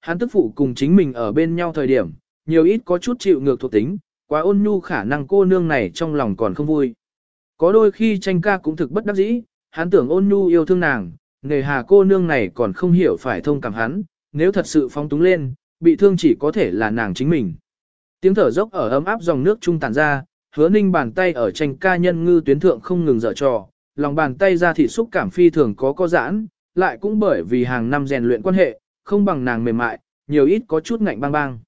Hắn tức phụ cùng chính mình ở bên nhau thời điểm, nhiều ít có chút chịu ngược thuộc tính, quá ôn nhu khả năng cô nương này trong lòng còn không vui. Có đôi khi tranh ca cũng thực bất đắc dĩ, hắn tưởng ôn nhu yêu thương nàng, nghề hà cô nương này còn không hiểu phải thông cảm hắn, nếu thật sự phóng túng lên, bị thương chỉ có thể là nàng chính mình. Tiếng thở dốc ở ấm áp dòng nước trung tàn ra, hứa ninh bàn tay ở tranh ca nhân ngư tuyến thượng không ngừng dở trò, lòng bàn tay ra thị xúc cảm phi thường có có giãn, lại cũng bởi vì hàng năm rèn luyện quan hệ, không bằng nàng mềm mại, nhiều ít có chút ngạnh bang bang.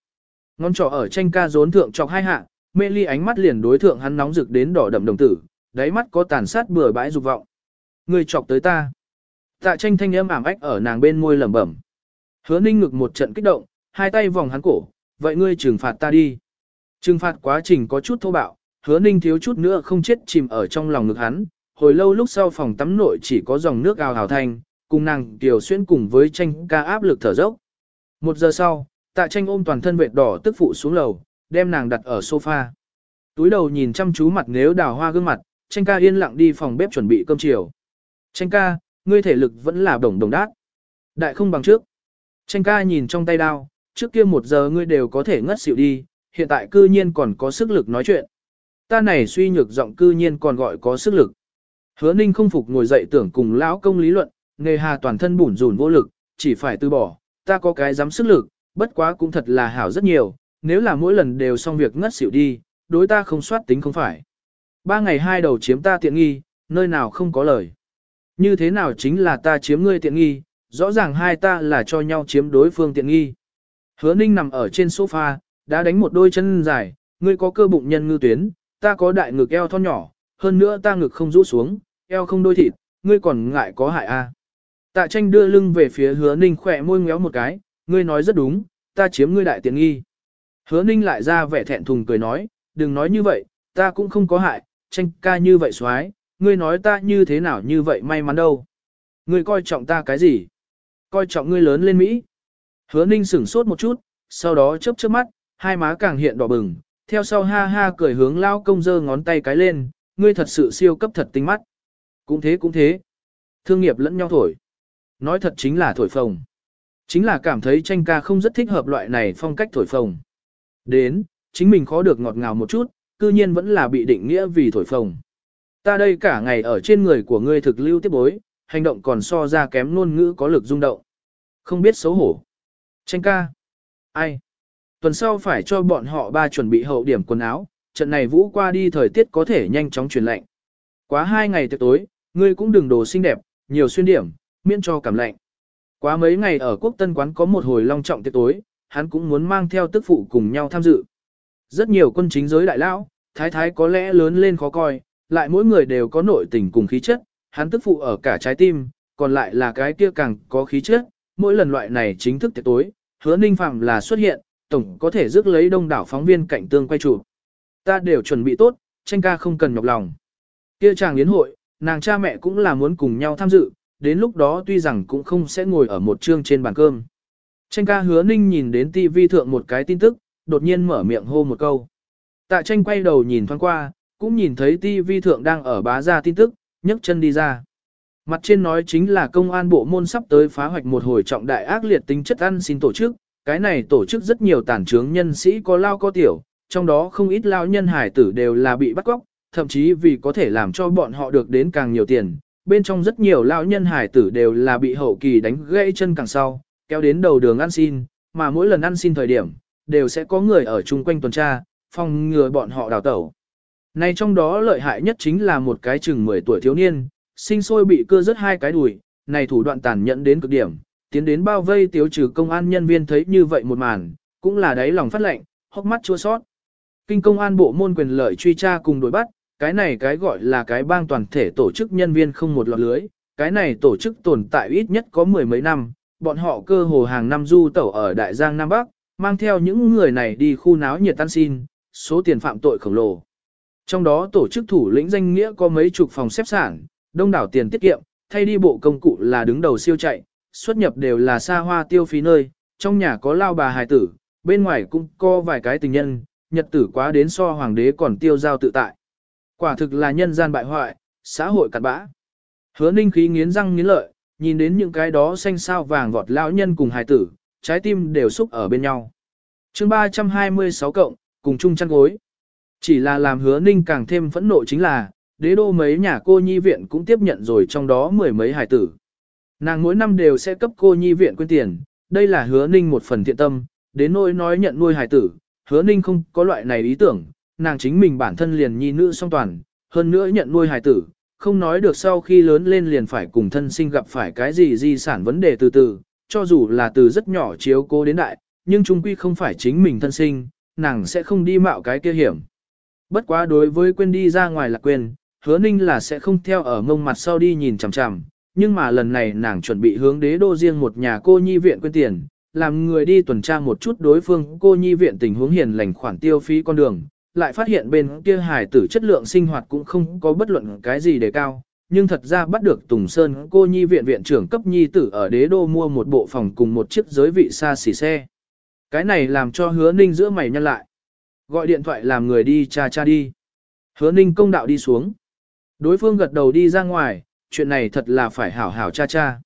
Ngón trỏ ở tranh ca rốn thượng chọc hai hạ, mê ly ánh mắt liền đối thượng hắn nóng rực đến đỏ đậm đồng tử, đáy mắt có tàn sát bừa bãi dục vọng. Người chọc tới ta. Tạ tranh thanh âm ảm ách ở nàng bên môi lẩm bẩm. Hứa ninh ngực một trận kích động, hai tay vòng hắn cổ, vậy ngươi trừng phạt ta đi. Trừng phạt quá trình có chút thô bạo, hứa ninh thiếu chút nữa không chết chìm ở trong lòng ngực hắn. Hồi lâu lúc sau phòng tắm nội chỉ có dòng nước ào hào thanh, cùng nàng tiểu xuyên cùng với tranh ca áp lực thở dốc. Một giờ sau, tạ tranh ôm toàn thân vệt đỏ tức phụ xuống lầu, đem nàng đặt ở sofa. Túi đầu nhìn chăm chú mặt nếu đào hoa gương mặt, tranh ca yên lặng đi phòng bếp chuẩn bị cơm chiều. Tranh ca, ngươi thể lực vẫn là đồng đồng đát. Đại không bằng trước. Tranh ca nhìn trong tay đao, trước kia một giờ ngươi đều có thể ngất xỉu đi, hiện tại cư nhiên còn có sức lực nói chuyện. Ta này suy nhược giọng cư nhiên còn gọi có sức lực. Hứa ninh không phục ngồi dậy tưởng cùng lão công lý luận, nghề hà toàn thân bủn rủn vô lực, chỉ phải từ bỏ, ta có cái dám sức lực, bất quá cũng thật là hảo rất nhiều, nếu là mỗi lần đều xong việc ngất xỉu đi, đối ta không soát tính không phải. Ba ngày hai đầu chiếm ta tiện nghi, nơi nào không có lời. Như thế nào chính là ta chiếm ngươi tiện nghi, rõ ràng hai ta là cho nhau chiếm đối phương tiện nghi. Hứa ninh nằm ở trên sofa, đã đánh một đôi chân dài, ngươi có cơ bụng nhân ngư tuyến, ta có đại ngực eo thon nhỏ, hơn nữa ta ngực không rũ xuống, eo không đôi thịt, ngươi còn ngại có hại a? À. Tạ tranh đưa lưng về phía hứa ninh khỏe môi ngéo một cái, ngươi nói rất đúng, ta chiếm ngươi đại tiện nghi. Hứa ninh lại ra vẻ thẹn thùng cười nói, đừng nói như vậy, ta cũng không có hại, tranh ca như vậy xoái, ngươi nói ta như thế nào như vậy may mắn đâu. Ngươi coi trọng ta cái gì? Coi trọng ngươi lớn lên Mỹ. Hứa ninh sửng sốt một chút, sau đó chớp chớp mắt, hai má càng hiện đỏ bừng, theo sau ha ha cười hướng lao công dơ ngón tay cái lên, ngươi thật sự siêu cấp thật tinh mắt. Cũng thế cũng thế. Thương nghiệp lẫn nhau thổi. Nói thật chính là thổi phồng. Chính là cảm thấy tranh ca không rất thích hợp loại này phong cách thổi phồng. Đến, chính mình khó được ngọt ngào một chút, cư nhiên vẫn là bị định nghĩa vì thổi phồng. Ta đây cả ngày ở trên người của ngươi thực lưu tiếp bối, hành động còn so ra kém ngôn ngữ có lực rung động. Không biết xấu hổ. Tranh ca. Ai? Tuần sau phải cho bọn họ ba chuẩn bị hậu điểm quần áo, trận này vũ qua đi thời tiết có thể nhanh chóng truyền lạnh. Quá hai ngày tiệc tối, ngươi cũng đừng đồ xinh đẹp, nhiều xuyên điểm, miễn cho cảm lạnh. Quá mấy ngày ở quốc tân quán có một hồi long trọng tiệc tối, hắn cũng muốn mang theo tức phụ cùng nhau tham dự. Rất nhiều quân chính giới đại lão, thái thái có lẽ lớn lên khó coi, lại mỗi người đều có nội tình cùng khí chất, hắn tức phụ ở cả trái tim, còn lại là cái kia càng có khí chất, mỗi lần loại này chính thức tiệc tối, hứa ninh phạm là xuất hiện, tổng có thể rước lấy đông đảo phóng viên cạnh tương quay chụp. Ta đều chuẩn bị tốt, tranh ca không cần nhọc lòng. Kia chàng yến hội, nàng cha mẹ cũng là muốn cùng nhau tham dự, đến lúc đó tuy rằng cũng không sẽ ngồi ở một trương trên bàn cơm. Tranh ca hứa ninh nhìn đến TV thượng một cái tin tức, đột nhiên mở miệng hô một câu. Tạ tranh quay đầu nhìn thoáng qua, cũng nhìn thấy TV thượng đang ở bá ra tin tức, nhấc chân đi ra. Mặt trên nói chính là công an bộ môn sắp tới phá hoạch một hồi trọng đại ác liệt tính chất ăn xin tổ chức, cái này tổ chức rất nhiều tàn trướng nhân sĩ có lao có tiểu, trong đó không ít lao nhân hải tử đều là bị bắt cóc, thậm chí vì có thể làm cho bọn họ được đến càng nhiều tiền, bên trong rất nhiều lao nhân hải tử đều là bị hậu kỳ đánh gãy chân càng sau, kéo đến đầu đường ăn xin, mà mỗi lần ăn xin thời điểm, đều sẽ có người ở chung quanh tuần tra, phòng ngừa bọn họ đào tẩu. Này trong đó lợi hại nhất chính là một cái chừng 10 tuổi thiếu niên, sinh sôi bị cưa rớt hai cái đùi, này thủ đoạn tàn nhẫn đến cực điểm, tiến đến bao vây tiêu trừ công an nhân viên thấy như vậy một màn, cũng là đáy lòng phát lệnh, hốc mắt chua sót. Kinh công an bộ môn quyền lợi truy tra cùng đối bắt, cái này cái gọi là cái bang toàn thể tổ chức nhân viên không một lọt lưới, cái này tổ chức tồn tại ít nhất có mười mấy năm, bọn họ cơ hồ hàng năm du tẩu ở Đại Giang Nam Bắc, mang theo những người này đi khu náo nhiệt tan xin, số tiền phạm tội khổng lồ. Trong đó tổ chức thủ lĩnh danh nghĩa có mấy chục phòng xếp sản, đông đảo tiền tiết kiệm, thay đi bộ công cụ là đứng đầu siêu chạy, xuất nhập đều là xa hoa tiêu phí nơi, trong nhà có lao bà hài tử, bên ngoài cũng có vài cái tình nhân, nhật tử quá đến so hoàng đế còn tiêu giao tự tại. Quả thực là nhân gian bại hoại, xã hội cặn bã. Hứa ninh khí nghiến răng nghiến lợi, nhìn đến những cái đó xanh sao vàng vọt lão nhân cùng hài tử, trái tim đều xúc ở bên nhau. chương 326 cộng, cùng chung chăn gối. Chỉ là làm hứa ninh càng thêm phẫn nộ chính là, đế đô mấy nhà cô nhi viện cũng tiếp nhận rồi trong đó mười mấy hải tử. Nàng mỗi năm đều sẽ cấp cô nhi viện quyên tiền, đây là hứa ninh một phần thiện tâm, đến nỗi nói nhận nuôi hải tử, hứa ninh không có loại này ý tưởng, nàng chính mình bản thân liền nhi nữ song toàn, hơn nữa nhận nuôi hải tử, không nói được sau khi lớn lên liền phải cùng thân sinh gặp phải cái gì di sản vấn đề từ từ, cho dù là từ rất nhỏ chiếu cố đến đại, nhưng chung quy không phải chính mình thân sinh, nàng sẽ không đi mạo cái kia hiểm. Bất quá đối với quên đi ra ngoài là quên, hứa ninh là sẽ không theo ở ngông mặt sau đi nhìn chằm chằm, nhưng mà lần này nàng chuẩn bị hướng đế đô riêng một nhà cô nhi viện quên tiền, làm người đi tuần tra một chút đối phương cô nhi viện tình huống hiền lành khoản tiêu phí con đường, lại phát hiện bên kia hải tử chất lượng sinh hoạt cũng không có bất luận cái gì để cao, nhưng thật ra bắt được Tùng Sơn cô nhi viện viện trưởng cấp nhi tử ở đế đô mua một bộ phòng cùng một chiếc giới vị xa xỉ xe. Cái này làm cho hứa ninh giữa mày nhăn lại. Gọi điện thoại làm người đi cha cha đi. Hứa ninh công đạo đi xuống. Đối phương gật đầu đi ra ngoài, chuyện này thật là phải hảo hảo cha cha.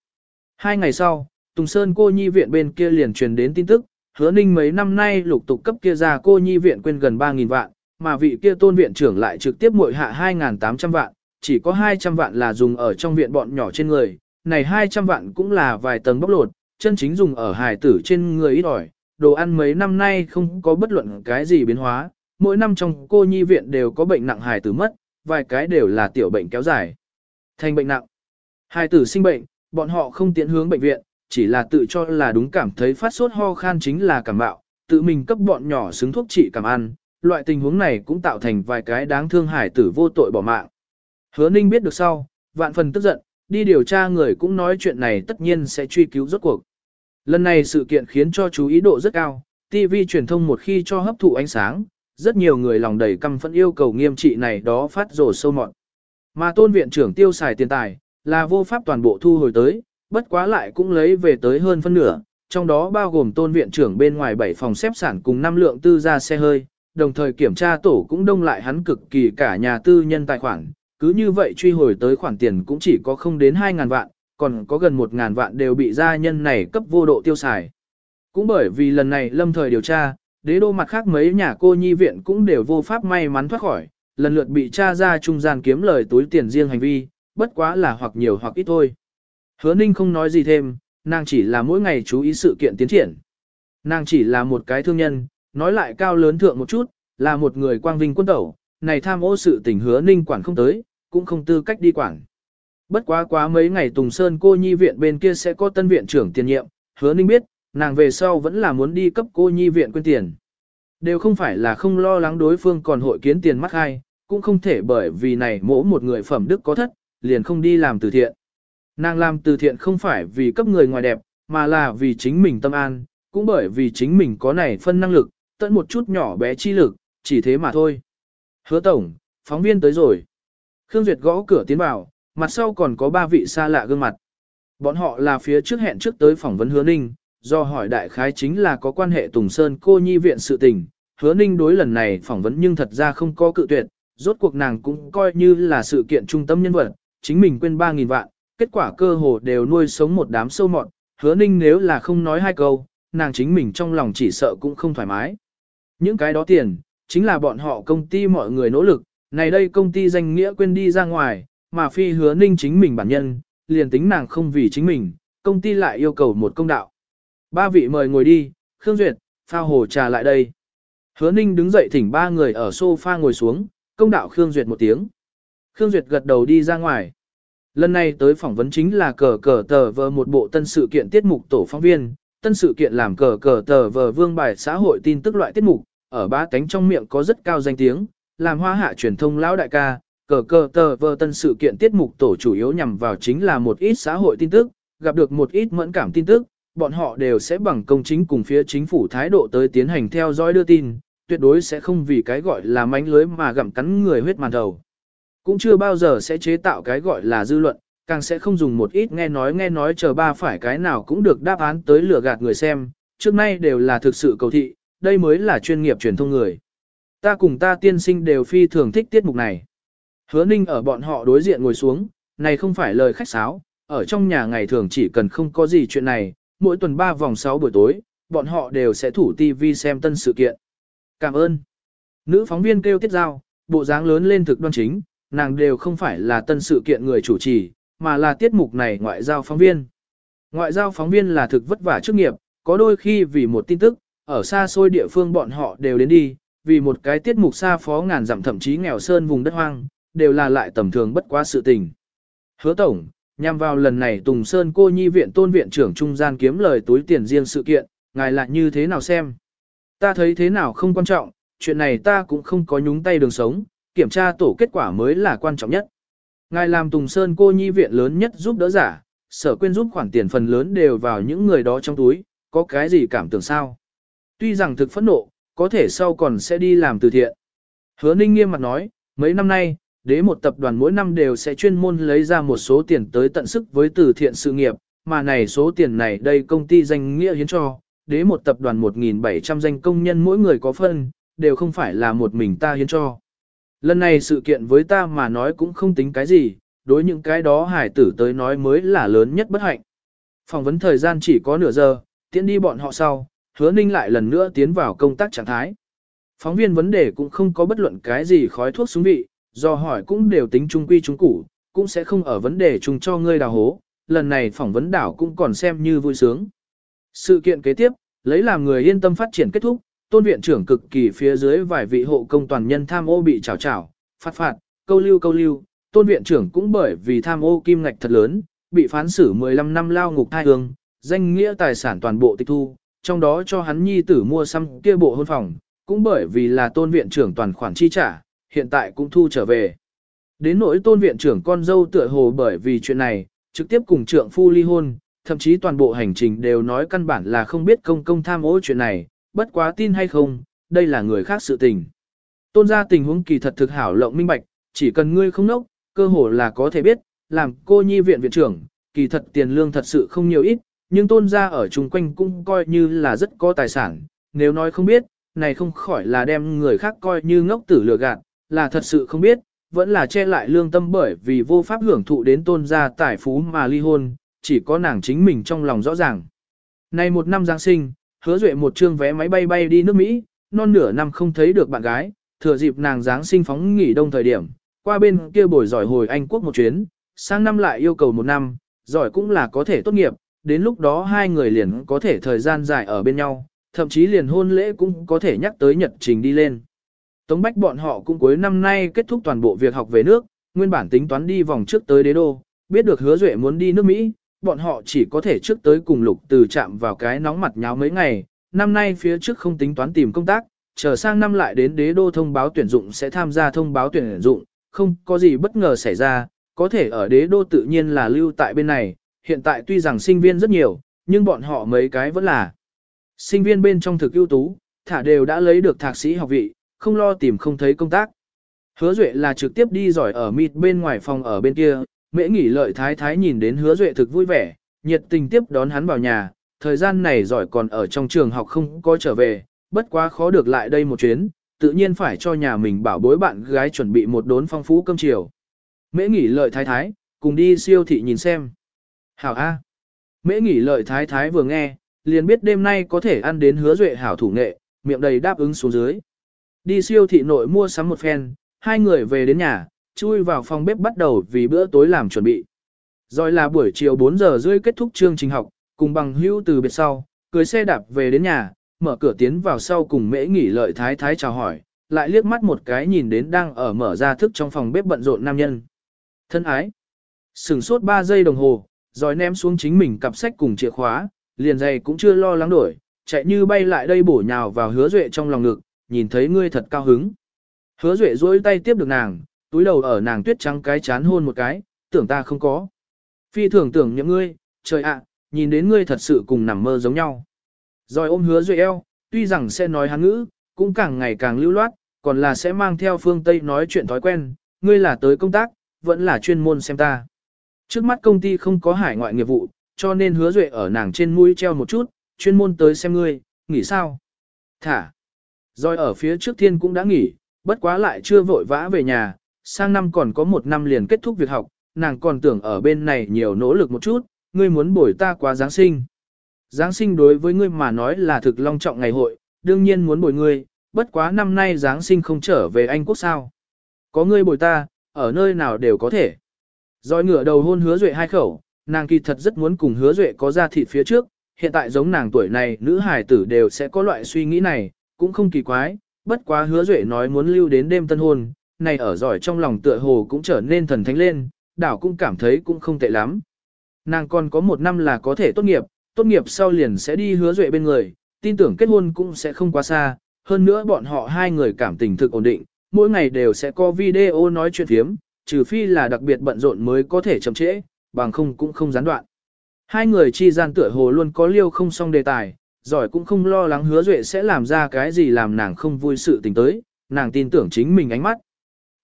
Hai ngày sau, Tùng Sơn cô nhi viện bên kia liền truyền đến tin tức, hứa ninh mấy năm nay lục tục cấp kia ra cô nhi viện quên gần 3.000 vạn, mà vị kia tôn viện trưởng lại trực tiếp muội hạ 2.800 vạn, chỉ có 200 vạn là dùng ở trong viện bọn nhỏ trên người, này 200 vạn cũng là vài tầng bóc lột, chân chính dùng ở hài tử trên người ít ỏi, đồ ăn mấy năm nay không có bất luận cái gì biến hóa, mỗi năm trong cô nhi viện đều có bệnh nặng hài tử mất, vài cái đều là tiểu bệnh kéo dài. Thành bệnh nặng. Hài tử sinh bệnh, bọn họ không tiến hướng bệnh viện, chỉ là tự cho là đúng cảm thấy phát sốt ho khan chính là cảm bạo, tự mình cấp bọn nhỏ xứng thuốc trị cảm ăn, loại tình huống này cũng tạo thành vài cái đáng thương hải tử vô tội bỏ mạng. Hứa Ninh biết được sau, vạn phần tức giận, đi điều tra người cũng nói chuyện này tất nhiên sẽ truy cứu rốt cuộc. Lần này sự kiện khiến cho chú ý độ rất cao, TV truyền thông một khi cho hấp thụ ánh sáng, rất nhiều người lòng đầy căm phẫn yêu cầu nghiêm trị này đó phát rồ sâu mọn. Mà tôn viện trưởng tiêu xài tiền tài, là vô pháp toàn bộ thu hồi tới, bất quá lại cũng lấy về tới hơn phân nửa, trong đó bao gồm tôn viện trưởng bên ngoài 7 phòng xếp sản cùng 5 lượng tư gia xe hơi, đồng thời kiểm tra tổ cũng đông lại hắn cực kỳ cả nhà tư nhân tài khoản, cứ như vậy truy hồi tới khoản tiền cũng chỉ có không đến 2.000 vạn, còn có gần 1.000 vạn đều bị gia nhân này cấp vô độ tiêu xài. Cũng bởi vì lần này lâm thời điều tra, đế đô mặt khác mấy nhà cô nhi viện cũng đều vô pháp may mắn thoát khỏi, lần lượt bị tra ra trung gian kiếm lời túi tiền riêng hành vi, bất quá là hoặc nhiều hoặc ít thôi. Hứa Ninh không nói gì thêm, nàng chỉ là mỗi ngày chú ý sự kiện tiến triển. Nàng chỉ là một cái thương nhân, nói lại cao lớn thượng một chút, là một người quang vinh quân tẩu, này tham ô sự tình hứa Ninh quản không tới, cũng không tư cách đi quản. Bất quá quá mấy ngày Tùng Sơn cô nhi viện bên kia sẽ có tân viện trưởng tiền nhiệm, hứa Ninh biết, nàng về sau vẫn là muốn đi cấp cô nhi viện quên tiền. Đều không phải là không lo lắng đối phương còn hội kiến tiền mắc hai, cũng không thể bởi vì này mỗi một người phẩm đức có thất, liền không đi làm từ thiện. Nàng làm từ thiện không phải vì cấp người ngoài đẹp, mà là vì chính mình tâm an, cũng bởi vì chính mình có này phân năng lực, tận một chút nhỏ bé chi lực, chỉ thế mà thôi. Hứa tổng, phóng viên tới rồi. Khương Duyệt gõ cửa tiến vào, mặt sau còn có ba vị xa lạ gương mặt. Bọn họ là phía trước hẹn trước tới phỏng vấn hứa ninh, do hỏi đại khái chính là có quan hệ Tùng Sơn cô nhi viện sự tình. Hứa ninh đối lần này phỏng vấn nhưng thật ra không có cự tuyệt, rốt cuộc nàng cũng coi như là sự kiện trung tâm nhân vật, chính mình quên 3.000 vạn, kết quả cơ hồ đều nuôi sống một đám sâu mọt. hứa ninh nếu là không nói hai câu, nàng chính mình trong lòng chỉ sợ cũng không thoải mái. Những cái đó tiền, chính là bọn họ công ty mọi người nỗ lực, này đây công ty danh nghĩa quên đi ra ngoài, mà phi hứa ninh chính mình bản nhân, liền tính nàng không vì chính mình, công ty lại yêu cầu một công đạo. Ba vị mời ngồi đi, Khương Duyệt, phao hồ trà lại đây. Hứa ninh đứng dậy thỉnh ba người ở sofa ngồi xuống, công đạo Khương Duyệt một tiếng. Khương Duyệt gật đầu đi ra ngoài. Lần này tới phỏng vấn chính là cờ cờ tờ vờ một bộ tân sự kiện tiết mục tổ phóng viên, tân sự kiện làm cờ cờ tờ vờ vương bài xã hội tin tức loại tiết mục, ở ba cánh trong miệng có rất cao danh tiếng, làm hoa hạ truyền thông lão đại ca, cờ cờ tờ vờ tân sự kiện tiết mục tổ chủ yếu nhằm vào chính là một ít xã hội tin tức, gặp được một ít mẫn cảm tin tức, bọn họ đều sẽ bằng công chính cùng phía chính phủ thái độ tới tiến hành theo dõi đưa tin, tuyệt đối sẽ không vì cái gọi là mánh lưới mà gặm cắn người huyết màn đầu. Cũng chưa bao giờ sẽ chế tạo cái gọi là dư luận, càng sẽ không dùng một ít nghe nói nghe nói chờ ba phải cái nào cũng được đáp án tới lừa gạt người xem, trước nay đều là thực sự cầu thị, đây mới là chuyên nghiệp truyền thông người. Ta cùng ta tiên sinh đều phi thường thích tiết mục này. Hứa ninh ở bọn họ đối diện ngồi xuống, này không phải lời khách sáo, ở trong nhà ngày thường chỉ cần không có gì chuyện này, mỗi tuần 3 vòng 6 buổi tối, bọn họ đều sẽ thủ TV xem tân sự kiện. Cảm ơn. Nữ phóng viên kêu tiết giao, bộ dáng lớn lên thực đoan chính, nàng đều không phải là tân sự kiện người chủ trì, mà là tiết mục này ngoại giao phóng viên. Ngoại giao phóng viên là thực vất vả chức nghiệp, có đôi khi vì một tin tức, ở xa xôi địa phương bọn họ đều đến đi, vì một cái tiết mục xa phó ngàn dặm thậm chí nghèo sơn vùng đất hoang, đều là lại tầm thường bất quá sự tình. Hứa Tổng, nhằm vào lần này Tùng Sơn cô nhi viện tôn viện trưởng trung gian kiếm lời túi tiền riêng sự kiện, ngài lại như thế nào xem? Ta thấy thế nào không quan trọng, chuyện này ta cũng không có nhúng tay đường sống, kiểm tra tổ kết quả mới là quan trọng nhất. Ngài làm Tùng Sơn cô nhi viện lớn nhất giúp đỡ giả, sở quên giúp khoản tiền phần lớn đều vào những người đó trong túi, có cái gì cảm tưởng sao? Tuy rằng thực phẫn nộ, có thể sau còn sẽ đi làm từ thiện. Hứa Ninh nghiêm mặt nói, mấy năm nay, đế một tập đoàn mỗi năm đều sẽ chuyên môn lấy ra một số tiền tới tận sức với từ thiện sự nghiệp, mà này số tiền này đây công ty danh nghĩa hiến cho, đế một tập đoàn 1.700 danh công nhân mỗi người có phân, đều không phải là một mình ta hiến cho. Lần này sự kiện với ta mà nói cũng không tính cái gì, đối những cái đó hải tử tới nói mới là lớn nhất bất hạnh. Phỏng vấn thời gian chỉ có nửa giờ, tiễn đi bọn họ sau, hứa ninh lại lần nữa tiến vào công tác trạng thái. Phóng viên vấn đề cũng không có bất luận cái gì khói thuốc xuống vị, do hỏi cũng đều tính trung quy trung củ, cũng sẽ không ở vấn đề chung cho ngươi đào hố, lần này phỏng vấn đảo cũng còn xem như vui sướng. Sự kiện kế tiếp, lấy làm người yên tâm phát triển kết thúc, tôn viện trưởng cực kỳ phía dưới vài vị hộ công toàn nhân tham ô bị chảo chảo, phát phạt, câu lưu câu lưu, tôn viện trưởng cũng bởi vì tham ô kim ngạch thật lớn, bị phán xử 15 năm lao ngục thai hương, danh nghĩa tài sản toàn bộ tịch thu, trong đó cho hắn nhi tử mua xăm kia bộ hôn phòng, cũng bởi vì là tôn viện trưởng toàn khoản chi trả, hiện tại cũng thu trở về. Đến nỗi tôn viện trưởng con dâu tựa hồ bởi vì chuyện này, trực tiếp cùng trượng phu ly hôn, thậm chí toàn bộ hành trình đều nói căn bản là không biết công công tham ô chuyện này, bất quá tin hay không, đây là người khác sự tình. Tôn ra tình huống kỳ thật thực hảo lộng minh bạch, chỉ cần ngươi không nốc, cơ hồ là có thể biết, làm cô nhi viện viện trưởng, kỳ thật tiền lương thật sự không nhiều ít, nhưng tôn ra ở chung quanh cũng coi như là rất có tài sản, nếu nói không biết, này không khỏi là đem người khác coi như ngốc tử lừa gạt, là thật sự không biết, vẫn là che lại lương tâm bởi vì vô pháp hưởng thụ đến tôn gia tài phú mà ly hôn, chỉ có nàng chính mình trong lòng rõ ràng. Này một năm Giáng sinh, hứa duệ một chương vé máy bay bay đi nước Mỹ, non nửa năm không thấy được bạn gái, thừa dịp nàng Giáng sinh phóng nghỉ đông thời điểm, qua bên kia bồi giỏi hồi Anh quốc một chuyến, sang năm lại yêu cầu một năm, giỏi cũng là có thể tốt nghiệp, đến lúc đó hai người liền có thể thời gian dài ở bên nhau, thậm chí liền hôn lễ cũng có thể nhắc tới nhật trình đi lên. Tống Bách bọn họ cũng cuối năm nay kết thúc toàn bộ việc học về nước, nguyên bản tính toán đi vòng trước tới đế đô, biết được hứa duệ muốn đi nước Mỹ, bọn họ chỉ có thể trước tới cùng lục từ chạm vào cái nóng mặt nháo mấy ngày, năm nay phía trước không tính toán tìm công tác, chờ sang năm lại đến đế đô thông báo tuyển dụng sẽ tham gia thông báo tuyển dụng, không có gì bất ngờ xảy ra, có thể ở đế đô tự nhiên là lưu tại bên này, hiện tại tuy rằng sinh viên rất nhiều, nhưng bọn họ mấy cái vẫn là sinh viên bên trong thực ưu tú, thả đều đã lấy được thạc sĩ học vị, không lo tìm không thấy công tác. Hứa Duệ là trực tiếp đi giỏi ở mịt bên ngoài phòng ở bên kia, mễ nghỉ lợi thái thái nhìn đến hứa Duệ thực vui vẻ, nhiệt tình tiếp đón hắn vào nhà, thời gian này giỏi còn ở trong trường học không có trở về, bất quá khó được lại đây một chuyến, tự nhiên phải cho nhà mình bảo bối bạn gái chuẩn bị một đốn phong phú cơm chiều. Mễ nghỉ lợi thái thái, cùng đi siêu thị nhìn xem. Hảo A. Mễ nghỉ lợi thái thái vừa nghe, liền biết đêm nay có thể ăn đến hứa Duệ hảo thủ nghệ, miệng đầy đáp ứng xuống dưới. Đi siêu thị nội mua sắm một phen, hai người về đến nhà, chui vào phòng bếp bắt đầu vì bữa tối làm chuẩn bị. Rồi là buổi chiều 4 giờ rưỡi kết thúc chương trình học, cùng bằng hữu từ biệt sau, cưới xe đạp về đến nhà, mở cửa tiến vào sau cùng mễ nghỉ lợi thái thái chào hỏi, lại liếc mắt một cái nhìn đến đang ở mở ra thức trong phòng bếp bận rộn nam nhân. Thân ái, sừng sốt 3 giây đồng hồ, rồi ném xuống chính mình cặp sách cùng chìa khóa, liền giày cũng chưa lo lắng đổi, chạy như bay lại đây bổ nhào vào hứa duệ trong lòng ngực, nhìn thấy ngươi thật cao hứng. Hứa Duệ duỗi tay tiếp được nàng, túi đầu ở nàng tuyết trắng cái chán hôn một cái, tưởng ta không có. Phi thường tưởng những ngươi, trời ạ, nhìn đến ngươi thật sự cùng nằm mơ giống nhau. Rồi ôm hứa Duệ eo, tuy rằng sẽ nói hán ngữ, cũng càng ngày càng lưu loát, còn là sẽ mang theo phương Tây nói chuyện thói quen, ngươi là tới công tác, vẫn là chuyên môn xem ta. Trước mắt công ty không có hải ngoại nghiệp vụ, cho nên hứa Duệ ở nàng trên mũi treo một chút, chuyên môn tới xem ngươi, nghỉ sao? Thả. Rồi ở phía trước thiên cũng đã nghỉ, bất quá lại chưa vội vã về nhà, sang năm còn có một năm liền kết thúc việc học, nàng còn tưởng ở bên này nhiều nỗ lực một chút, ngươi muốn bổi ta qua Giáng sinh. Giáng sinh đối với ngươi mà nói là thực long trọng ngày hội, đương nhiên muốn bồi ngươi, bất quá năm nay Giáng sinh không trở về Anh quốc sao. Có ngươi bồi ta, ở nơi nào đều có thể. Rồi ngửa đầu hôn hứa duệ hai khẩu, nàng kỳ thật rất muốn cùng hứa duệ có ra thịt phía trước, hiện tại giống nàng tuổi này nữ hài tử đều sẽ có loại suy nghĩ này, cũng không kỳ quái, bất quá hứa duệ nói muốn lưu đến đêm tân hôn, này ở giỏi trong lòng tựa hồ cũng trở nên thần thánh lên, đảo cũng cảm thấy cũng không tệ lắm. Nàng còn có một năm là có thể tốt nghiệp, tốt nghiệp sau liền sẽ đi hứa duệ bên người, tin tưởng kết hôn cũng sẽ không quá xa, hơn nữa bọn họ hai người cảm tình thực ổn định, mỗi ngày đều sẽ có video nói chuyện phiếm, trừ phi là đặc biệt bận rộn mới có thể chậm trễ, bằng không cũng không gián đoạn. Hai người chi gian tựa hồ luôn có liêu không xong đề tài, giỏi cũng không lo lắng hứa duệ sẽ làm ra cái gì làm nàng không vui sự tình tới, nàng tin tưởng chính mình ánh mắt.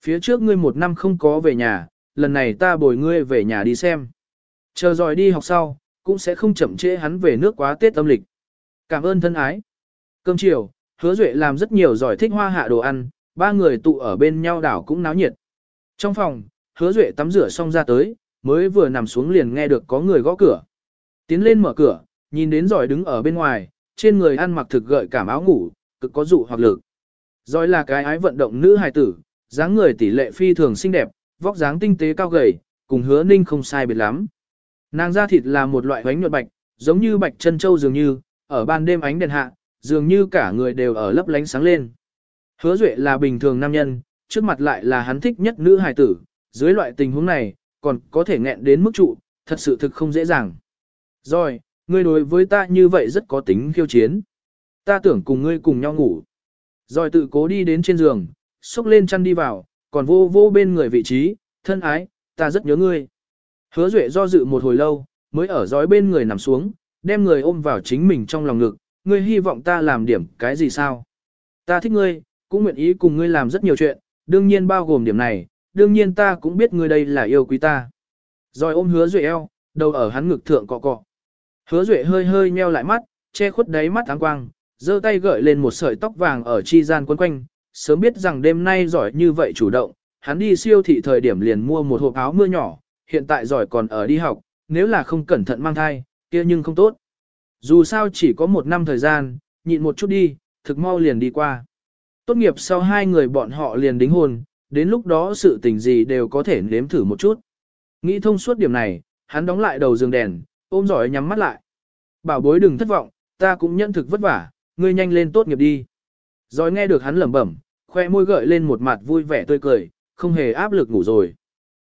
Phía trước ngươi một năm không có về nhà, lần này ta bồi ngươi về nhà đi xem. Chờ giỏi đi học sau, cũng sẽ không chậm trễ hắn về nước quá Tết âm lịch. Cảm ơn thân ái. Cơm chiều, hứa duệ làm rất nhiều giỏi thích hoa hạ đồ ăn, ba người tụ ở bên nhau đảo cũng náo nhiệt. Trong phòng, hứa duệ tắm rửa xong ra tới, mới vừa nằm xuống liền nghe được có người gõ cửa. Tiến lên mở cửa, nhìn đến giỏi đứng ở bên ngoài, trên người ăn mặc thực gợi cảm áo ngủ, cực có dụ hoặc lực. Giỏi là cái ái vận động nữ hài tử, dáng người tỷ lệ phi thường xinh đẹp, vóc dáng tinh tế cao gầy, cùng hứa ninh không sai biệt lắm. Nàng da thịt là một loại bánh nhuận bạch, giống như bạch chân châu dường như, ở ban đêm ánh đèn hạ, dường như cả người đều ở lấp lánh sáng lên. Hứa Duệ là bình thường nam nhân, trước mặt lại là hắn thích nhất nữ hài tử, dưới loại tình huống này, còn có thể nghẹn đến mức trụ, thật sự thực không dễ dàng. Rồi, ngươi đối với ta như vậy rất có tính khiêu chiến. Ta tưởng cùng ngươi cùng nhau ngủ. Rồi tự cố đi đến trên giường, xúc lên chăn đi vào, còn vô vô bên người vị trí, thân ái, ta rất nhớ ngươi. Hứa Duệ do dự một hồi lâu, mới ở dõi bên người nằm xuống, đem người ôm vào chính mình trong lòng ngực, ngươi hy vọng ta làm điểm cái gì sao? Ta thích ngươi, cũng nguyện ý cùng ngươi làm rất nhiều chuyện, đương nhiên bao gồm điểm này, đương nhiên ta cũng biết ngươi đây là yêu quý ta. Rồi ôm hứa duệ eo, đầu ở hắn ngực thượng cọ cọ. Hứa duệ hơi hơi nheo lại mắt, che khuất đáy mắt áng quang, giơ tay gợi lên một sợi tóc vàng ở chi gian quấn quanh, sớm biết rằng đêm nay giỏi như vậy chủ động, hắn đi siêu thị thời điểm liền mua một hộp áo mưa nhỏ, hiện tại giỏi còn ở đi học, nếu là không cẩn thận mang thai, kia nhưng không tốt. Dù sao chỉ có một năm thời gian, nhịn một chút đi, thực mau liền đi qua. Tốt nghiệp sau hai người bọn họ liền đính hôn, đến lúc đó sự tình gì đều có thể nếm thử một chút. Nghĩ thông suốt điểm này, hắn đóng lại đầu giường đèn, ôm giỏi nhắm mắt lại. Bảo bối đừng thất vọng, ta cũng nhận thực vất vả, ngươi nhanh lên tốt nghiệp đi. Rồi nghe được hắn lẩm bẩm, khoe môi gợi lên một mặt vui vẻ tươi cười, không hề áp lực ngủ rồi.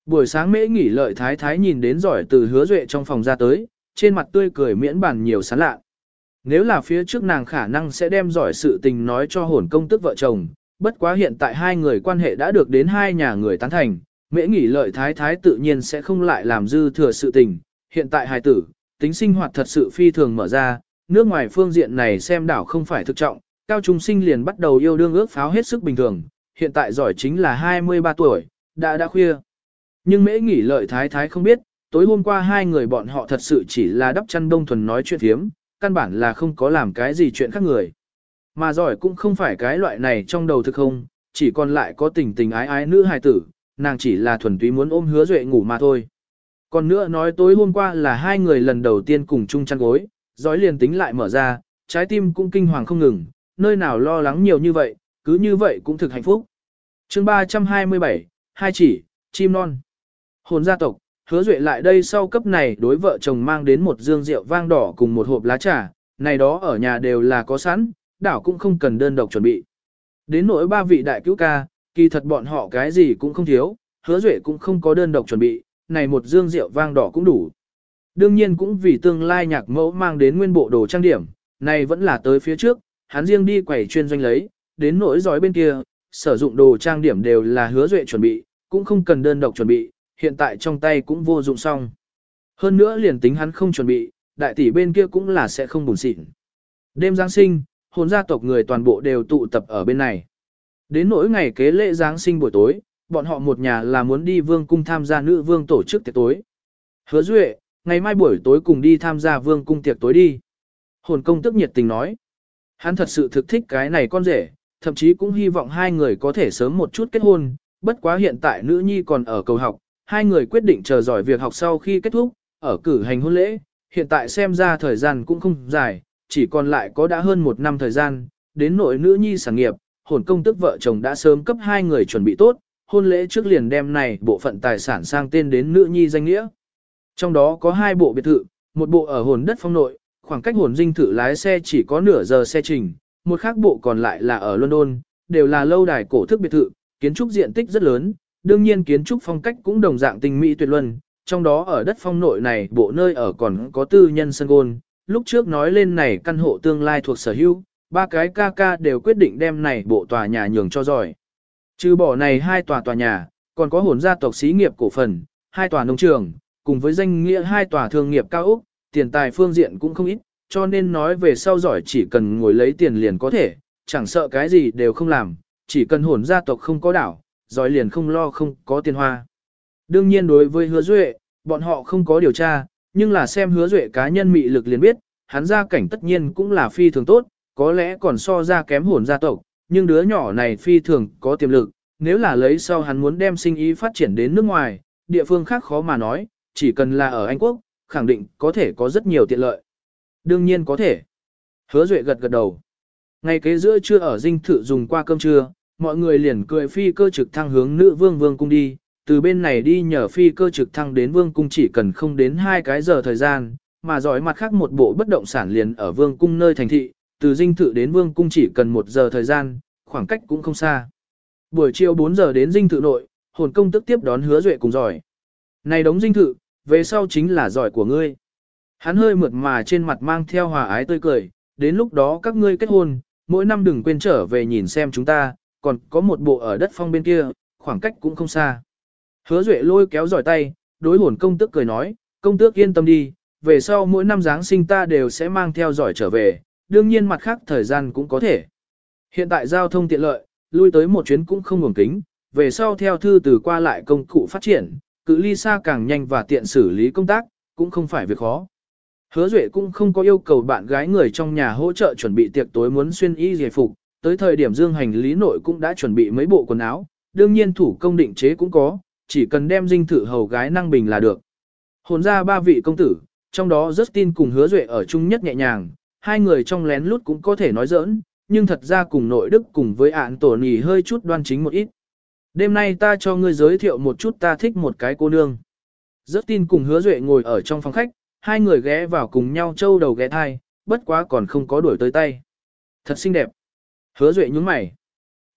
Buổi sáng mễ nghỉ lợi thái thái nhìn đến giỏi từ hứa duệ trong phòng ra tới, trên mặt tươi cười miễn bàn nhiều sán lạ. Nếu là phía trước nàng khả năng sẽ đem giỏi sự tình nói cho hồn công tức vợ chồng, bất quá hiện tại hai người quan hệ đã được đến hai nhà người tán thành, mễ nghỉ lợi thái thái tự nhiên sẽ không lại làm dư thừa sự tình. Hiện tại hài tử, tính sinh hoạt thật sự phi thường mở ra, nước ngoài phương diện này xem đảo không phải thực trọng, cao trung sinh liền bắt đầu yêu đương ước pháo hết sức bình thường, hiện tại giỏi chính là 23 tuổi, đã đã khuya. Nhưng mễ nghỉ lợi thái thái không biết, tối hôm qua hai người bọn họ thật sự chỉ là đắp chăn đông thuần nói chuyện thiếm, căn bản là không có làm cái gì chuyện khác người. Mà giỏi cũng không phải cái loại này trong đầu thực không, chỉ còn lại có tình tình ái ái nữ hài tử, nàng chỉ là thuần túy muốn ôm hứa duệ ngủ mà thôi. Còn nữa nói tối hôm qua là hai người lần đầu tiên cùng chung chăn gối, giỏi liền tính lại mở ra, trái tim cũng kinh hoàng không ngừng, nơi nào lo lắng nhiều như vậy, cứ như vậy cũng thực hạnh phúc. chương 327, hai chỉ, chim non. Hồn gia tộc, hứa duệ lại đây sau cấp này đối vợ chồng mang đến một dương rượu vang đỏ cùng một hộp lá trà, này đó ở nhà đều là có sẵn, đảo cũng không cần đơn độc chuẩn bị. Đến nỗi ba vị đại cứu ca, kỳ thật bọn họ cái gì cũng không thiếu, hứa duệ cũng không có đơn độc chuẩn bị, này một dương rượu vang đỏ cũng đủ. Đương nhiên cũng vì tương lai nhạc mẫu mang đến nguyên bộ đồ trang điểm, này vẫn là tới phía trước, hắn riêng đi quẩy chuyên doanh lấy, đến nỗi giói bên kia, sử dụng đồ trang điểm đều là hứa duệ chuẩn bị, cũng không cần đơn độc chuẩn bị, hiện tại trong tay cũng vô dụng xong. Hơn nữa liền tính hắn không chuẩn bị, đại tỷ bên kia cũng là sẽ không buồn xịn. Đêm Giáng sinh, hồn gia tộc người toàn bộ đều tụ tập ở bên này. Đến nỗi ngày kế lễ Giáng sinh buổi tối, bọn họ một nhà là muốn đi vương cung tham gia nữ vương tổ chức tiệc tối. Hứa Duệ, ngày mai buổi tối cùng đi tham gia vương cung tiệc tối đi. Hồn công tức nhiệt tình nói. Hắn thật sự thực thích cái này con rể, thậm chí cũng hy vọng hai người có thể sớm một chút kết hôn, bất quá hiện tại nữ nhi còn ở cầu học, hai người quyết định chờ giỏi việc học sau khi kết thúc, ở cử hành hôn lễ, hiện tại xem ra thời gian cũng không dài, chỉ còn lại có đã hơn một năm thời gian, đến nội nữ nhi sản nghiệp, hồn công tức vợ chồng đã sớm cấp hai người chuẩn bị tốt, hôn lễ trước liền đem này bộ phận tài sản sang tên đến nữ nhi danh nghĩa. Trong đó có hai bộ biệt thự, một bộ ở hồn đất phong nội, khoảng cách hồn dinh thự lái xe chỉ có nửa giờ xe trình, một khác bộ còn lại là ở London, đều là lâu đài cổ thức biệt thự, kiến trúc diện tích rất lớn, đương nhiên kiến trúc phong cách cũng đồng dạng tinh mỹ tuyệt luân, trong đó ở đất phong nội này bộ nơi ở còn có tư nhân sân gôn, lúc trước nói lên này căn hộ tương lai thuộc sở hữu, ba cái ca ca đều quyết định đem này bộ tòa nhà nhường cho giỏi. Trừ bỏ này hai tòa tòa nhà, còn có hồn gia tộc xí nghiệp cổ phần, hai tòa nông trường, cùng với danh nghĩa hai tòa thương nghiệp cao ốc, tiền tài phương diện cũng không ít, cho nên nói về sau giỏi chỉ cần ngồi lấy tiền liền có thể, chẳng sợ cái gì đều không làm, chỉ cần hồn gia tộc không có đảo, giỏi liền không lo không có tiền hoa. Đương nhiên đối với hứa duệ, bọn họ không có điều tra, nhưng là xem hứa duệ cá nhân mị lực liền biết, hắn gia cảnh tất nhiên cũng là phi thường tốt, có lẽ còn so ra kém hồn gia tộc, nhưng đứa nhỏ này phi thường có tiềm lực, nếu là lấy sau hắn muốn đem sinh ý phát triển đến nước ngoài, địa phương khác khó mà nói, chỉ cần là ở Anh Quốc, khẳng định có thể có rất nhiều tiện lợi. Đương nhiên có thể. Hứa Duệ gật gật đầu. Ngày kế giữa trưa ở dinh thự dùng qua cơm trưa, mọi người liền cười phi cơ trực thăng hướng nữ vương vương cung đi, từ bên này đi nhờ phi cơ trực thăng đến vương cung chỉ cần không đến hai cái giờ thời gian, mà giỏi mặt khác một bộ bất động sản liền ở vương cung nơi thành thị, từ dinh thự đến vương cung chỉ cần một giờ thời gian, khoảng cách cũng không xa. Buổi chiều 4 giờ đến dinh thự nội, hồn công tức tiếp đón hứa duệ cùng giỏi. Này đóng dinh thự, về sau chính là giỏi của ngươi. Hắn hơi mượt mà trên mặt mang theo hòa ái tươi cười, đến lúc đó các ngươi kết hôn, mỗi năm đừng quên trở về nhìn xem chúng ta, còn có một bộ ở đất phong bên kia, khoảng cách cũng không xa. Hứa Duệ lôi kéo giỏi tay, đối hồn công tước cười nói, công tước yên tâm đi, về sau mỗi năm Giáng sinh ta đều sẽ mang theo giỏi trở về, đương nhiên mặt khác thời gian cũng có thể. Hiện tại giao thông tiện lợi, lui tới một chuyến cũng không ngủng kính, về sau theo thư từ qua lại công cụ phát triển, cự ly xa càng nhanh và tiện xử lý công tác, cũng không phải việc khó. Hứa Duệ cũng không có yêu cầu bạn gái người trong nhà hỗ trợ chuẩn bị tiệc tối muốn xuyên y giải phục, tới thời điểm dương hành lý nội cũng đã chuẩn bị mấy bộ quần áo, đương nhiên thủ công định chế cũng có, chỉ cần đem dinh thự hầu gái năng bình là được. Hồn ra ba vị công tử, trong đó Justin cùng hứa duệ ở chung nhất nhẹ nhàng, hai người trong lén lút cũng có thể nói giỡn, nhưng thật ra cùng nội đức cùng với ạn tổ nì hơi chút đoan chính một ít. Đêm nay ta cho ngươi giới thiệu một chút ta thích một cái cô nương. Justin cùng hứa duệ ngồi ở trong phòng khách, hai người ghé vào cùng nhau châu đầu ghé thai, bất quá còn không có đuổi tới tay. Thật xinh đẹp. Hứa duệ nhúng mày.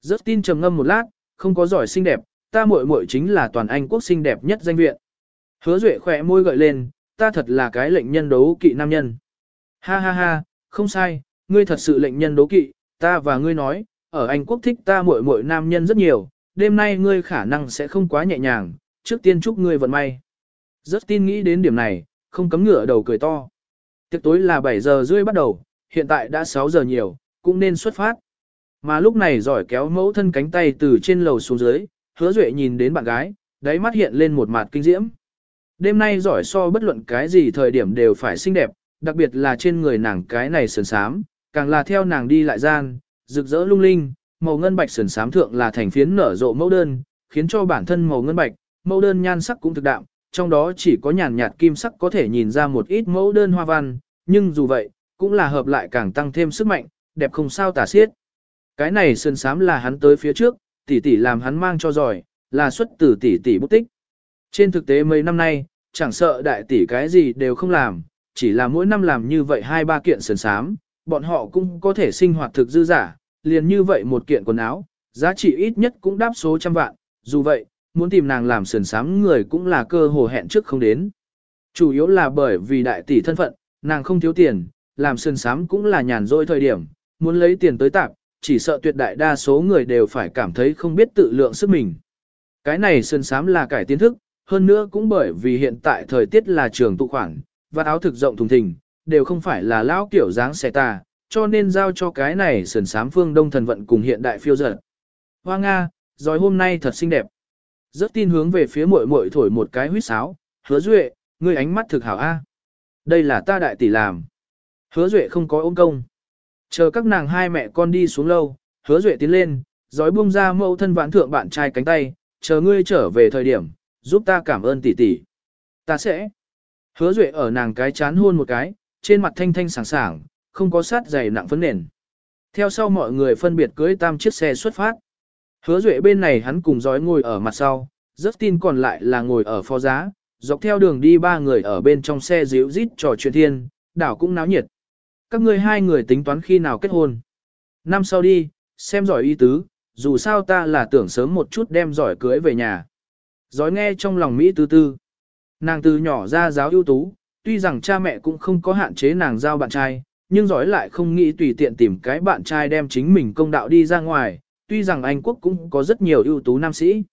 Justin trầm ngâm một lát, không có giỏi xinh đẹp, ta muội muội chính là toàn Anh quốc xinh đẹp nhất danh viện. Hứa Duệ khỏe môi gợi lên, ta thật là cái lệnh nhân đấu kỵ nam nhân. Ha ha ha, không sai, ngươi thật sự lệnh nhân đấu kỵ, ta và ngươi nói, ở Anh quốc thích ta muội muội nam nhân rất nhiều, đêm nay ngươi khả năng sẽ không quá nhẹ nhàng, trước tiên chúc ngươi vận may. Rất tin nghĩ đến điểm này, không cấm ngửa đầu cười to. Tiệc tối là 7 giờ rưỡi bắt đầu, hiện tại đã 6 giờ nhiều, cũng nên xuất phát. Mà lúc này giỏi kéo mẫu thân cánh tay từ trên lầu xuống dưới, hứa duệ nhìn đến bạn gái, đáy mắt hiện lên một mặt kinh diễm. Đêm nay giỏi so bất luận cái gì thời điểm đều phải xinh đẹp, đặc biệt là trên người nàng cái này sườn sám, càng là theo nàng đi lại gian, rực rỡ lung linh, màu ngân bạch sườn sám thượng là thành phiến nở rộ mẫu đơn, khiến cho bản thân màu ngân bạch, mẫu đơn nhan sắc cũng thực đạm, trong đó chỉ có nhàn nhạt kim sắc có thể nhìn ra một ít mẫu đơn hoa văn, nhưng dù vậy, cũng là hợp lại càng tăng thêm sức mạnh, đẹp không sao tả xiết. Cái này sườn sám là hắn tới phía trước, tỷ tỷ làm hắn mang cho giỏi, là xuất từ tỷ tỷ bút tích. Trên thực tế mấy năm nay, chẳng sợ đại tỷ cái gì đều không làm, chỉ là mỗi năm làm như vậy hai ba kiện sườn sám, bọn họ cũng có thể sinh hoạt thực dư giả, liền như vậy một kiện quần áo, giá trị ít nhất cũng đáp số trăm vạn, dù vậy, muốn tìm nàng làm sườn sám người cũng là cơ hồ hẹn trước không đến. Chủ yếu là bởi vì đại tỷ thân phận, nàng không thiếu tiền, làm sườn sám cũng là nhàn rỗi thời điểm, muốn lấy tiền tới tạp, chỉ sợ tuyệt đại đa số người đều phải cảm thấy không biết tự lượng sức mình. Cái này sườn sám là cải tiến thức, hơn nữa cũng bởi vì hiện tại thời tiết là trường tụ khoảng và áo thực rộng thùng thình, đều không phải là lão kiểu dáng xẻ tà, cho nên giao cho cái này sườn sám phương đông thần vận cùng hiện đại phiêu dật. Hoa Nga, giói hôm nay thật xinh đẹp. Rất tin hướng về phía muội muội thổi một cái huýt sáo, hứa duệ, ngươi ánh mắt thực hảo a. Đây là ta đại tỷ làm. Hứa duệ không có ôm công. Chờ các nàng hai mẹ con đi xuống lâu, hứa duệ tiến lên, giói buông ra mẫu thân vãn thượng bạn trai cánh tay, chờ ngươi trở về thời điểm, giúp ta cảm ơn tỷ tỷ. Ta sẽ. Hứa Duệ ở nàng cái chán hôn một cái, trên mặt thanh thanh sảng sảng, không có sát dày nặng phấn nền. Theo sau mọi người phân biệt cưới tam chiếc xe xuất phát. Hứa Duệ bên này hắn cùng dõi ngồi ở mặt sau, rất tin còn lại là ngồi ở phó giá, dọc theo đường đi ba người ở bên trong xe díu rít trò chuyện thiên, đảo cũng náo nhiệt. Các ngươi hai người tính toán khi nào kết hôn. Năm sau đi, xem giỏi y tứ, dù sao ta là tưởng sớm một chút đem giỏi cưới về nhà. Giói nghe trong lòng Mỹ tư tư. Nàng từ nhỏ ra giáo ưu tú, tuy rằng cha mẹ cũng không có hạn chế nàng giao bạn trai, nhưng giỏi lại không nghĩ tùy tiện tìm cái bạn trai đem chính mình công đạo đi ra ngoài, tuy rằng Anh quốc cũng có rất nhiều ưu tú nam sĩ.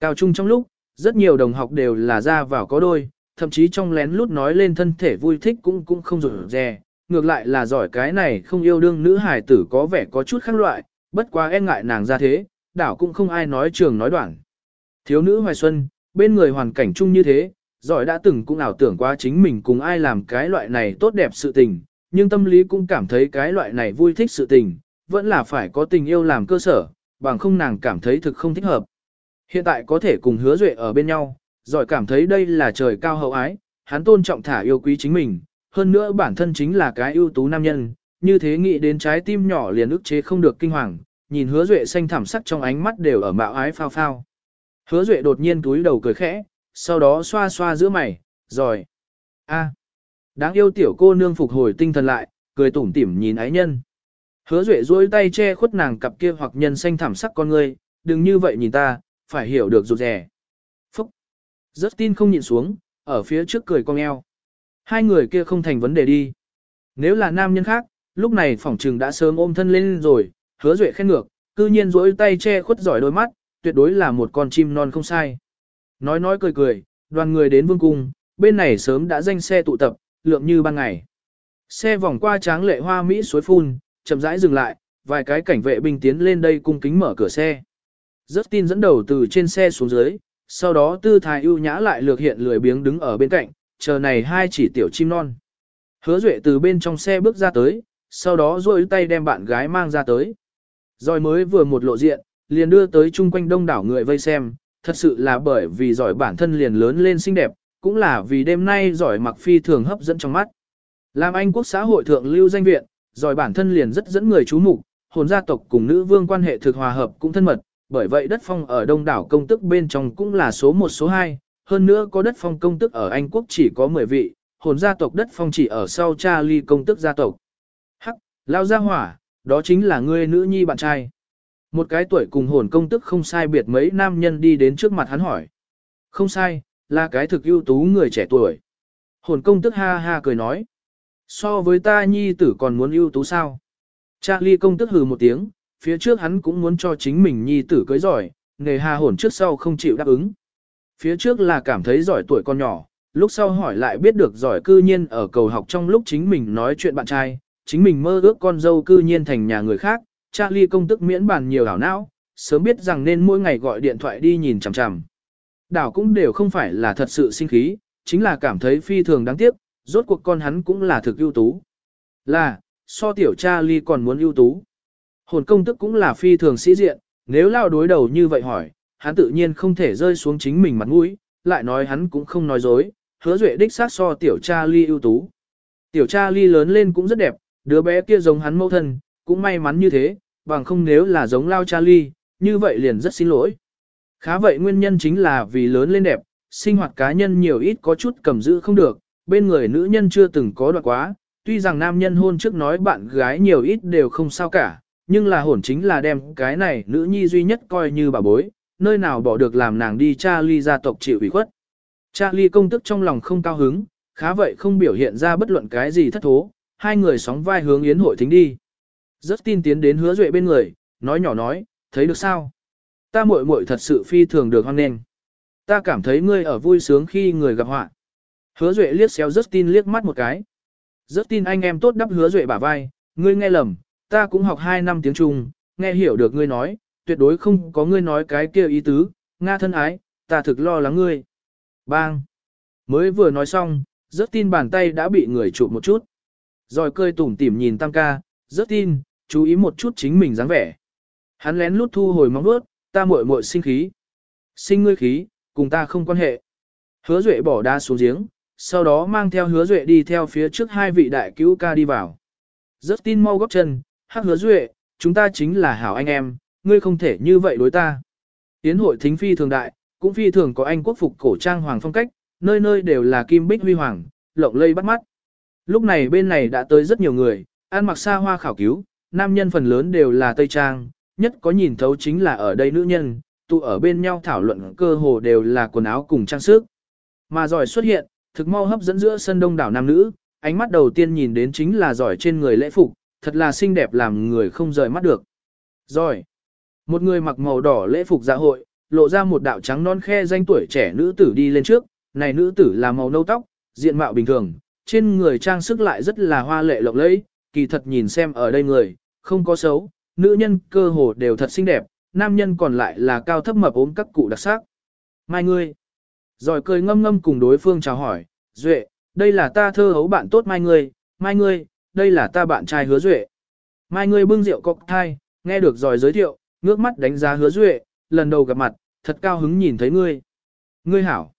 Cao trung trong lúc, rất nhiều đồng học đều là ra vào có đôi, thậm chí trong lén lút nói lên thân thể vui thích cũng cũng không rủi rè, ngược lại là giỏi cái này không yêu đương nữ hài tử có vẻ có chút khác loại, bất quá e ngại nàng ra thế, đảo cũng không ai nói trường nói đoạn. Thiếu nữ hoài xuân, bên người hoàn cảnh chung như thế, giỏi đã từng cũng ảo tưởng qua chính mình cùng ai làm cái loại này tốt đẹp sự tình, nhưng tâm lý cũng cảm thấy cái loại này vui thích sự tình, vẫn là phải có tình yêu làm cơ sở, bằng không nàng cảm thấy thực không thích hợp. Hiện tại có thể cùng hứa duệ ở bên nhau, giỏi cảm thấy đây là trời cao hậu ái, hắn tôn trọng thả yêu quý chính mình, hơn nữa bản thân chính là cái ưu tú nam nhân, như thế nghĩ đến trái tim nhỏ liền ức chế không được kinh hoàng, nhìn hứa duệ xanh thảm sắc trong ánh mắt đều ở mạo ái phao phao. Hứa duệ đột nhiên túi đầu cười khẽ, sau đó xoa xoa giữa mày, rồi. a đáng yêu tiểu cô nương phục hồi tinh thần lại, cười tủm tỉm nhìn ái nhân. Hứa duệ duỗi tay che khuất nàng cặp kia hoặc nhân xanh thảm sắc con ngươi, đừng như vậy nhìn ta, phải hiểu được rụt rè. Phúc! Rất tin không nhìn xuống, ở phía trước cười cong eo. Hai người kia không thành vấn đề đi. Nếu là nam nhân khác, lúc này phỏng trừng đã sớm ôm thân lên rồi, hứa duệ khen ngược, cư nhiên duỗi tay che khuất giỏi đôi mắt, tuyệt đối là một con chim non không sai. Nói nói cười cười, đoàn người đến vương cung, bên này sớm đã danh xe tụ tập, lượng như ban ngày. Xe vòng qua tráng lệ hoa Mỹ suối phun, chậm rãi dừng lại, vài cái cảnh vệ binh tiến lên đây cung kính mở cửa xe. Rất tin dẫn đầu từ trên xe xuống dưới, sau đó tư thái ưu nhã lại lược hiện lười biếng đứng ở bên cạnh, chờ này hai chỉ tiểu chim non. Hứa Duệ từ bên trong xe bước ra tới, sau đó duỗi tay đem bạn gái mang ra tới. Rồi mới vừa một lộ diện, liền đưa tới chung quanh đông đảo người vây xem, thật sự là bởi vì giỏi bản thân liền lớn lên xinh đẹp, cũng là vì đêm nay giỏi mặc phi thường hấp dẫn trong mắt. Làm Anh quốc xã hội thượng lưu danh viện, giỏi bản thân liền rất dẫn người chú mục, hồn gia tộc cùng nữ vương quan hệ thực hòa hợp cũng thân mật, bởi vậy đất phong ở đông đảo công tức bên trong cũng là số 1 số 2, hơn nữa có đất phong công tức ở Anh quốc chỉ có 10 vị, hồn gia tộc đất phong chỉ ở sau cha ly công tức gia tộc. Hắc, lao gia hỏa, đó chính là ngươi nữ nhi bạn trai. Một cái tuổi cùng hồn công tức không sai biệt mấy nam nhân đi đến trước mặt hắn hỏi. Không sai, là cái thực ưu tú người trẻ tuổi. Hồn công tức ha ha cười nói. So với ta nhi tử còn muốn ưu tú sao? Charlie công tức hừ một tiếng, phía trước hắn cũng muốn cho chính mình nhi tử cưới giỏi, nghề hà hồn trước sau không chịu đáp ứng. Phía trước là cảm thấy giỏi tuổi con nhỏ, lúc sau hỏi lại biết được giỏi cư nhiên ở cầu học trong lúc chính mình nói chuyện bạn trai, chính mình mơ ước con dâu cư nhiên thành nhà người khác, Charlie công tức miễn bàn nhiều ảo não, sớm biết rằng nên mỗi ngày gọi điện thoại đi nhìn chằm chằm. Đảo cũng đều không phải là thật sự sinh khí, chính là cảm thấy phi thường đáng tiếc, rốt cuộc con hắn cũng là thực ưu tú. Là, so tiểu cha ly còn muốn ưu tú. Hồn công tức cũng là phi thường sĩ diện, nếu lao đối đầu như vậy hỏi, hắn tự nhiên không thể rơi xuống chính mình mặt mũi, lại nói hắn cũng không nói dối, hứa duệ đích xác so tiểu cha ly ưu tú. Tiểu cha ly lớn lên cũng rất đẹp, đứa bé kia giống hắn mẫu thân, cũng may mắn như thế, bằng không nếu là giống lao cha ly, như vậy liền rất xin lỗi. Khá vậy nguyên nhân chính là vì lớn lên đẹp, sinh hoạt cá nhân nhiều ít có chút cầm giữ không được, bên người nữ nhân chưa từng có đoạn quá, tuy rằng nam nhân hôn trước nói bạn gái nhiều ít đều không sao cả, nhưng là hồn chính là đem cái này nữ nhi duy nhất coi như bà bối, nơi nào bỏ được làm nàng đi cha ly gia tộc chịu ủy khuất. Cha ly công tức trong lòng không cao hứng, khá vậy không biểu hiện ra bất luận cái gì thất thố, hai người sóng vai hướng yến hội thính đi. Rất tin tiến đến hứa duệ bên người, nói nhỏ nói, thấy được sao? Ta muội muội thật sự phi thường được hoan nghênh. Ta cảm thấy ngươi ở vui sướng khi người gặp họa. Hứa duệ liếc xéo rất tin liếc mắt một cái. Rất tin anh em tốt đắp hứa duệ bả vai, ngươi nghe lầm, ta cũng học 2 năm tiếng Trung, nghe hiểu được ngươi nói, tuyệt đối không có ngươi nói cái kia ý tứ, Nga thân ái, ta thực lo lắng ngươi. Bang! Mới vừa nói xong, rất tin bàn tay đã bị người chụp một chút. Rồi cười tủm tỉm nhìn tam ca, rất tin, chú ý một chút chính mình dáng vẻ. Hắn lén lút thu hồi móng vuốt, ta muội muội sinh khí. Sinh ngươi khí, cùng ta không quan hệ. Hứa Duệ bỏ đa xuống giếng, sau đó mang theo hứa duệ đi theo phía trước hai vị đại cứu ca đi vào. Rất tin mau góp chân, hắc hứa duệ, chúng ta chính là hảo anh em, ngươi không thể như vậy đối ta. Yến hội thính phi thường đại, cũng phi thường có anh quốc phục cổ trang hoàng phong cách, nơi nơi đều là kim bích huy hoàng, lộng lây bắt mắt. Lúc này bên này đã tới rất nhiều người, ăn mặc xa hoa khảo cứu, nam nhân phần lớn đều là Tây Trang, nhất có nhìn thấu chính là ở đây nữ nhân, tụ ở bên nhau thảo luận cơ hồ đều là quần áo cùng trang sức. Mà giỏi xuất hiện, thực mau hấp dẫn giữa sân đông đảo nam nữ, ánh mắt đầu tiên nhìn đến chính là giỏi trên người lễ phục, thật là xinh đẹp làm người không rời mắt được. Giỏi. Một người mặc màu đỏ lễ phục dạ hội, lộ ra một đạo trắng non khe danh tuổi trẻ nữ tử đi lên trước, này nữ tử là màu nâu tóc, diện mạo bình thường, trên người trang sức lại rất là hoa lệ lộng lẫy, kỳ thật nhìn xem ở đây người, không có xấu, nữ nhân cơ hồ đều thật xinh đẹp, nam nhân còn lại là cao thấp mập ốm các cụ đặc sắc. Mai ngươi, rồi cười ngâm ngâm cùng đối phương chào hỏi, Duệ, đây là ta thơ hấu bạn tốt Mai ngươi, Mai ngươi, đây là ta bạn trai hứa Duệ. Mai ngươi bưng rượu cọc thai, nghe được rồi giới thiệu, ngước mắt đánh giá hứa Duệ, lần đầu gặp mặt, thật cao hứng nhìn thấy ngươi. Ngươi hảo.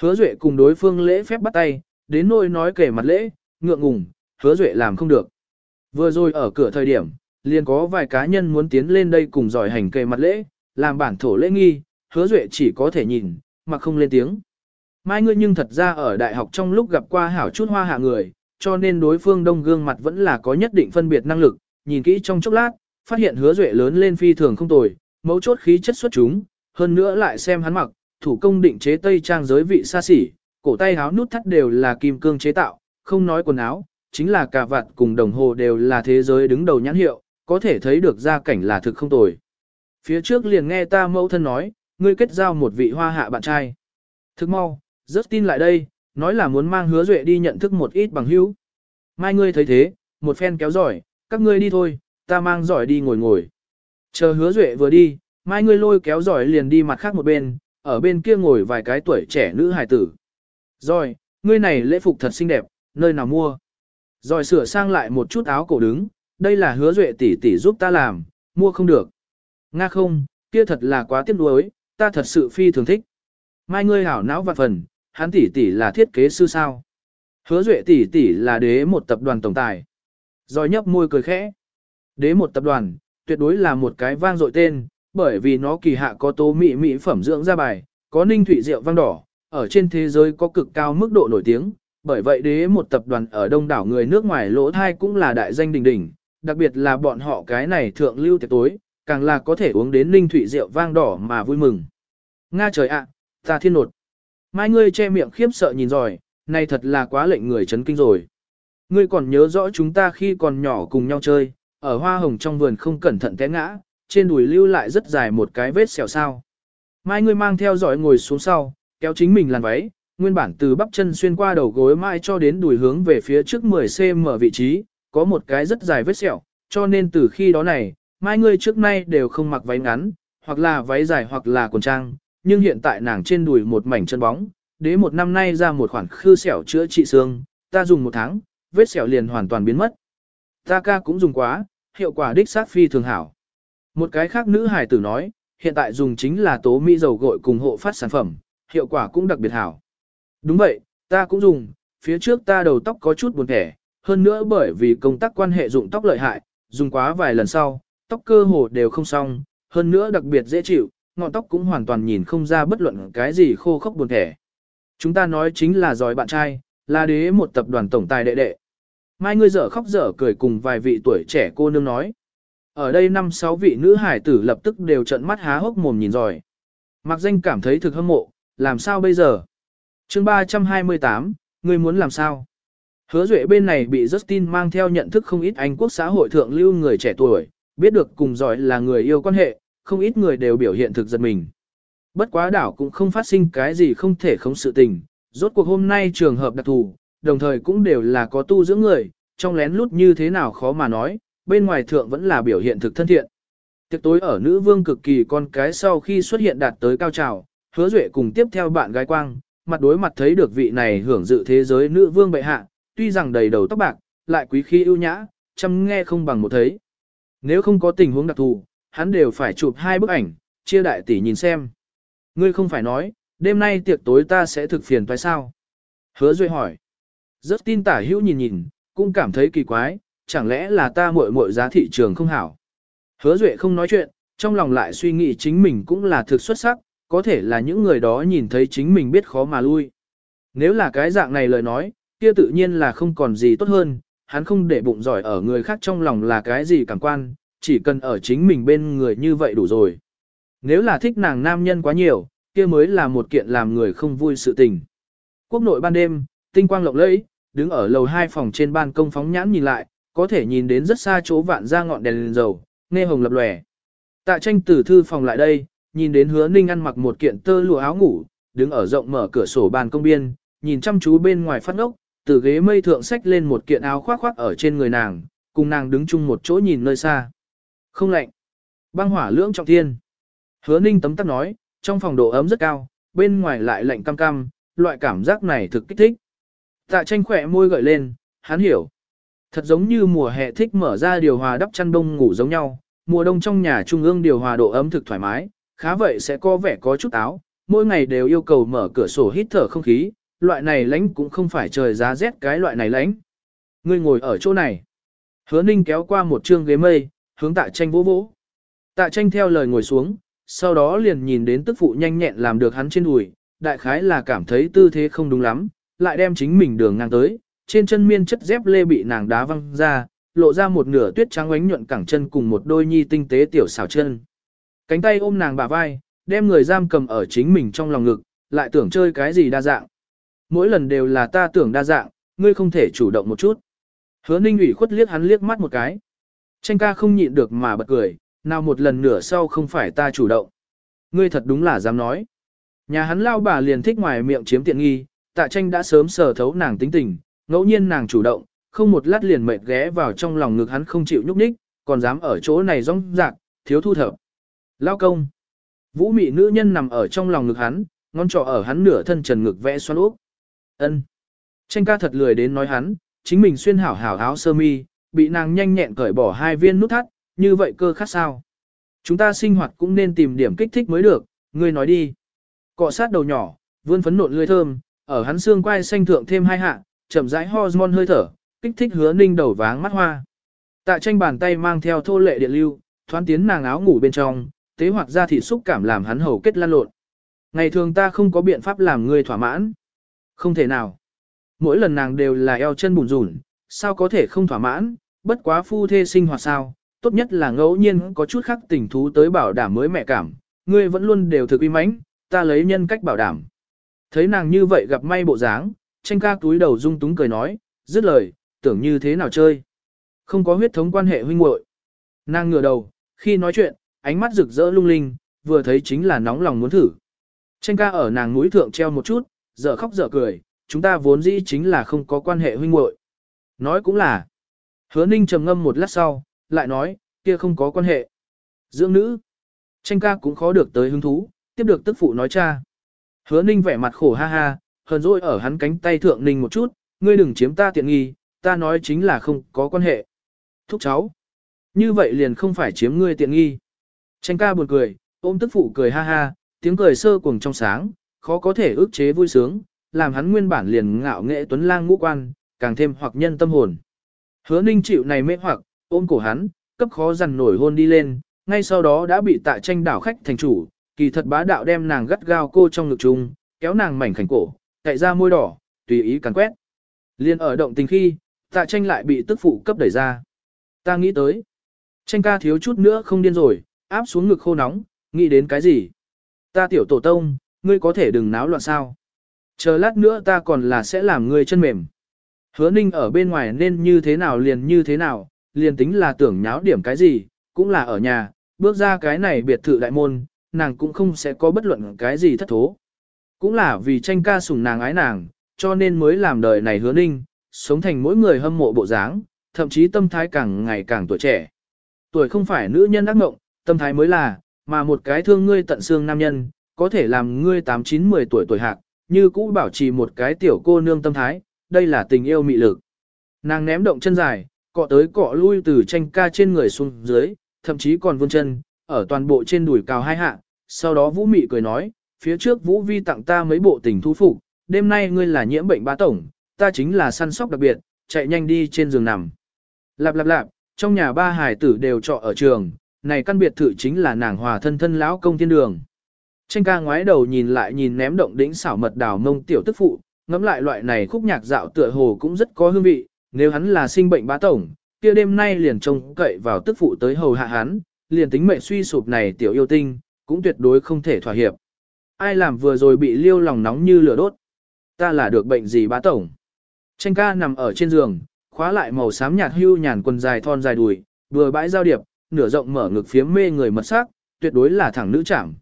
Hứa Duệ cùng đối phương lễ phép bắt tay, đến nỗi nói kể mặt lễ, ngượng ngùng, hứa Duệ làm không được. Vừa rồi ở cửa thời điểm, liền có vài cá nhân muốn tiến lên đây cùng giỏi hành kề mặt lễ, làm bản thổ lễ nghi, hứa duệ chỉ có thể nhìn, mà không lên tiếng. Mai ngươi nhưng thật ra ở đại học trong lúc gặp qua hảo chút hoa hạ người, cho nên đối phương đông gương mặt vẫn là có nhất định phân biệt năng lực, nhìn kỹ trong chốc lát, phát hiện hứa duệ lớn lên phi thường không tồi, mấu chốt khí chất xuất chúng, hơn nữa lại xem hắn mặc, thủ công định chế tây trang giới vị xa xỉ, cổ tay áo nút thắt đều là kim cương chế tạo, không nói quần áo, chính là cà vạt cùng đồng hồ đều là thế giới đứng đầu nhãn hiệu, có thể thấy được gia cảnh là thực không tồi. Phía trước liền nghe ta mẫu thân nói, ngươi kết giao một vị hoa hạ bạn trai. Thức mau, rất tin lại đây, nói là muốn mang hứa duệ đi nhận thức một ít bằng hữu. Mai ngươi thấy thế, một phen kéo giỏi, các ngươi đi thôi, ta mang giỏi đi ngồi ngồi. Chờ hứa duệ vừa đi, mai ngươi lôi kéo giỏi liền đi mặt khác một bên, ở bên kia ngồi vài cái tuổi trẻ nữ hài tử. Rồi, ngươi này lễ phục thật xinh đẹp, nơi nào mua? Rồi sửa sang lại một chút áo cổ đứng, đây là hứa duệ tỷ tỷ giúp ta làm, mua không được. Nga không, kia thật là quá tiếc nuối, ta thật sự phi thường thích. Mai ngươi hảo não vạn phần, hắn tỷ tỷ là thiết kế sư sao. Hứa duệ tỷ tỷ là đế một tập đoàn tổng tài. Rồi nhấp môi cười khẽ. Đế một tập đoàn, tuyệt đối là một cái vang dội tên, bởi vì nó kỳ hạ có tố mỹ mỹ phẩm dưỡng da bài, có ninh thủy rượu vang đỏ, ở trên thế giới có cực cao mức độ nổi tiếng, bởi vậy đế một tập đoàn ở đông đảo người nước ngoài lỗ thai cũng là đại danh đỉnh đỉnh, đặc biệt là bọn họ cái này thượng lưu tiệc tối, càng là có thể uống đến linh thủy rượu vang đỏ mà vui mừng. Nga trời ạ, ta thiên nột. Mai ngươi che miệng khiếp sợ nhìn rồi, này thật là quá lệnh người chấn kinh rồi. Ngươi còn nhớ rõ chúng ta khi còn nhỏ cùng nhau chơi, ở hoa hồng trong vườn không cẩn thận té ngã, trên đùi lưu lại rất dài một cái vết xẻo sao. Mai ngươi mang theo dõi ngồi xuống sau, kéo chính mình làn váy, nguyên bản từ bắp chân xuyên qua đầu gối mai cho đến đùi hướng về phía trước 10cm vị trí, có một cái rất dài vết sẹo, cho nên từ khi đó này, mai ngươi trước nay đều không mặc váy ngắn, hoặc là váy dài hoặc là quần trang, nhưng hiện tại nàng trên đùi một mảnh chân bóng, đế một năm nay ra một khoản khư sẹo chữa trị xương, ta dùng một tháng, vết sẹo liền hoàn toàn biến mất. Ta ca cũng dùng quá, hiệu quả đích sát phi thường hảo. Một cái khác nữ hài tử nói, hiện tại dùng chính là tố mỹ dầu gội cùng hộ phát sản phẩm, hiệu quả cũng đặc biệt hảo. Đúng vậy, ta cũng dùng, phía trước ta đầu tóc có chút buồn thẻ, hơn nữa bởi vì công tác quan hệ dụng tóc lợi hại, dùng quá vài lần sau, tóc cơ hồ đều không xong, hơn nữa đặc biệt dễ chịu, ngọn tóc cũng hoàn toàn nhìn không ra bất luận cái gì khô khốc buồn thẻ. Chúng ta nói chính là giỏi bạn trai, là đế một tập đoàn tổng tài đệ đệ. Mai ngươi dở khóc dở cười cùng vài vị tuổi trẻ cô nương nói. Ở đây năm sáu vị nữ hải tử lập tức đều trận mắt há hốc mồm nhìn rồi. Mặc danh cảm thấy thực hâm mộ, làm sao bây giờ? chương 328, ngươi muốn làm sao? Hứa Duệ bên này bị Justin mang theo nhận thức không ít Anh quốc xã hội thượng lưu người trẻ tuổi, biết được cùng giỏi là người yêu quan hệ, không ít người đều biểu hiện thực giật mình. Bất quá đảo cũng không phát sinh cái gì không thể không sự tình, rốt cuộc hôm nay trường hợp đặc thù, đồng thời cũng đều là có tu dưỡng người, trong lén lút như thế nào khó mà nói, bên ngoài thượng vẫn là biểu hiện thực thân thiện. Tiệc tối ở nữ vương cực kỳ con cái sau khi xuất hiện đạt tới cao trào, hứa duệ cùng tiếp theo bạn gái quang, mặt đối mặt thấy được vị này hưởng dự thế giới nữ vương bệ hạ, tuy rằng đầy đầu tóc bạc, lại quý khí ưu nhã, chăm nghe không bằng một thấy. Nếu không có tình huống đặc thù, hắn đều phải chụp hai bức ảnh, chia đại tỷ nhìn xem. Ngươi không phải nói, đêm nay tiệc tối ta sẽ thực phiền phải sao? Hứa Duệ hỏi. Rất tin tả hữu nhìn nhìn, cũng cảm thấy kỳ quái, chẳng lẽ là ta muội muội giá thị trường không hảo. Hứa Duệ không nói chuyện, trong lòng lại suy nghĩ chính mình cũng là thực xuất sắc, có thể là những người đó nhìn thấy chính mình biết khó mà lui. Nếu là cái dạng này lời nói, kia tự nhiên là không còn gì tốt hơn, hắn không để bụng giỏi ở người khác trong lòng là cái gì cảm quan, chỉ cần ở chính mình bên người như vậy đủ rồi. Nếu là thích nàng nam nhân quá nhiều, kia mới là một kiện làm người không vui sự tình. Quốc nội ban đêm, tinh quang lộng lẫy, đứng ở lầu hai phòng trên ban công phóng nhãn nhìn lại, có thể nhìn đến rất xa chỗ vạn ra ngọn đèn, đèn dầu, nghe hồng lập lòe. Tạ tranh tử thư phòng lại đây, nhìn đến hứa ninh ăn mặc một kiện tơ lụa áo ngủ, đứng ở rộng mở cửa sổ ban công biên, nhìn chăm chú bên ngoài phát ngốc, từ ghế mây thượng xách lên một kiện áo khoác khoác ở trên người nàng, cùng nàng đứng chung một chỗ nhìn nơi xa. Không lạnh. Băng hỏa lưỡng trọng thiên. Hứa ninh tấm tắc nói, trong phòng độ ấm rất cao, bên ngoài lại lạnh cam cam, loại cảm giác này thực kích thích. Tạ tranh khỏe môi gợi lên, hắn hiểu. Thật giống như mùa hè thích mở ra điều hòa đắp chăn đông ngủ giống nhau, mùa đông trong nhà trung ương điều hòa độ ấm thực thoải mái, khá vậy sẽ có vẻ có chút áo, mỗi ngày đều yêu cầu mở cửa sổ hít thở không khí, loại này lánh cũng không phải trời giá rét cái loại này lánh. Ngươi ngồi ở chỗ này. Hứa ninh kéo qua một chương ghế mây, hướng tạ tranh vỗ vỗ. Tạ tranh theo lời ngồi xuống, sau đó liền nhìn đến tức phụ nhanh nhẹn làm được hắn trên đùi, đại khái là cảm thấy tư thế không đúng lắm, lại đem chính mình đường ngang tới, trên chân miên chất dép lê bị nàng đá văng ra, lộ ra một nửa tuyết trắng ánh nhuận cẳng chân cùng một đôi nhi tinh tế tiểu xảo chân. Cánh tay ôm nàng bả vai, đem người giam cầm ở chính mình trong lòng ngực, lại tưởng chơi cái gì đa dạng. Mỗi lần đều là ta tưởng đa dạng, ngươi không thể chủ động một chút. Hứa ninh ủy khuất liếc hắn liếc mắt một cái. Tranh ca không nhịn được mà bật cười, nào một lần nửa sau không phải ta chủ động. Ngươi thật đúng là dám nói. Nhà hắn lao bà liền thích ngoài miệng chiếm tiện nghi, tạ tranh đã sớm sờ thấu nàng tính tình, ngẫu nhiên nàng chủ động, không một lát liền mệt ghé vào trong lòng ngực hắn không chịu nhúc nhích, còn dám ở chỗ này rong rạc, thiếu thu thập. Lao công. Vũ mị nữ nhân nằm ở trong lòng ngực hắn, ngón trỏ ở hắn nửa thân trần ngực vẽ xoắn úp. Ân. Tranh ca thật lười đến nói hắn, chính mình xuyên hảo hảo áo sơ mi, bị nàng nhanh nhẹn cởi bỏ hai viên nút thắt, như vậy cơ khát sao. Chúng ta sinh hoạt cũng nên tìm điểm kích thích mới được, ngươi nói đi. Cọ sát đầu nhỏ, vươn phấn nộn lưỡi thơm, ở hắn xương quai xanh thượng thêm hai hạ, chậm rãi hormone hơi thở, kích thích hứa ninh đầu váng mắt hoa. Tạ tranh bàn tay mang theo thô lệ điện lưu, thoán tiến nàng áo ngủ bên trong, tế hoặc ra thịt xúc cảm làm hắn hầu kết lan lộn. Ngày thường ta không có biện pháp làm ngươi thỏa mãn. Không thể nào. Mỗi lần nàng đều là eo chân bùn rủn, sao có thể không thỏa mãn, bất quá phu thê sinh hoạt sao, tốt nhất là ngẫu nhiên có chút khác tình thú tới bảo đảm mới mẹ cảm, ngươi vẫn luôn đều thực uy mãnh, ta lấy nhân cách bảo đảm. Thấy nàng như vậy gặp may bộ dáng, tranh ca túi đầu dung túng cười nói, dứt lời, tưởng như thế nào chơi. Không có huyết thống quan hệ huynh muội. Nàng ngửa đầu, khi nói chuyện, ánh mắt rực rỡ lung linh, vừa thấy chính là nóng lòng muốn thử. Tranh ca ở nàng núi thượng treo một chút, dở khóc dở cười, chúng ta vốn dĩ chính là không có quan hệ huynh muội. Nói cũng là. Hứa ninh trầm ngâm một lát sau, lại nói, kia không có quan hệ. Dưỡng nữ. Tranh ca cũng khó được tới hứng thú, tiếp được tức phụ nói cha. Hứa ninh vẻ mặt khổ ha ha, hờn dỗi ở hắn cánh tay thượng ninh một chút, ngươi đừng chiếm ta tiện nghi, ta nói chính là không có quan hệ. Thúc cháu. Như vậy liền không phải chiếm ngươi tiện nghi. Tranh ca buồn cười, ôm tức phụ cười ha ha, tiếng cười sơ cuồng trong sáng, khó có thể ức chế vui sướng, làm hắn nguyên bản liền ngạo nghệ tuấn lang ngũ quan, càng thêm hoặc nhân tâm hồn. Hứa ninh chịu này mê hoặc, ôm cổ hắn, cấp khó dằn nổi hôn đi lên, ngay sau đó đã bị tạ tranh đảo khách thành chủ, kỳ thật bá đạo đem nàng gắt gao cô trong ngực chung, kéo nàng mảnh khảnh cổ, cậy ra môi đỏ, tùy ý cắn quét. Liên ở động tình khi, tạ tranh lại bị tức phụ cấp đẩy ra. Ta nghĩ tới, tranh ca thiếu chút nữa không điên rồi, áp xuống ngực khô nóng, nghĩ đến cái gì? Ta tiểu tổ tông, ngươi có thể đừng náo loạn sao? Chờ lát nữa ta còn là sẽ làm ngươi chân mềm. Hứa ninh ở bên ngoài nên như thế nào liền như thế nào, liền tính là tưởng nháo điểm cái gì, cũng là ở nhà, bước ra cái này biệt thự đại môn, nàng cũng không sẽ có bất luận cái gì thất thố. Cũng là vì tranh ca sủng nàng ái nàng, cho nên mới làm đời này hứa ninh, sống thành mỗi người hâm mộ bộ dáng, thậm chí tâm thái càng ngày càng tuổi trẻ. Tuổi không phải nữ nhân ác mộng, tâm thái mới là, mà một cái thương ngươi tận xương nam nhân, có thể làm ngươi 8-9-10 tuổi tuổi hạc, như cũ bảo trì một cái tiểu cô nương tâm thái, đây là tình yêu mị lực. Nàng ném động chân dài, cọ tới cọ lui từ tranh ca trên người xuống dưới, thậm chí còn vươn chân, ở toàn bộ trên đùi cào hai hạ, sau đó Vũ Mị cười nói, phía trước Vũ Vi tặng ta mấy bộ tình thú phục, đêm nay ngươi là nhiễm bệnh bá tổng, ta chính là săn sóc đặc biệt, chạy nhanh đi trên giường nằm. Lạp lạp lạp, trong nhà ba hải tử đều trọ ở trường, này căn biệt thự chính là nàng hòa thân thân lão công thiên đường. Tranh ca ngoái đầu nhìn lại nhìn ném động đỉnh xảo mật đào mông tiểu tức phụ, ngẫm lại loại này khúc nhạc dạo tựa hồ cũng rất có hương vị, nếu hắn là sinh bệnh bá tổng, kia đêm nay liền trông cậy vào tức phụ tới hầu hạ hắn, liền tính mệnh suy sụp này tiểu yêu tinh, cũng tuyệt đối không thể thỏa hiệp. Ai làm vừa rồi bị liêu lòng nóng như lửa đốt? Ta là được bệnh gì bá tổng? Tranh ca nằm ở trên giường, khóa lại màu xám nhạt hưu nhàn quần dài thon dài đùi, vừa bãi giao điệp, nửa rộng mở ngực phía mê người mật sắc, tuyệt đối là thẳng nữ chẳng.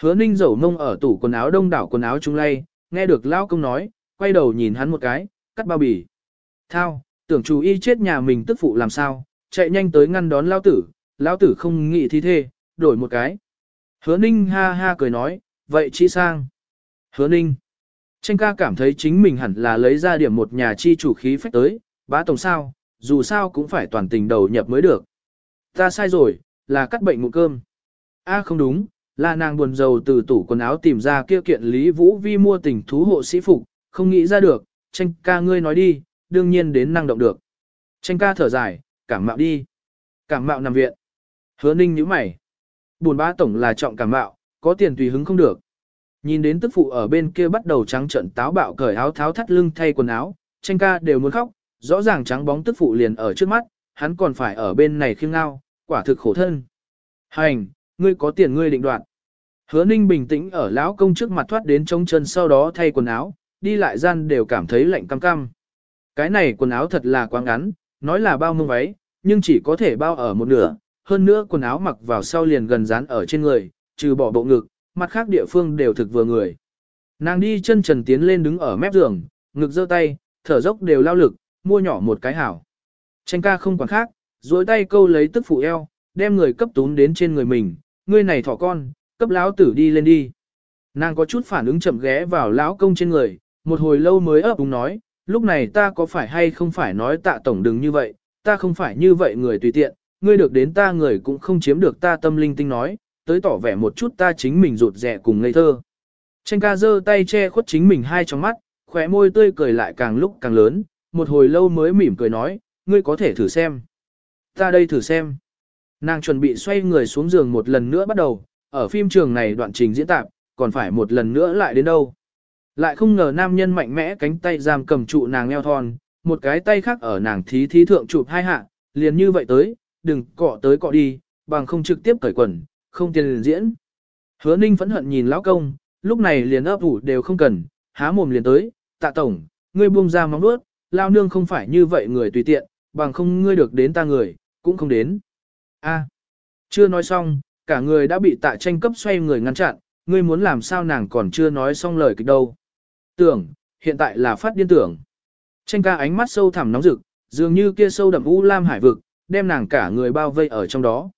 Hứa ninh dầu mông ở tủ quần áo đông đảo quần áo trung lay, nghe được lão công nói, quay đầu nhìn hắn một cái, cắt bao bì. Thao, tưởng chú y chết nhà mình tức phụ làm sao, chạy nhanh tới ngăn đón lão tử, lão tử không nghĩ thi thê, đổi một cái. Hứa ninh ha ha cười nói, vậy chị sang. Hứa ninh. Tranh ca cảm thấy chính mình hẳn là lấy ra điểm một nhà chi chủ khí phách tới, bá tổng sao, dù sao cũng phải toàn tình đầu nhập mới được. Ta sai rồi, là cắt bệnh mụn cơm. A không đúng, là nàng buồn rầu từ tủ quần áo tìm ra kia kiện Lý Vũ Vi mua tình thú hộ sĩ phục, không nghĩ ra được, tranh ca ngươi nói đi, đương nhiên đến năng động được. Tranh ca thở dài, cảm mạo đi. Cảm mạo nằm viện. Hứa ninh nhíu mày. Buồn bá tổng là trọng cảm mạo, có tiền tùy hứng không được. Nhìn đến tức phụ ở bên kia bắt đầu trắng trận táo bạo cởi áo tháo thắt lưng thay quần áo, tranh ca đều muốn khóc, rõ ràng trắng bóng tức phụ liền ở trước mắt, hắn còn phải ở bên này khiêng ngao, quả thực khổ thân. Hành, ngươi có tiền ngươi định đoạt. Hứa ninh bình tĩnh ở lão công trước mặt thoát đến trống chân sau đó thay quần áo, đi lại gian đều cảm thấy lạnh cam cam. Cái này quần áo thật là quá ngắn, nói là bao mông váy, nhưng chỉ có thể bao ở một nửa, hơn nữa quần áo mặc vào sau liền gần dán ở trên người, trừ bỏ bộ ngực, mặt khác địa phương đều thực vừa người. Nàng đi chân trần tiến lên đứng ở mép giường, ngực giơ tay, thở dốc đều lao lực, mua nhỏ một cái hảo. Tranh ca không quản khác, duỗi tay câu lấy tức phụ eo, đem người cấp tún đến trên người mình, ngươi này thỏ con, cấp lão tử đi lên đi. Nàng có chút phản ứng chậm ghé vào lão công trên người, một hồi lâu mới ấp úng nói, lúc này ta có phải hay không phải nói tạ tổng đừng như vậy, ta không phải như vậy người tùy tiện, ngươi được đến ta người cũng không chiếm được ta tâm linh tinh nói, tới tỏ vẻ một chút ta chính mình rụt rẻ cùng ngây thơ. Tranh ca giơ tay che khuất chính mình hai trong mắt, khóe môi tươi cười lại càng lúc càng lớn, một hồi lâu mới mỉm cười nói, ngươi có thể thử xem. Ta đây thử xem. Nàng chuẩn bị xoay người xuống giường một lần nữa bắt đầu, ở phim trường này đoạn trình diễn tạp, còn phải một lần nữa lại đến đâu. Lại không ngờ nam nhân mạnh mẽ cánh tay giam cầm trụ nàng eo thon, một cái tay khác ở nàng thí thí thượng chụp hai hạ, liền như vậy tới, đừng cọ tới cọ đi, bằng không trực tiếp cởi quần, không tiền liền diễn. Hứa ninh phẫn hận nhìn lão công, lúc này liền ấp ủ đều không cần, há mồm liền tới, tạ tổng, ngươi buông ra móng nuốt, lao nương không phải như vậy người tùy tiện, bằng không ngươi được đến ta người, cũng không đến. A, chưa nói xong, cả người đã bị tạ tranh cấp xoay người ngăn chặn, ngươi muốn làm sao nàng còn chưa nói xong lời kịch đâu. Tưởng, hiện tại là phát điên tưởng. Tranh ca ánh mắt sâu thẳm nóng rực, dường như kia sâu đậm u lam hải vực, đem nàng cả người bao vây ở trong đó.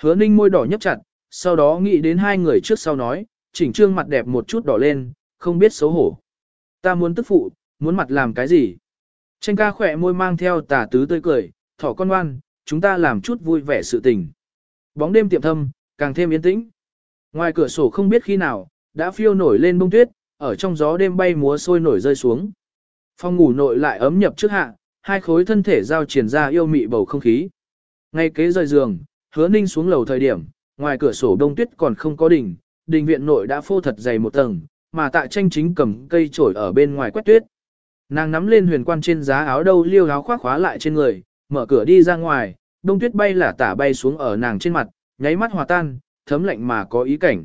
Hứa ninh môi đỏ nhấp chặt, sau đó nghĩ đến hai người trước sau nói, chỉnh trương mặt đẹp một chút đỏ lên, không biết xấu hổ. Ta muốn tức phụ, muốn mặt làm cái gì? Tranh ca khỏe môi mang theo tà tứ tươi cười, thỏ con ngoan, chúng ta làm chút vui vẻ sự tình. Bóng đêm tiệm thâm, càng thêm yên tĩnh. Ngoài cửa sổ không biết khi nào, đã phiêu nổi lên bông tuyết, ở trong gió đêm bay múa sôi nổi rơi xuống. Phòng ngủ nội lại ấm nhập trước hạ, hai khối thân thể giao triển ra yêu mị bầu không khí. Ngay kế rời giường, hứa ninh xuống lầu thời điểm, ngoài cửa sổ đông tuyết còn không có đỉnh, đình viện nội đã phô thật dày một tầng, mà tại tranh chính cầm cây trổi ở bên ngoài quét tuyết. Nàng nắm lên huyền quan trên giá áo đâu liêu áo khoác khóa lại trên người, mở cửa đi ra ngoài, đông tuyết bay là tả bay xuống ở nàng trên mặt, nháy mắt hòa tan, thấm lạnh mà có ý cảnh.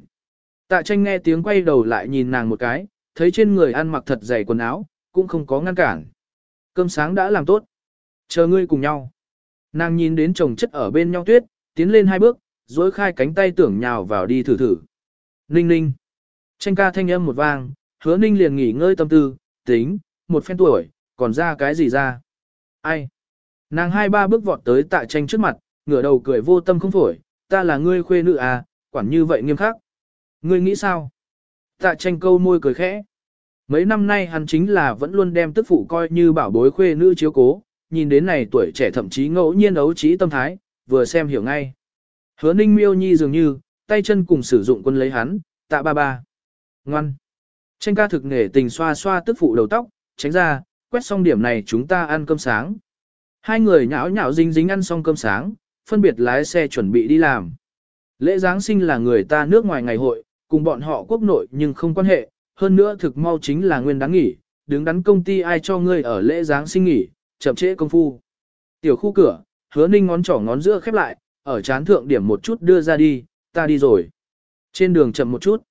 Tạ tranh nghe tiếng quay đầu lại nhìn nàng một cái, thấy trên người ăn mặc thật dày quần áo, cũng không có ngăn cản. Cơm sáng đã làm tốt. Chờ ngươi cùng nhau. Nàng nhìn đến chồng chất ở bên nhau tuyết, tiến lên hai bước, dối khai cánh tay tưởng nhào vào đi thử thử. Ninh ninh. Tranh ca thanh âm một vang, hứa ninh liền nghỉ ngơi tâm tư, tính, một phen tuổi, còn ra cái gì ra. Ai? Nàng hai ba bước vọt tới tạ tranh trước mặt, ngửa đầu cười vô tâm không phổi, ta là ngươi khuê nữ à, quản như vậy nghiêm khắc. Ngươi nghĩ sao? Tạ tranh câu môi cười khẽ. Mấy năm nay hắn chính là vẫn luôn đem tức phụ coi như bảo bối khuê nữ chiếu cố, nhìn đến này tuổi trẻ thậm chí ngẫu nhiên ấu trí tâm thái, vừa xem hiểu ngay. Hứa ninh miêu nhi dường như, tay chân cùng sử dụng quân lấy hắn, tạ ba ba. Ngoan. Tranh ca thực nghề tình xoa xoa tức phụ đầu tóc, tránh ra, quét xong điểm này chúng ta ăn cơm sáng. Hai người nhão nhão dính dính ăn xong cơm sáng, phân biệt lái xe chuẩn bị đi làm. Lễ Giáng sinh là người ta nước ngoài ngày hội, cùng bọn họ quốc nội nhưng không quan hệ, hơn nữa thực mau chính là nguyên đáng nghỉ, đứng đắn công ty ai cho ngươi ở lễ Giáng sinh nghỉ, chậm trễ công phu. Tiểu khu cửa, hứa ninh ngón trỏ ngón giữa khép lại, ở chán thượng điểm một chút đưa ra đi, ta đi rồi. Trên đường chậm một chút.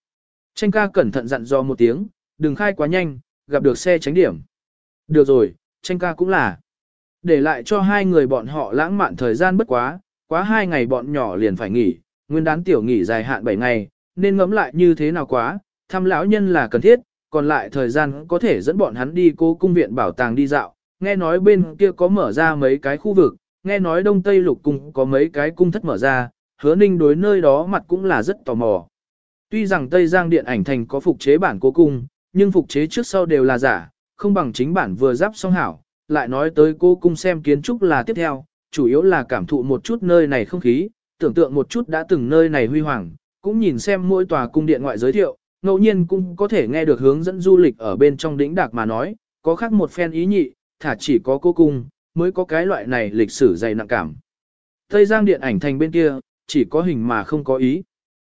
Tranh ca cẩn thận dặn dò một tiếng, đừng khai quá nhanh, gặp được xe tránh điểm. Được rồi, tranh ca cũng là. Để lại cho hai người bọn họ lãng mạn thời gian bất quá, quá hai ngày bọn nhỏ liền phải nghỉ, nguyên đán tiểu nghỉ dài hạn 7 ngày, nên ngẫm lại như thế nào quá, thăm lão nhân là cần thiết, còn lại thời gian có thể dẫn bọn hắn đi cố cung viện bảo tàng đi dạo, nghe nói bên kia có mở ra mấy cái khu vực, nghe nói đông tây lục cung có mấy cái cung thất mở ra, hứa ninh đối nơi đó mặt cũng là rất tò mò. Tuy rằng Tây Giang điện ảnh thành có phục chế bản cố cung, nhưng phục chế trước sau đều là giả, không bằng chính bản vừa giáp song hảo, lại nói tới cố cung xem kiến trúc là tiếp theo, chủ yếu là cảm thụ một chút nơi này không khí, tưởng tượng một chút đã từng nơi này huy hoàng, cũng nhìn xem mỗi tòa cung điện ngoại giới thiệu, ngẫu nhiên cũng có thể nghe được hướng dẫn du lịch ở bên trong đỉnh đạc mà nói, có khác một phen ý nhị, thả chỉ có cô cung, mới có cái loại này lịch sử dày nặng cảm. Tây Giang điện ảnh thành bên kia, chỉ có hình mà không có ý.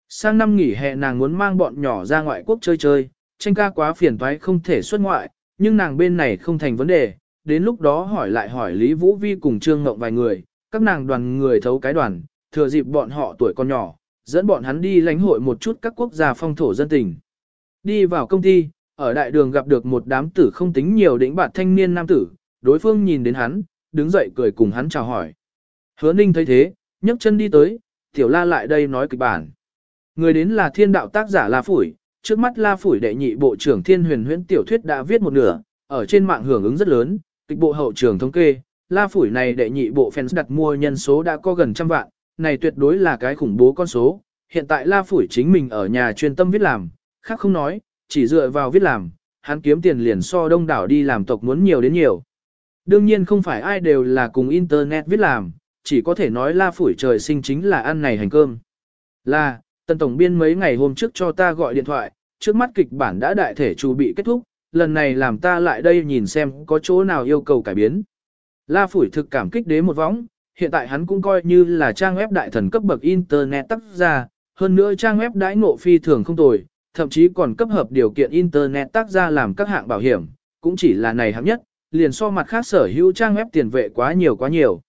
Sang năm nghỉ hè nàng muốn mang bọn nhỏ ra ngoại quốc chơi chơi, tranh ca quá phiền toái không thể xuất ngoại, nhưng nàng bên này không thành vấn đề, đến lúc đó hỏi lại hỏi Lý Vũ Vi cùng Trương Ngộng vài người, các nàng đoàn người thấu cái đoàn, thừa dịp bọn họ tuổi còn nhỏ, dẫn bọn hắn đi lãnh hội một chút các quốc gia phong thổ dân tình. Đi vào công ty, ở đại đường gặp được một đám tử không tính nhiều đỉnh bạt thanh niên nam tử, đối phương nhìn đến hắn, đứng dậy cười cùng hắn chào hỏi. Hứa ninh thấy thế, nhấc chân đi tới, tiểu la lại đây nói kịch bản. Người đến là thiên đạo tác giả La Phủi, trước mắt La Phủi đệ nhị bộ trưởng thiên huyền huyễn tiểu thuyết đã viết một nửa, ở trên mạng hưởng ứng rất lớn, kịch bộ hậu trường thống kê, La Phủi này đệ nhị bộ fans đặt mua nhân số đã có gần trăm vạn, này tuyệt đối là cái khủng bố con số. Hiện tại La Phủi chính mình ở nhà chuyên tâm viết làm, khác không nói, chỉ dựa vào viết làm, hắn kiếm tiền liền so đông đảo đi làm tộc muốn nhiều đến nhiều. Đương nhiên không phải ai đều là cùng Internet viết làm, chỉ có thể nói La Phủi trời sinh chính là ăn này hành cơm. Là, Tần Tổng Biên mấy ngày hôm trước cho ta gọi điện thoại, trước mắt kịch bản đã đại thể chuẩn bị kết thúc, lần này làm ta lại đây nhìn xem có chỗ nào yêu cầu cải biến. La Phủi thực cảm kích đế một võng, hiện tại hắn cũng coi như là trang web đại thần cấp bậc Internet tác ra, hơn nữa trang web đãi ngộ phi thường không tồi, thậm chí còn cấp hợp điều kiện Internet tác ra làm các hạng bảo hiểm, cũng chỉ là này hạng nhất, liền so mặt khác sở hữu trang web tiền vệ quá nhiều quá nhiều.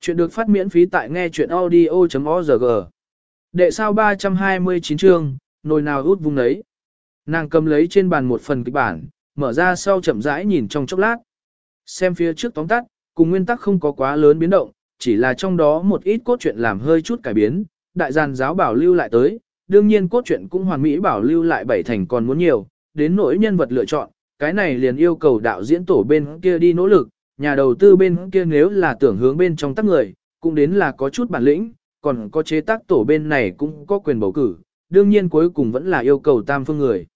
Chuyện được phát miễn phí tại nghe chuyện audio.org. Đệ sao 329 chương, nồi nào út vùng đấy. Nàng cầm lấy trên bàn một phần kịch bản, mở ra sau chậm rãi nhìn trong chốc lát. Xem phía trước tóm tắt, cùng nguyên tắc không có quá lớn biến động, chỉ là trong đó một ít cốt truyện làm hơi chút cải biến, đại giàn giáo bảo lưu lại tới, đương nhiên cốt truyện cũng hoàn mỹ bảo lưu lại bảy thành còn muốn nhiều, đến nỗi nhân vật lựa chọn, cái này liền yêu cầu đạo diễn tổ bên kia đi nỗ lực, nhà đầu tư bên kia nếu là tưởng hướng bên trong tác người, cũng đến là có chút bản lĩnh, còn có chế tác tổ bên này cũng có quyền bầu cử, đương nhiên cuối cùng vẫn là yêu cầu tam phương người.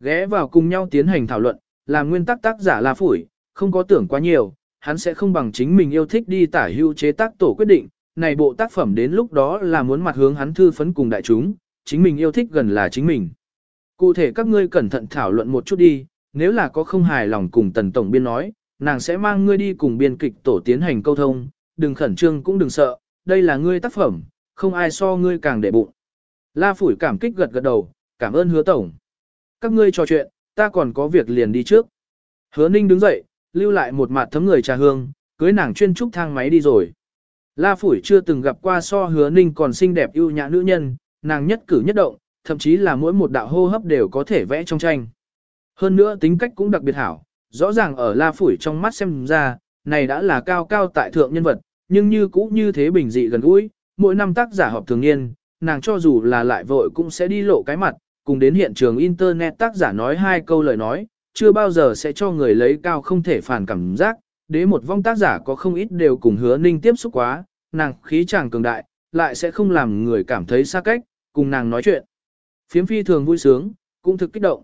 Ghé vào cùng nhau tiến hành thảo luận, làm nguyên tắc tác giả là phủi, không có tưởng quá nhiều, hắn sẽ không bằng chính mình yêu thích đi tả hữu chế tác tổ quyết định, này bộ tác phẩm đến lúc đó là muốn mặt hướng hắn thư phấn cùng đại chúng, chính mình yêu thích gần là chính mình. Cụ thể các ngươi cẩn thận thảo luận một chút đi, nếu là có không hài lòng cùng tần tổng biên nói, nàng sẽ mang ngươi đi cùng biên kịch tổ tiến hành câu thông, đừng khẩn trương cũng đừng sợ, đây là ngươi tác phẩm, không ai so ngươi càng để bụng. La phủi cảm kích gật gật đầu, cảm ơn hứa tổng. Các ngươi trò chuyện, ta còn có việc liền đi trước. Hứa ninh đứng dậy, lưu lại một mặt thấm người trà hương, cưới nàng chuyên trúc thang máy đi rồi. La phủi chưa từng gặp qua so hứa ninh còn xinh đẹp ưu nhã nữ nhân, nàng nhất cử nhất động, thậm chí là mỗi một đạo hô hấp đều có thể vẽ trong tranh. Hơn nữa tính cách cũng đặc biệt hảo, rõ ràng ở La Phủi trong mắt xem ra, này đã là cao cao tại thượng nhân vật, nhưng như cũ như thế bình dị gần gũi, mỗi năm tác giả họp thường niên, nàng cho dù là lại vội cũng sẽ đi lộ cái mặt, cùng đến hiện trường internet tác giả nói hai câu lời nói, chưa bao giờ sẽ cho người lấy cao không thể phản cảm giác, đế một vong tác giả có không ít đều cùng hứa ninh tiếp xúc quá, nàng khí chàng cường đại, lại sẽ không làm người cảm thấy xa cách, cùng nàng nói chuyện. Phiếm phi thường vui sướng, cũng thực kích động.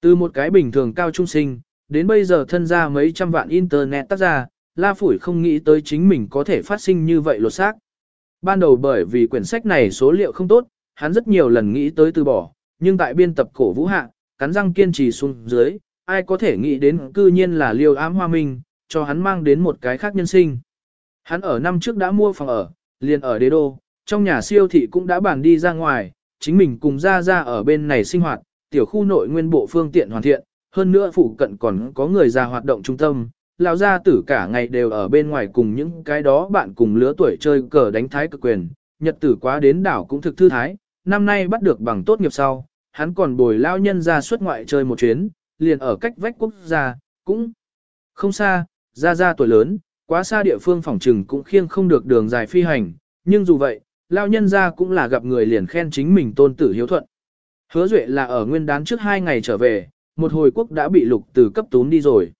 Từ một cái bình thường cao trung sinh, đến bây giờ thân ra mấy trăm vạn internet tác giả, La Phủi không nghĩ tới chính mình có thể phát sinh như vậy lột xác. Ban đầu bởi vì quyển sách này số liệu không tốt, hắn rất nhiều lần nghĩ tới từ bỏ, nhưng tại biên tập cổ vũ hạ, cắn răng kiên trì xuống dưới, ai có thể nghĩ đến cư nhiên là liêu ám hoa minh, cho hắn mang đến một cái khác nhân sinh. Hắn ở năm trước đã mua phòng ở, liền ở đế đô, trong nhà siêu thị cũng đã bàn đi ra ngoài, chính mình cùng ra ra ở bên này sinh hoạt, tiểu khu nội nguyên bộ phương tiện hoàn thiện, hơn nữa phụ cận còn có người già hoạt động trung tâm, lão gia tử cả ngày đều ở bên ngoài cùng những cái đó bạn cùng lứa tuổi chơi cờ đánh thái cực quyền, nhật tử quá đến đảo cũng thực thư thái, năm nay bắt được bằng tốt nghiệp sau, hắn còn bồi lao nhân ra xuất ngoại chơi một chuyến, liền ở cách vách quốc gia, cũng không xa, ra ra tuổi lớn, quá xa địa phương phòng trừng cũng khiêng không được đường dài phi hành, nhưng dù vậy, lao nhân ra cũng là gặp người liền khen chính mình tôn tử hiếu thuận. Hứa Duệ là ở nguyên đán trước hai ngày trở về, một hồi quốc đã bị lục từ cấp tún đi rồi.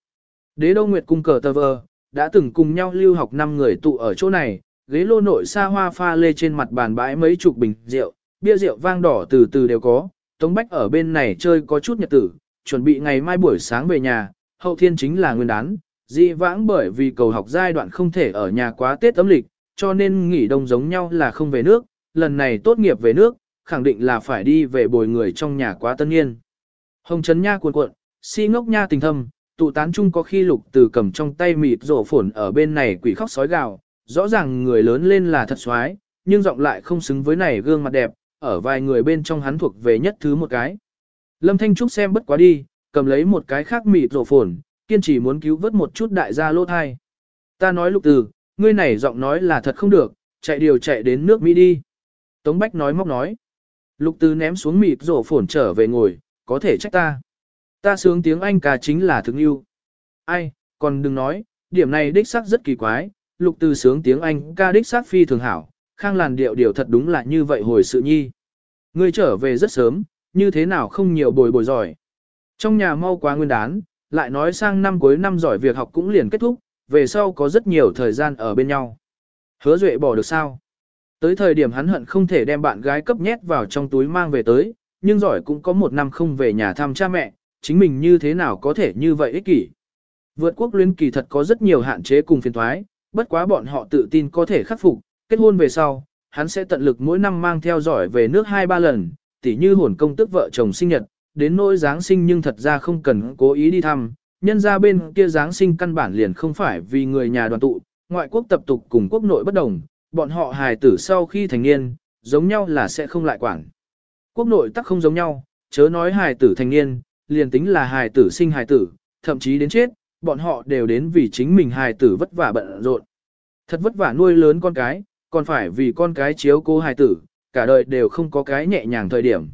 Đế đô nguyệt cung cờ tờ vơ, đã từng cùng nhau lưu học năm người tụ ở chỗ này, ghế lô nội xa hoa pha lê trên mặt bàn bãi mấy chục bình rượu, bia rượu vang đỏ từ từ đều có, Tống Bách ở bên này chơi có chút nhật tử, chuẩn bị ngày mai buổi sáng về nhà, hậu thiên chính là nguyên đán, dị vãng bởi vì cầu học giai đoạn không thể ở nhà quá Tết âm lịch, cho nên nghỉ đông giống nhau là không về nước, lần này tốt nghiệp về nước, khẳng định là phải đi về bồi người trong nhà quá tân niên. Hồng Trấn Nha cuộn cuộn, si ngốc nha tình thâm, tụ tán chung có khi lục từ cầm trong tay mịt rổ phổn ở bên này quỷ khóc sói gào, rõ ràng người lớn lên là thật xoái, nhưng giọng lại không xứng với này gương mặt đẹp, ở vài người bên trong hắn thuộc về nhất thứ một cái. Lâm Thanh Trúc xem bất quá đi, cầm lấy một cái khác mịt rổ phồn, kiên trì muốn cứu vớt một chút đại gia lô thai. Ta nói lục từ, ngươi này giọng nói là thật không được, chạy điều chạy đến nước Mỹ đi. Tống Bách nói móc nói. Lục từ ném xuống mịt rổ phồn trở về ngồi, có thể trách ta. Ta sướng tiếng Anh ca chính là thực yêu. Ai, còn đừng nói, điểm này đích xác rất kỳ quái, lục từ sướng tiếng Anh ca đích xác phi thường hảo, khang làn điệu điều thật đúng là như vậy hồi sự nhi. Ngươi trở về rất sớm, như thế nào không nhiều bồi bồi giỏi. Trong nhà mau quá nguyên đán, lại nói sang năm cuối năm giỏi việc học cũng liền kết thúc, về sau có rất nhiều thời gian ở bên nhau. Hứa Duệ bỏ được sao? Tới thời điểm hắn hận không thể đem bạn gái cấp nhét vào trong túi mang về tới, nhưng giỏi cũng có một năm không về nhà thăm cha mẹ, chính mình như thế nào có thể như vậy ích kỷ. Vượt quốc luyến kỳ thật có rất nhiều hạn chế cùng phiền thoái, bất quá bọn họ tự tin có thể khắc phục, kết hôn về sau, hắn sẽ tận lực mỗi năm mang theo giỏi về nước hai ba lần, tỉ như hồn công tức vợ chồng sinh nhật, đến nỗi Giáng sinh nhưng thật ra không cần cố ý đi thăm, nhân ra bên kia Giáng sinh căn bản liền không phải vì người nhà đoàn tụ, ngoại quốc tập tục cùng quốc nội bất đồng, bọn họ hài tử sau khi thành niên, giống nhau là sẽ không lại quản. Quốc nội tắc không giống nhau, chớ nói hài tử thành niên, liền tính là hài tử sinh hài tử, thậm chí đến chết, bọn họ đều đến vì chính mình hài tử vất vả bận rộn. Thật vất vả nuôi lớn con cái, còn phải vì con cái chiếu cố hài tử, cả đời đều không có cái nhẹ nhàng thời điểm.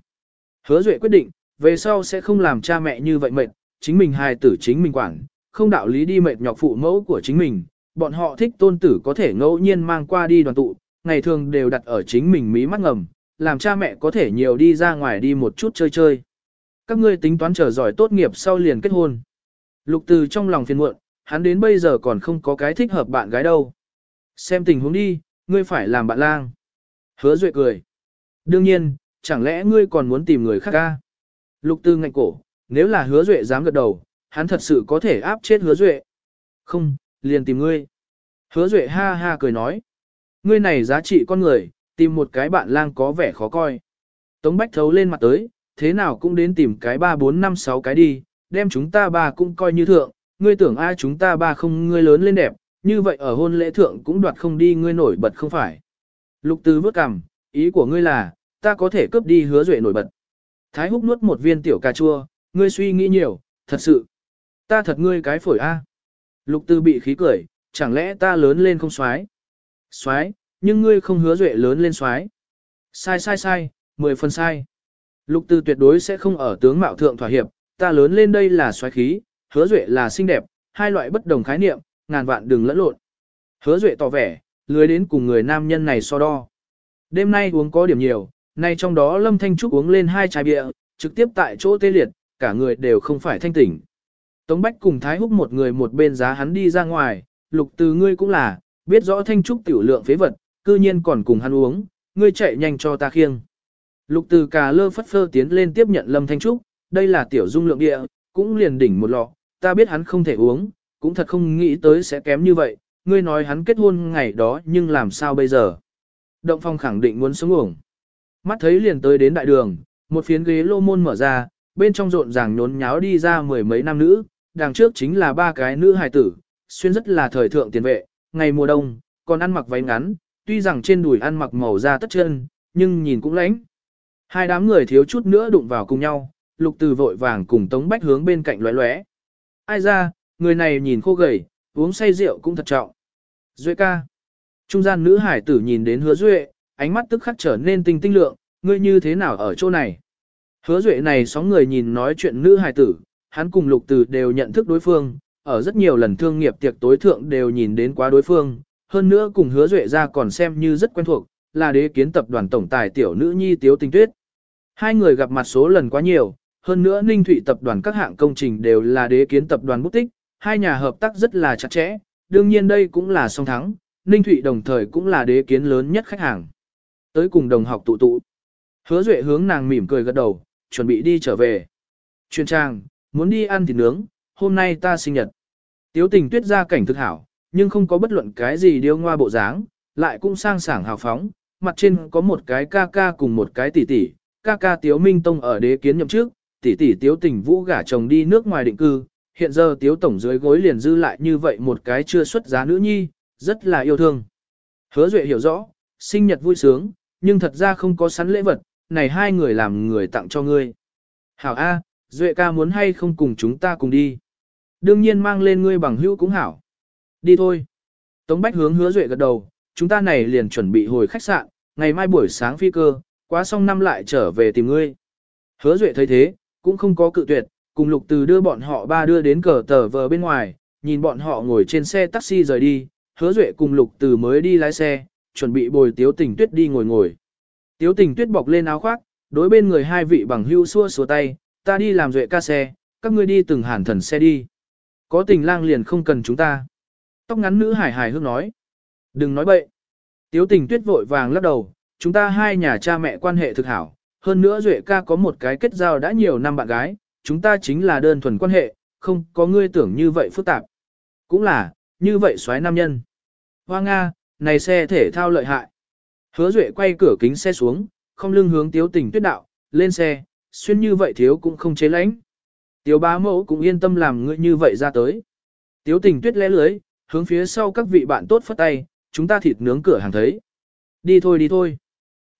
Hứa Duệ quyết định, về sau sẽ không làm cha mẹ như vậy mệt, chính mình hài tử chính mình quản, không đạo lý đi mệt nhọc phụ mẫu của chính mình, bọn họ thích tôn tử có thể ngẫu nhiên mang qua đi đoàn tụ, ngày thường đều đặt ở chính mình mí mắt ngầm, làm cha mẹ có thể nhiều đi ra ngoài đi một chút chơi chơi. Các ngươi tính toán chờ giỏi tốt nghiệp sau liền kết hôn. Lục từ trong lòng phiền muộn, hắn đến bây giờ còn không có cái thích hợp bạn gái đâu. Xem tình huống đi, ngươi phải làm bạn lang. Hứa duệ cười. Đương nhiên, chẳng lẽ ngươi còn muốn tìm người khác ca? Lục tư ngạnh cổ, nếu là hứa duệ dám gật đầu, hắn thật sự có thể áp chết hứa duệ. Không, liền tìm ngươi. Hứa duệ ha ha cười nói. Ngươi này giá trị con người, tìm một cái bạn lang có vẻ khó coi. Tống Bách thấu lên mặt tới, thế nào cũng đến tìm cái 3 4 5 6 cái đi, đem chúng ta ba cũng coi như thượng, ngươi tưởng ai chúng ta ba không ngươi lớn lên đẹp, như vậy ở hôn lễ thượng cũng đoạt không đi ngươi nổi bật không phải. Lục Tư vớt cằm, ý của ngươi là, ta có thể cướp đi hứa duệ nổi bật. Thái húc nuốt một viên tiểu cà chua, ngươi suy nghĩ nhiều, thật sự. Ta thật ngươi cái phổi a. Lục Tư bị khí cười, chẳng lẽ ta lớn lên không xoái? Xoái, nhưng ngươi không hứa duệ lớn lên xoái. Sai sai sai, mười phần sai. Lục Tư tuyệt đối sẽ không ở tướng mạo thượng thỏa hiệp, ta lớn lên đây là xoái khí, hứa duệ là xinh đẹp, hai loại bất đồng khái niệm, ngàn vạn đừng lẫn lộn. Hứa duệ tỏ vẻ, lười đến cùng người nam nhân này so đo. Đêm nay uống có điểm nhiều, nay trong đó Lâm Thanh Trúc uống lên hai chai bia, trực tiếp tại chỗ tê liệt, cả người đều không phải thanh tỉnh. Tống Bách cùng Thái Húc một người một bên giá hắn đi ra ngoài, lục từ ngươi cũng là, biết rõ Thanh Trúc tiểu lượng phế vật, cư nhiên còn cùng hắn uống, ngươi chạy nhanh cho ta khiêng. Lục từ cà lơ phất phơ tiến lên tiếp nhận Lâm Thanh Trúc, đây là tiểu dung lượng địa, cũng liền đỉnh một lọ, ta biết hắn không thể uống, cũng thật không nghĩ tới sẽ kém như vậy, ngươi nói hắn kết hôn ngày đó nhưng làm sao bây giờ. Động phong khẳng định muốn sống uổng. Mắt thấy liền tới đến đại đường, một phiến ghế lô môn mở ra, bên trong rộn ràng nhốn nháo đi ra mười mấy nam nữ, đằng trước chính là ba cái nữ hài tử, xuyên rất là thời thượng tiền vệ, ngày mùa đông, còn ăn mặc váy ngắn, tuy rằng trên đùi ăn mặc màu da tất chân, nhưng nhìn cũng lãnh. Hai đám người thiếu chút nữa đụng vào cùng nhau, lục từ vội vàng cùng Tống Bách hướng bên cạnh lóe lóe. Ai ra, người này nhìn khô gầy, uống say rượu cũng thật trọng. Duệ ca. Trung gian nữ hải tử nhìn đến hứa Duệ, ánh mắt tức khắc trở nên tinh tinh lượng, ngươi như thế nào ở chỗ này. Hứa Duệ này sóng người nhìn nói chuyện nữ hải tử, hắn cùng lục tử đều nhận thức đối phương, ở rất nhiều lần thương nghiệp tiệc tối thượng đều nhìn đến quá đối phương, hơn nữa cùng hứa Duệ ra còn xem như rất quen thuộc, là đế kiến tập đoàn tổng tài tiểu nữ nhi tiếu tinh tuyết. Hai người gặp mặt số lần quá nhiều, hơn nữa Ninh Thụy tập đoàn các hạng công trình đều là đế kiến tập đoàn bút tích, hai nhà hợp tác rất là chặt chẽ, đương nhiên đây cũng là song thắng, Ninh Thụy đồng thời cũng là đế kiến lớn nhất khách hàng. Tới cùng đồng học tụ tụ. Hứa Duệ hướng nàng mỉm cười gật đầu, chuẩn bị đi trở về. Chuyên trang, muốn đi ăn thịt nướng, hôm nay ta sinh nhật. Tiếu tình tuyết ra cảnh thực hảo, nhưng không có bất luận cái gì điêu ngoa bộ dáng, lại cũng sang sảng hào phóng, mặt trên có một cái ca ca cùng một cái tỷ tỷ, ca ca Tiếu Minh Tông ở đế kiến nhậm trước, tỷ tỷ Tiếu Tình Vũ gả chồng đi nước ngoài định cư, hiện giờ Tiếu tổng dưới gối liền dư lại như vậy một cái chưa xuất giá nữ nhi, rất là yêu thương. Hứa Duệ hiểu rõ, sinh nhật vui sướng, nhưng thật ra không có sẵn lễ vật, này hai người làm người tặng cho ngươi. Hảo A, Duệ ca muốn hay không cùng chúng ta cùng đi. Đương nhiên mang lên ngươi bằng hữu cũng hảo. Đi thôi. Tống Bách hướng hứa Duệ gật đầu, chúng ta này liền chuẩn bị hồi khách sạn, ngày mai buổi sáng phi cơ, quá xong năm lại trở về tìm ngươi. Hứa Duệ thấy thế, cũng không có cự tuyệt, cùng lục từ đưa bọn họ ba đưa đến cờ tờ vờ bên ngoài, nhìn bọn họ ngồi trên xe taxi rời đi, hứa Duệ cùng lục từ mới đi lái xe, chuẩn bị bồi tiếu tình tuyết đi ngồi ngồi. Tiếu tình tuyết bọc lên áo khoác, đối bên người hai vị bằng hưu xua xua tay, ta đi làm Duệ ca xe, các ngươi đi từng hàn thần xe đi. Có tình lang liền không cần chúng ta. Tóc ngắn nữ hải Hải hước nói. Đừng nói bậy. Tiếu tình tuyết vội vàng lắc đầu, chúng ta hai nhà cha mẹ quan hệ thực hảo, hơn nữa Duệ ca có một cái kết giao đã nhiều năm bạn gái, chúng ta chính là đơn thuần quan hệ, không có ngươi tưởng như vậy phức tạp. Cũng là, như vậy xoáy nam nhân. Hoa Nga, này xe thể thao lợi hại. Hứa Duệ quay cửa kính xe xuống, không lưng hướng tiếu tình tuyết đạo, lên xe, xuyên như vậy thiếu cũng không chế lãnh. Tiếu bá mẫu cũng yên tâm làm ngươi như vậy ra tới. Tiếu tình tuyết lẽ lưới, hướng phía sau các vị bạn tốt phất tay, chúng ta thịt nướng cửa hàng thấy. Đi thôi đi thôi.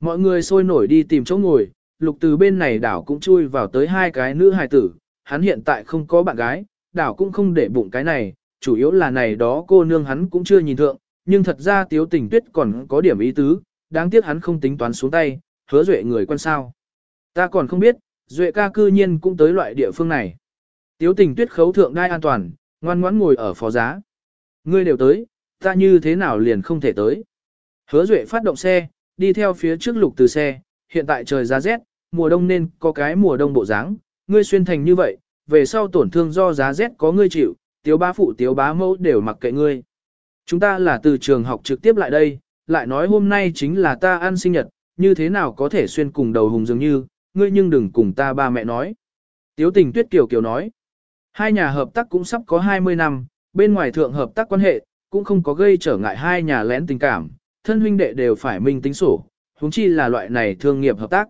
Mọi người sôi nổi đi tìm chỗ ngồi, lục từ bên này đảo cũng chui vào tới hai cái nữ hài tử, hắn hiện tại không có bạn gái, đảo cũng không để bụng cái này, chủ yếu là này đó cô nương hắn cũng chưa nhìn thượng, nhưng thật ra tiếu tình tuyết còn có điểm ý tứ, đáng tiếc hắn không tính toán xuống tay, hứa duệ người quan sao. Ta còn không biết, duệ ca cư nhiên cũng tới loại địa phương này. Tiếu tình tuyết khấu thượng đai an toàn, ngoan ngoãn ngồi ở phó giá. Ngươi đều tới, ta như thế nào liền không thể tới. Hứa duệ phát động xe, đi theo phía trước lục từ xe, hiện tại trời ra rét, mùa đông nên có cái mùa đông bộ dáng, ngươi xuyên thành như vậy, về sau tổn thương do giá rét có ngươi chịu, tiếu bá phụ tiếu bá mẫu đều mặc kệ ngươi. Chúng ta là từ trường học trực tiếp lại đây, lại nói hôm nay chính là ta ăn sinh nhật, như thế nào có thể xuyên cùng đầu hùng dường như, ngươi nhưng đừng cùng ta ba mẹ nói. Tiếu tình tuyết kiều kiều nói, hai nhà hợp tác cũng sắp có 20 năm, bên ngoài thượng hợp tác quan hệ, cũng không có gây trở ngại hai nhà lén tình cảm, thân huynh đệ đều phải minh tính sổ, huống chi là loại này thương nghiệp hợp tác.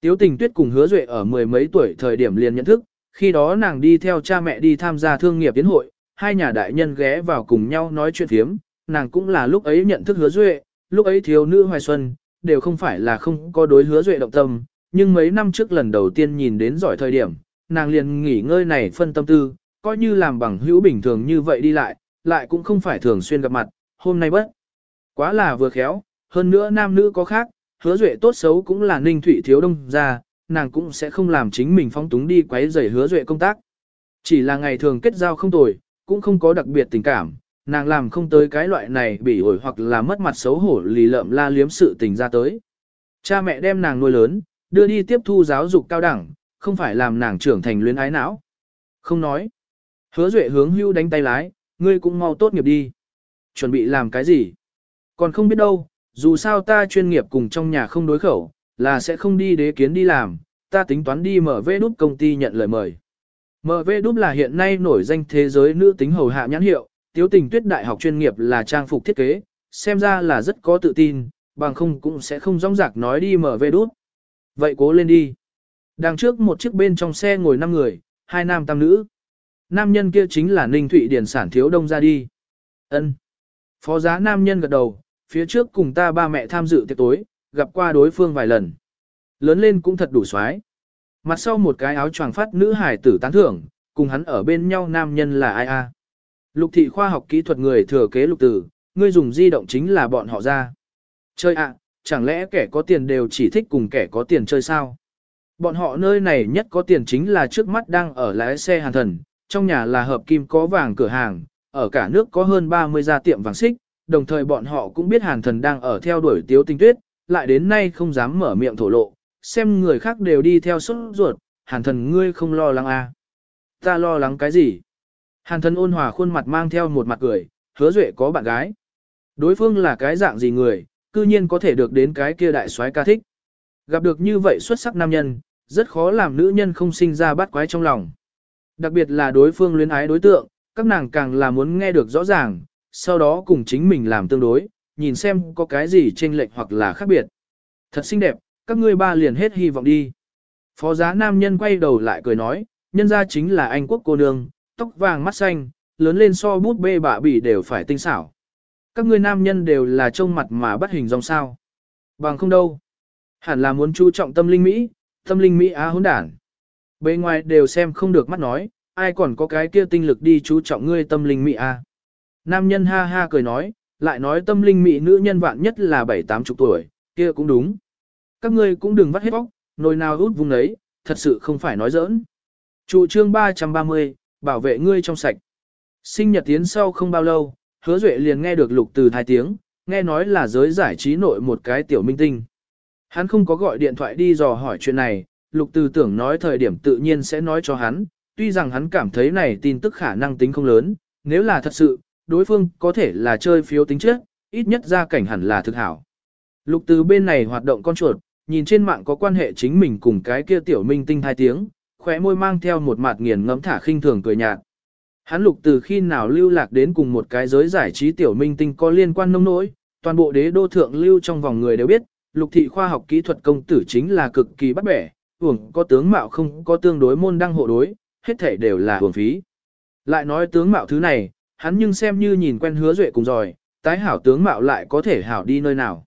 Tiếu tình tuyết cùng hứa duệ ở mười mấy tuổi thời điểm liền nhận thức, khi đó nàng đi theo cha mẹ đi tham gia thương nghiệp tiến hội, hai nhà đại nhân ghé vào cùng nhau nói chuyện phiếm, nàng cũng là lúc ấy nhận thức hứa duệ, lúc ấy thiếu nữ hoài xuân, đều không phải là không có đối hứa duệ động tâm, nhưng mấy năm trước lần đầu tiên nhìn đến giỏi thời điểm, nàng liền nghỉ ngơi này phân tâm tư, coi như làm bằng hữu bình thường như vậy đi lại, lại cũng không phải thường xuyên gặp mặt, hôm nay bất. Quá là vừa khéo, hơn nữa nam nữ có khác, hứa duệ tốt xấu cũng là ninh thủy thiếu đông ra, nàng cũng sẽ không làm chính mình phong túng đi quấy rầy hứa duệ công tác. Chỉ là ngày thường kết giao không tồi, cũng không có đặc biệt tình cảm, nàng làm không tới cái loại này bị ổi hoặc là mất mặt xấu hổ lì lợm la liếm sự tình ra tới. Cha mẹ đem nàng nuôi lớn, đưa đi tiếp thu giáo dục cao đẳng, không phải làm nàng trưởng thành luyến ái não. Không nói. Hứa duệ hướng hưu đánh tay lái, ngươi cũng mau tốt nghiệp đi. Chuẩn bị làm cái gì? Còn không biết đâu, dù sao ta chuyên nghiệp cùng trong nhà không đối khẩu, là sẽ không đi đế kiến đi làm, ta tính toán đi mở vê Đúc công ty nhận lời mời. Mở vê đúc là hiện nay nổi danh thế giới nữ tính hầu hạ nhãn hiệu, tiếu tình tuyết đại học chuyên nghiệp là trang phục thiết kế, xem ra là rất có tự tin, bằng không cũng sẽ không rong rạc nói đi mở vê đúc. Vậy cố lên đi. Đằng trước một chiếc bên trong xe ngồi 5 người, hai nam tam nữ. Nam nhân kia chính là Ninh Thụy Điển sản thiếu đông ra đi. ân Phó giá nam nhân gật đầu, phía trước cùng ta ba mẹ tham dự tiệc tối, gặp qua đối phương vài lần. Lớn lên cũng thật đủ xoái. Mặt sau một cái áo choàng phát nữ hải tử tán thưởng, cùng hắn ở bên nhau nam nhân là ai a? Lục thị khoa học kỹ thuật người thừa kế lục tử, ngươi dùng di động chính là bọn họ ra. Chơi ạ, chẳng lẽ kẻ có tiền đều chỉ thích cùng kẻ có tiền chơi sao? Bọn họ nơi này nhất có tiền chính là trước mắt đang ở lái xe hàn thần, trong nhà là hợp kim có vàng cửa hàng, ở cả nước có hơn 30 gia tiệm vàng xích, đồng thời bọn họ cũng biết hàn thần đang ở theo đuổi tiếu tinh tuyết, lại đến nay không dám mở miệng thổ lộ, xem người khác đều đi theo suốt ruột, hàn thần ngươi không lo lắng à. Ta lo lắng cái gì? Hàn thần ôn hòa khuôn mặt mang theo một mặt cười, hứa duệ có bạn gái. Đối phương là cái dạng gì người, cư nhiên có thể được đến cái kia đại soái ca thích. Gặp được như vậy xuất sắc nam nhân, rất khó làm nữ nhân không sinh ra bắt quái trong lòng. Đặc biệt là đối phương luyến ái đối tượng, các nàng càng là muốn nghe được rõ ràng, sau đó cùng chính mình làm tương đối, nhìn xem có cái gì chênh lệch hoặc là khác biệt. Thật xinh đẹp, các ngươi ba liền hết hy vọng đi. Phó giá nam nhân quay đầu lại cười nói, nhân ra chính là anh quốc cô nương, tóc vàng mắt xanh, lớn lên so bút bê bạ bỉ đều phải tinh xảo. Các ngươi nam nhân đều là trông mặt mà bắt hình dòng sao. Bằng không đâu. Hẳn là muốn chú trọng tâm linh Mỹ, tâm linh Mỹ á hỗn đản. Bề ngoài đều xem không được mắt nói, ai còn có cái kia tinh lực đi chú trọng ngươi tâm linh Mỹ à? Nam nhân ha ha cười nói, lại nói tâm linh Mỹ nữ nhân vạn nhất là bảy tám chục tuổi, kia cũng đúng. Các ngươi cũng đừng vắt hết bóc, nồi nào út vùng đấy, thật sự không phải nói giỡn. Chủ trương 330, bảo vệ ngươi trong sạch. Sinh nhật tiến sau không bao lâu, hứa duệ liền nghe được lục từ hai tiếng, nghe nói là giới giải trí nội một cái tiểu minh tinh. Hắn không có gọi điện thoại đi dò hỏi chuyện này, lục từ tưởng nói thời điểm tự nhiên sẽ nói cho hắn, tuy rằng hắn cảm thấy này tin tức khả năng tính không lớn, nếu là thật sự, đối phương có thể là chơi phiếu tính chất, ít nhất ra cảnh hẳn là thực hảo. Lục từ bên này hoạt động con chuột, nhìn trên mạng có quan hệ chính mình cùng cái kia tiểu minh tinh hai tiếng, khóe môi mang theo một mặt nghiền ngẫm thả khinh thường cười nhạt. Hắn lục từ khi nào lưu lạc đến cùng một cái giới giải trí tiểu minh tinh có liên quan nông nỗi, toàn bộ đế đô thượng lưu trong vòng người đều biết, lục thị khoa học kỹ thuật công tử chính là cực kỳ bắt bẻ, hưởng có tướng mạo không có tương đối môn đăng hộ đối, hết thể đều là hưởng phí. Lại nói tướng mạo thứ này, hắn nhưng xem như nhìn quen hứa duệ cùng rồi, tái hảo tướng mạo lại có thể hảo đi nơi nào.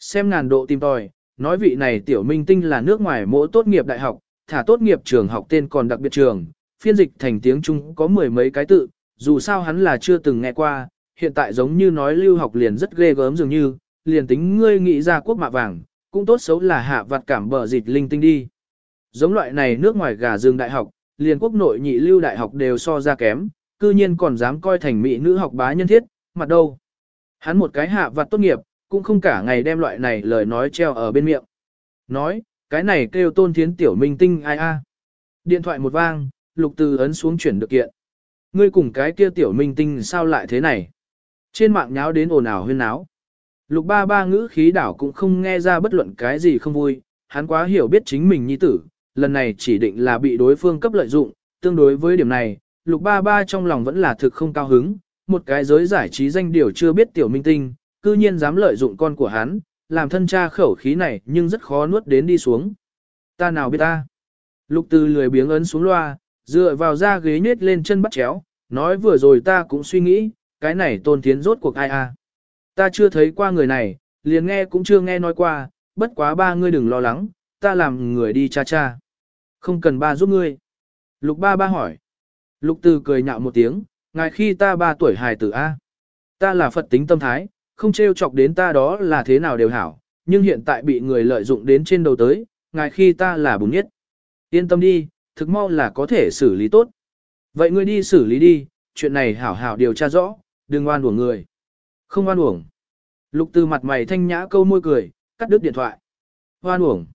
Xem ngàn độ tìm tòi, nói vị này tiểu minh tinh là nước ngoài mỗi tốt nghiệp đại học, thả tốt nghiệp trường học tên còn đặc biệt trường, phiên dịch thành tiếng Trung có mười mấy cái tự, dù sao hắn là chưa từng nghe qua, hiện tại giống như nói lưu học liền rất ghê gớm dường như, liền tính ngươi nghĩ ra quốc mạ vàng, cũng tốt xấu là hạ vặt cảm bờ dịch linh tinh đi. Giống loại này nước ngoài gà rừng đại học, liền quốc nội nhị lưu đại học đều so ra kém, cư nhiên còn dám coi thành mỹ nữ học bá nhân thiết, mặt đâu. Hắn một cái hạ vặt tốt nghiệp, cũng không cả ngày đem loại này lời nói treo ở bên miệng. Nói, cái này kêu tôn thiến tiểu minh tinh ai a. Điện thoại một vang, lục từ ấn xuống chuyển được kiện. Ngươi cùng cái kia tiểu minh tinh sao lại thế này? Trên mạng nháo đến ồn ào huyên náo. Lục ba ba ngữ khí đảo cũng không nghe ra bất luận cái gì không vui, hắn quá hiểu biết chính mình nhi tử, lần này chỉ định là bị đối phương cấp lợi dụng, tương đối với điểm này, lục ba ba trong lòng vẫn là thực không cao hứng, một cái giới giải trí danh điều chưa biết tiểu minh tinh, cư nhiên dám lợi dụng con của hắn, làm thân cha khẩu khí này nhưng rất khó nuốt đến đi xuống. Ta nào biết ta? Lục từ lười biếng ấn xuống loa, dựa vào ra ghế nết lên chân bắt chéo, nói vừa rồi ta cũng suy nghĩ, cái này tôn tiến rốt cuộc ai à? Ta chưa thấy qua người này, liền nghe cũng chưa nghe nói qua, bất quá ba ngươi đừng lo lắng, ta làm người đi cha cha. Không cần ba giúp ngươi. Lục ba ba hỏi. Lục từ cười nhạo một tiếng, ngài khi ta ba tuổi hài tử A. Ta là Phật tính tâm thái, không trêu chọc đến ta đó là thế nào đều hảo, nhưng hiện tại bị người lợi dụng đến trên đầu tới, ngài khi ta là bùn nhất. Yên tâm đi, thực mau là có thể xử lý tốt. Vậy ngươi đi xử lý đi, chuyện này hảo hảo điều tra rõ, đừng oan uổng người. Không oan uổng. Lục từ mặt mày thanh nhã câu môi cười, cắt đứt điện thoại. Oan uổng.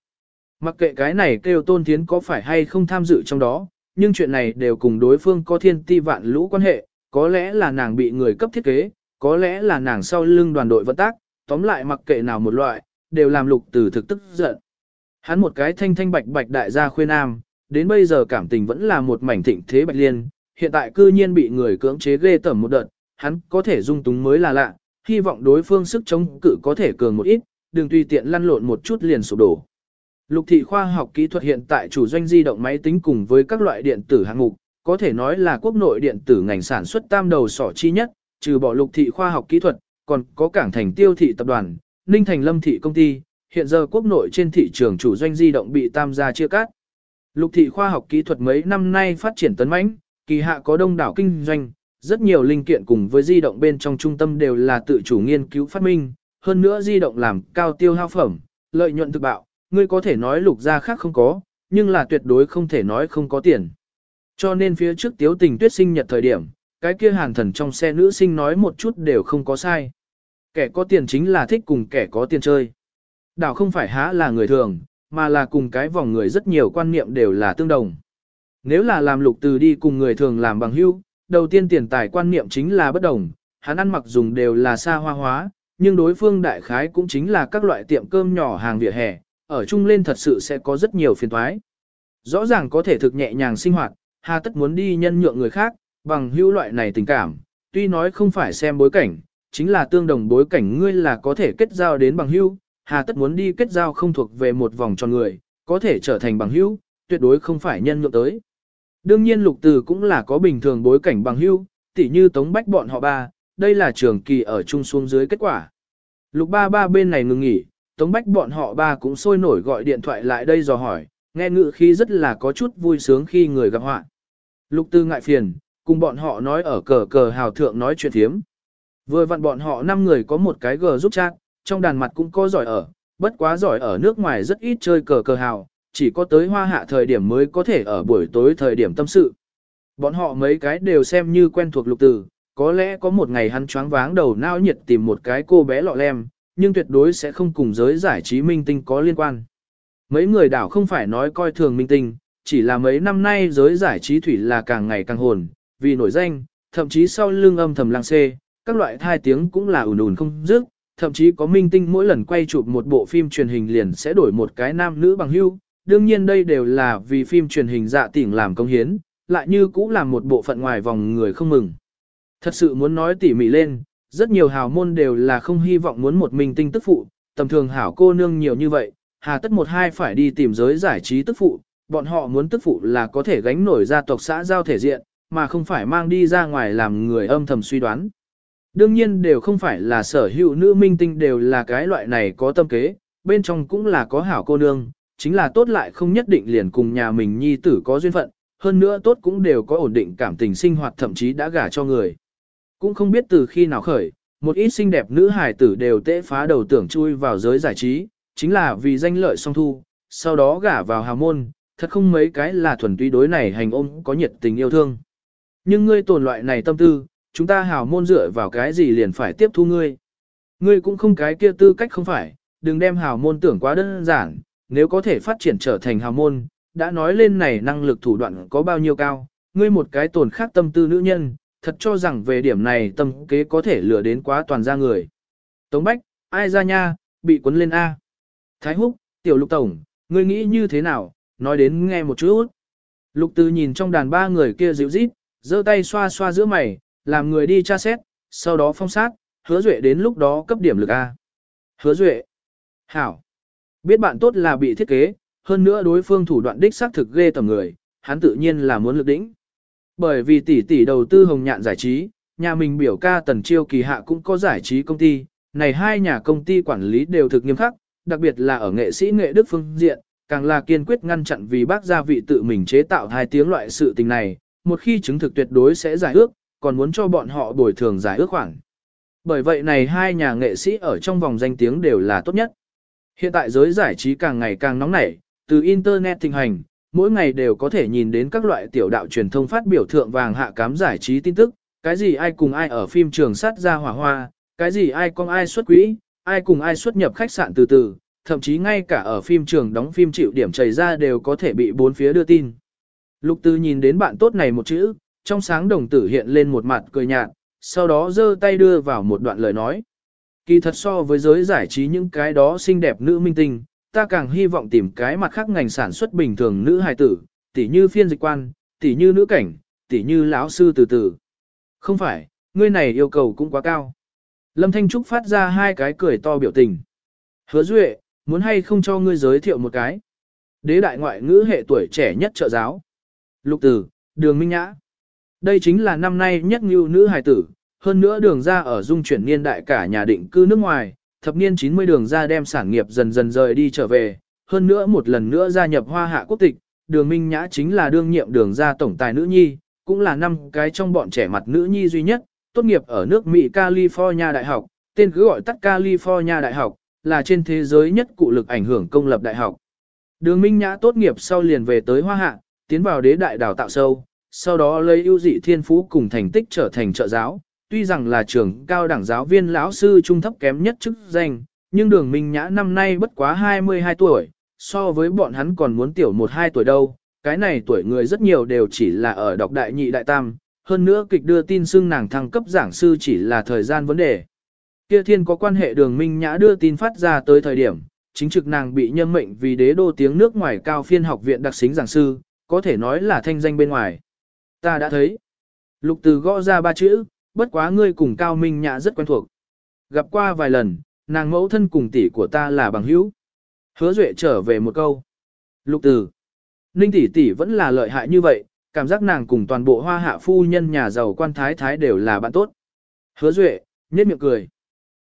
Mặc kệ cái này kêu tôn tiến có phải hay không tham dự trong đó, nhưng chuyện này đều cùng đối phương có thiên ti vạn lũ quan hệ, có lẽ là nàng bị người cấp thiết kế, có lẽ là nàng sau lưng đoàn đội vận tác, tóm lại mặc kệ nào một loại, đều làm lục từ thực tức giận. Hắn một cái thanh thanh bạch bạch đại gia khuyên nam, đến bây giờ cảm tình vẫn là một mảnh thịnh thế bạch liên, hiện tại cư nhiên bị người cưỡng chế ghê tẩm một đợt, hắn có thể dung túng mới là lạ, hy vọng đối phương sức chống cự có thể cường một ít, đừng tùy tiện lăn lộn một chút liền sụp đổ. Lục thị khoa học kỹ thuật hiện tại chủ doanh di động máy tính cùng với các loại điện tử hạng mục, có thể nói là quốc nội điện tử ngành sản xuất tam đầu sỏ chi nhất, trừ bỏ lục thị khoa học kỹ thuật, còn có cảng thành tiêu thị tập đoàn, ninh thành lâm thị công ty, hiện giờ quốc nội trên thị trường chủ doanh di động bị tam gia chia cắt. Lục thị khoa học kỹ thuật mấy năm nay phát triển tấn mãnh, kỳ hạ có đông đảo kinh doanh, rất nhiều linh kiện cùng với di động bên trong trung tâm đều là tự chủ nghiên cứu phát minh, hơn nữa di động làm cao tiêu hao phẩm, lợi nhuận thực bạo, ngươi có thể nói lục gia khác không có, nhưng là tuyệt đối không thể nói không có tiền. Cho nên phía trước tiếu tình tuyết sinh nhật thời điểm, cái kia hàn thần trong xe nữ sinh nói một chút đều không có sai. Kẻ có tiền chính là thích cùng kẻ có tiền chơi. Đảo không phải há là người thường, mà là cùng cái vòng người rất nhiều quan niệm đều là tương đồng. Nếu là làm lục từ đi cùng người thường làm bằng hữu, đầu tiên tiền tài quan niệm chính là bất đồng, hắn ăn mặc dùng đều là xa hoa hóa, nhưng đối phương đại khái cũng chính là các loại tiệm cơm nhỏ hàng vỉa hè, ở chung lên thật sự sẽ có rất nhiều phiền toái. Rõ ràng có thể thực nhẹ nhàng sinh hoạt, hà tất muốn đi nhân nhượng người khác, bằng hữu loại này tình cảm, tuy nói không phải xem bối cảnh, chính là tương đồng bối cảnh ngươi là có thể kết giao đến bằng hữu, hà tất muốn đi kết giao không thuộc về một vòng tròn người, có thể trở thành bằng hữu, tuyệt đối không phải nhân nhượng tới. Đương nhiên lục từ cũng là có bình thường bối cảnh bằng hữu, tỉ như tống bách bọn họ ba, đây là trường kỳ ở chung xuống dưới kết quả. Lục ba ba bên này ngừng nghỉ, tống bách bọn họ ba cũng sôi nổi gọi điện thoại lại đây dò hỏi, nghe ngự khi rất là có chút vui sướng khi người gặp họa. Lục tư ngại phiền, cùng bọn họ nói ở cờ cờ hào thượng nói chuyện thiếm. Vừa vặn bọn họ 5 người có một cái gờ giúp chat, trong đàn mặt cũng có giỏi ở, bất quá giỏi ở nước ngoài rất ít chơi cờ cờ hào, chỉ có tới hoa hạ thời điểm mới có thể ở buổi tối thời điểm tâm sự. Bọn họ mấy cái đều xem như quen thuộc lục tử, có lẽ có một ngày hắn choáng váng đầu nao nhiệt tìm một cái cô bé lọ lem, nhưng tuyệt đối sẽ không cùng giới giải trí minh tinh có liên quan. Mấy người đảo không phải nói coi thường minh tinh, chỉ là mấy năm nay giới giải trí thủy là càng ngày càng hồn, vì nổi danh, thậm chí sau lưng âm thầm lang xê, các loại thai tiếng cũng là ủn ủn không dứt, thậm chí có minh tinh mỗi lần quay chụp một bộ phim truyền hình liền sẽ đổi một cái nam nữ bằng hưu, đương nhiên đây đều là vì phim truyền hình dạ tỉnh làm công hiến, lại như cũng là một bộ phận ngoài vòng người không mừng. Thật sự muốn nói tỉ mỉ lên, rất nhiều hào môn đều là không hy vọng muốn một mình tinh tức phụ, tầm thường hảo cô nương nhiều như vậy, hà tất một hai phải đi tìm giới giải trí tức phụ, bọn họ muốn tức phụ là có thể gánh nổi gia tộc xã giao thể diện, mà không phải mang đi ra ngoài làm người âm thầm suy đoán. Đương nhiên đều không phải là sở hữu nữ minh tinh đều là cái loại này có tâm kế, bên trong cũng là có hảo cô nương, chính là tốt lại không nhất định liền cùng nhà mình nhi tử có duyên phận, hơn nữa tốt cũng đều có ổn định cảm tình sinh hoạt thậm chí đã gả cho người. Cũng không biết từ khi nào khởi, một ít xinh đẹp nữ hài tử đều tễ phá đầu tưởng chui vào giới giải trí, chính là vì danh lợi song thu, sau đó gả vào hào môn, thật không mấy cái là thuần túy đối này hành ôm có nhiệt tình yêu thương. Nhưng ngươi tồn loại này tâm tư, chúng ta hào môn dựa vào cái gì liền phải tiếp thu ngươi. Ngươi cũng không cái kia tư cách không phải, đừng đem hào môn tưởng quá đơn giản, nếu có thể phát triển trở thành hào môn, đã nói lên này năng lực thủ đoạn có bao nhiêu cao, ngươi một cái tồn khác tâm tư nữ nhân, thật cho rằng về điểm này tâm kế có thể lừa đến quá toàn ra người. Tống Bách, ai ra nha, bị cuốn lên A. Thái Húc, Tiểu Lục Tổng, ngươi nghĩ như thế nào, nói đến nghe một chút. Lục Từ nhìn trong đàn ba người kia dịu rít, giơ tay xoa xoa giữa mày, làm người đi tra xét, sau đó phong sát, hứa duệ đến lúc đó cấp điểm lực A. Hứa duệ. Hảo. Biết bạn tốt là bị thiết kế, hơn nữa đối phương thủ đoạn đích xác thực ghê tầm người, hắn tự nhiên là muốn lực đỉnh. Bởi vì tỷ tỷ đầu tư hồng nhạn giải trí, nhà mình biểu ca tần chiêu kỳ hạ cũng có giải trí công ty, này hai nhà công ty quản lý đều thực nghiêm khắc, đặc biệt là ở nghệ sĩ nghệ đức phương diện, càng là kiên quyết ngăn chặn vì bác gia vị tự mình chế tạo hai tiếng loại sự tình này, một khi chứng thực tuyệt đối sẽ giải ước, còn muốn cho bọn họ bồi thường giải ước khoản. Bởi vậy này hai nhà nghệ sĩ ở trong vòng danh tiếng đều là tốt nhất. Hiện tại giới giải trí càng ngày càng nóng nảy, từ Internet thịnh hành, mỗi ngày đều có thể nhìn đến các loại tiểu đạo truyền thông phát biểu thượng vàng hạ cám giải trí tin tức, cái gì ai cùng ai ở phim trường sát ra hỏa hoa, cái gì ai con ai xuất quỹ, ai cùng ai xuất nhập khách sạn từ từ, thậm chí ngay cả ở phim trường đóng phim chịu điểm chảy ra đều có thể bị bốn phía đưa tin. Lục Tư nhìn đến bạn tốt này một chữ, trong sáng đồng tử hiện lên một mặt cười nhạt, sau đó giơ tay đưa vào một đoạn lời nói. Kỳ thật so với giới giải trí những cái đó xinh đẹp nữ minh tinh, ta càng hy vọng tìm cái mặt khác ngành sản xuất bình thường nữ hài tử, tỉ như phiên dịch quan, tỉ như nữ cảnh, tỉ như lão sư từ từ. Không phải, ngươi này yêu cầu cũng quá cao. Lâm Thanh Trúc phát ra hai cái cười to biểu tình. Hứa Duệ, muốn hay không cho ngươi giới thiệu một cái. Đế đại ngoại ngữ hệ tuổi trẻ nhất trợ giáo. Lục tử, đường minh nhã. Đây chính là năm nay nhất như nữ hài tử, hơn nữa đường ra ở dung chuyển niên đại cả nhà định cư nước ngoài, thập niên 90 đường ra đem sản nghiệp dần dần rời đi trở về, hơn nữa một lần nữa gia nhập hoa hạ quốc tịch, đường minh nhã chính là đương nhiệm đường ra tổng tài nữ nhi, cũng là năm cái trong bọn trẻ mặt nữ nhi duy nhất, tốt nghiệp ở nước Mỹ California Đại học, tên cứ gọi tắt California Đại học, là trên thế giới nhất cụ lực ảnh hưởng công lập đại học. Đường Minh Nhã tốt nghiệp sau liền về tới Hoa Hạ, tiến vào đế đại đào tạo sâu, sau đó lấy ưu dị thiên phú cùng thành tích trở thành trợ giáo. Tuy rằng là trường cao đẳng giáo viên lão sư trung thấp kém nhất chức danh, nhưng đường Minh Nhã năm nay bất quá 22 tuổi, so với bọn hắn còn muốn tiểu 1-2 tuổi đâu. Cái này tuổi người rất nhiều đều chỉ là ở đọc đại nhị đại tam, hơn nữa kịch đưa tin xưng nàng thăng cấp giảng sư chỉ là thời gian vấn đề. Kia thiên có quan hệ đường Minh Nhã đưa tin phát ra tới thời điểm, chính trực nàng bị nhâm mệnh vì đế đô tiếng nước ngoài cao phiên học viện đặc xính giảng sư, có thể nói là thanh danh bên ngoài. Ta đã thấy. Lục từ gõ ra ba chữ, bất quá ngươi cùng cao Minh Nhã rất quen thuộc. Gặp qua vài lần, nàng mẫu thân cùng tỷ của ta là bằng hữu. Hứa Duệ trở về một câu. Lục từ. Ninh tỷ tỷ vẫn là lợi hại như vậy, cảm giác nàng cùng toàn bộ hoa hạ phu nhân nhà giàu quan thái thái đều là bạn tốt. Hứa Duệ, nhếch miệng cười.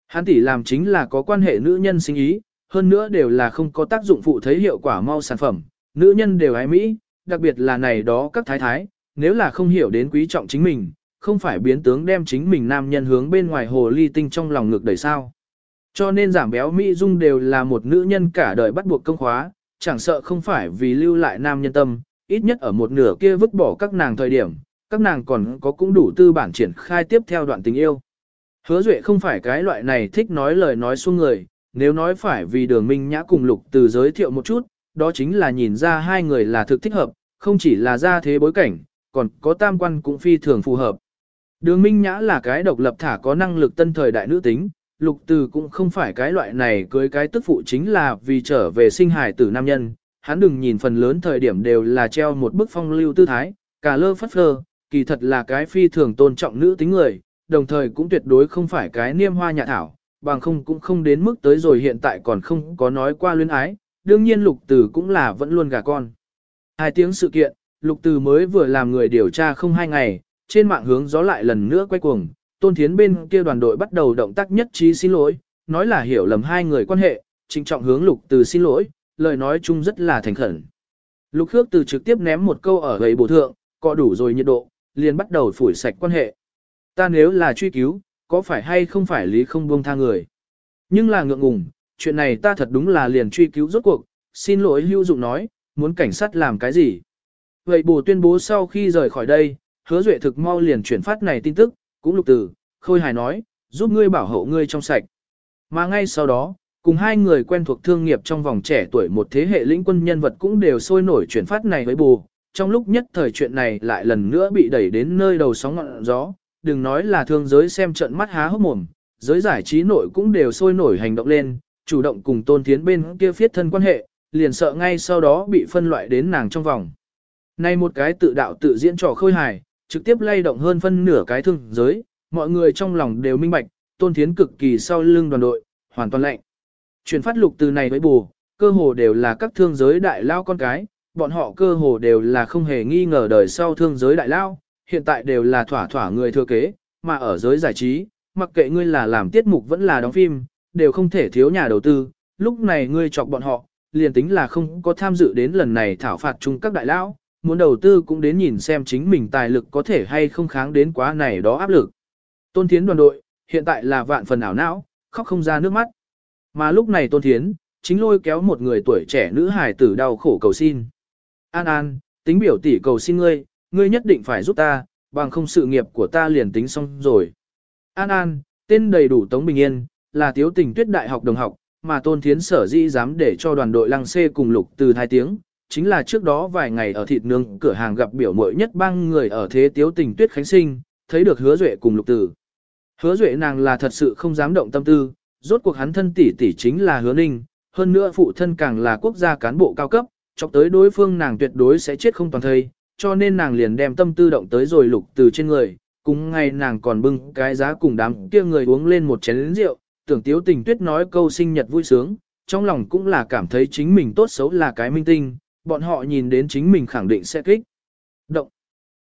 Hắn tỷ làm chính là có quan hệ nữ nhân sinh ý, hơn nữa đều là không có tác dụng phụ thấy hiệu quả mau sản phẩm, nữ nhân đều ái Mỹ, đặc biệt là này đó các thái thái, nếu là không hiểu đến quý trọng chính mình, không phải biến tướng đem chính mình nam nhân hướng bên ngoài hồ ly tinh trong lòng ngực đẩy sao. Cho nên giảm béo Mỹ dung đều là một nữ nhân cả đời bắt buộc công khóa, chẳng sợ không phải vì lưu lại nam nhân tâm, ít nhất ở một nửa kia vứt bỏ các nàng thời điểm, các nàng còn có cũng đủ tư bản triển khai tiếp theo đoạn tình yêu. Hứa Duệ không phải cái loại này thích nói lời nói xuống người, nếu nói phải vì đường minh nhã cùng lục từ giới thiệu một chút, đó chính là nhìn ra hai người là thực thích hợp, không chỉ là ra thế bối cảnh, còn có tam quan cũng phi thường phù hợp. Đường minh nhã là cái độc lập thả có năng lực tân thời đại nữ tính, lục từ cũng không phải cái loại này cưới cái tức phụ chính là vì trở về sinh hài tử nam nhân, hắn đừng nhìn phần lớn thời điểm đều là treo một bức phong lưu tư thái, cả lơ phất phơ, kỳ thật là cái phi thường tôn trọng nữ tính người, đồng thời cũng tuyệt đối không phải cái niêm hoa nhạ thảo, bằng không cũng không đến mức tới rồi hiện tại còn không có nói qua luyến ái, đương nhiên lục từ cũng là vẫn luôn gà con. Hai tiếng sự kiện, lục từ mới vừa làm người điều tra không hai ngày, trên mạng hướng gió lại lần nữa quay cuồng, tôn thiến bên kia đoàn đội bắt đầu động tác nhất trí xin lỗi, nói là hiểu lầm hai người quan hệ, trịnh trọng hướng lục từ xin lỗi, lời nói chung rất là thành khẩn. Lục Khước từ trực tiếp ném một câu ở gầy bổ thượng, cọ đủ rồi nhiệt độ, liền bắt đầu phủi sạch quan hệ. Ta nếu là truy cứu, có phải hay không phải lý không buông tha người. Nhưng là ngượng ngùng, chuyện này ta thật đúng là liền truy cứu rốt cuộc, xin lỗi hưu dụng nói, muốn cảnh sát làm cái gì. Vậy bổ tuyên bố sau khi rời khỏi đây, hứa duệ thực mau liền chuyển phát này tin tức, cũng lục từ, khôi hài nói, giúp ngươi bảo hộ ngươi trong sạch. Mà ngay sau đó, cùng hai người quen thuộc thương nghiệp trong vòng trẻ tuổi một thế hệ lĩnh quân nhân vật cũng đều sôi nổi chuyển phát này với bù. Trong lúc nhất thời chuyện này lại lần nữa bị đẩy đến nơi đầu sóng ngọn gió, đừng nói là thương giới xem trận mắt há hốc mồm, giới giải trí nội cũng đều sôi nổi hành động lên, chủ động cùng tôn tiến bên kia phiết thân quan hệ, liền sợ ngay sau đó bị phân loại đến nàng trong vòng. Nay một cái tự đạo tự diễn trò khôi hài, trực tiếp lay động hơn phân nửa cái thương giới, mọi người trong lòng đều minh bạch, tôn thiến cực kỳ sau lưng đoàn đội, hoàn toàn lạnh. Chuyển phát lục từ này với bù, cơ hồ đều là các thương giới đại lao con cái, bọn họ cơ hồ đều là không hề nghi ngờ đời sau thương giới đại lao, hiện tại đều là thỏa thỏa người thừa kế, mà ở giới giải trí, mặc kệ ngươi là làm tiết mục vẫn là đóng phim, đều không thể thiếu nhà đầu tư, lúc này ngươi chọc bọn họ, liền tính là không có tham dự đến lần này thảo phạt chung các đại lao muốn đầu tư cũng đến nhìn xem chính mình tài lực có thể hay không kháng đến quá này đó áp lực. Tôn Thiến đoàn đội, hiện tại là vạn phần ảo não, khóc không ra nước mắt. Mà lúc này Tôn Thiến, chính lôi kéo một người tuổi trẻ nữ hài tử đau khổ cầu xin. An An, tính biểu tỷ cầu xin ngươi, ngươi nhất định phải giúp ta, bằng không sự nghiệp của ta liền tính xong rồi. An An, tên đầy đủ Tống Bình Yên, là tiếu tình tuyết đại học đồng học, mà Tôn Thiến sở dĩ dám để cho đoàn đội lăng xê cùng lục từ hai tiếng, chính là trước đó vài ngày ở thịt nướng cửa hàng gặp biểu mội nhất bang người ở thế tiếu tình tuyết khánh sinh, thấy được hứa duệ cùng lục tử. Hứa duệ nàng là thật sự không dám động tâm tư, rốt cuộc hắn thân tỷ tỷ chính là hứa ninh, hơn nữa phụ thân càng là quốc gia cán bộ cao cấp, chọc tới đối phương nàng tuyệt đối sẽ chết không toàn thây, cho nên nàng liền đem tâm tư động tới rồi lục từ trên người, cùng ngày nàng còn bưng cái giá cùng đám kia người uống lên một chén rượu, tưởng tiếu tình tuyết nói câu sinh nhật vui sướng, trong lòng cũng là cảm thấy chính mình tốt xấu là cái minh tinh, bọn họ nhìn đến chính mình khẳng định sẽ kích. Động.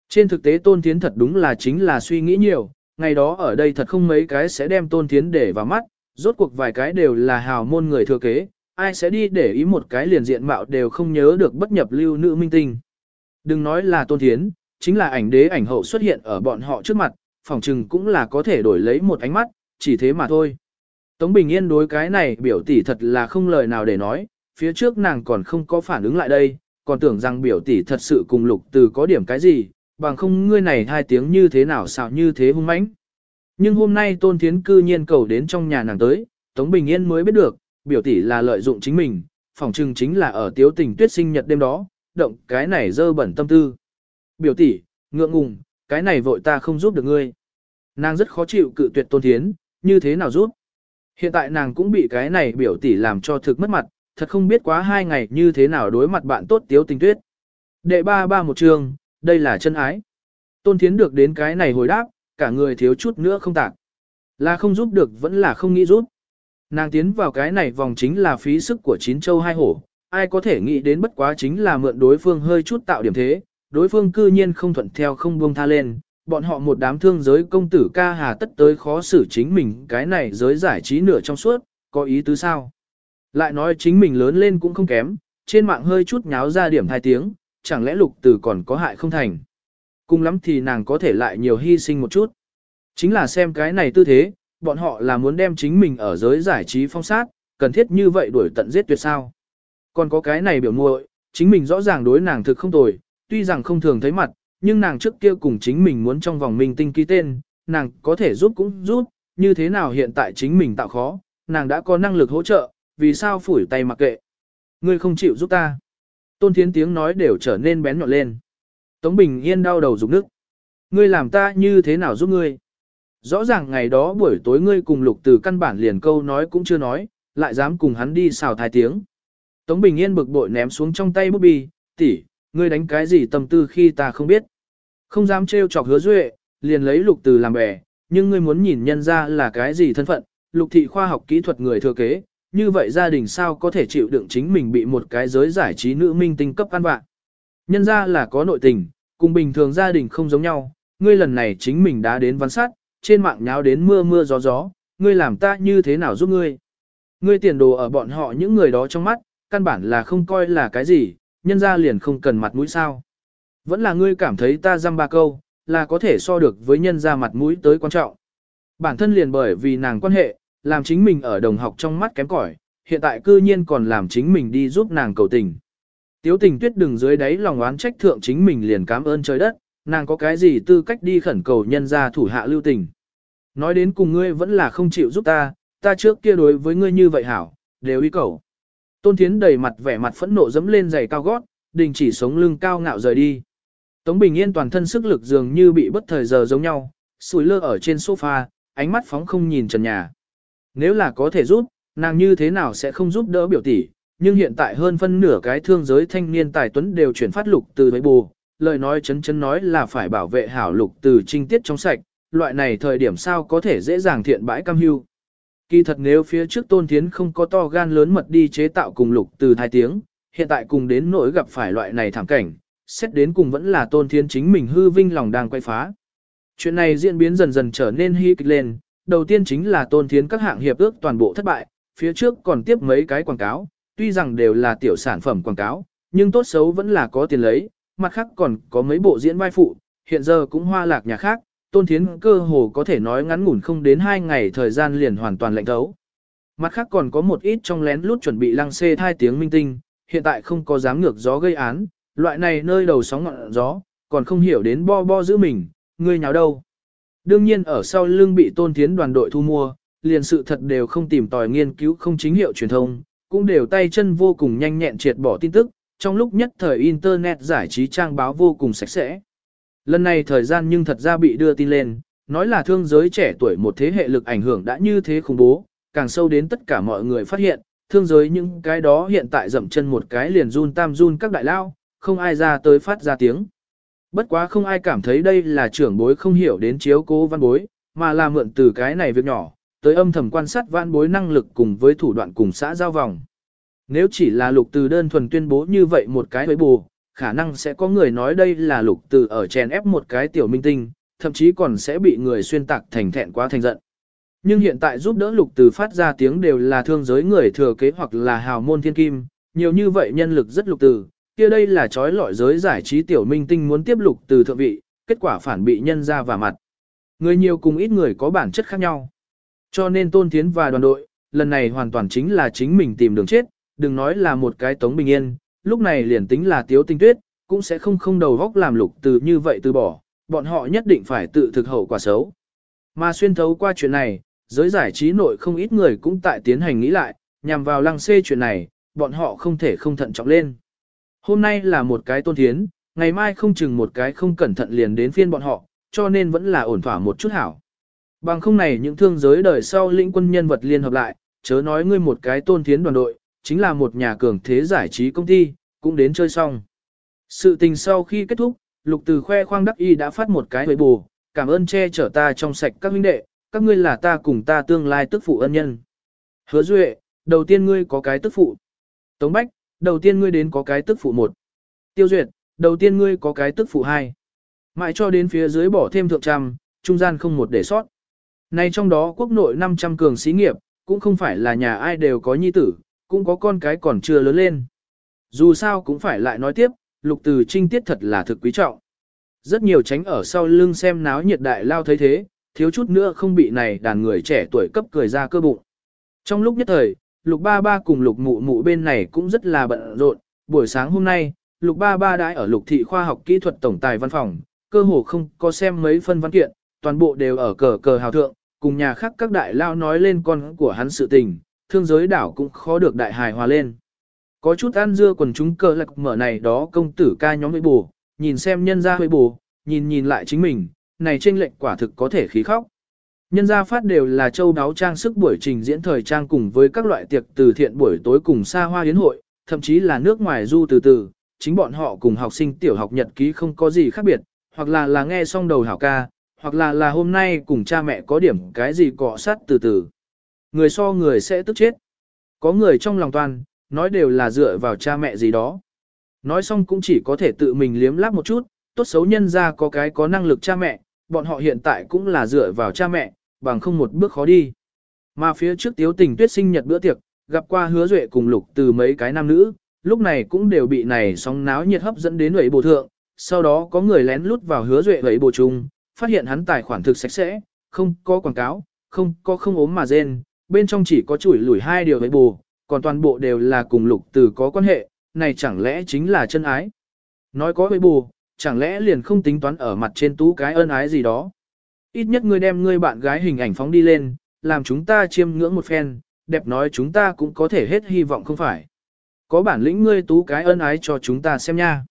Trên thực tế Tôn Thiến thật đúng là chính là suy nghĩ nhiều, ngày đó ở đây thật không mấy cái sẽ đem Tôn Thiến để vào mắt, rốt cuộc vài cái đều là hào môn người thừa kế, ai sẽ đi để ý một cái liền diện mạo đều không nhớ được bất nhập lưu nữ minh tinh. Đừng nói là Tôn Thiến, chính là ảnh đế ảnh hậu xuất hiện ở bọn họ trước mặt, phòng trừng cũng là có thể đổi lấy một ánh mắt, chỉ thế mà thôi. Tống Bình Yên đối cái này biểu tỷ thật là không lời nào để nói, phía trước nàng còn không có phản ứng lại đây, còn tưởng rằng biểu tỷ thật sự cùng lục từ có điểm cái gì, bằng không ngươi này hai tiếng như thế nào xạo như thế hung mãnh. Nhưng hôm nay Tôn Thiến cư nhiên cầu đến trong nhà nàng tới, Tống Bình Yên mới biết được, biểu tỷ là lợi dụng chính mình, phòng trừng chính là ở tiếu tình tuyết sinh nhật đêm đó, động cái này dơ bẩn tâm tư. Biểu tỷ, ngượng ngùng, cái này vội ta không giúp được ngươi. Nàng rất khó chịu cự tuyệt Tôn Thiến, như thế nào giúp? Hiện tại nàng cũng bị cái này biểu tỷ làm cho thực mất mặt, thật không biết quá hai ngày như thế nào đối mặt bạn tốt tiếu tình tuyết. Đệ ba ba một trường, đây là chân ái. Tôn Thiến được đến cái này hồi đáp, cả người thiếu chút nữa không tạc. Là không giúp được vẫn là không nghĩ giúp. Nàng tiến vào cái này vòng chính là phí sức của chín châu hai hổ, ai có thể nghĩ đến bất quá chính là mượn đối phương hơi chút tạo điểm thế, đối phương cư nhiên không thuận theo không buông tha lên, bọn họ một đám thương giới công tử ca hà tất tới khó xử chính mình cái này giới giải trí nửa trong suốt, có ý tứ sao. Lại nói chính mình lớn lên cũng không kém, trên mạng hơi chút nháo ra điểm thai tiếng, chẳng lẽ lục tử còn có hại không thành. Cùng lắm thì nàng có thể lại nhiều hy sinh một chút. Chính là xem cái này tư thế, bọn họ là muốn đem chính mình ở giới giải trí phong sát, cần thiết như vậy đuổi tận giết tuyệt sao. Còn có cái này biểu muội, chính mình rõ ràng đối nàng thực không tồi, tuy rằng không thường thấy mặt, nhưng nàng trước kia cùng chính mình muốn trong vòng minh tinh ký tên, nàng có thể giúp cũng giúp, như thế nào hiện tại chính mình tạo khó, nàng đã có năng lực hỗ trợ, vì sao phủi tay mặc kệ. Ngươi không chịu giúp ta. Tôn Thiến tiếng nói đều trở nên bén nhọn lên. Tống Bình Yên đau đầu rụng nước. Ngươi làm ta như thế nào giúp ngươi? Rõ ràng ngày đó buổi tối ngươi cùng lục từ căn bản liền câu nói cũng chưa nói, lại dám cùng hắn đi xào thái tiếng. Tống Bình Yên bực bội ném xuống trong tay bút bi, tỷ, ngươi đánh cái gì tâm tư khi ta không biết. Không dám trêu chọc hứa duệ, liền lấy lục từ làm bè, nhưng ngươi muốn nhìn nhân ra là cái gì thân phận, lục thị khoa học kỹ thuật người thừa kế, như vậy gia đình sao có thể chịu đựng chính mình bị một cái giới giải trí nữ minh tinh cấp ăn vạ. Nhân ra là có nội tình, cùng bình thường gia đình không giống nhau, ngươi lần này chính mình đã đến văn sát, trên mạng nháo đến mưa mưa gió gió, ngươi làm ta như thế nào giúp ngươi. Ngươi tiền đồ ở bọn họ những người đó trong mắt, căn bản là không coi là cái gì, nhân ra liền không cần mặt mũi sao. Vẫn là ngươi cảm thấy ta dăm ba câu, là có thể so được với nhân ra mặt mũi tới quan trọng. Bản thân liền bởi vì nàng quan hệ, làm chính mình ở đồng học trong mắt kém cỏi, hiện tại cư nhiên còn làm chính mình đi giúp nàng cầu tình. Tiếu tình tuyết đừng dưới đáy lòng oán trách thượng chính mình liền cảm ơn trời đất, nàng có cái gì tư cách đi khẩn cầu nhân ra thủ hạ lưu tình. Nói đến cùng ngươi vẫn là không chịu giúp ta, ta trước kia đối với ngươi như vậy hảo, đều ý cầu. Tôn Thiến đầy mặt vẻ mặt phẫn nộ dẫm lên giày cao gót, đình chỉ sống lưng cao ngạo rời đi. Tống Bình Yên toàn thân sức lực dường như bị bất thời giờ giống nhau, sùi lơ ở trên sofa, ánh mắt phóng không nhìn trần nhà. Nếu là có thể giúp, nàng như thế nào sẽ không giúp đỡ biểu tỷ, nhưng hiện tại hơn phân nửa cái thương giới thanh niên tài tuấn đều chuyển phát lục từ mấy bù, lời nói chấn chấn nói là phải bảo vệ hảo lục từ trinh tiết trong sạch, loại này thời điểm sao có thể dễ dàng thiện bãi cam hưu. Kỳ thật nếu phía trước tôn thiến không có to gan lớn mật đi chế tạo cùng lục từ hai tiếng, hiện tại cùng đến nỗi gặp phải loại này thảm cảnh, xét đến cùng vẫn là tôn thiến chính mình hư vinh lòng đang quay phá. Chuyện này diễn biến dần dần trở nên hy kịch lên, đầu tiên chính là tôn thiến các hạng hiệp ước toàn bộ thất bại, phía trước còn tiếp mấy cái quảng cáo, tuy rằng đều là tiểu sản phẩm quảng cáo, nhưng tốt xấu vẫn là có tiền lấy, mặt khác còn có mấy bộ diễn vai phụ, hiện giờ cũng hoa lạc nhà khác, tôn thiến cơ hồ có thể nói ngắn ngủn không đến 2 ngày thời gian liền hoàn toàn lệnh thấu. Mặt khác còn có một ít trong lén lút chuẩn bị lăng xê thai tiếng minh tinh, hiện tại không có dám ngược gió gây án, loại này nơi đầu sóng ngọn gió, còn không hiểu đến bo bo giữ mình, ngươi nháo đâu. Đương nhiên ở sau lưng bị tôn thiến đoàn đội thu mua, liền sự thật đều không tìm tòi nghiên cứu không chính hiệu truyền thông, cũng đều tay chân vô cùng nhanh nhẹn triệt bỏ tin tức, trong lúc nhất thời Internet giải trí trang báo vô cùng sạch sẽ. Lần này thời gian nhưng thật ra bị đưa tin lên, nói là thương giới trẻ tuổi một thế hệ lực ảnh hưởng đã như thế khủng bố, càng sâu đến tất cả mọi người phát hiện, thương giới những cái đó hiện tại dậm chân một cái liền run tam run các đại lao, không ai ra tới phát ra tiếng. Bất quá không ai cảm thấy đây là trưởng bối không hiểu đến chiếu cố văn bối, mà là mượn từ cái này việc nhỏ, tới âm thầm quan sát văn bối năng lực cùng với thủ đoạn cùng xã giao vòng. Nếu chỉ là lục từ đơn thuần tuyên bố như vậy một cái với bù, khả năng sẽ có người nói đây là lục từ ở chèn ép một cái tiểu minh tinh, thậm chí còn sẽ bị người xuyên tạc thành thẹn quá thành giận. Nhưng hiện tại giúp đỡ lục từ phát ra tiếng đều là thương giới người thừa kế hoặc là hào môn thiên kim, nhiều như vậy nhân lực rất lục từ, kia đây là trói lọi giới giải trí tiểu minh tinh muốn tiếp lục từ thượng vị, kết quả phản bị nhân ra và mặt. Người nhiều cùng ít người có bản chất khác nhau. Cho nên tôn tiến và đoàn đội, lần này hoàn toàn chính là chính mình tìm đường chết, đừng nói là một cái tống bình yên, lúc này liền tính là tiếu tinh tuyết, cũng sẽ không không đầu góc làm lục từ như vậy từ bỏ, bọn họ nhất định phải tự thực hậu quả xấu. Mà xuyên thấu qua chuyện này, giới giải trí nội không ít người cũng tại tiến hành nghĩ lại, nhằm vào lăng xê chuyện này, bọn họ không thể không thận trọng lên. Hôm nay là một cái tôn thiến, ngày mai không chừng một cái không cẩn thận liền đến phiên bọn họ, cho nên vẫn là ổn thỏa một chút hảo. Bằng không này những thương giới đời sau lĩnh quân nhân vật liên hợp lại, chớ nói ngươi một cái tôn thiến đoàn đội, chính là một nhà cường thế giải trí công ty, cũng đến chơi xong. Sự tình sau khi kết thúc, lục từ khoe khoang đắc y đã phát một cái với bù, cảm ơn che chở ta trong sạch các huynh đệ, các ngươi là ta cùng ta tương lai tức phụ ân nhân. Hứa Duệ, đầu tiên ngươi có cái tức phụ. Tống Bách, đầu tiên ngươi đến có cái tức phụ một. Tiêu Duyệt, đầu tiên ngươi có cái tức phụ hai. Mãi cho đến phía dưới bỏ thêm thượng trăm, trung gian không một để sót. Này trong đó quốc nội 500 cường xí nghiệp, cũng không phải là nhà ai đều có nhi tử, cũng có con cái còn chưa lớn lên. Dù sao cũng phải lại nói tiếp, lục từ trinh tiết thật là thực quý trọng. Rất nhiều tránh ở sau lưng xem náo nhiệt đại lao thấy thế, thiếu chút nữa không bị này đàn người trẻ tuổi cấp cười ra cơ bụng. Trong lúc nhất thời, lục ba ba cùng lục mụ mụ bên này cũng rất là bận rộn, buổi sáng hôm nay, lục ba ba đã ở lục thị khoa học kỹ thuật tổng tài văn phòng, cơ hồ không có xem mấy phân văn kiện, toàn bộ đều ở cờ cờ hào thượng, cùng nhà khác các đại lao nói lên con của hắn sự tình, thương giới đảo cũng khó được đại hài hòa lên. Có chút ăn dưa quần chúng cờ lạc mở này đó công tử ca nhóm với bù, nhìn xem nhân ra với bù, nhìn nhìn lại chính mình, này trên lệnh quả thực có thể khí khóc. Nhân gia phát đều là châu đáo trang sức buổi trình diễn thời trang cùng với các loại tiệc từ thiện buổi tối cùng xa hoa yến hội, thậm chí là nước ngoài du từ từ, chính bọn họ cùng học sinh tiểu học nhật ký không có gì khác biệt, hoặc là là nghe xong đầu hảo ca, hoặc là là hôm nay cùng cha mẹ có điểm cái gì cọ sát từ từ. Người so người sẽ tức chết. Có người trong lòng toàn, nói đều là dựa vào cha mẹ gì đó. Nói xong cũng chỉ có thể tự mình liếm láp một chút, tốt xấu nhân ra có cái có năng lực cha mẹ, bọn họ hiện tại cũng là dựa vào cha mẹ, bằng không một bước khó đi. Mà phía trước tiếu tình tuyết sinh nhật bữa tiệc, gặp qua hứa duệ cùng lục từ mấy cái nam nữ, lúc này cũng đều bị này sóng náo nhiệt hấp dẫn đến ủy bộ thượng, sau đó có người lén lút vào hứa duệ ủy bộ chung, phát hiện hắn tài khoản thực sạch sẽ, không có quảng cáo, không có không ốm mà rên, bên trong chỉ có chuỗi lủi hai điều với bù, còn toàn bộ đều là cùng lục từ có quan hệ, này chẳng lẽ chính là chân ái. Nói có với bù, chẳng lẽ liền không tính toán ở mặt trên tú cái ân ái gì đó. Ít nhất ngươi đem ngươi bạn gái hình ảnh phóng đi lên, làm chúng ta chiêm ngưỡng một phen, đẹp nói chúng ta cũng có thể hết hy vọng không phải. Có bản lĩnh ngươi tú cái ân ái cho chúng ta xem nha.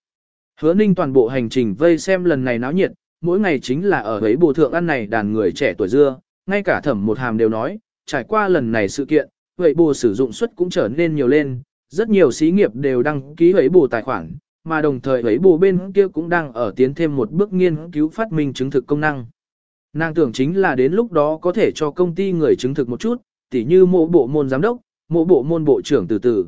Hứa ninh toàn bộ hành trình vây xem lần này náo nhiệt, mỗi ngày chính là ở ấy bộ thượng ăn này đàn người trẻ tuổi dưa, ngay cả thẩm một hàm đều nói, trải qua lần này sự kiện, vậy bù sử dụng suất cũng trở nên nhiều lên, rất nhiều xí nghiệp đều đăng ký ấy bù tài khoản, mà đồng thời ấy bù bên kia cũng đang ở tiến thêm một bước nghiên cứu phát minh chứng thực công năng. Nàng tưởng chính là đến lúc đó có thể cho công ty người chứng thực một chút, tỉ như mộ bộ môn giám đốc, mộ bộ môn bộ trưởng từ từ.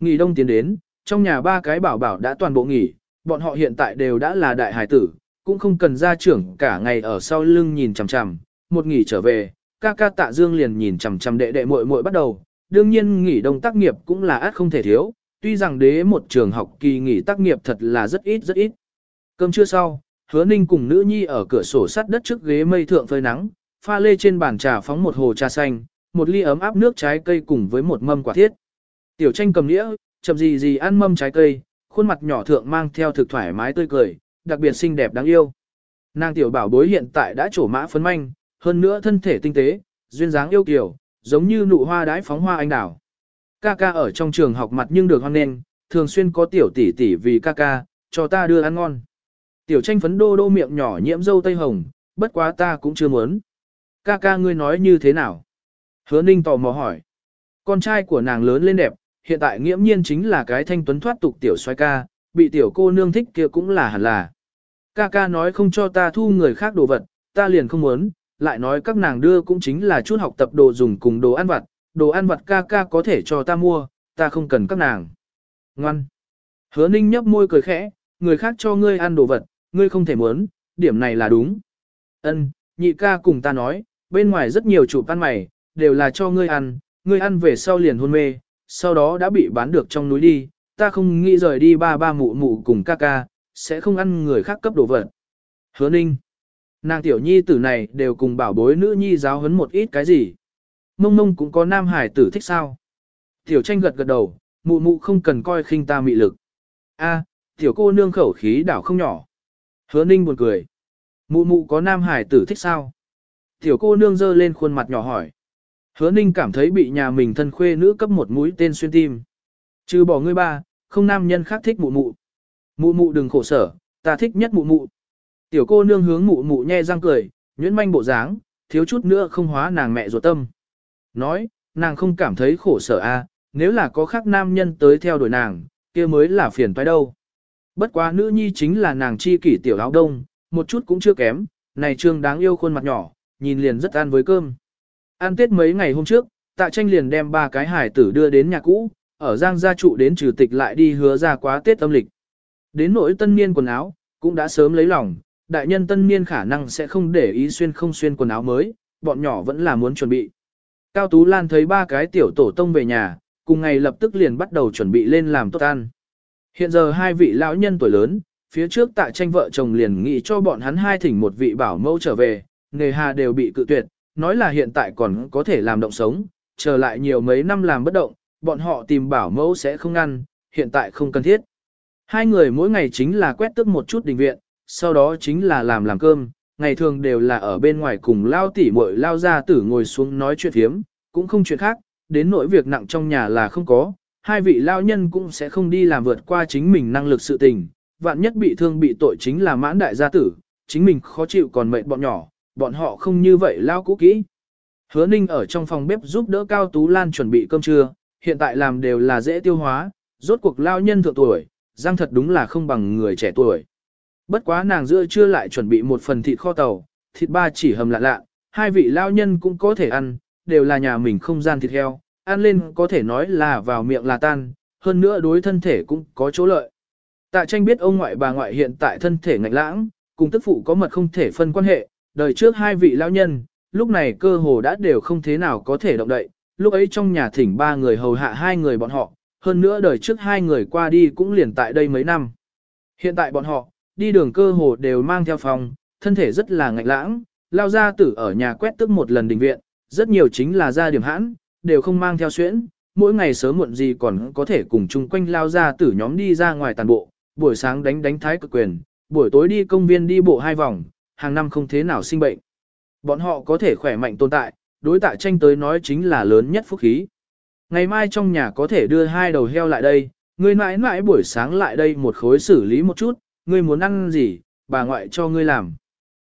Nghỉ đông tiến đến, trong nhà ba cái bảo bảo đã toàn bộ nghỉ, bọn họ hiện tại đều đã là đại hải tử, cũng không cần ra trưởng cả ngày ở sau lưng nhìn chằm chằm, một nghỉ trở về, ca ca tạ dương liền nhìn chằm chằm đệ đệ muội muội bắt đầu, đương nhiên nghỉ đông tác nghiệp cũng là át không thể thiếu, tuy rằng đế một trường học kỳ nghỉ tác nghiệp thật là rất ít rất ít. Cơm trưa sau, hứa ninh cùng nữ nhi ở cửa sổ sắt đất trước ghế mây thượng phơi nắng, pha lê trên bàn trà phóng một hồ trà xanh, một ly ấm áp nước trái cây cùng với một mâm quả thiết. Tiểu tranh cầm đĩa, chậm gì gì ăn mâm trái cây, khuôn mặt nhỏ thượng mang theo thực thoải mái tươi cười, đặc biệt xinh đẹp đáng yêu. Nàng tiểu bảo bối hiện tại đã trổ mã phấn manh, hơn nữa thân thể tinh tế, duyên dáng yêu kiều, giống như nụ hoa đái phóng hoa anh đào. Ca ca ở trong trường học mặt nhưng được hoan nghênh, thường xuyên có tiểu tỷ tỷ vì ca ca, cho ta đưa ăn ngon. Tiểu tranh phấn đô đô miệng nhỏ nhiễm dâu tây hồng, bất quá ta cũng chưa muốn. Ca ca ngươi nói như thế nào? Hứa ninh tò mò hỏi. Con trai của nàng lớn lên đẹp, hiện tại nghiễm nhiên chính là cái thanh tuấn thoát tục tiểu xoay ca, bị tiểu cô nương thích kia cũng là hẳn là. Ca ca nói không cho ta thu người khác đồ vật, ta liền không muốn, lại nói các nàng đưa cũng chính là chút học tập đồ dùng cùng đồ ăn vặt, đồ ăn vặt ca ca có thể cho ta mua, ta không cần các nàng. Ngoan. Hứa ninh nhấp môi cười khẽ, người khác cho ngươi ăn đồ vật, ngươi không thể muốn, điểm này là đúng. Ân, nhị ca cùng ta nói, bên ngoài rất nhiều chủ ăn mày, đều là cho ngươi ăn, ngươi ăn về sau liền hôn mê, sau đó đã bị bán được trong núi đi, ta không nghĩ rời đi ba ba mụ mụ cùng ca ca, sẽ không ăn người khác cấp đồ vật. Hứa ninh, nàng tiểu nhi tử này đều cùng bảo bối nữ nhi giáo huấn một ít cái gì. Mông mông cũng có nam hải tử thích sao. Tiểu tranh gật gật đầu, mụ mụ không cần coi khinh ta mị lực. A, tiểu cô nương khẩu khí đảo không nhỏ. Hứa ninh buồn cười. Mụ mụ có nam hải tử thích sao? Tiểu cô nương dơ lên khuôn mặt nhỏ hỏi. Hứa ninh cảm thấy bị nhà mình thân khuê nữ cấp một mũi tên xuyên tim. Trừ bỏ ngươi ba, không nam nhân khác thích mụ mụ. Mụ mụ đừng khổ sở, ta thích nhất mụ mụ. Tiểu cô nương hướng mụ mụ nhe răng cười, nhuyễn manh bộ dáng, thiếu chút nữa không hóa nàng mẹ ruột tâm. Nói, nàng không cảm thấy khổ sở a, à, nếu là có khác nam nhân tới theo đuổi nàng, kia mới là phiền toái đâu. Bất quá nữ nhi chính là nàng chi kỷ tiểu áo đông, một chút cũng chưa kém, này trương đáng yêu khuôn mặt nhỏ, nhìn liền rất ăn với cơm. Ăn tết mấy ngày hôm trước, tạ tranh liền đem ba cái hải tử đưa đến nhà cũ, ở giang gia trụ đến trừ tịch lại đi hứa ra quá tết âm lịch. Đến nỗi tân niên quần áo, cũng đã sớm lấy lòng, đại nhân tân niên khả năng sẽ không để ý xuyên không xuyên quần áo mới, bọn nhỏ vẫn là muốn chuẩn bị. Cao Tú Lan thấy ba cái tiểu tổ tông về nhà, cùng ngày lập tức liền bắt đầu chuẩn bị lên làm tốt ăn. Hiện giờ hai vị lão nhân tuổi lớn, phía trước tại tranh vợ chồng liền nghĩ cho bọn hắn hai thỉnh một vị bảo mẫu trở về, nghề hà đều bị cự tuyệt, nói là hiện tại còn có thể làm động sống, chờ lại nhiều mấy năm làm bất động, bọn họ tìm bảo mẫu sẽ không ngăn, hiện tại không cần thiết. Hai người mỗi ngày chính là quét tước một chút đình viện, sau đó chính là làm làm cơm, ngày thường đều là ở bên ngoài cùng lao tỉ muội lao ra tử ngồi xuống nói chuyện thiếm, cũng không chuyện khác, đến nỗi việc nặng trong nhà là không có, hai vị lao nhân cũng sẽ không đi làm vượt qua chính mình năng lực sự tình, vạn nhất bị thương bị tội chính là mãn đại gia tử, chính mình khó chịu còn mệt bọn nhỏ, bọn họ không như vậy lao cũ kỹ. Hứa Ninh ở trong phòng bếp giúp đỡ Cao Tú Lan chuẩn bị cơm trưa, hiện tại làm đều là dễ tiêu hóa, rốt cuộc lao nhân thượng tuổi, răng thật đúng là không bằng người trẻ tuổi. Bất quá nàng giữa trưa lại chuẩn bị một phần thịt kho tàu, thịt ba chỉ hầm lạ lạ, hai vị lao nhân cũng có thể ăn, đều là nhà mình không gian thịt heo, ăn lên có thể nói là vào miệng là tan, hơn nữa đối thân thể cũng có chỗ lợi. Tạ tranh biết ông ngoại bà ngoại hiện tại thân thể ngạnh lãng, cùng tức phụ có mật không thể phân quan hệ, đời trước hai vị lão nhân, lúc này cơ hồ đã đều không thế nào có thể động đậy, lúc ấy trong nhà thỉnh ba người hầu hạ hai người bọn họ, hơn nữa đời trước hai người qua đi cũng liền tại đây mấy năm. Hiện tại bọn họ, đi đường cơ hồ đều mang theo phòng, thân thể rất là ngạnh lãng, lao ra tử ở nhà quét tức một lần đình viện, rất nhiều chính là ra điểm hãn, đều không mang theo xuyễn, mỗi ngày sớm muộn gì còn có thể cùng chung quanh lao ra tử nhóm đi ra ngoài tàn bộ, buổi sáng đánh đánh thái cực quyền, buổi tối đi công viên đi bộ hai vòng, hàng năm không thế nào sinh bệnh. Bọn họ có thể khỏe mạnh tồn tại, đối tạ tranh tới nói chính là lớn nhất phúc khí. Ngày mai trong nhà có thể đưa hai đầu heo lại đây, ngươi mãi mãi buổi sáng lại đây một khối xử lý một chút, ngươi muốn ăn gì, bà ngoại cho ngươi làm.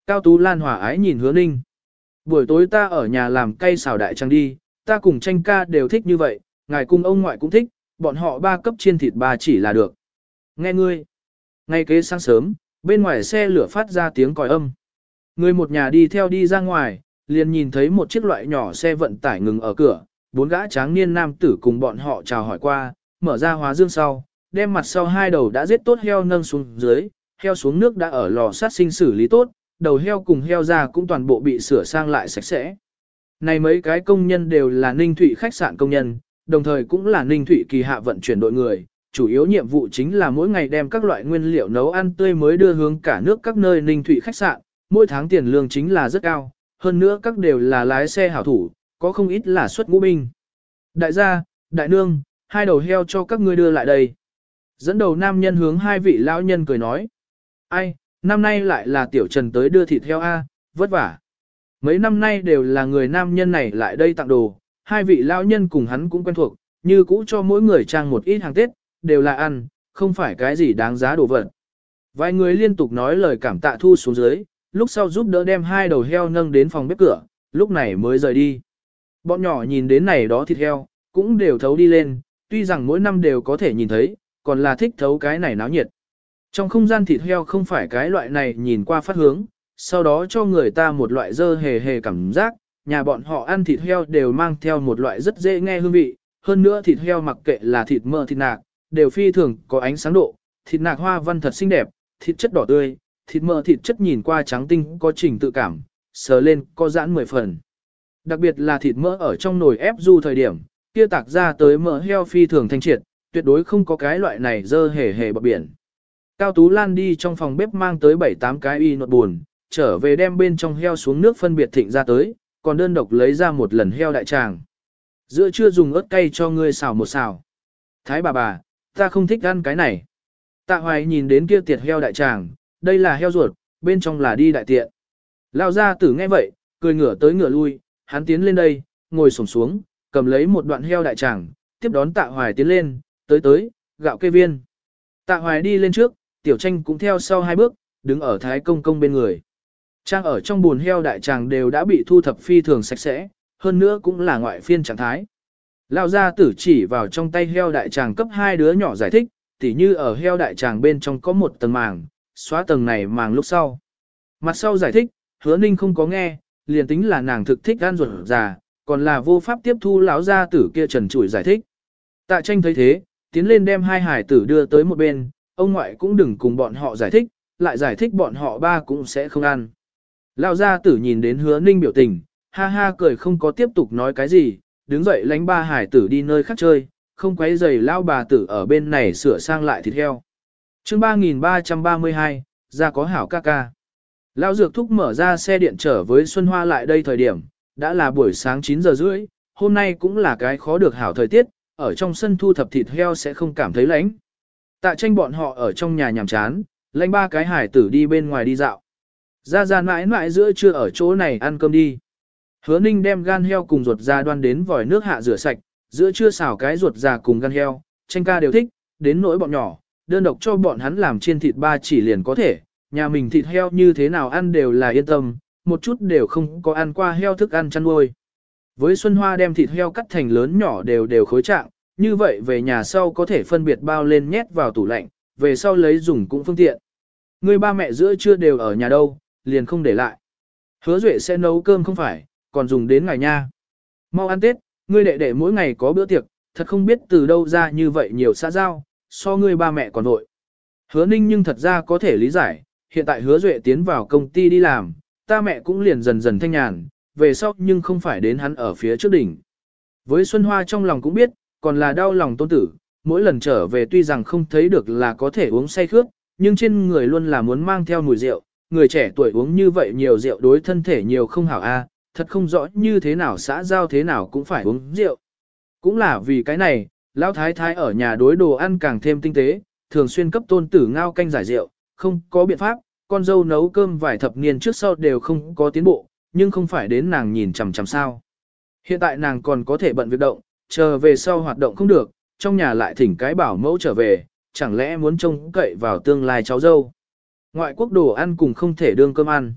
Cao Tú Lan hòa ái nhìn hứa ninh. Buổi tối ta ở nhà làm cây xào đại trang đi, ta cùng tranh ca đều thích như vậy, ngài cùng ông ngoại cũng thích, bọn họ ba cấp chiên thịt ba chỉ là được. Nghe ngươi. Ngay kế sáng sớm, bên ngoài xe lửa phát ra tiếng còi âm. Người một nhà đi theo đi ra ngoài, liền nhìn thấy một chiếc loại nhỏ xe vận tải ngừng ở cửa, bốn gã tráng niên nam tử cùng bọn họ chào hỏi qua, mở ra hóa dương sau, đem mặt sau hai đầu đã giết tốt heo nâng xuống dưới, heo xuống nước đã ở lò sát sinh xử lý tốt, đầu heo cùng heo ra cũng toàn bộ bị sửa sang lại sạch sẽ. Này mấy cái công nhân đều là Ninh Thụy khách sạn công nhân, đồng thời cũng là Ninh Thụy kỳ hạ vận chuyển đội người, chủ yếu nhiệm vụ chính là mỗi ngày đem các loại nguyên liệu nấu ăn tươi mới đưa hướng cả nước các nơi Ninh Thụy khách sạn, mỗi tháng tiền lương chính là rất cao, hơn nữa các đều là lái xe hảo thủ, có không ít là xuất ngũ binh. Đại gia, đại nương, hai đầu heo cho các ngươi đưa lại đây. Dẫn đầu nam nhân hướng hai vị lão nhân cười nói. Ai, năm nay lại là tiểu trần tới đưa thịt heo A, vất vả. Mấy năm nay đều là người nam nhân này lại đây tặng đồ, hai vị lão nhân cùng hắn cũng quen thuộc, như cũ cho mỗi người trang một ít hàng Tết, đều là ăn, không phải cái gì đáng giá đồ vật. Vài người liên tục nói lời cảm tạ thu xuống dưới, lúc sau giúp đỡ đem hai đầu heo nâng đến phòng bếp cửa, lúc này mới rời đi. Bọn nhỏ nhìn đến này đó thịt heo, cũng đều thấu đi lên, tuy rằng mỗi năm đều có thể nhìn thấy, còn là thích thấu cái này náo nhiệt. Trong không gian thịt heo không phải cái loại này nhìn qua phát hướng, sau đó cho người ta một loại dơ hề hề cảm giác, nhà bọn họ ăn thịt heo đều mang theo một loại rất dễ nghe hương vị, hơn nữa thịt heo mặc kệ là thịt mỡ thịt nạc, đều phi thường có ánh sáng độ, thịt nạc hoa văn thật xinh đẹp, thịt chất đỏ tươi, thịt mỡ thịt chất nhìn qua trắng tinh có trình tự cảm, sờ lên có giãn mười phần. Đặc biệt là thịt mỡ ở trong nồi ép du thời điểm, kia tạc ra tới mỡ heo phi thường thanh triệt, tuyệt đối không có cái loại này dơ hề hề bọc biển. Cao Tú Lan đi trong phòng bếp mang tới 7-8 cái y nột buồn, trở về đem bên trong heo xuống nước phân biệt thịnh ra tới, còn đơn độc lấy ra một lần heo đại tràng. Giữa trưa dùng ớt cay cho ngươi xào một xào. Thái bà bà, ta không thích ăn cái này. Tạ hoài nhìn đến kia tiệt heo đại tràng, đây là heo ruột, bên trong là đi đại tiện. Lao ra tử nghe vậy, cười ngửa tới ngửa lui, hắn tiến lên đây, ngồi sổng xuống, cầm lấy một đoạn heo đại tràng, tiếp đón tạ hoài tiến lên, tới tới, gạo kê viên. Tạ hoài đi lên trước, tiểu tranh cũng theo sau hai bước, đứng ở thái công công bên người. Trang ở trong buồn heo đại tràng đều đã bị thu thập phi thường sạch sẽ, hơn nữa cũng là ngoại phiên trạng thái. Lao ra tử chỉ vào trong tay heo đại tràng cấp hai đứa nhỏ giải thích, tỉ như ở heo đại tràng bên trong có một tầng màng, xóa tầng này màng lúc sau. Mặt sau giải thích, hứa ninh không có nghe, liền tính là nàng thực thích gan ruột già, còn là vô pháp tiếp thu lão gia tử kia trần trụi giải thích. Tạ tranh thấy thế, tiến lên đem hai hải tử đưa tới một bên, ông ngoại cũng đừng cùng bọn họ giải thích, lại giải thích bọn họ ba cũng sẽ không ăn. Lão gia tử nhìn đến hứa ninh biểu tình, ha ha cười không có tiếp tục nói cái gì, đứng dậy lánh ba hải tử đi nơi khác chơi, không quấy giày lão bà tử ở bên này sửa sang lại thịt heo. chương 3332, ra có hảo ca ca. Lão dược thúc mở ra xe điện trở với Xuân Hoa lại đây thời điểm, đã là buổi sáng 9 giờ rưỡi, hôm nay cũng là cái khó được hảo thời tiết, ở trong sân thu thập thịt heo sẽ không cảm thấy lạnh. Tạ tranh bọn họ ở trong nhà nhàm chán, lãnh ba cái hải tử đi bên ngoài đi dạo. Ra ra mãi mãi giữa trưa ở chỗ này ăn cơm đi. Hứa ninh đem gan heo cùng ruột ra đoan đến vòi nước hạ rửa sạch, giữa trưa xào cái ruột già cùng gan heo, tranh ca đều thích, đến nỗi bọn nhỏ, đơn độc cho bọn hắn làm chiên thịt ba chỉ liền có thể, nhà mình thịt heo như thế nào ăn đều là yên tâm, một chút đều không có ăn qua heo thức ăn chăn nuôi. Với Xuân Hoa đem thịt heo cắt thành lớn nhỏ đều đều khối trạng, như vậy về nhà sau có thể phân biệt bao lên nhét vào tủ lạnh, về sau lấy dùng cũng phương tiện. Người ba mẹ giữa trưa đều ở nhà đâu, liền không để lại. Hứa Duệ sẽ nấu cơm không phải, còn dùng đến ngày nha. Mau ăn Tết, ngươi đệ đệ mỗi ngày có bữa tiệc, thật không biết từ đâu ra như vậy nhiều xã giao, so ngươi ba mẹ còn vội. Hứa Ninh nhưng thật ra có thể lý giải, hiện tại hứa Duệ tiến vào công ty đi làm, ta mẹ cũng liền dần dần thanh nhàn, về sau nhưng không phải đến hắn ở phía trước đỉnh. Với Xuân Hoa trong lòng cũng biết, còn là đau lòng tôn tử, mỗi lần trở về tuy rằng không thấy được là có thể uống say khước, nhưng trên người luôn là muốn mang theo mùi rượu, người trẻ tuổi uống như vậy nhiều rượu đối thân thể nhiều không hảo a, thật không rõ như thế nào xã giao thế nào cũng phải uống rượu. Cũng là vì cái này, lão thái thái ở nhà đối đồ ăn càng thêm tinh tế, thường xuyên cấp tôn tử ngao canh giải rượu, không có biện pháp, con dâu nấu cơm vài thập niên trước sau đều không có tiến bộ, nhưng không phải đến nàng nhìn chằm chằm sao. Hiện tại nàng còn có thể bận việc động, chờ về sau hoạt động không được, trong nhà lại thỉnh cái bảo mẫu trở về, chẳng lẽ muốn trông cậy vào tương lai cháu dâu. Ngoại quốc đồ ăn cùng không thể đương cơm ăn.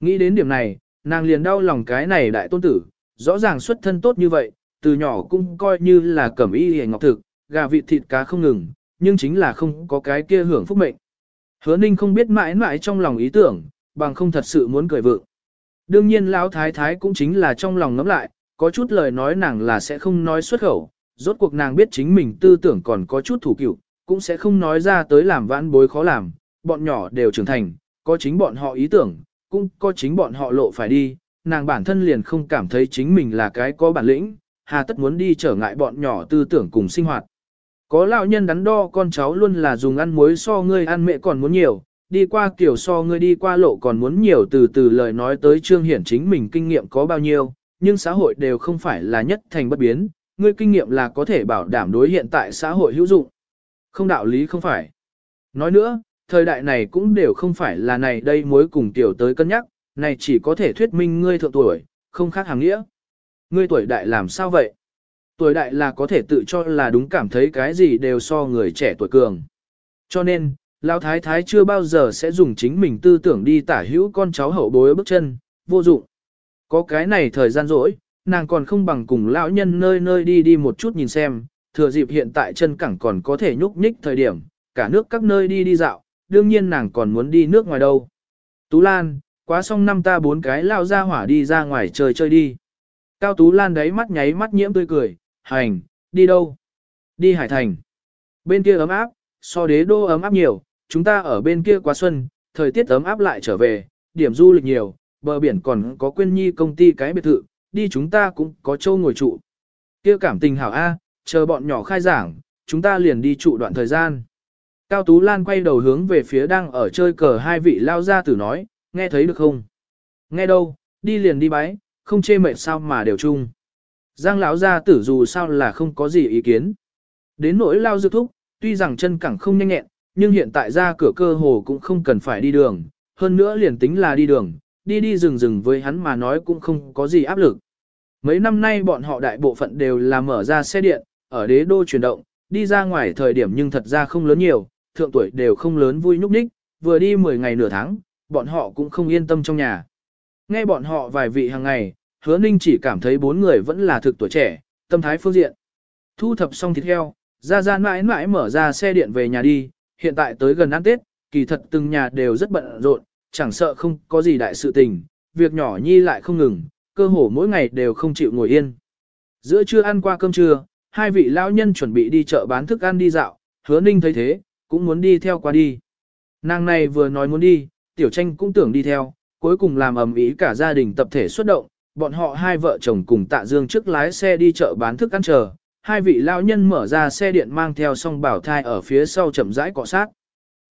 Nghĩ đến điểm này, nàng liền đau lòng cái này đại tôn tử, rõ ràng xuất thân tốt như vậy, từ nhỏ cũng coi như là cẩm y hề ngọc thực, gà vịt thịt cá không ngừng, nhưng chính là không có cái kia hưởng phúc mệnh. Hứa ninh không biết mãi mãi trong lòng ý tưởng, bằng không thật sự muốn cười vượng. Đương nhiên lão thái thái cũng chính là trong lòng ngẫm lại, có chút lời nói nàng là sẽ không nói xuất khẩu, rốt cuộc nàng biết chính mình tư tưởng còn có chút thủ cựu, cũng sẽ không nói ra tới làm vãn bối khó làm, bọn nhỏ đều trưởng thành, có chính bọn họ ý tưởng, cũng có chính bọn họ lộ phải đi, nàng bản thân liền không cảm thấy chính mình là cái có bản lĩnh, hà tất muốn đi trở ngại bọn nhỏ tư tưởng cùng sinh hoạt. Có lão nhân đắn đo con cháu luôn là dùng ăn muối so ngươi ăn mẹ còn muốn nhiều, đi qua kiểu so ngươi đi qua lộ còn muốn nhiều từ từ lời nói tới trương hiển chính mình kinh nghiệm có bao nhiêu, nhưng xã hội đều không phải là nhất thành bất biến, ngươi kinh nghiệm là có thể bảo đảm đối hiện tại xã hội hữu dụng. Không đạo lý không phải. Nói nữa, thời đại này cũng đều không phải là này đây mối cùng tiểu tới cân nhắc, này chỉ có thể thuyết minh ngươi thượng tuổi, không khác hàng nghĩa. Ngươi tuổi đại làm sao vậy? Tuổi đại là có thể tự cho là đúng cảm thấy cái gì đều so người trẻ tuổi cường. Cho nên, Lão Thái Thái chưa bao giờ sẽ dùng chính mình tư tưởng đi tả hữu con cháu hậu bối bước chân, vô dụng. Có cái này thời gian rỗi, nàng còn không bằng cùng lão nhân nơi nơi đi đi một chút nhìn xem, thừa dịp hiện tại chân cẳng còn có thể nhúc nhích thời điểm, cả nước các nơi đi đi dạo, đương nhiên nàng còn muốn đi nước ngoài đâu. Tú Lan, quá xong năm ta bốn cái lao ra hỏa đi ra ngoài chơi chơi đi. Cao Tú Lan đấy mắt nháy mắt nhiễm tươi cười, hành, Đi đâu? Đi Hải Thành. Bên kia ấm áp, so đế đô ấm áp nhiều, chúng ta ở bên kia quá xuân, thời tiết ấm áp lại trở về, điểm du lịch nhiều, bờ biển còn có quyên nhi công ty cái biệt thự, đi chúng ta cũng có châu ngồi trụ. Kia cảm tình hảo A, chờ bọn nhỏ khai giảng, chúng ta liền đi trụ đoạn thời gian. Cao Tú Lan quay đầu hướng về phía đang ở chơi cờ hai vị lao ra tử nói, nghe thấy được không? Nghe đâu, đi liền đi bái, không chê mệt sao mà đều chung. Giang lão gia tử dù sao là không có gì ý kiến. Đến nỗi lao dược thúc, tuy rằng chân cẳng không nhanh nhẹn, nhưng hiện tại ra cửa cơ hồ cũng không cần phải đi đường, hơn nữa liền tính là đi đường, đi đi rừng rừng với hắn mà nói cũng không có gì áp lực. Mấy năm nay bọn họ đại bộ phận đều là mở ra xe điện, ở đế đô chuyển động, đi ra ngoài thời điểm nhưng thật ra không lớn nhiều, thượng tuổi đều không lớn vui nhúc nhích, vừa đi 10 ngày nửa tháng, bọn họ cũng không yên tâm trong nhà. Nghe bọn họ vài vị hàng ngày, hứa ninh chỉ cảm thấy bốn người vẫn là thực tuổi trẻ, tâm thái phương diện. Thu thập xong thịt heo, ra ra mãi mãi mở ra xe điện về nhà đi, hiện tại tới gần ăn Tết, kỳ thật từng nhà đều rất bận rộn, chẳng sợ không có gì đại sự tình, việc nhỏ nhi lại không ngừng, cơ hồ mỗi ngày đều không chịu ngồi yên. Giữa trưa ăn qua cơm trưa, hai vị lão nhân chuẩn bị đi chợ bán thức ăn đi dạo, hứa ninh thấy thế, cũng muốn đi theo qua đi. Nàng này vừa nói muốn đi, tiểu tranh cũng tưởng đi theo, cuối cùng làm ầm ĩ cả gia đình tập thể xuất động, bọn họ hai vợ chồng cùng tạ dương trước lái xe đi chợ bán thức ăn chờ, hai vị lão nhân mở ra xe điện mang theo song bảo thai ở phía sau chậm rãi cọ sát.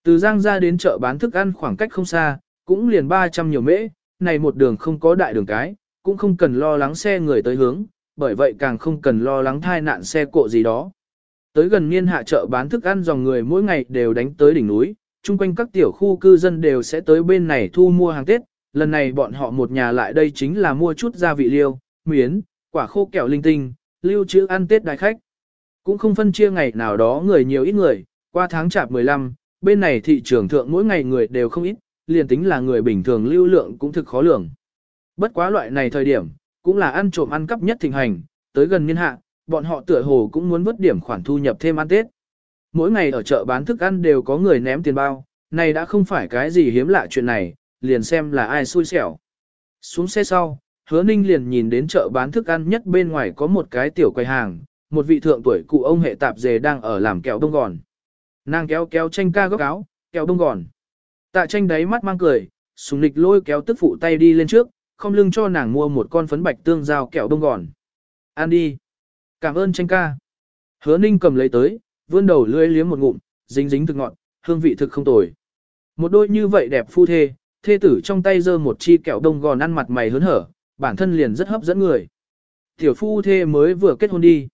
Từ Giang ra đến chợ bán thức ăn khoảng cách không xa, cũng liền 300 nhiều mễ, này một đường không có đại đường cái, cũng không cần lo lắng xe người tới hướng, bởi vậy càng không cần lo lắng thai nạn xe cộ gì đó. Tới gần niên hạ chợ bán thức ăn dòng người mỗi ngày đều đánh tới đỉnh núi, chung quanh các tiểu khu cư dân đều sẽ tới bên này thu mua hàng Tết, lần này bọn họ một nhà lại đây chính là mua chút gia vị liêu, miến, quả khô kẹo linh tinh, lưu trữ ăn Tết đại khách. Cũng không phân chia ngày nào đó người nhiều ít người, qua tháng chạp 15, bên này thị trường thượng mỗi ngày người đều không ít, liền tính là người bình thường lưu lượng cũng thực khó lường. Bất quá loại này thời điểm, cũng là ăn trộm ăn cắp nhất thịnh hành, tới gần niên hạ, bọn họ tựa hồ cũng muốn vớt điểm khoản thu nhập thêm ăn Tết. Mỗi ngày ở chợ bán thức ăn đều có người ném tiền bao, này đã không phải cái gì hiếm lạ chuyện này, liền xem là ai xui xẻo. Xuống xe sau, hứa ninh liền nhìn đến chợ bán thức ăn nhất bên ngoài có một cái tiểu quầy hàng, một vị thượng tuổi cụ ông hệ tạp dề đang ở làm kẹo đông gòn. Nàng kéo kéo tranh ca góc áo, kẹo đông gòn. Tạ tranh đáy mắt mang cười, sùng nịch lôi kéo tức phụ tay đi lên trước, không lưng cho nàng mua một con phấn bạch tương giao kẹo đông gòn. Ăn đi. Cảm ơn tranh ca. Hứa ninh cầm lấy tới, vươn đầu lưỡi liếm một ngụm, dính dính thực ngọn, hương vị thực không tồi. Một đôi như vậy đẹp phu thê, thê tử trong tay giơ một chi kẹo đông gòn ăn mặt mày hớn hở, bản thân liền rất hấp dẫn người. Tiểu phu thê mới vừa kết hôn đi.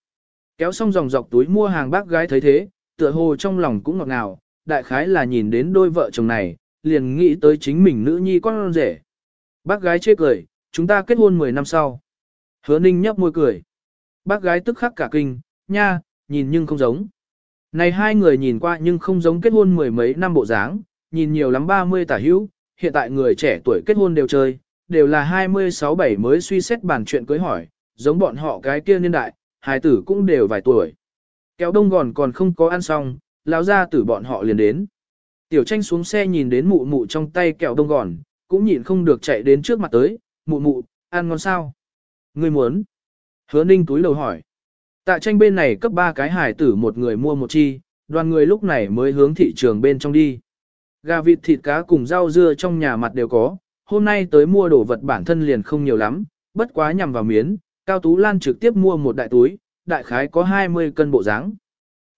Kéo xong dòng dọc túi mua hàng bác gái thấy thế, tựa hồ trong lòng cũng ngọt ngào, đại khái là nhìn đến đôi vợ chồng này, liền nghĩ tới chính mình nữ nhi con rể. Bác gái chê cười, chúng ta kết hôn 10 năm sau. Hứa ninh nhấp môi cười. Bác gái tức khắc cả kinh, nha, nhìn nhưng không giống. Này hai người nhìn qua nhưng không giống kết hôn mười mấy năm bộ dáng, nhìn nhiều lắm 30 tả hữu, hiện tại người trẻ tuổi kết hôn đều chơi, đều là 26-7 mới suy xét bàn chuyện cưới hỏi, giống bọn họ cái kia niên đại, hài tử cũng đều vài tuổi. Kéo đông gòn còn không có ăn xong, lão ra tử bọn họ liền đến. Tiểu tranh xuống xe nhìn đến mụ mụ trong tay kẹo đông gòn, cũng nhịn không được chạy đến trước mặt tới, mụ mụ, ăn ngon sao? Ngươi muốn? Hứa ninh túi lầu hỏi. Tạ tranh bên này cấp ba cái hải tử một người mua một chi, đoàn người lúc này mới hướng thị trường bên trong đi. Gà vịt thịt cá cùng rau dưa trong nhà mặt đều có, hôm nay tới mua đồ vật bản thân liền không nhiều lắm, bất quá nhằm vào miến, Cao Tú Lan trực tiếp mua một đại túi, đại khái có 20 cân bộ dáng.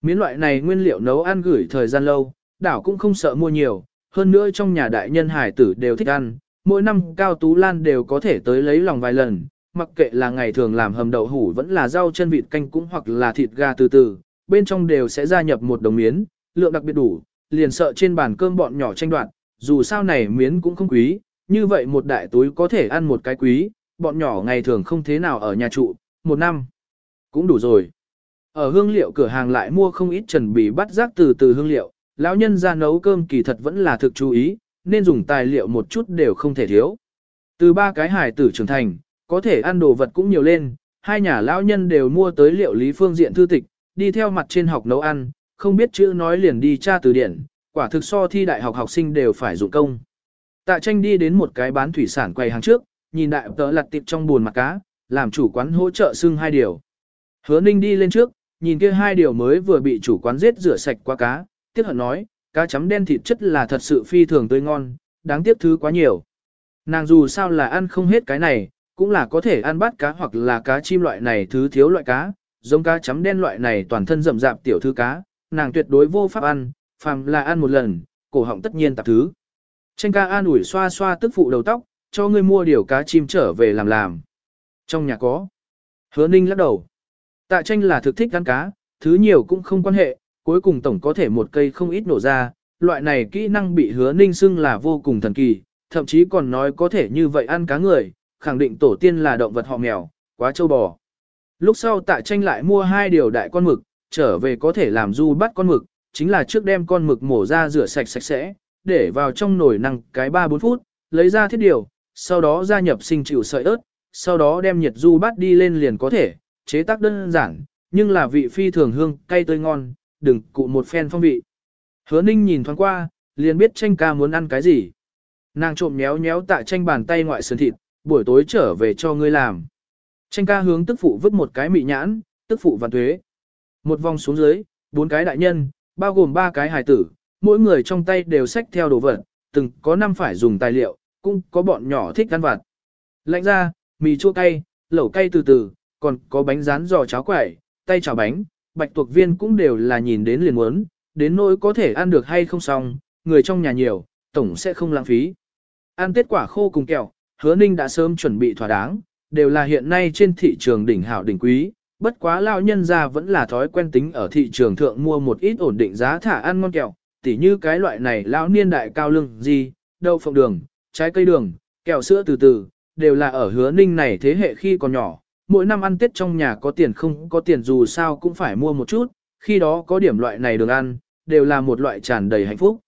Miến loại này nguyên liệu nấu ăn gửi thời gian lâu, đảo cũng không sợ mua nhiều, hơn nữa trong nhà đại nhân hải tử đều thích ăn, mỗi năm Cao Tú Lan đều có thể tới lấy lòng vài lần, mặc kệ là ngày thường làm hầm đậu hủ vẫn là rau chân vịt canh cũng hoặc là thịt gà từ từ, bên trong đều sẽ gia nhập một đồng miến, lượng đặc biệt đủ, liền sợ trên bàn cơm bọn nhỏ tranh đoạt, dù sao này miến cũng không quý, như vậy một đại túi có thể ăn một cái quý, bọn nhỏ ngày thường không thế nào ở nhà trụ, một năm cũng đủ rồi. Ở hương liệu cửa hàng lại mua không ít trần bì bắt rác từ từ hương liệu, lão nhân ra nấu cơm kỳ thật vẫn là thực chú ý, nên dùng tài liệu một chút đều không thể thiếu. Từ ba cái hải tử trưởng thành, có thể ăn đồ vật cũng nhiều lên, hai nhà lão nhân đều mua tới liệu lý phương diện thư tịch, đi theo mặt trên học nấu ăn, không biết chữ nói liền đi tra từ điển, quả thực so thi đại học học sinh đều phải dụng công. Tạ tranh đi đến một cái bán thủy sản quầy hàng trước, nhìn đại tớ lặt tiệp trong buồn mặt cá, làm chủ quán hỗ trợ xưng hai điều. Hứa ninh đi lên trước, nhìn kia hai điều mới vừa bị chủ quán giết rửa sạch qua cá, tiếc hận nói, cá chấm đen thịt chất là thật sự phi thường tươi ngon, đáng tiếc thứ quá nhiều. Nàng dù sao là ăn không hết cái này, cũng là có thể ăn bát cá hoặc là cá chim loại này thứ thiếu loại cá, giống cá chấm đen loại này toàn thân rậm rạp tiểu thư cá, nàng tuyệt đối vô pháp ăn, phàm là ăn một lần, cổ họng tất nhiên tạp thứ. Tranh ca an ủi xoa xoa tức phụ đầu tóc, cho ngươi mua điều cá chim trở về làm làm. Trong nhà có. Hứa ninh lắc đầu. Tạ tranh là thực thích ăn cá, thứ nhiều cũng không quan hệ, cuối cùng tổng có thể một cây không ít nổ ra, loại này kỹ năng bị hứa ninh xưng là vô cùng thần kỳ, thậm chí còn nói có thể như vậy ăn cá người, khẳng định tổ tiên là động vật họ mèo, quá châu bò. Lúc sau tạ tranh lại mua hai điều đại con mực, trở về có thể làm du bắt con mực, chính là trước đem con mực mổ ra rửa sạch sạch sẽ, để vào trong nồi năng cái 3-4 phút, lấy ra thiết điều, sau đó gia nhập sinh chịu sợi ớt, sau đó đem nhiệt du bắt đi lên liền có thể, chế tác đơn giản, nhưng là vị phi thường hương, cay tươi ngon, đừng cụ một phen phong vị. Hứa ninh nhìn thoáng qua, liền biết tranh ca muốn ăn cái gì. Nàng trộm méo méo tạ tranh bàn tay ngoại sườn thịt, buổi tối trở về cho ngươi làm. Tranh ca hướng tức phụ vứt một cái mị nhãn, tức phụ văn thuế. Một vòng xuống dưới, bốn cái đại nhân, bao gồm ba cái hài tử, mỗi người trong tay đều xách theo đồ vật, từng có năm phải dùng tài liệu, cũng có bọn nhỏ thích ăn vặt. Lạnh ra, mì chua cay, lẩu cay từ từ, còn có bánh rán giò cháo quẩy, tay chảo bánh, bạch tuộc viên cũng đều là nhìn đến liền muốn, đến nỗi có thể ăn được hay không xong, người trong nhà nhiều, tổng sẽ không lãng phí. Ăn kết quả khô cùng kẹo, hứa ninh đã sớm chuẩn bị thỏa đáng, đều là hiện nay trên thị trường đỉnh hảo đỉnh quý, bất quá lao nhân ra vẫn là thói quen tính ở thị trường thượng mua một ít ổn định giá thả ăn ngon kẹo, tỉ như cái loại này lão niên đại cao lương gì, đậu phộng đường, trái cây đường, kẹo sữa từ từ, đều là ở hứa ninh này thế hệ khi còn nhỏ, mỗi năm ăn tết trong nhà có tiền không có tiền dù sao cũng phải mua một chút, khi đó có điểm loại này đường ăn, đều là một loại tràn đầy hạnh phúc.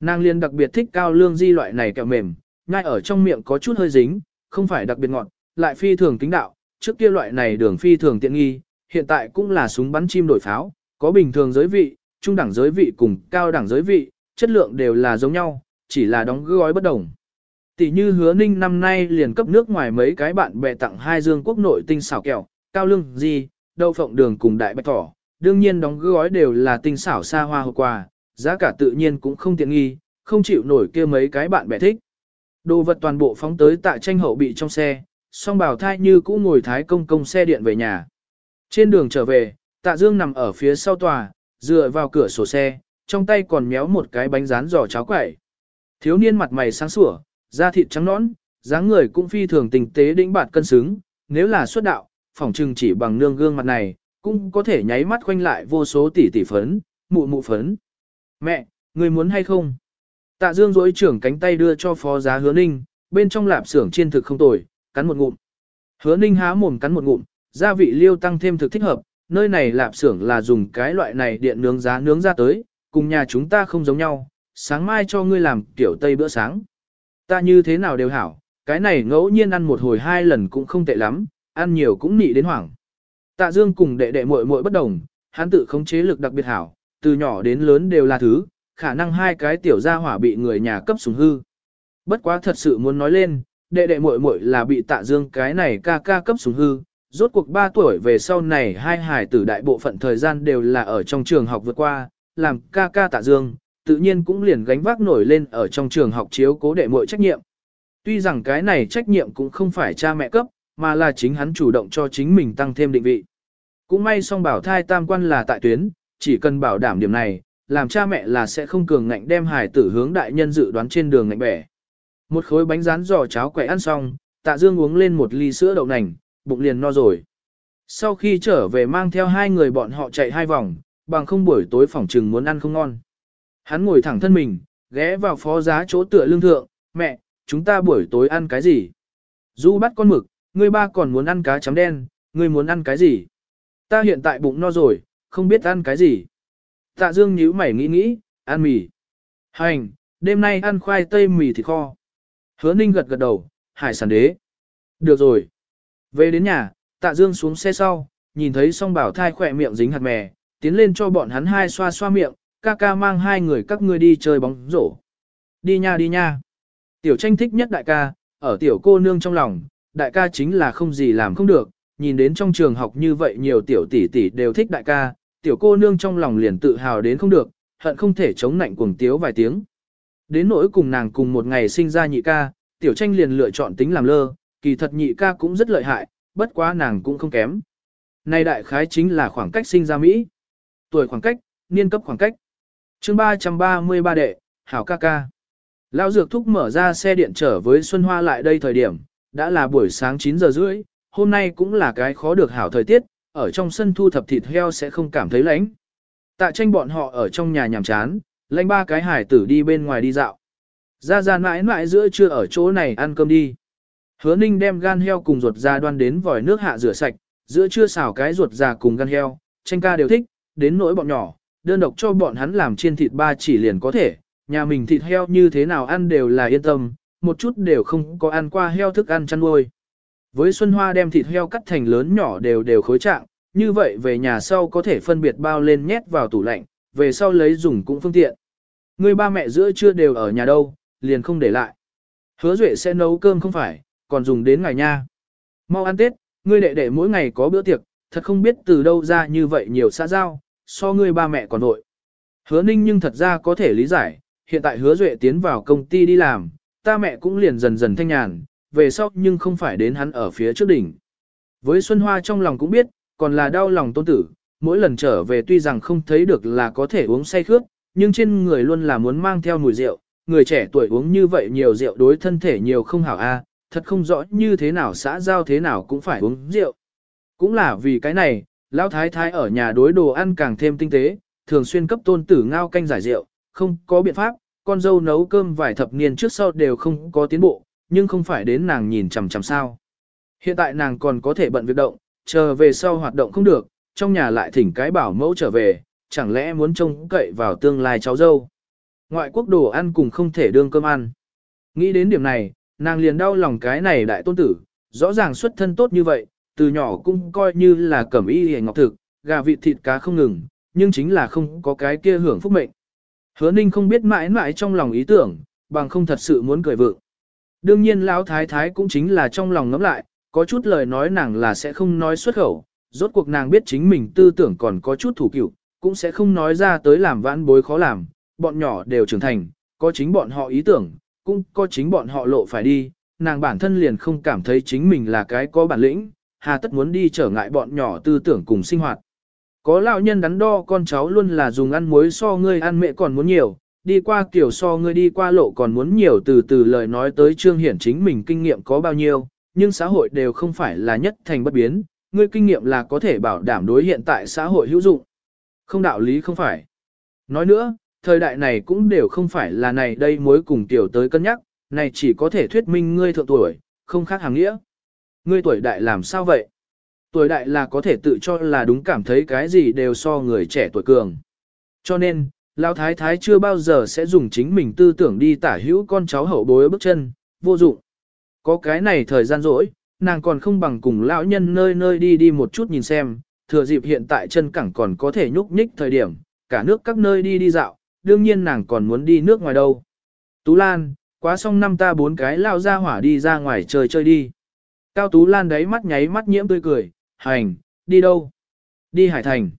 Nàng liên đặc biệt thích cao lương di loại này kẹo mềm, ngay ở trong miệng có chút hơi dính, không phải đặc biệt ngọt, lại phi thường kính đạo, trước kia loại này đường phi thường tiện nghi, hiện tại cũng là súng bắn chim đổi pháo, có bình thường giới vị, trung đẳng giới vị cùng cao đẳng giới vị, chất lượng đều là giống nhau, chỉ là đóng gói bất đồng. Tỷ như hứa ninh năm nay liền cấp nước ngoài mấy cái bạn bè tặng hai dương quốc nội tinh xảo kẹo, cao lương gì, đậu phộng đường cùng đại bạch thỏ, đương nhiên đóng gói đều là tinh xảo xa hoa hộp quà, giá cả tự nhiên cũng không tiện nghi, không chịu nổi kia mấy cái bạn bè thích. Đồ vật toàn bộ phóng tới tại tranh hậu bị trong xe, song bảo thai như cũ ngồi thái công công xe điện về nhà. Trên đường trở về, tạ dương nằm ở phía sau tòa, dựa vào cửa sổ xe, trong tay còn méo một cái bánh rán giò cháo quẩy. Thiếu niên mặt mày sáng sủa, da thịt trắng nõn, dáng người cũng phi thường tình tế đĩnh bạt cân xứng, nếu là xuất đạo, phỏng trừng chỉ bằng nương gương mặt này, cũng có thể nháy mắt khoanh lại vô số tỷ tỷ phấn, mụ mụ phấn. Mẹ, người muốn hay không? Tạ Dương duỗi trưởng cánh tay đưa cho phó giá hứa ninh, bên trong lạp xưởng chiên thực không tồi, cắn một ngụm. Hứa ninh há mồm cắn một ngụm, gia vị liêu tăng thêm thực thích hợp, nơi này lạp xưởng là dùng cái loại này điện nướng giá nướng ra tới, cùng nhà chúng ta không giống nhau, sáng mai cho ngươi làm kiểu tây bữa sáng. Ta như thế nào đều hảo, cái này ngẫu nhiên ăn một hồi hai lần cũng không tệ lắm, ăn nhiều cũng nị đến hoảng. Tạ Dương cùng đệ đệ muội muội bất đồng, hắn tự khống chế lực đặc biệt hảo, từ nhỏ đến lớn đều là thứ, khả năng hai cái tiểu gia hỏa bị người nhà cấp sủng hư. Bất quá thật sự muốn nói lên, đệ đệ muội muội là bị Tạ Dương cái này ca ca cấp sủng hư, rốt cuộc 3 tuổi về sau này hai hải tử đại bộ phận thời gian đều là ở trong trường học vượt qua, làm ca ca Tạ Dương, tự nhiên cũng liền gánh vác nổi lên ở trong trường học chiếu cố đệ muội trách nhiệm. Tuy rằng cái này trách nhiệm cũng không phải cha mẹ cấp, mà là chính hắn chủ động cho chính mình tăng thêm định vị. Cũng may song bảo thai tam quan là tại tuyến, chỉ cần bảo đảm điểm này, làm cha mẹ là sẽ không cường ngạnh đem hải tử hướng đại nhân dự đoán trên đường ngạnh bẻ. Một khối bánh rán giò cháo quẻ ăn xong, tạ dương uống lên một ly sữa đậu nành, bụng liền no rồi. Sau khi trở về mang theo hai người bọn họ chạy hai vòng, bằng không buổi tối phòng trừng muốn ăn không ngon. Hắn ngồi thẳng thân mình, ghé vào phó giá chỗ tựa lương thượng, mẹ, chúng ta buổi tối ăn cái gì? Du bắt con mực, ngươi ba còn muốn ăn cá chấm đen, ngươi muốn ăn cái gì? Ta hiện tại bụng no rồi, không biết ăn cái gì. Tạ Dương nhíu mày nghĩ nghĩ, ăn mì. Hành, đêm nay ăn khoai tây mì thịt kho. Hứa Ninh gật gật đầu, hải sản đế. Được rồi. Về đến nhà, Tạ Dương xuống xe sau, nhìn thấy song bảo thai khỏe miệng dính hạt mè, tiến lên cho bọn hắn hai xoa xoa miệng, ca ca mang hai người các ngươi đi chơi bóng rổ. Đi nha đi nha. Tiểu tranh thích nhất đại ca, ở tiểu cô nương trong lòng, đại ca chính là không gì làm không được, nhìn đến trong trường học như vậy nhiều tiểu tỷ tỷ đều thích đại ca, tiểu cô nương trong lòng liền tự hào đến không được, hận không thể chống nạnh cuồng tiếu vài tiếng. Đến nỗi cùng nàng cùng một ngày sinh ra nhị ca, tiểu tranh liền lựa chọn tính làm lơ, kỳ thật nhị ca cũng rất lợi hại, bất quá nàng cũng không kém. Nay đại khái chính là khoảng cách sinh ra Mỹ. Tuổi khoảng cách, niên cấp khoảng cách. chương 333 đệ, hảo ca ca. Lão Dược Thúc mở ra xe điện trở với Xuân Hoa lại đây thời điểm, đã là buổi sáng 9 giờ rưỡi, hôm nay cũng là cái khó được hảo thời tiết, ở trong sân thu thập thịt heo sẽ không cảm thấy lạnh. Tạ tranh bọn họ ở trong nhà nhàm chán, lãnh ba cái hải tử đi bên ngoài đi dạo. Ra ra mãi mãi giữa trưa ở chỗ này ăn cơm đi. Hứa ninh đem gan heo cùng ruột ra đoan đến vòi nước hạ rửa sạch, giữa trưa xào cái ruột già cùng gan heo, tranh ca đều thích, đến nỗi bọn nhỏ, đơn độc cho bọn hắn làm chiên thịt ba chỉ liền có thể, nhà mình thịt heo như thế nào ăn đều là yên tâm, một chút đều không có ăn qua heo thức ăn chăn nuôi. Với Xuân Hoa đem thịt heo cắt thành lớn nhỏ đều đều khối trạng, như vậy về nhà sau có thể phân biệt bao lên nhét vào tủ lạnh, về sau lấy dùng cũng phương tiện. Người ba mẹ giữa trưa đều ở nhà đâu, liền không để lại. Hứa Duệ sẽ nấu cơm không phải, còn dùng đến ngày nha. Mau ăn Tết, ngươi đệ đệ mỗi ngày có bữa tiệc, thật không biết từ đâu ra như vậy nhiều xã giao, so ngươi ba mẹ còn nội. Hứa Ninh nhưng thật ra có thể lý giải, hiện tại hứa Duệ tiến vào công ty đi làm, ta mẹ cũng liền dần dần thanh nhàn, về sau nhưng không phải đến hắn ở phía trước đỉnh. Với Xuân Hoa trong lòng cũng biết, còn là đau lòng tôn tử, mỗi lần trở về tuy rằng không thấy được là có thể uống say khước, nhưng trên người luôn là muốn mang theo mùi rượu, người trẻ tuổi uống như vậy nhiều rượu đối thân thể nhiều không hảo a, thật không rõ như thế nào xã giao thế nào cũng phải uống rượu. Cũng là vì cái này, lão thái thái ở nhà đối đồ ăn càng thêm tinh tế, thường xuyên cấp tôn tử ngao canh giải rượu, không có biện pháp, con dâu nấu cơm vài thập niên trước sau đều không có tiến bộ, nhưng không phải đến nàng nhìn chằm chằm sao. Hiện tại nàng còn có thể bận việc động, chờ về sau hoạt động không được, trong nhà lại thỉnh cái bảo mẫu trở về, chẳng lẽ muốn trông cậy vào tương lai cháu dâu. Ngoại quốc đồ ăn cùng không thể đương cơm ăn. Nghĩ đến điểm này, nàng liền đau lòng cái này đại tôn tử, rõ ràng xuất thân tốt như vậy, từ nhỏ cũng coi như là cẩm y hề ngọc thực, gà vịt thịt cá không ngừng, nhưng chính là không có cái kia hưởng phúc mệnh. Hứa ninh không biết mãi mãi trong lòng ý tưởng, bằng không thật sự muốn cười vượng. Đương nhiên lão thái thái cũng chính là trong lòng ngẫm lại, có chút lời nói nàng là sẽ không nói xuất khẩu, rốt cuộc nàng biết chính mình tư tưởng còn có chút thủ cựu, cũng sẽ không nói ra tới làm vãn bối khó làm, bọn nhỏ đều trưởng thành, có chính bọn họ ý tưởng, cũng có chính bọn họ lộ phải đi, nàng bản thân liền không cảm thấy chính mình là cái có bản lĩnh, hà tất muốn đi trở ngại bọn nhỏ tư tưởng cùng sinh hoạt. Có lão nhân đắn đo con cháu luôn là dùng ăn muối so ngươi ăn mẹ còn muốn nhiều, đi qua kiểu so ngươi đi qua lộ còn muốn nhiều từ từ lời nói tới trương hiển chính mình kinh nghiệm có bao nhiêu, nhưng xã hội đều không phải là nhất thành bất biến, ngươi kinh nghiệm là có thể bảo đảm đối hiện tại xã hội hữu dụng. Không đạo lý không phải. Nói nữa, thời đại này cũng đều không phải là này đây mối cùng tiểu tới cân nhắc, này chỉ có thể thuyết minh ngươi thượng tuổi, không khác hàng nghĩa. Ngươi tuổi đại làm sao vậy? Tuổi đại là có thể tự cho là đúng cảm thấy cái gì đều so người trẻ tuổi cường. Cho nên, Lão Thái Thái chưa bao giờ sẽ dùng chính mình tư tưởng đi tả hữu con cháu hậu bối bước chân, vô dụng. Có cái này thời gian rỗi, nàng còn không bằng cùng lão nhân nơi nơi đi đi một chút nhìn xem, thừa dịp hiện tại chân cẳng còn có thể nhúc nhích thời điểm, cả nước các nơi đi đi dạo, đương nhiên nàng còn muốn đi nước ngoài đâu. Tú Lan, quá xong năm ta bốn cái lao ra hỏa đi ra ngoài chơi chơi đi. Cao Tú Lan đấy mắt nháy mắt nhiễm tươi cười, hành, đi đâu? Đi Hải Thành.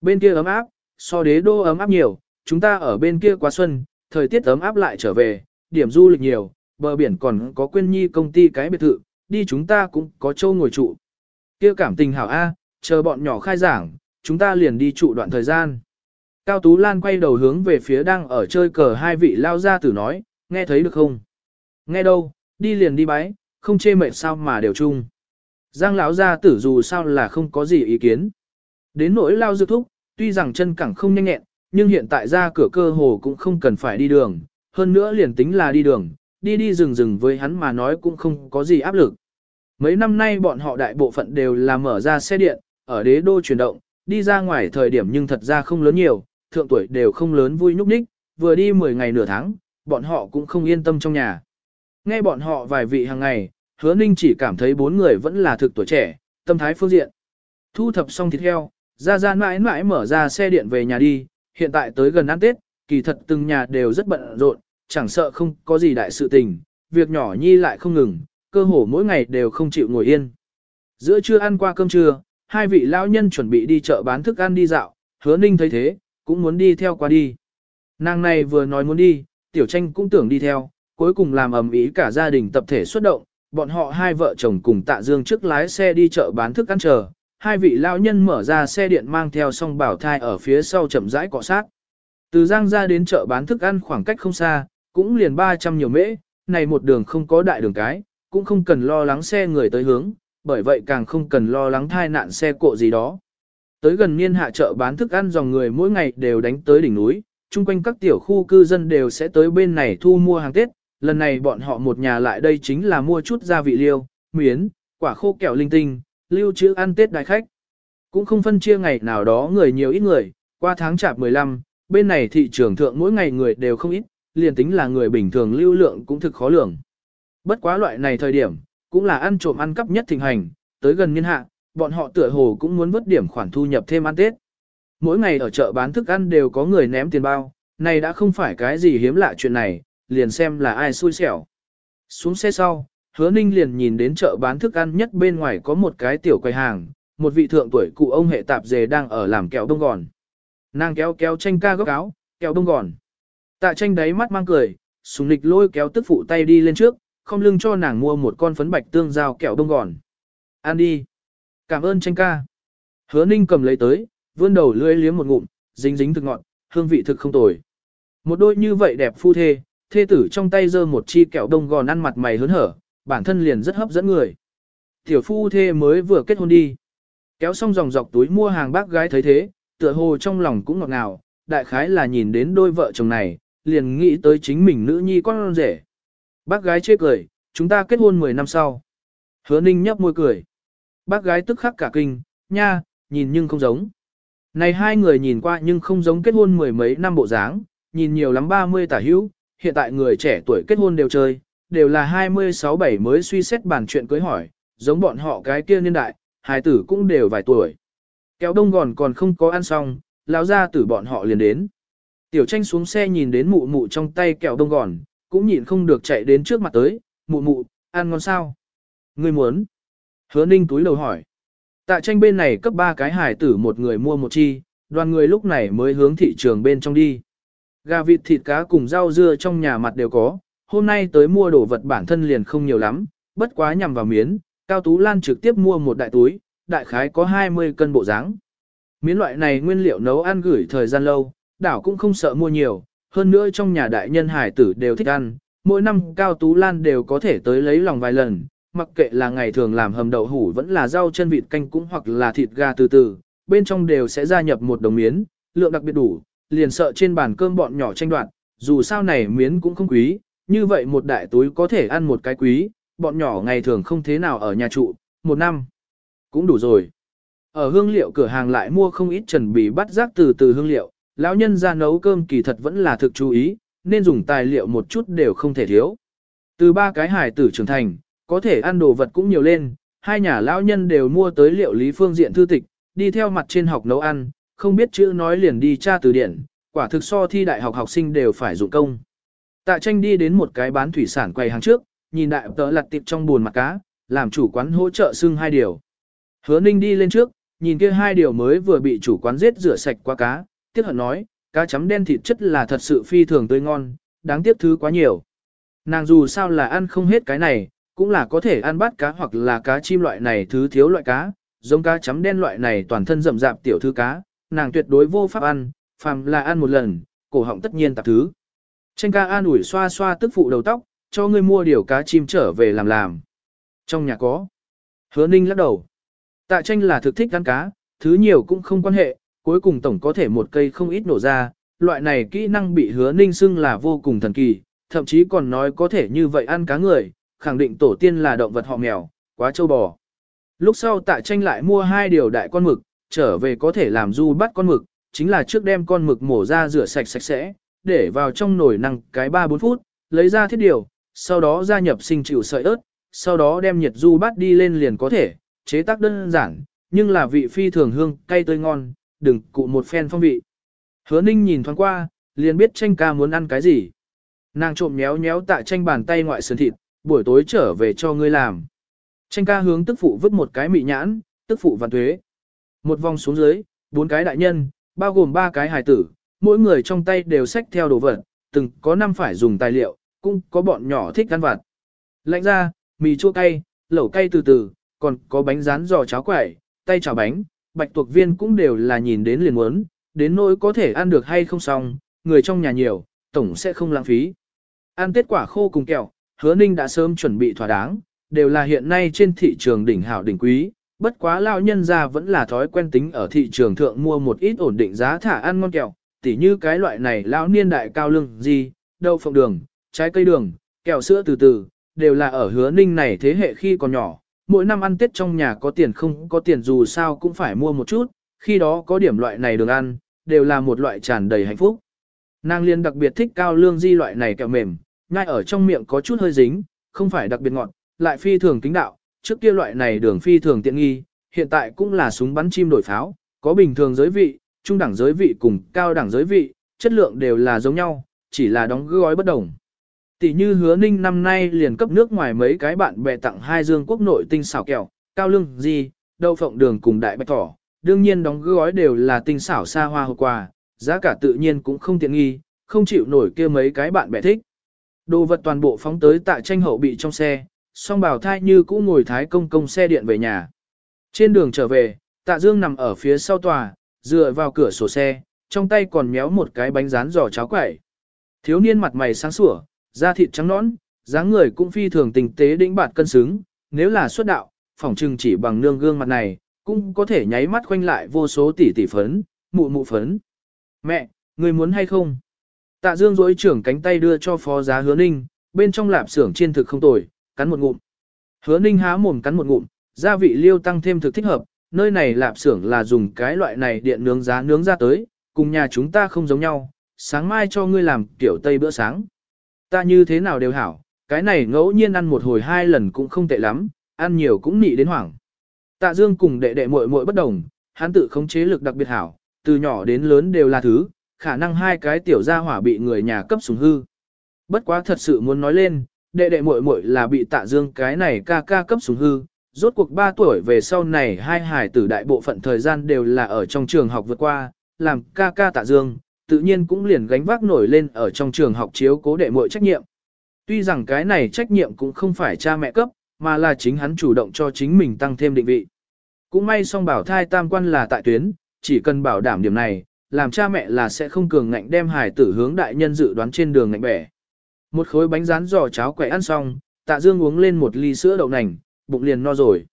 Bên kia ấm áp, so đế đô ấm áp nhiều, chúng ta ở bên kia quá xuân, thời tiết ấm áp lại trở về, điểm du lịch nhiều, bờ biển còn có quên nhi công ty cái biệt thự, đi chúng ta cũng có châu ngồi trụ. Kia cảm tình hảo A, chờ bọn nhỏ khai giảng, chúng ta liền đi trụ đoạn thời gian. Cao Tú Lan quay đầu hướng về phía đang ở chơi cờ hai vị lao ra tử nói, nghe thấy được không? Nghe đâu, đi liền đi bái, không chê mệt sao mà đều chung. Giang lão gia tử dù sao là không có gì ý kiến. Đến nỗi lao dược thúc, tuy rằng chân cẳng không nhanh nhẹn, nhưng hiện tại ra cửa cơ hồ cũng không cần phải đi đường, hơn nữa liền tính là đi đường, đi đi rừng rừng với hắn mà nói cũng không có gì áp lực. Mấy năm nay bọn họ đại bộ phận đều là mở ra xe điện, ở đế đô chuyển động, đi ra ngoài thời điểm nhưng thật ra không lớn nhiều, thượng tuổi đều không lớn vui nhúc nhích, vừa đi 10 ngày nửa tháng, bọn họ cũng không yên tâm trong nhà. Nghe bọn họ vài vị hàng ngày, hứa ninh chỉ cảm thấy bốn người vẫn là thực tuổi trẻ, tâm thái phương diện. Thu thập xong thịt heo, ra ra mãi mãi mở ra xe điện về nhà đi, hiện tại tới gần ăn Tết, kỳ thật từng nhà đều rất bận rộn, chẳng sợ không có gì đại sự tình, việc nhỏ nhi lại không ngừng, cơ hồ mỗi ngày đều không chịu ngồi yên. Giữa trưa ăn qua cơm trưa, hai vị lão nhân chuẩn bị đi chợ bán thức ăn đi dạo, hứa ninh thấy thế, cũng muốn đi theo qua đi. Nàng này vừa nói muốn đi, tiểu tranh cũng tưởng đi theo, cuối cùng làm ầm ĩ cả gia đình tập thể xuất động, bọn họ hai vợ chồng cùng tạ dương trước lái xe đi chợ bán thức ăn chờ, hai vị lão nhân mở ra xe điện mang theo song bảo thai ở phía sau chậm rãi cọ sát. Từ Giang ra đến chợ bán thức ăn khoảng cách không xa, cũng liền 300 nhiều mễ, này một đường không có đại đường cái, cũng không cần lo lắng xe người tới hướng, bởi vậy càng không cần lo lắng thai nạn xe cộ gì đó. Tới gần niên hạ chợ bán thức ăn dòng người mỗi ngày đều đánh tới đỉnh núi, chung quanh các tiểu khu cư dân đều sẽ tới bên này thu mua hàng Tết, lần này bọn họ một nhà lại đây chính là mua chút gia vị liêu, miến, quả khô kẹo linh tinh, lưu trữ ăn Tết đại khách. Cũng không phân chia ngày nào đó người nhiều ít người, qua tháng chạp 15, bên này thị trường thượng mỗi ngày người đều không ít, liền tính là người bình thường lưu lượng cũng thực khó lường. Bất quá loại này thời điểm, cũng là ăn trộm ăn cắp nhất thịnh hành, tới gần niên hạ, bọn họ tựa hồ cũng muốn vớt điểm khoản thu nhập thêm ăn Tết. Mỗi ngày ở chợ bán thức ăn đều có người ném tiền bao, này đã không phải cái gì hiếm lạ chuyện này, liền xem là ai xui xẻo. Xuống xe sau, hứa ninh liền nhìn đến chợ bán thức ăn nhất bên ngoài có một cái tiểu quầy hàng, một vị thượng tuổi cụ ông hệ tạp dề đang ở làm kẹo đông gòn. Nàng kéo kéo tranh ca góc áo, kẹo đông gòn. Tạ tranh đáy mắt mang cười, sùng lịch lôi kéo tức phụ tay đi lên trước, không lưng cho nàng mua một con phấn bạch tương giao kẹo đông gòn. Ăn đi. Cảm ơn tranh ca. Hứa ninh cầm lấy tới, vươn đầu lưỡi liếm một ngụm, dính dính thực ngọn, hương vị thực không tồi. Một đôi như vậy đẹp phu thê, thê tử trong tay giơ một chi kẹo đông gòn ăn mặt mày hớn hở, bản thân liền rất hấp dẫn người. Tiểu phu thê mới vừa kết hôn đi. Kéo xong dòng dọc túi mua hàng bác gái thấy thế, tựa hồ trong lòng cũng ngọt ngào, đại khái là nhìn đến đôi vợ chồng này, liền nghĩ tới chính mình nữ nhi con rể. Bác gái chê cười, chúng ta kết hôn 10 năm sau. Hứa ninh nhấp môi cười. Bác gái tức khắc cả kinh, nha, nhìn nhưng không giống. Này hai người nhìn qua nhưng không giống kết hôn mười mấy năm bộ dáng, nhìn nhiều lắm 30 tả hữu, hiện tại người trẻ tuổi kết hôn đều chơi, đều là 26-7 mới suy xét bản chuyện cưới hỏi, giống bọn họ cái kia niên đại, hài tử cũng đều vài tuổi. Kéo đông gòn còn không có ăn xong, lão ra tử bọn họ liền đến. Tiểu tranh xuống xe nhìn đến mụ mụ trong tay kẹo đông gòn, cũng nhịn không được chạy đến trước mặt tới, mụ mụ, ăn ngon sao? Ngươi muốn? Hứa ninh túi đầu hỏi. Tạ tranh bên này cấp ba cái hải tử một người mua một chi, đoàn người lúc này mới hướng thị trường bên trong đi. Gà vịt thịt cá cùng rau dưa trong nhà mặt đều có, hôm nay tới mua đồ vật bản thân liền không nhiều lắm, bất quá nhằm vào miến, Cao Tú Lan trực tiếp mua một đại túi, đại khái có 20 cân bộ dáng. Miến loại này nguyên liệu nấu ăn gửi thời gian lâu, đảo cũng không sợ mua nhiều, hơn nữa trong nhà đại nhân hải tử đều thích ăn, mỗi năm Cao Tú Lan đều có thể tới lấy lòng vài lần, mặc kệ là ngày thường làm hầm đậu hủ vẫn là rau chân vịt canh cũng hoặc là thịt gà từ từ, bên trong đều sẽ gia nhập một đồng miến, lượng đặc biệt đủ, liền sợ trên bàn cơm bọn nhỏ tranh đoạt, dù sao này miến cũng không quý, như vậy một đại túi có thể ăn một cái quý, bọn nhỏ ngày thường không thế nào ở nhà trụ, một năm cũng đủ rồi. Ở hương liệu cửa hàng lại mua không ít trần bì bắt rác từ từ hương liệu, lão nhân ra nấu cơm kỳ thật vẫn là thực chú ý, nên dùng tài liệu một chút đều không thể thiếu. Từ ba cái hải tử trưởng thành, có thể ăn đồ vật cũng nhiều lên, hai nhà lão nhân đều mua tới liệu lý phương diện thư tịch, đi theo mặt trên học nấu ăn, không biết chữ nói liền đi tra từ điển, quả thực so thi đại học học sinh đều phải dụng công. Tạ tranh đi đến một cái bán thủy sản quầy hàng trước, nhìn đại tớ lặt tiệp trong buồn mặt cá, làm chủ quán hỗ trợ xưng hai điều. Hứa ninh đi lên trước, nhìn kia hai điều mới vừa bị chủ quán giết rửa sạch qua cá, tiếc hận nói, cá chấm đen thịt chất là thật sự phi thường tươi ngon, đáng tiếc thứ quá nhiều. Nàng dù sao là ăn không hết cái này, cũng là có thể ăn bát cá hoặc là cá chim loại này thứ thiếu loại cá, giống cá chấm đen loại này toàn thân rậm rạp tiểu thư cá, nàng tuyệt đối vô pháp ăn, phàm là ăn một lần, cổ họng tất nhiên tạp thứ. Tranh ca an ủi xoa xoa tức phụ đầu tóc, cho ngươi mua điều cá chim trở về làm làm. Trong nhà có. Hứa ninh lắc đầu. Tạ tranh là thực thích ăn cá, thứ nhiều cũng không quan hệ, cuối cùng tổng có thể một cây không ít nổ ra, loại này kỹ năng bị hứa ninh xưng là vô cùng thần kỳ, thậm chí còn nói có thể như vậy ăn cá người, khẳng định tổ tiên là động vật họ mèo, quá châu bò. Lúc sau tạ tranh lại mua hai điều đại con mực, trở về có thể làm du bắt con mực, chính là trước đem con mực mổ ra rửa sạch sạch sẽ, để vào trong nồi năng cái 3-4 phút, lấy ra thiết điều, sau đó gia nhập sinh chịu sợi ớt, sau đó đem nhiệt du bát đi lên liền có thể, chế tác đơn giản, nhưng là vị phi thường hương, cay tươi ngon, đừng cụ một phen phong vị. Hứa ninh nhìn thoáng qua, liền biết tranh ca muốn ăn cái gì. Nàng trộm nhéo nhéo tạ tranh bàn tay ngoại sườn thịt, buổi tối trở về cho ngươi làm. Tranh ca hướng tức phụ vứt một cái mị nhãn, tức phụ vạn thuế. Một vòng xuống dưới, bốn cái đại nhân, bao gồm ba cái hài tử, mỗi người trong tay đều xách theo đồ vật, từng có năm phải dùng tài liệu, cũng có bọn nhỏ thích ăn vặt. Lạnh ra, mì chua cay, lẩu cay từ từ, còn có bánh rán giò cháo quẩy, tay chảo bánh, bạch tuộc viên cũng đều là nhìn đến liền muốn, đến nỗi có thể ăn được hay không xong, người trong nhà nhiều, tổng sẽ không lãng phí. Ăn kết quả khô cùng kẹo, hứa ninh đã sớm chuẩn bị thỏa đáng, đều là hiện nay trên thị trường đỉnh hảo đỉnh quý, bất quá lão nhân ra vẫn là thói quen tính ở thị trường thượng mua một ít ổn định giá thả ăn ngon kẹo, tỉ như cái loại này lão niên đại cao lương gì, đậu phộng đường, trái cây đường, kẹo sữa từ từ, đều là ở hứa ninh này thế hệ khi còn nhỏ, mỗi năm ăn tết trong nhà có tiền không có tiền dù sao cũng phải mua một chút, khi đó có điểm loại này đường ăn, đều là một loại tràn đầy hạnh phúc. Nàng liên đặc biệt thích cao lương di loại này kẹo mềm, ngay ở trong miệng có chút hơi dính, không phải đặc biệt ngọt, lại phi thường kính đạo, trước kia loại này đường phi thường tiện nghi, hiện tại cũng là súng bắn chim đổi pháo, có bình thường giới vị, trung đẳng giới vị cùng cao đẳng giới vị, chất lượng đều là giống nhau, chỉ là đóng gói bất đồng. Tỷ như hứa ninh năm nay liền cấp nước ngoài mấy cái bạn bè tặng hai dương quốc nội tinh xảo kẹo, cao lương gì, đậu phộng đường cùng đại bạch thỏ, đương nhiên đóng gói đều là tinh xảo xa hoa hộp quà, giá cả tự nhiên cũng không tiện nghi, không chịu nổi kia mấy cái bạn bè thích. Đồ vật toàn bộ phóng tới tại tranh hậu bị trong xe, song bảo thai như cũ ngồi thái công công xe điện về nhà. Trên đường trở về, tạ dương nằm ở phía sau tòa, dựa vào cửa sổ xe, trong tay còn méo một cái bánh rán giò cháo quẩy. Thiếu niên mặt mày sáng sủa, da thịt trắng nõn, dáng người cũng phi thường tình tế đĩnh bạt cân xứng, nếu là xuất đạo, phỏng trừng chỉ bằng nương gương mặt này, cũng có thể nháy mắt khoanh lại vô số tỷ tỷ phấn, mụ mụ phấn. Mẹ, người muốn hay không? Tạ Dương dối trưởng cánh tay đưa cho phó giá hứa ninh, bên trong lạp xưởng chiên thực không tồi, cắn một ngụm. Hứa ninh há mồm cắn một ngụm, gia vị liêu tăng thêm thực thích hợp, nơi này lạp xưởng là dùng cái loại này điện nướng giá nướng ra tới, cùng nhà chúng ta không giống nhau, sáng mai cho ngươi làm kiểu tây bữa sáng. Ta như thế nào đều hảo, cái này ngẫu nhiên ăn một hồi hai lần cũng không tệ lắm, ăn nhiều cũng nị đến hoảng. Tạ Dương cùng đệ đệ muội muội bất đồng, hắn tự khống chế lực đặc biệt hảo, từ nhỏ đến lớn đều là thứ, khả năng hai cái tiểu gia hỏa bị người nhà cấp sủng hư. Bất quá thật sự muốn nói lên, đệ đệ muội muội là bị Tạ Dương cái này ca ca cấp sủng hư, rốt cuộc 3 tuổi về sau này hai hải tử đại bộ phận thời gian đều là ở trong trường học vượt qua, làm ca ca Tạ Dương, tự nhiên cũng liền gánh vác nổi lên ở trong trường học chiếu cố đệ muội trách nhiệm. Tuy rằng cái này trách nhiệm cũng không phải cha mẹ cấp, mà là chính hắn chủ động cho chính mình tăng thêm định vị. Cũng may song bảo thai tam quan là tại tuyến, chỉ cần bảo đảm điểm này, làm cha mẹ là sẽ không cường ngạnh đem hài tử hướng đại nhân dự đoán trên đường ngạnh bẻ. Một khối bánh rán giò cháo quậy ăn xong, tạ dương uống lên một ly sữa đậu nành, bụng liền no rồi.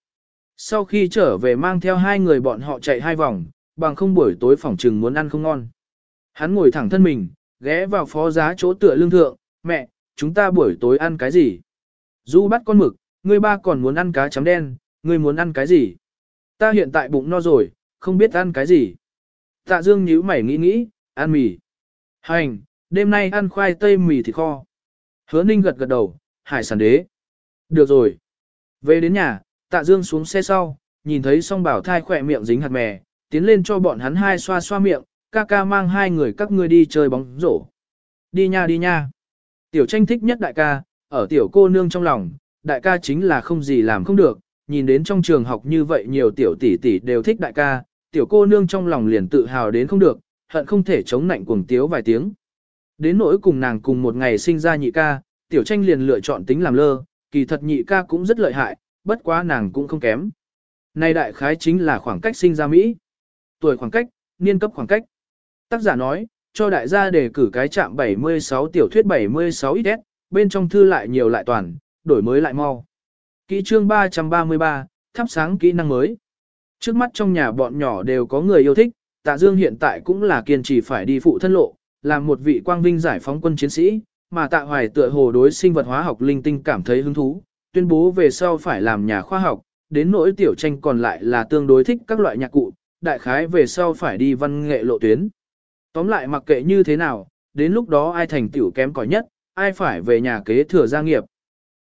Sau khi trở về mang theo hai người bọn họ chạy hai vòng, bằng không buổi tối phòng trừng muốn ăn không ngon. Hắn ngồi thẳng thân mình, ghé vào phó giá chỗ tựa lương thượng, mẹ, chúng ta buổi tối ăn cái gì? Du bắt con mực, ngươi ba còn muốn ăn cá chấm đen, ngươi muốn ăn cái gì? Ta hiện tại bụng no rồi, không biết ăn cái gì. Tạ Dương nhíu mày nghĩ nghĩ, ăn mì. Hành, đêm nay ăn khoai tây mì thịt kho. Hứa Ninh gật gật đầu, hải sản đế. Được rồi. Về đến nhà, Tạ Dương xuống xe sau, nhìn thấy song bảo thai khỏe miệng dính hạt mè, tiến lên cho bọn hắn hai xoa xoa miệng, ca ca mang hai người các ngươi đi chơi bóng rổ. Đi nha đi nha. Tiểu tranh thích nhất đại ca, ở tiểu cô nương trong lòng, đại ca chính là không gì làm không được, nhìn đến trong trường học như vậy nhiều tiểu tỷ tỷ đều thích đại ca, tiểu cô nương trong lòng liền tự hào đến không được, hận không thể chống nạnh cuồng tiếu vài tiếng. Đến nỗi cùng nàng cùng một ngày sinh ra nhị ca, tiểu tranh liền lựa chọn tính làm lơ, kỳ thật nhị ca cũng rất lợi hại, bất quá nàng cũng không kém. Này đại khái chính là khoảng cách sinh ra Mỹ. Tuổi khoảng cách, niên cấp khoảng cách. Tác giả nói, cho đại gia đề cử cái chạm 76 tiểu thuyết 76 XS, bên trong thư lại nhiều lại toàn, đổi mới lại mau. Kỹ chương 333, thắp sáng kỹ năng mới. Trước mắt trong nhà bọn nhỏ đều có người yêu thích, tạ dương hiện tại cũng là kiên trì phải đi phụ thân lộ, làm một vị quang vinh giải phóng quân chiến sĩ, mà tạ hoài tựa hồ đối sinh vật hóa học linh tinh cảm thấy hứng thú, tuyên bố về sau phải làm nhà khoa học, đến nỗi tiểu tranh còn lại là tương đối thích các loại nhạc cụ, đại khái về sau phải đi văn nghệ lộ tuyến. Tóm lại mặc kệ như thế nào, đến lúc đó ai thành tiểu kém cỏi nhất, ai phải về nhà kế thừa gia nghiệp.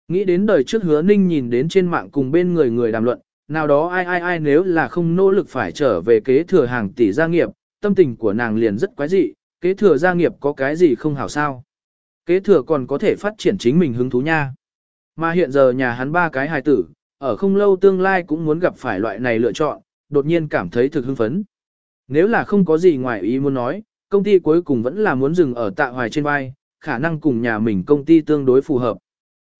Nghĩ đến đời trước hứa ninh nhìn đến trên mạng cùng bên người người đàm luận, nào đó ai ai ai nếu là không nỗ lực phải trở về kế thừa hàng tỷ gia nghiệp, tâm tình của nàng liền rất quái dị, kế thừa gia nghiệp có cái gì không hảo sao. Kế thừa còn có thể phát triển chính mình hứng thú nha. Mà hiện giờ nhà hắn ba cái hài tử, ở không lâu tương lai cũng muốn gặp phải loại này lựa chọn, đột nhiên cảm thấy thực hưng phấn. Nếu là không có gì ngoài ý muốn nói, công ty cuối cùng vẫn là muốn dừng ở tạ hoài trên vai, khả năng cùng nhà mình công ty tương đối phù hợp.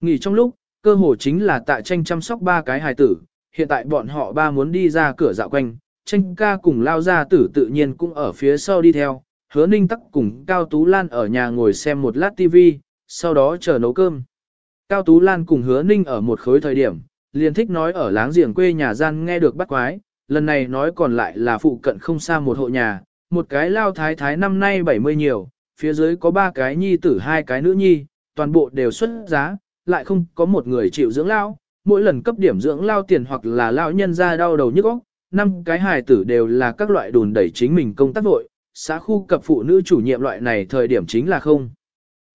Nghỉ trong lúc, cơ hồ chính là tạ tranh chăm sóc ba cái hài tử, hiện tại bọn họ ba muốn đi ra cửa dạo quanh, tranh ca cùng lao ra tử tự nhiên cũng ở phía sau đi theo, hứa ninh tắc cùng Cao Tú Lan ở nhà ngồi xem một lát TV, sau đó chờ nấu cơm. Cao Tú Lan cùng hứa ninh ở một khối thời điểm, liền thích nói ở láng giềng quê nhà gian nghe được bắt quái, lần này nói còn lại là phụ cận không xa một hộ nhà, một cái lao thái thái năm nay 70 nhiều, phía dưới có ba cái nhi tử hai cái nữ nhi, toàn bộ đều xuất giá, lại không có một người chịu dưỡng lao, mỗi lần cấp điểm dưỡng lao tiền hoặc là lao nhân ra đau đầu nhức óc, năm cái hài tử đều là các loại đùn đẩy chính mình công tác vội, xã khu cập phụ nữ chủ nhiệm loại này thời điểm chính là không.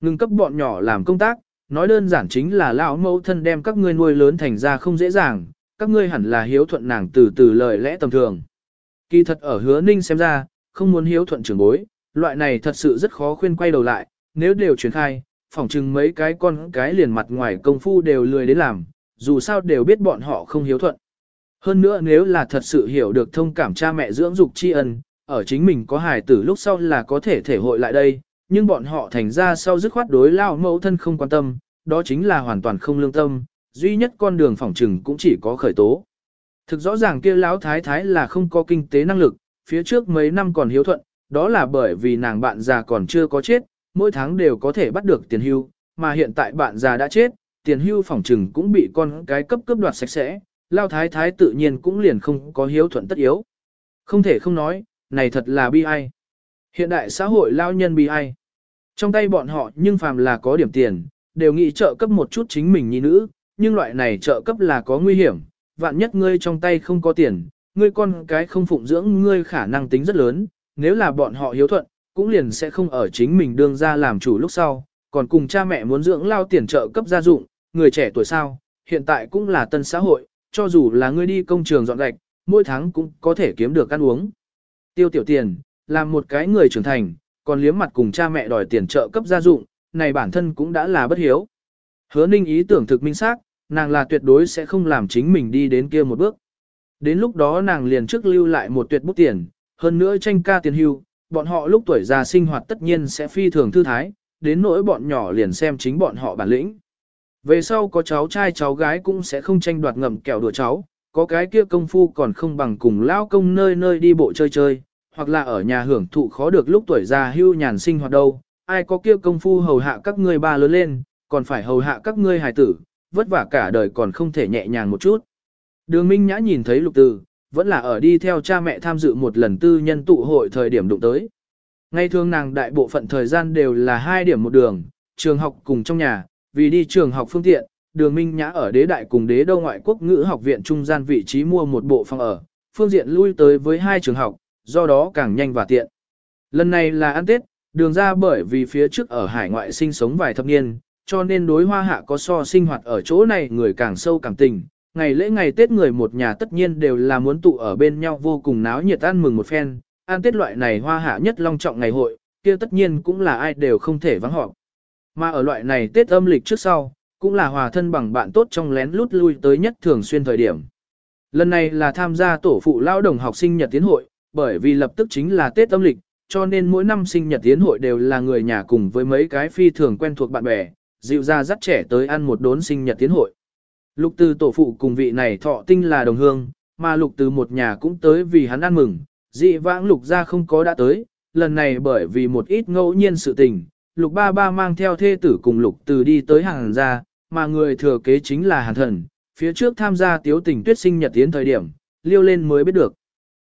Ngừng cấp bọn nhỏ làm công tác, nói đơn giản chính là lão mẫu thân đem các ngươi nuôi lớn thành ra không dễ dàng, các ngươi hẳn là hiếu thuận nàng từ từ lời lẽ tầm thường. Kỳ thật ở hứa ninh xem ra, không muốn hiếu thuận trưởng bối, loại này thật sự rất khó khuyên quay đầu lại, nếu đều truyền khai, phỏng chừng mấy cái con cái liền mặt ngoài công phu đều lười đến làm, dù sao đều biết bọn họ không hiếu thuận. Hơn nữa nếu là thật sự hiểu được thông cảm cha mẹ dưỡng dục tri ân, ở chính mình có hài tử lúc sau là có thể thể hội lại đây, nhưng bọn họ thành ra sau dứt khoát đối lao mẫu thân không quan tâm, đó chính là hoàn toàn không lương tâm, duy nhất con đường phỏng trừng cũng chỉ có khởi tố. Thực rõ ràng kia lão thái thái là không có kinh tế năng lực, phía trước mấy năm còn hiếu thuận, đó là bởi vì nàng bạn già còn chưa có chết, mỗi tháng đều có thể bắt được tiền hưu, mà hiện tại bạn già đã chết, tiền hưu phỏng trừng cũng bị con cái cấp cướp đoạt sạch sẽ, lao thái thái tự nhiên cũng liền không có hiếu thuận tất yếu. Không thể không nói, này thật là bi ai. Hiện đại xã hội lao nhân bi ai. Trong tay bọn họ nhưng phàm là có điểm tiền, đều nghĩ trợ cấp một chút chính mình như nữ, nhưng loại này trợ cấp là có nguy hiểm, vạn nhất ngươi trong tay không có tiền, ngươi con cái không phụng dưỡng ngươi khả năng tính rất lớn, nếu là bọn họ hiếu thuận, cũng liền sẽ không ở chính mình đương ra làm chủ lúc sau, còn cùng cha mẹ muốn dưỡng lao tiền trợ cấp gia dụng, người trẻ tuổi sao, hiện tại cũng là tân xã hội, cho dù là ngươi đi công trường dọn gạch, mỗi tháng cũng có thể kiếm được ăn uống. Tiêu tiểu tiền, làm một cái người trưởng thành, còn liếm mặt cùng cha mẹ đòi tiền trợ cấp gia dụng, này bản thân cũng đã là bất hiếu. Hứa ninh ý tưởng thực minh xác, nàng là tuyệt đối sẽ không làm chính mình đi đến kia một bước. Đến lúc đó nàng liền trước lưu lại một tuyệt bút tiền, hơn nữa tranh ca tiền hưu, bọn họ lúc tuổi già sinh hoạt tất nhiên sẽ phi thường thư thái, đến nỗi bọn nhỏ liền xem chính bọn họ bản lĩnh. Về sau có cháu trai cháu gái cũng sẽ không tranh đoạt ngầm kẹo đùa cháu, có cái kia công phu còn không bằng cùng lao công nơi nơi đi bộ chơi chơi, hoặc là ở nhà hưởng thụ khó được lúc tuổi già hưu nhàn sinh hoạt đâu, ai có kia công phu hầu hạ các ngươi ba lớn lên, còn phải hầu hạ các ngươi hài tử, vất vả cả đời còn không thể nhẹ nhàng một chút. Đường Minh Nhã nhìn thấy lục từ, vẫn là ở đi theo cha mẹ tham dự một lần tư nhân tụ hội thời điểm đụng tới. Ngay thường nàng đại bộ phận thời gian đều là hai điểm một đường, trường học cùng trong nhà, vì đi trường học phương tiện, đường Minh Nhã ở đế đại cùng đế đô ngoại quốc ngữ học viện trung gian vị trí mua một bộ phòng ở, phương diện lui tới với hai trường học, do đó càng nhanh và tiện. Lần này là ăn Tết, đường ra bởi vì phía trước ở hải ngoại sinh sống vài thập niên, cho nên đối hoa hạ có so sinh hoạt ở chỗ này người càng sâu càng tình. Ngày lễ ngày Tết người một nhà tất nhiên đều là muốn tụ ở bên nhau vô cùng náo nhiệt ăn mừng một phen, ăn Tết loại này hoa hạ nhất long trọng ngày hội, kia tất nhiên cũng là ai đều không thể vắng họp. Mà ở loại này Tết âm lịch trước sau, cũng là hòa thân bằng bạn tốt trong lén lút lui tới nhất thường xuyên thời điểm. Lần này là tham gia tổ phụ lao đồng học sinh nhật tiến hội, bởi vì lập tức chính là Tết âm lịch, cho nên mỗi năm sinh nhật tiến hội đều là người nhà cùng với mấy cái phi thường quen thuộc bạn bè, dịu ra dắt trẻ tới ăn một đốn sinh nhật tiến hội. Lục từ tổ phụ cùng vị này thọ tinh là đồng hương, mà lục từ một nhà cũng tới vì hắn ăn mừng, dị vãng lục ra không có đã tới, lần này bởi vì một ít ngẫu nhiên sự tình, lục ba ba mang theo thê tử cùng lục từ đi tới hàng ra, mà người thừa kế chính là hàn thần, phía trước tham gia tiếu tình tuyết sinh nhật tiến thời điểm, liêu lên mới biết được.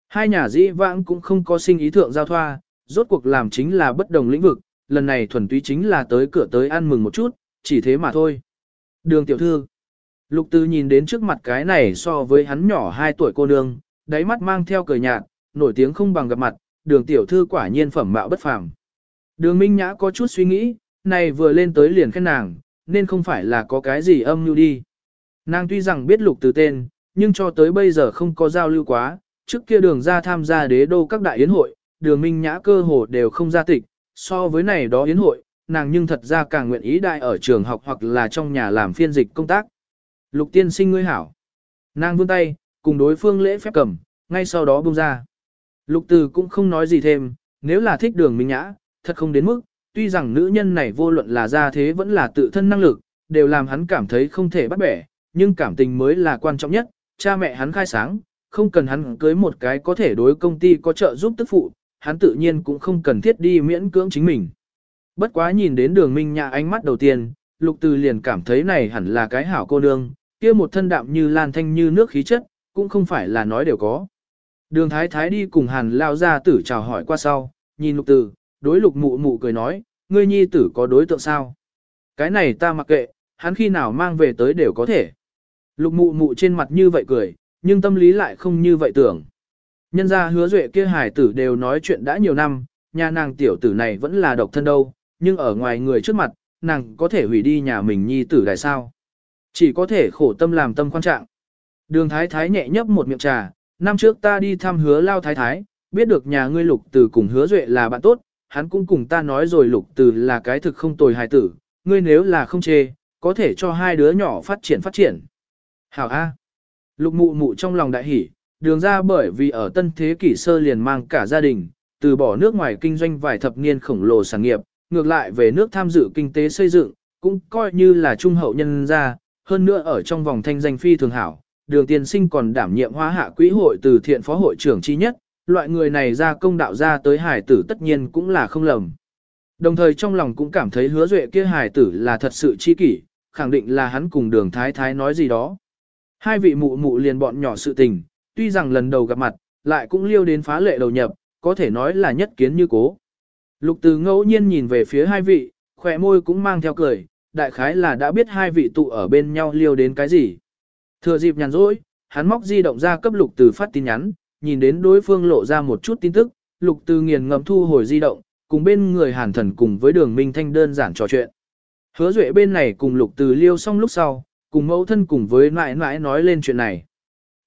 Hai nhà dĩ vãng cũng không có sinh ý thượng giao thoa, rốt cuộc làm chính là bất đồng lĩnh vực, lần này thuần túy chính là tới cửa tới ăn mừng một chút, chỉ thế mà thôi. Đường tiểu thư. Lục tư nhìn đến trước mặt cái này so với hắn nhỏ 2 tuổi cô nương, đáy mắt mang theo cười nhạt, nổi tiếng không bằng gặp mặt, đường tiểu thư quả nhiên phẩm mạo bất phàm. Đường Minh Nhã có chút suy nghĩ, này vừa lên tới liền khen nàng, nên không phải là có cái gì âm mưu đi. Nàng tuy rằng biết lục từ tên, nhưng cho tới bây giờ không có giao lưu quá, trước kia đường ra tham gia đế đô các đại yến hội, đường Minh Nhã cơ hồ đều không ra tịch, so với này đó yến hội, nàng nhưng thật ra càng nguyện ý đại ở trường học hoặc là trong nhà làm phiên dịch công tác. Lục tiên sinh ngươi hảo. Nàng vươn tay, cùng đối phương lễ phép cầm, ngay sau đó buông ra. Lục từ cũng không nói gì thêm, nếu là thích đường minh nhã, thật không đến mức, tuy rằng nữ nhân này vô luận là ra thế vẫn là tự thân năng lực, đều làm hắn cảm thấy không thể bắt bẻ, nhưng cảm tình mới là quan trọng nhất, cha mẹ hắn khai sáng, không cần hắn cưới một cái có thể đối công ty có trợ giúp tức phụ, hắn tự nhiên cũng không cần thiết đi miễn cưỡng chính mình. Bất quá nhìn đến đường minh nhã ánh mắt đầu tiên, lục từ liền cảm thấy này hẳn là cái hảo cô nương, kia một thân đạm như lan thanh như nước khí chất, cũng không phải là nói đều có. Đường thái thái đi cùng hàn lao ra tử chào hỏi qua sau, nhìn lục từ, đối lục mụ mụ cười nói, ngươi nhi tử có đối tượng sao? Cái này ta mặc kệ, hắn khi nào mang về tới đều có thể. Lục mụ mụ trên mặt như vậy cười, nhưng tâm lý lại không như vậy tưởng. Nhân ra hứa duệ kia hải tử đều nói chuyện đã nhiều năm, nhà nàng tiểu tử này vẫn là độc thân đâu, nhưng ở ngoài người trước mặt, nàng có thể hủy đi nhà mình nhi tử đại sao. Chỉ có thể khổ tâm làm tâm quan trạng. Đường thái thái nhẹ nhấp một miệng trà, năm trước ta đi thăm hứa lao thái thái, biết được nhà ngươi lục tử cùng hứa duệ là bạn tốt, hắn cũng cùng ta nói rồi lục từ là cái thực không tồi hài tử, ngươi nếu là không chê, có thể cho hai đứa nhỏ phát triển phát triển. Hảo A. Lục mụ mụ trong lòng đại hỉ, đường ra bởi vì ở tân thế kỷ sơ liền mang cả gia đình, từ bỏ nước ngoài kinh doanh vài thập niên khổng lồ sản nghiệp, ngược lại về nước tham dự kinh tế xây dựng, cũng coi như là trung hậu nhân ra, hơn nữa ở trong vòng thanh danh phi thường hảo, đường tiên sinh còn đảm nhiệm hóa hạ quỹ hội từ thiện phó hội trưởng chi nhất, loại người này ra công đạo ra tới hải tử tất nhiên cũng là không lầm. Đồng thời trong lòng cũng cảm thấy hứa duệ kia hải tử là thật sự chi kỷ, khẳng định là hắn cùng đường thái thái nói gì đó. Hai vị mụ mụ liền bọn nhỏ sự tình, tuy rằng lần đầu gặp mặt, lại cũng liêu đến phá lệ đầu nhập, có thể nói là nhất kiến như cố. Lục từ ngẫu nhiên nhìn về phía hai vị, khỏe môi cũng mang theo cười, đại khái là đã biết hai vị tụ ở bên nhau liêu đến cái gì. Thừa dịp nhàn rỗi, hắn móc di động ra cấp lục từ phát tin nhắn, nhìn đến đối phương lộ ra một chút tin tức, lục từ nghiền ngẫm thu hồi di động, cùng bên người hàn thần cùng với đường minh thanh đơn giản trò chuyện. Hứa duệ bên này cùng lục từ liêu xong lúc sau, cùng mẫu thân cùng với mãi mãi nói lên chuyện này.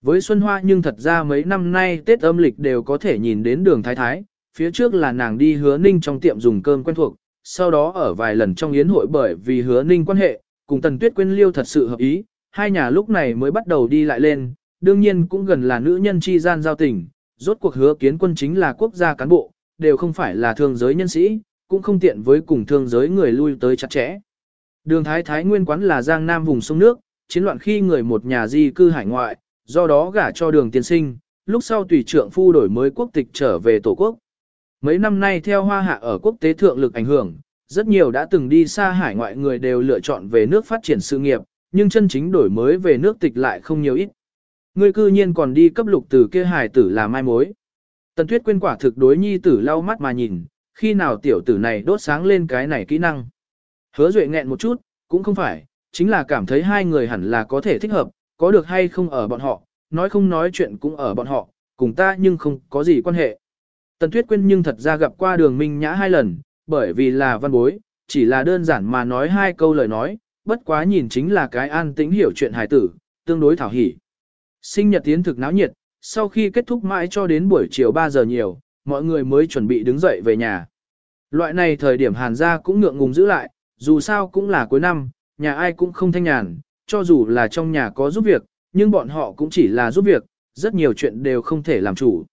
Với Xuân Hoa nhưng thật ra mấy năm nay Tết âm lịch đều có thể nhìn đến đường thái thái, phía trước là nàng đi hứa ninh trong tiệm dùng cơm quen thuộc, sau đó ở vài lần trong yến hội bởi vì hứa ninh quan hệ, cùng tần tuyết quên liêu thật sự hợp ý, hai nhà lúc này mới bắt đầu đi lại lên, đương nhiên cũng gần là nữ nhân chi gian giao tình, rốt cuộc hứa kiến quân chính là quốc gia cán bộ, đều không phải là thương giới nhân sĩ, cũng không tiện với cùng thương giới người lui tới chặt chẽ. Đường Thái Thái nguyên quán là Giang Nam vùng sông nước, chiến loạn khi người một nhà di cư hải ngoại, do đó gả cho đường tiên sinh, lúc sau tùy trưởng phu đổi mới quốc tịch trở về tổ quốc. Mấy năm nay theo hoa hạ ở quốc tế thượng lực ảnh hưởng, rất nhiều đã từng đi xa hải ngoại người đều lựa chọn về nước phát triển sự nghiệp, nhưng chân chính đổi mới về nước tịch lại không nhiều ít. Ngươi cư nhiên còn đi cấp lục từ kia hải tử là mai mối. Tần Tuyết quên quả thực đối nhi tử lau mắt mà nhìn, khi nào tiểu tử này đốt sáng lên cái này kỹ năng. Hứa Duệ nghẹn một chút, cũng không phải, chính là cảm thấy hai người hẳn là có thể thích hợp, có được hay không ở bọn họ, nói không nói chuyện cũng ở bọn họ, cùng ta nhưng không có gì quan hệ. Tần Tuyết Quyên nhưng thật ra gặp qua đường Minh Nhã hai lần, bởi vì là văn bối, chỉ là đơn giản mà nói hai câu lời nói, bất quá nhìn chính là cái an tĩnh hiểu chuyện hài tử, tương đối thảo hỉ. Sinh nhật tiến thực náo nhiệt, sau khi kết thúc mãi cho đến buổi chiều 3 giờ nhiều, mọi người mới chuẩn bị đứng dậy về nhà. Loại này thời điểm hàn gia cũng ngượng ngùng giữ lại, dù sao cũng là cuối năm, nhà ai cũng không thanh nhàn, cho dù là trong nhà có giúp việc, nhưng bọn họ cũng chỉ là giúp việc, rất nhiều chuyện đều không thể làm chủ.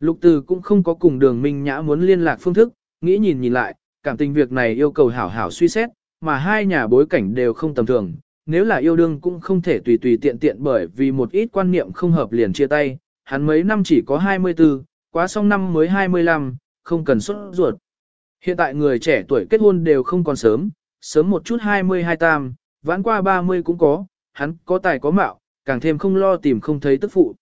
Lục Từ cũng không có cùng đường Minh Nhã muốn liên lạc phương thức, nghĩ nhìn nhìn lại, cảm tình việc này yêu cầu hảo hảo suy xét, mà hai nhà bối cảnh đều không tầm thường. Nếu là yêu đương cũng không thể tùy tùy tiện tiện bởi vì một ít quan niệm không hợp liền chia tay, hắn mấy năm chỉ có 24, quá xong năm mới 25, không cần xuất ruột. Hiện tại người trẻ tuổi kết hôn đều không còn sớm, sớm một chút 22 tam, vãn qua 30 cũng có, hắn có tài có mạo, càng thêm không lo tìm không thấy tức phụ.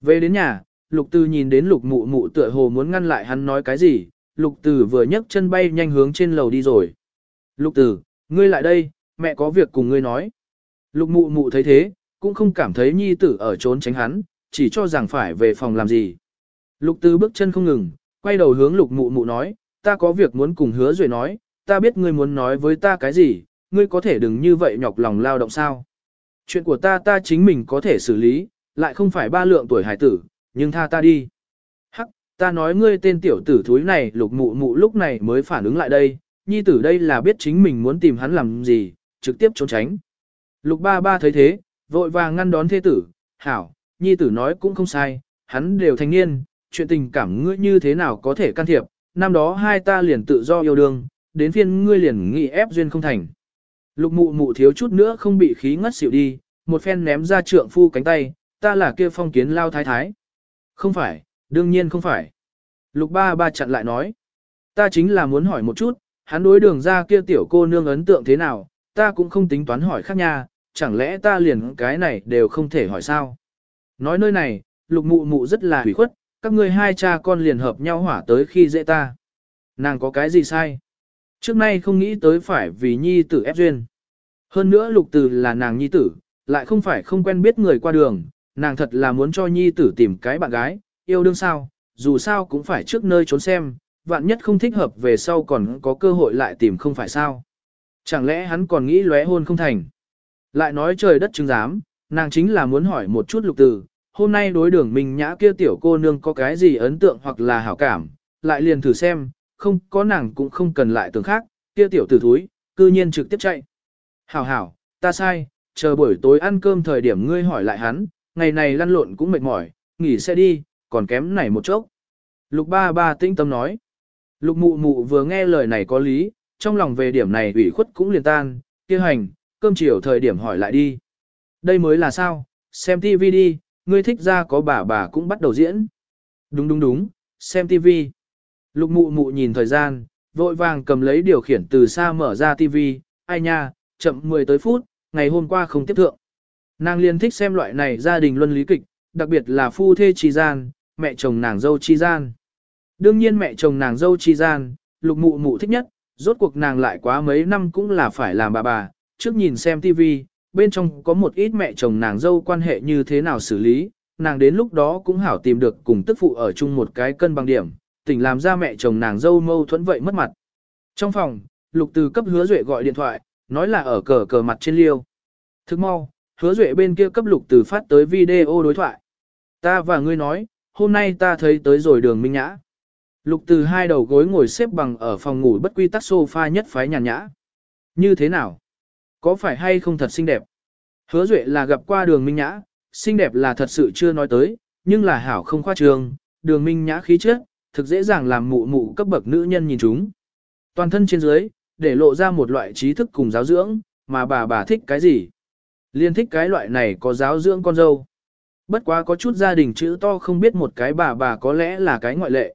Về đến nhà, lục từ nhìn đến lục mụ mụ tựa hồ muốn ngăn lại hắn nói cái gì, lục từ vừa nhấc chân bay nhanh hướng trên lầu đi rồi. Lục từ, ngươi lại đây, mẹ có việc cùng ngươi nói. Lục mụ mụ thấy thế, cũng không cảm thấy nhi tử ở trốn tránh hắn, chỉ cho rằng phải về phòng làm gì. Lục Tư bước chân không ngừng, quay đầu hướng lục mụ mụ nói, ta có việc muốn cùng hứa rồi nói, ta biết ngươi muốn nói với ta cái gì, ngươi có thể đừng như vậy nhọc lòng lao động sao. Chuyện của ta ta chính mình có thể xử lý, lại không phải ba lượng tuổi hải tử, nhưng tha ta đi. Hắc, ta nói ngươi tên tiểu tử thúi này lục mụ mụ lúc này mới phản ứng lại đây, nhi tử đây là biết chính mình muốn tìm hắn làm gì, trực tiếp trốn tránh. Lục ba ba thấy thế, vội vàng ngăn đón thế tử, hảo, nhi tử nói cũng không sai, hắn đều thành niên, chuyện tình cảm ngươi như thế nào có thể can thiệp, năm đó hai ta liền tự do yêu đương, đến phiên ngươi liền nghị ép duyên không thành. Lục mụ mụ thiếu chút nữa không bị khí ngất xỉu đi, một phen ném ra trượng phu cánh tay, ta là kia phong kiến lao thái thái. Không phải, đương nhiên không phải. Lục ba ba chặn lại nói, ta chính là muốn hỏi một chút, hắn đối đường ra kia tiểu cô nương ấn tượng thế nào, ta cũng không tính toán hỏi khác nha, chẳng lẽ ta liền cái này đều không thể hỏi sao. Nói nơi này, lục mụ mụ rất là hủy khuất, các ngươi hai cha con liền hợp nhau hỏa tới khi dễ ta. Nàng có cái gì sai? Trước nay không nghĩ tới phải vì nhi tử ép duyên. Hơn nữa lục từ là nàng nhi tử, lại không phải không quen biết người qua đường, nàng thật là muốn cho nhi tử tìm cái bạn gái, yêu đương sao, dù sao cũng phải trước nơi trốn xem, vạn nhất không thích hợp về sau còn có cơ hội lại tìm không phải sao. Chẳng lẽ hắn còn nghĩ lóe hôn không thành? Lại nói trời đất chứng giám, nàng chính là muốn hỏi một chút lục từ, hôm nay đối đường mình nhã kia tiểu cô nương có cái gì ấn tượng hoặc là hảo cảm, lại liền thử xem, không có nàng cũng không cần lại tưởng khác, kia tiểu tử thúi, cư nhiên trực tiếp chạy. Hảo hảo, ta sai, chờ buổi tối ăn cơm thời điểm ngươi hỏi lại hắn, ngày này lăn lộn cũng mệt mỏi, nghỉ xe đi, còn kém này một chốc. Lục ba ba tĩnh tâm nói. Lục mụ mụ vừa nghe lời này có lý, trong lòng về điểm này ủy khuất cũng liền tan, kia hành, cơm chiều thời điểm hỏi lại đi. Đây mới là sao, xem TV đi, ngươi thích ra có bà bà cũng bắt đầu diễn. Đúng đúng đúng, xem TV. Lục mụ mụ nhìn thời gian, vội vàng cầm lấy điều khiển từ xa mở ra TV, ai nha, chậm 10 tới phút, ngày hôm qua không tiếp thượng. Nàng liền thích xem loại này gia đình luân lý kịch, đặc biệt là phu thê chi gian, mẹ chồng nàng dâu chi gian. Đương nhiên mẹ chồng nàng dâu chi gian, lục mụ mụ thích nhất, rốt cuộc nàng lại quá mấy năm cũng là phải làm bà bà, trước nhìn xem TV, bên trong có một ít mẹ chồng nàng dâu quan hệ như thế nào xử lý, nàng đến lúc đó cũng hảo tìm được cùng tức phụ ở chung một cái cân bằng điểm, tỉnh làm ra mẹ chồng nàng dâu mâu thuẫn vậy mất mặt. Trong phòng, lục từ cấp hứa duệ gọi điện thoại, nói là ở cờ cờ mặt trên liêu. Thức mau, hứa duệ bên kia cấp lục từ phát tới video đối thoại. Ta và ngươi nói, hôm nay ta thấy tới rồi đường minh nhã. Lục từ hai đầu gối ngồi xếp bằng ở phòng ngủ bất quy tắc sofa nhất phái nhàn nhã. Như thế nào? Có phải hay không thật xinh đẹp? Hứa duệ là gặp qua đường minh nhã, xinh đẹp là thật sự chưa nói tới, nhưng là hảo không khoa trường, đường minh nhã khí chất, thực dễ dàng làm mụ mụ cấp bậc nữ nhân nhìn chúng. Toàn thân trên dưới, để lộ ra một loại trí thức cùng giáo dưỡng, mà bà bà thích cái gì? Liên thích cái loại này có giáo dưỡng con dâu. Bất quá có chút gia đình chữ to không biết một cái bà bà có lẽ là cái ngoại lệ.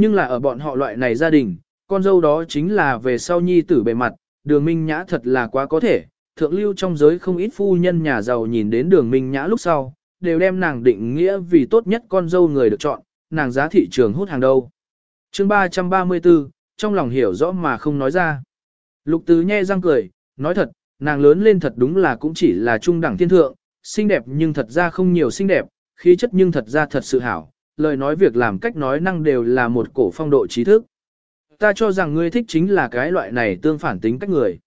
Nhưng là ở bọn họ loại này gia đình, con dâu đó chính là về sau nhi tử bề mặt, đường minh nhã thật là quá có thể. Thượng lưu trong giới không ít phu nhân nhà giàu nhìn đến đường minh nhã lúc sau, đều đem nàng định nghĩa vì tốt nhất con dâu người được chọn, nàng giá thị trường hút hàng đâu. chương 334, trong lòng hiểu rõ mà không nói ra. Lục tứ nhe răng cười, nói thật, nàng lớn lên thật đúng là cũng chỉ là trung đẳng thiên thượng, xinh đẹp nhưng thật ra không nhiều xinh đẹp, khí chất nhưng thật ra thật sự hảo, lời nói việc làm cách nói năng đều là một cổ phong độ trí thức. Ta cho rằng ngươi thích chính là cái loại này tương phản tính cách người.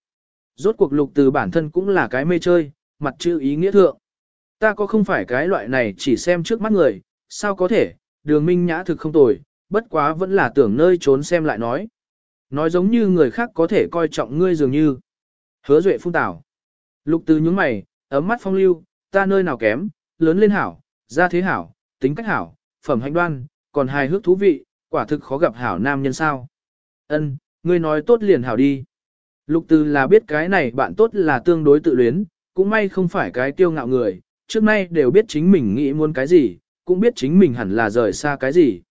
Rốt cuộc lục từ bản thân cũng là cái mê chơi, mặt chữ ý nghĩa thượng. Ta có không phải cái loại này chỉ xem trước mắt người, sao có thể, đường minh nhã thực không tồi, bất quá vẫn là tưởng nơi trốn xem lại nói. Nói giống như người khác có thể coi trọng ngươi dường như. Hứa duệ phun tảo. Lục từ nhướng mày, ấm mắt phong lưu, ta nơi nào kém, lớn lên hảo, ra thế hảo, tính cách hảo, phẩm hạnh đoan, còn hài hước thú vị, quả thực khó gặp hảo nam nhân sao. Ân, ngươi nói tốt liền hảo đi. Lục từ là biết cái này bạn tốt là tương đối tự luyến, cũng may không phải cái tiêu ngạo người, trước nay đều biết chính mình nghĩ muốn cái gì, cũng biết chính mình hẳn là rời xa cái gì.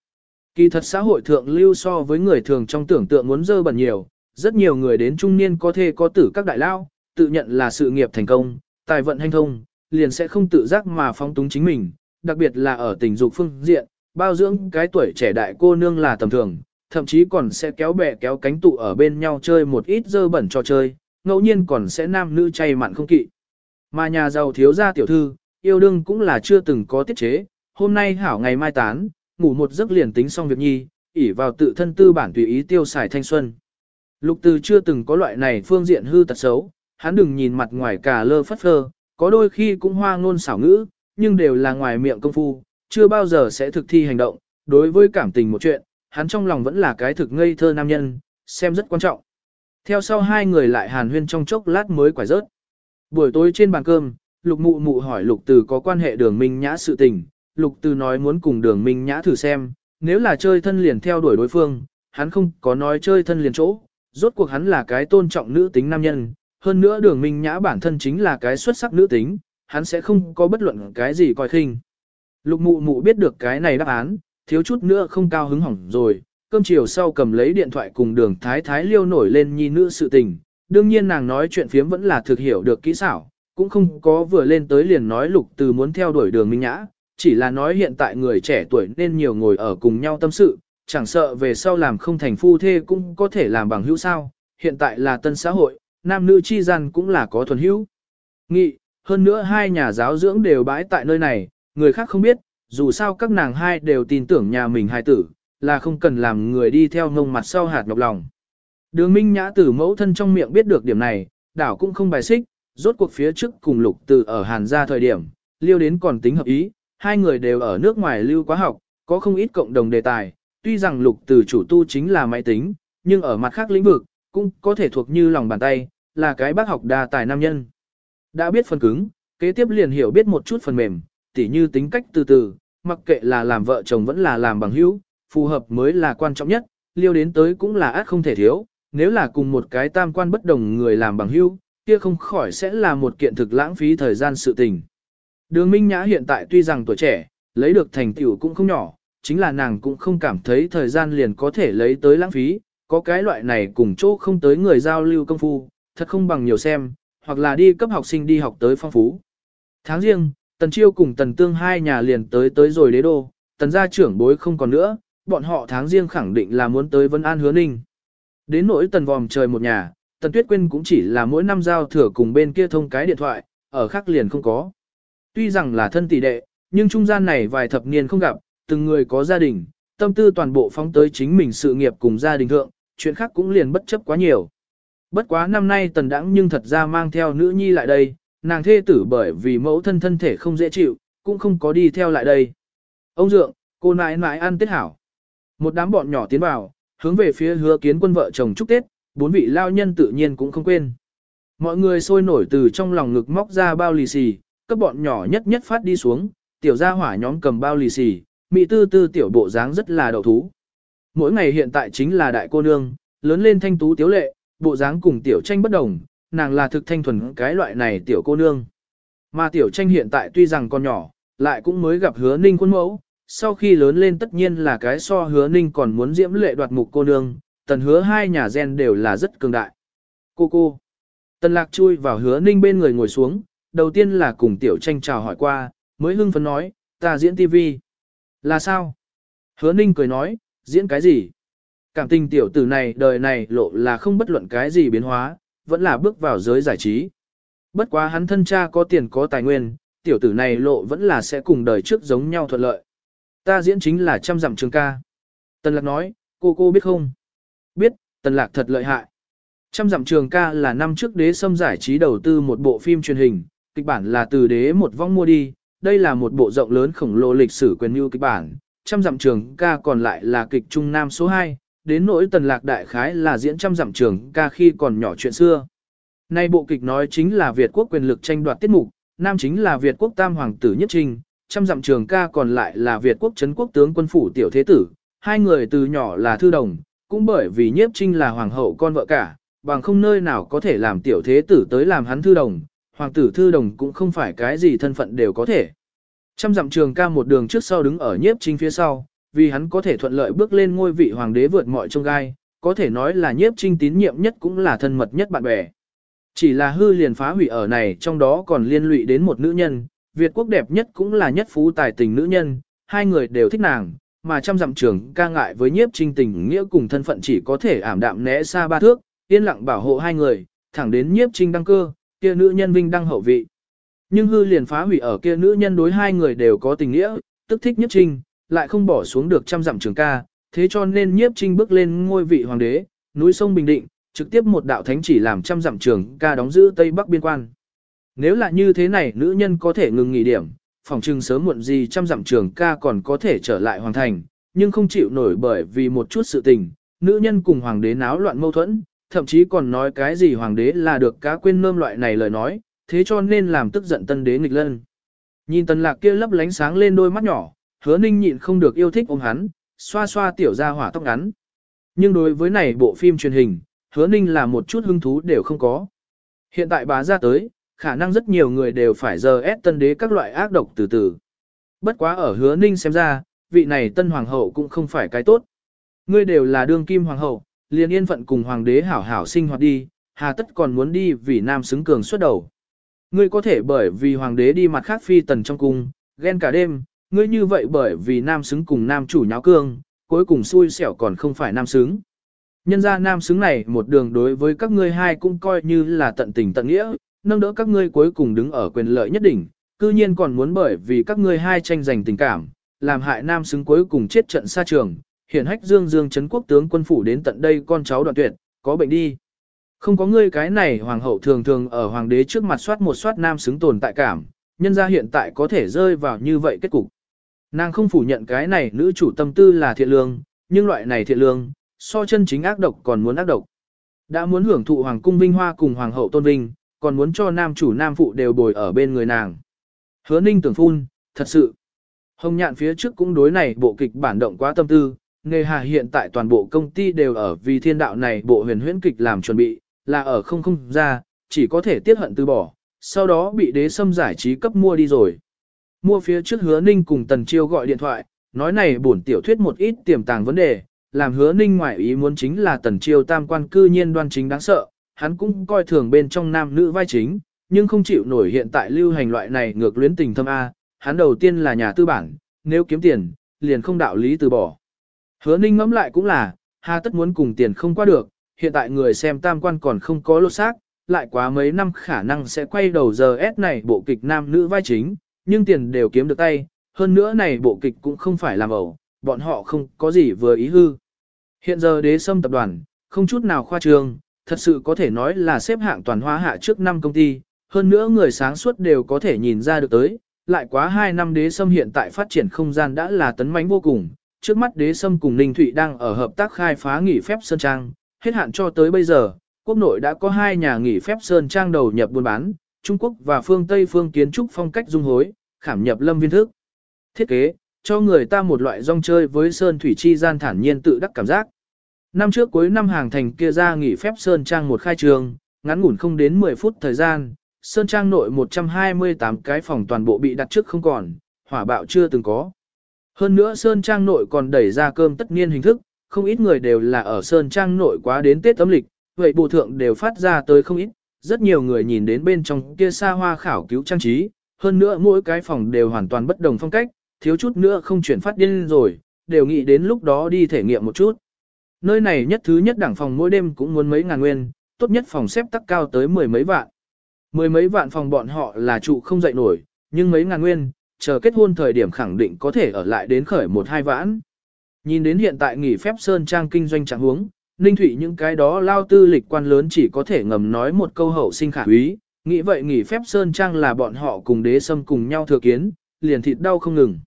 Kỳ thật xã hội thượng lưu so với người thường trong tưởng tượng muốn dơ bẩn nhiều, rất nhiều người đến trung niên có thể có tử các đại lao, tự nhận là sự nghiệp thành công, tài vận hanh thông, liền sẽ không tự giác mà phóng túng chính mình, đặc biệt là ở tình dục phương diện, bao dưỡng cái tuổi trẻ đại cô nương là tầm thường, thậm chí còn sẽ kéo bè kéo cánh tụ ở bên nhau chơi một ít dơ bẩn trò chơi, ngẫu nhiên còn sẽ nam nữ chay mặn không kỵ. Mà nhà giàu thiếu gia tiểu thư, yêu đương cũng là chưa từng có tiết chế, hôm nay hảo ngày mai tán, ngủ một giấc liền tính xong việc nhi, ỉ vào tự thân tư bản tùy ý tiêu xài thanh xuân. Lục từ chưa từng có loại này phương diện hư tật xấu, hắn đừng nhìn mặt ngoài cả lơ phất phơ, có đôi khi cũng hoa ngôn xảo ngữ, nhưng đều là ngoài miệng công phu, chưa bao giờ sẽ thực thi hành động. Đối với cảm tình một chuyện, hắn trong lòng vẫn là cái thực ngây thơ nam nhân, xem rất quan trọng. Theo sau hai người lại hàn huyên trong chốc lát mới quải rớt. Buổi tối trên bàn cơm, lục mụ mụ hỏi lục từ có quan hệ đường minh nhã sự tình, lục từ nói muốn cùng đường minh nhã thử xem, nếu là chơi thân liền theo đuổi đối phương, hắn không có nói chơi thân liền chỗ, rốt cuộc hắn là cái tôn trọng nữ tính nam nhân, hơn nữa đường minh nhã bản thân chính là cái xuất sắc nữ tính, hắn sẽ không có bất luận cái gì coi khinh. Lục mụ mụ biết được cái này đáp án, thiếu chút nữa không cao hứng hỏng rồi, cơm chiều sau cầm lấy điện thoại cùng đường thái thái liêu nổi lên nhi nữ sự tình, đương nhiên nàng nói chuyện phiếm vẫn là thực hiểu được kỹ xảo, cũng không có vừa lên tới liền nói lục từ muốn theo đuổi đường minh nhã, chỉ là nói hiện tại người trẻ tuổi nên nhiều ngồi ở cùng nhau tâm sự, chẳng sợ về sau làm không thành phu thê cũng có thể làm bằng hữu sao, hiện tại là tân xã hội, nam nữ chi gian cũng là có thuần hữu. Nghị, hơn nữa hai nhà giáo dưỡng đều bãi tại nơi này, người khác không biết, dù sao các nàng hai đều tin tưởng nhà mình hai tử, là không cần làm người đi theo ngông mặt sau hạt nhọc lòng. Đường Minh Nhã từ mẫu thân trong miệng biết được điểm này, đảo cũng không bài xích, rốt cuộc phía trước cùng lục từ ở Hàn gia thời điểm, liêu đến còn tính hợp ý, hai người đều ở nước ngoài lưu quá học, có không ít cộng đồng đề tài, tuy rằng lục từ chủ tu chính là máy tính, nhưng ở mặt khác lĩnh vực, cũng có thể thuộc như lòng bàn tay, là cái bác học đa tài nam nhân. Đã biết phần cứng, kế tiếp liền hiểu biết một chút phần mềm, tỉ như tính cách từ từ, mặc kệ là làm vợ chồng vẫn là làm bằng hữu, phù hợp mới là quan trọng nhất, liêu đến tới cũng là át không thể thiếu, nếu là cùng một cái tam quan bất đồng người làm bằng hữu, kia không khỏi sẽ là một kiện thực lãng phí thời gian sự tình. Đường Minh Nhã hiện tại tuy rằng tuổi trẻ, lấy được thành tựu cũng không nhỏ, chính là nàng cũng không cảm thấy thời gian liền có thể lấy tới lãng phí, có cái loại này cùng chỗ không tới người giao lưu công phu, thật không bằng nhiều xem, hoặc là đi cấp học sinh đi học tới phong phú. Tháng riêng, Tần Chiêu cùng Tần Tương hai nhà liền tới tới rồi đế đô, Tần gia trưởng bối không còn nữa, bọn họ tháng riêng khẳng định là muốn tới Vân An Hứa Ninh. Đến nỗi Tần vòm trời một nhà, Tần Tuyết Quyên cũng chỉ là mỗi năm giao thừa cùng bên kia thông cái điện thoại, ở khác liền không có. Tuy rằng là thân tỷ đệ, nhưng trung gian này vài thập niên không gặp, từng người có gia đình, tâm tư toàn bộ phóng tới chính mình sự nghiệp cùng gia đình thượng, chuyện khác cũng liền bất chấp quá nhiều. Bất quá năm nay tần đãng nhưng thật ra mang theo nữ nhi lại đây, nàng thê tử bởi vì mẫu thân thân thể không dễ chịu, cũng không có đi theo lại đây. Ông Dượng, cô nãi nãi ăn tết hảo. Một đám bọn nhỏ tiến vào, hướng về phía hứa kiến quân vợ chồng chúc Tết, bốn vị lao nhân tự nhiên cũng không quên. Mọi người sôi nổi từ trong lòng ngực móc ra bao lì xì, các bọn nhỏ nhất nhất phát đi xuống, tiểu gia hỏa nhóm cầm bao lì xì, mỹ tư tư tiểu bộ dáng rất là đầu thú. Mỗi ngày hiện tại chính là đại cô nương, lớn lên thanh tú tiếu lệ, bộ dáng cùng tiểu tranh bất đồng, nàng là thực thanh thuần cái loại này tiểu cô nương. Mà tiểu tranh hiện tại tuy rằng còn nhỏ, lại cũng mới gặp hứa ninh quân mẫu, sau khi lớn lên tất nhiên là cái so hứa ninh còn muốn diễm lệ đoạt mục cô nương, tần hứa hai nhà gen đều là rất cường đại. Cô cô. Tần lạc chui vào hứa ninh bên người ngồi xuống, đầu tiên là cùng tiểu tranh chào hỏi qua, mới hưng phấn nói, ta diễn tivi. Là sao? Hứa ninh cười nói, diễn cái gì? Cảm tình tiểu tử này đời này lộ là không bất luận cái gì biến hóa, vẫn là bước vào giới giải trí. Bất quá hắn thân cha có tiền có tài nguyên, tiểu tử này lộ vẫn là sẽ cùng đời trước giống nhau thuận lợi. Ta diễn chính là trăm dặm trường ca. Tần lạc nói, cô cô biết không? Biết, tần lạc thật lợi hại. Trăm dặm trường ca là năm trước đế xâm giải trí đầu tư một bộ phim truyền hình, kịch bản là từ đế một vong mua đi, đây là một bộ rộng lớn khổng lồ lịch sử quyền mưu kịch bản, trăm dặm trường ca còn lại là kịch trung nam số 2, đến nỗi tần lạc đại khái là diễn trăm dặm trường ca khi còn nhỏ chuyện xưa. Nay bộ kịch nói chính là Việt quốc quyền lực tranh đoạt tiết mục, nam chính là Việt quốc tam hoàng tử nhất trình, trăm dặm trường ca còn lại là Việt quốc chấn quốc tướng quân phủ tiểu thế tử, hai người từ nhỏ là thư đồng, cũng bởi vì nhiếp trinh là hoàng hậu con vợ cả, bằng không nơi nào có thể làm tiểu thế tử tới làm hắn thư đồng, hoàng tử thư đồng cũng không phải cái gì thân phận đều có thể. Trăm dặm trường ca một đường trước sau đứng ở nhiếp trinh phía sau, vì hắn có thể thuận lợi bước lên ngôi vị hoàng đế vượt mọi trông gai, có thể nói là nhiếp trinh tín nhiệm nhất cũng là thân mật nhất bạn bè. Chỉ là hư liền phá hủy ở này trong đó còn liên lụy đến một nữ nhân, Việt quốc đẹp nhất cũng là nhất phú tài tình nữ nhân, hai người đều thích nàng, mà trăm dặm trường ca ngại với nhiếp trinh tình nghĩa cùng thân phận chỉ có thể ảm đạm né xa ba thước, yên lặng bảo hộ hai người, thẳng đến nhiếp trinh đăng cơ, kia nữ nhân vinh đăng hậu vị. Nhưng hư liền phá hủy ở kia nữ nhân đối hai người đều có tình nghĩa, tức thích nhiếp trinh, lại không bỏ xuống được trăm dặm trường ca, thế cho nên nhiếp trinh bước lên ngôi vị hoàng đế, núi sông Bình Định, trực tiếp một đạo thánh chỉ làm trăm dặm trường ca đóng giữ Tây Bắc biên quan. Nếu là như thế này nữ nhân có thể ngừng nghỉ điểm, phòng trừng sớm muộn gì trăm dặm trường ca còn có thể trở lại hoàng thành, nhưng không chịu nổi bởi vì một chút sự tình, nữ nhân cùng hoàng đế náo loạn mâu thuẫn, thậm chí còn nói cái gì hoàng đế là được cá quên nơm loại này lời nói, thế cho nên làm tức giận tân đế nghịch lân. Nhìn tần lạc kia lấp lánh sáng lên đôi mắt nhỏ, hứa ninh nhịn không được yêu thích ôm hắn, xoa xoa tiểu ra hỏa tóc ngắn. Nhưng đối với này bộ phim truyền hình, hứa ninh là một chút hứng thú đều không có. Hiện tại bá ra tới, khả năng rất nhiều người đều phải giờ ép tân đế các loại ác độc từ từ. Bất quá ở hứa ninh xem ra, vị này tân hoàng hậu cũng không phải cái tốt. Ngươi đều là đương kim hoàng hậu, liền yên phận cùng hoàng đế hảo hảo sinh hoạt đi, hà tất còn muốn đi vì nam xứng cường xuất đầu. Ngươi có thể bởi vì hoàng đế đi mặt khác phi tần trong cung, ghen cả đêm, ngươi như vậy bởi vì nam xứng cùng nam chủ nháo cương, cuối cùng xui xẻo còn không phải nam xứng. Nhân ra nam xứng này một đường đối với các ngươi hai cũng coi như là tận tình tận nghĩa, nâng đỡ các ngươi cuối cùng đứng ở quyền lợi nhất định, cư nhiên còn muốn bởi vì các ngươi hai tranh giành tình cảm, làm hại nam xứng cuối cùng chết trận xa trường, hiển hách dương dương chấn quốc tướng quân phủ đến tận đây con cháu đoạn tuyệt, có bệnh đi. Không có ngươi cái này hoàng hậu thường thường ở hoàng đế trước mặt soát một soát nam xứng tồn tại cảm, nhân ra hiện tại có thể rơi vào như vậy kết cục. Nàng không phủ nhận cái này nữ chủ tâm tư là thiện lương, nhưng loại này thiện lương, so chân chính ác độc còn muốn ác độc. Đã muốn hưởng thụ hoàng cung vinh hoa cùng hoàng hậu tôn vinh, còn muốn cho nam chủ nam phụ đều bồi ở bên người nàng. Hứa ninh tưởng phun, thật sự. Hồng nhạn phía trước cũng đối này bộ kịch bản động quá tâm tư, nghề hà hiện tại toàn bộ công ty đều ở vì thiên đạo này bộ huyền huyễn kịch làm chuẩn bị, là ở không không ra, chỉ có thể tiết hận từ bỏ, sau đó bị đế sâm giải trí cấp mua đi rồi. Mua phía trước hứa ninh cùng tần chiêu gọi điện thoại, nói này bổn tiểu thuyết một ít tiềm tàng vấn đề, làm hứa ninh ngoại ý muốn chính là tần chiêu tam quan cư nhiên đoan chính đáng sợ, hắn cũng coi thường bên trong nam nữ vai chính, nhưng không chịu nổi hiện tại lưu hành loại này ngược luyến tình thâm A, hắn đầu tiên là nhà tư bản, nếu kiếm tiền, liền không đạo lý từ bỏ. Hứa ninh ngẫm lại cũng là, hà tất muốn cùng tiền không qua được, hiện tại người xem tam quan còn không có lột xác, lại quá mấy năm khả năng sẽ quay đầu giờ S này bộ kịch nam nữ vai chính, nhưng tiền đều kiếm được tay, hơn nữa này bộ kịch cũng không phải làm ẩu, bọn họ không có gì vừa ý hư. Hiện giờ đế sâm tập đoàn, không chút nào khoa trương, thật sự có thể nói là xếp hạng toàn hóa hạ trước năm công ty, hơn nữa người sáng suốt đều có thể nhìn ra được tới, lại quá 2 năm đế sâm hiện tại phát triển không gian đã là tấn mãnh vô cùng, trước mắt đế sâm cùng Ninh Thụy đang ở hợp tác khai phá nghỉ phép Sơn Trang, hết hạn cho tới bây giờ, quốc nội đã có hai nhà nghỉ phép Sơn Trang đầu nhập buôn bán, Trung Quốc và phương Tây phương kiến trúc phong cách dung hối, khảm nhập lâm viên thức. Thiết kế, cho người ta một loại rong chơi với Sơn Thủy Chi gian thản nhiên tự đắc cảm giác. Năm trước cuối năm hàng thành kia ra nghỉ phép Sơn Trang một khai trường, ngắn ngủn không đến 10 phút thời gian, Sơn Trang nội 128 cái phòng toàn bộ bị đặt trước không còn, hỏa bạo chưa từng có. Hơn nữa Sơn Trang nội còn đẩy ra cơm tất niên hình thức, không ít người đều là ở Sơn Trang nội quá đến Tết âm lịch, vậy bộ thượng đều phát ra tới không ít, rất nhiều người nhìn đến bên trong kia xa hoa khảo cứu trang trí, hơn nữa mỗi cái phòng đều hoàn toàn bất đồng phong cách, thiếu chút nữa không chuyển phát điên rồi, đều nghĩ đến lúc đó đi thể nghiệm một chút. Nơi này nhất thứ nhất đẳng phòng mỗi đêm cũng muốn mấy ngàn nguyên, tốt nhất phòng xếp tắc cao tới mười mấy vạn. Mười mấy vạn phòng bọn họ là trụ không dậy nổi, nhưng mấy ngàn nguyên, chờ kết hôn thời điểm khẳng định có thể ở lại đến khởi một hai vãn. Nhìn đến hiện tại nghỉ phép Sơn Trang kinh doanh trạng huống, Ninh Thụy những cái đó lao tư lịch quan lớn chỉ có thể ngầm nói một câu hậu sinh khả quý, nghĩ vậy nghỉ phép Sơn Trang là bọn họ cùng đế sâm cùng nhau thừa kiến, liền thịt đau không ngừng.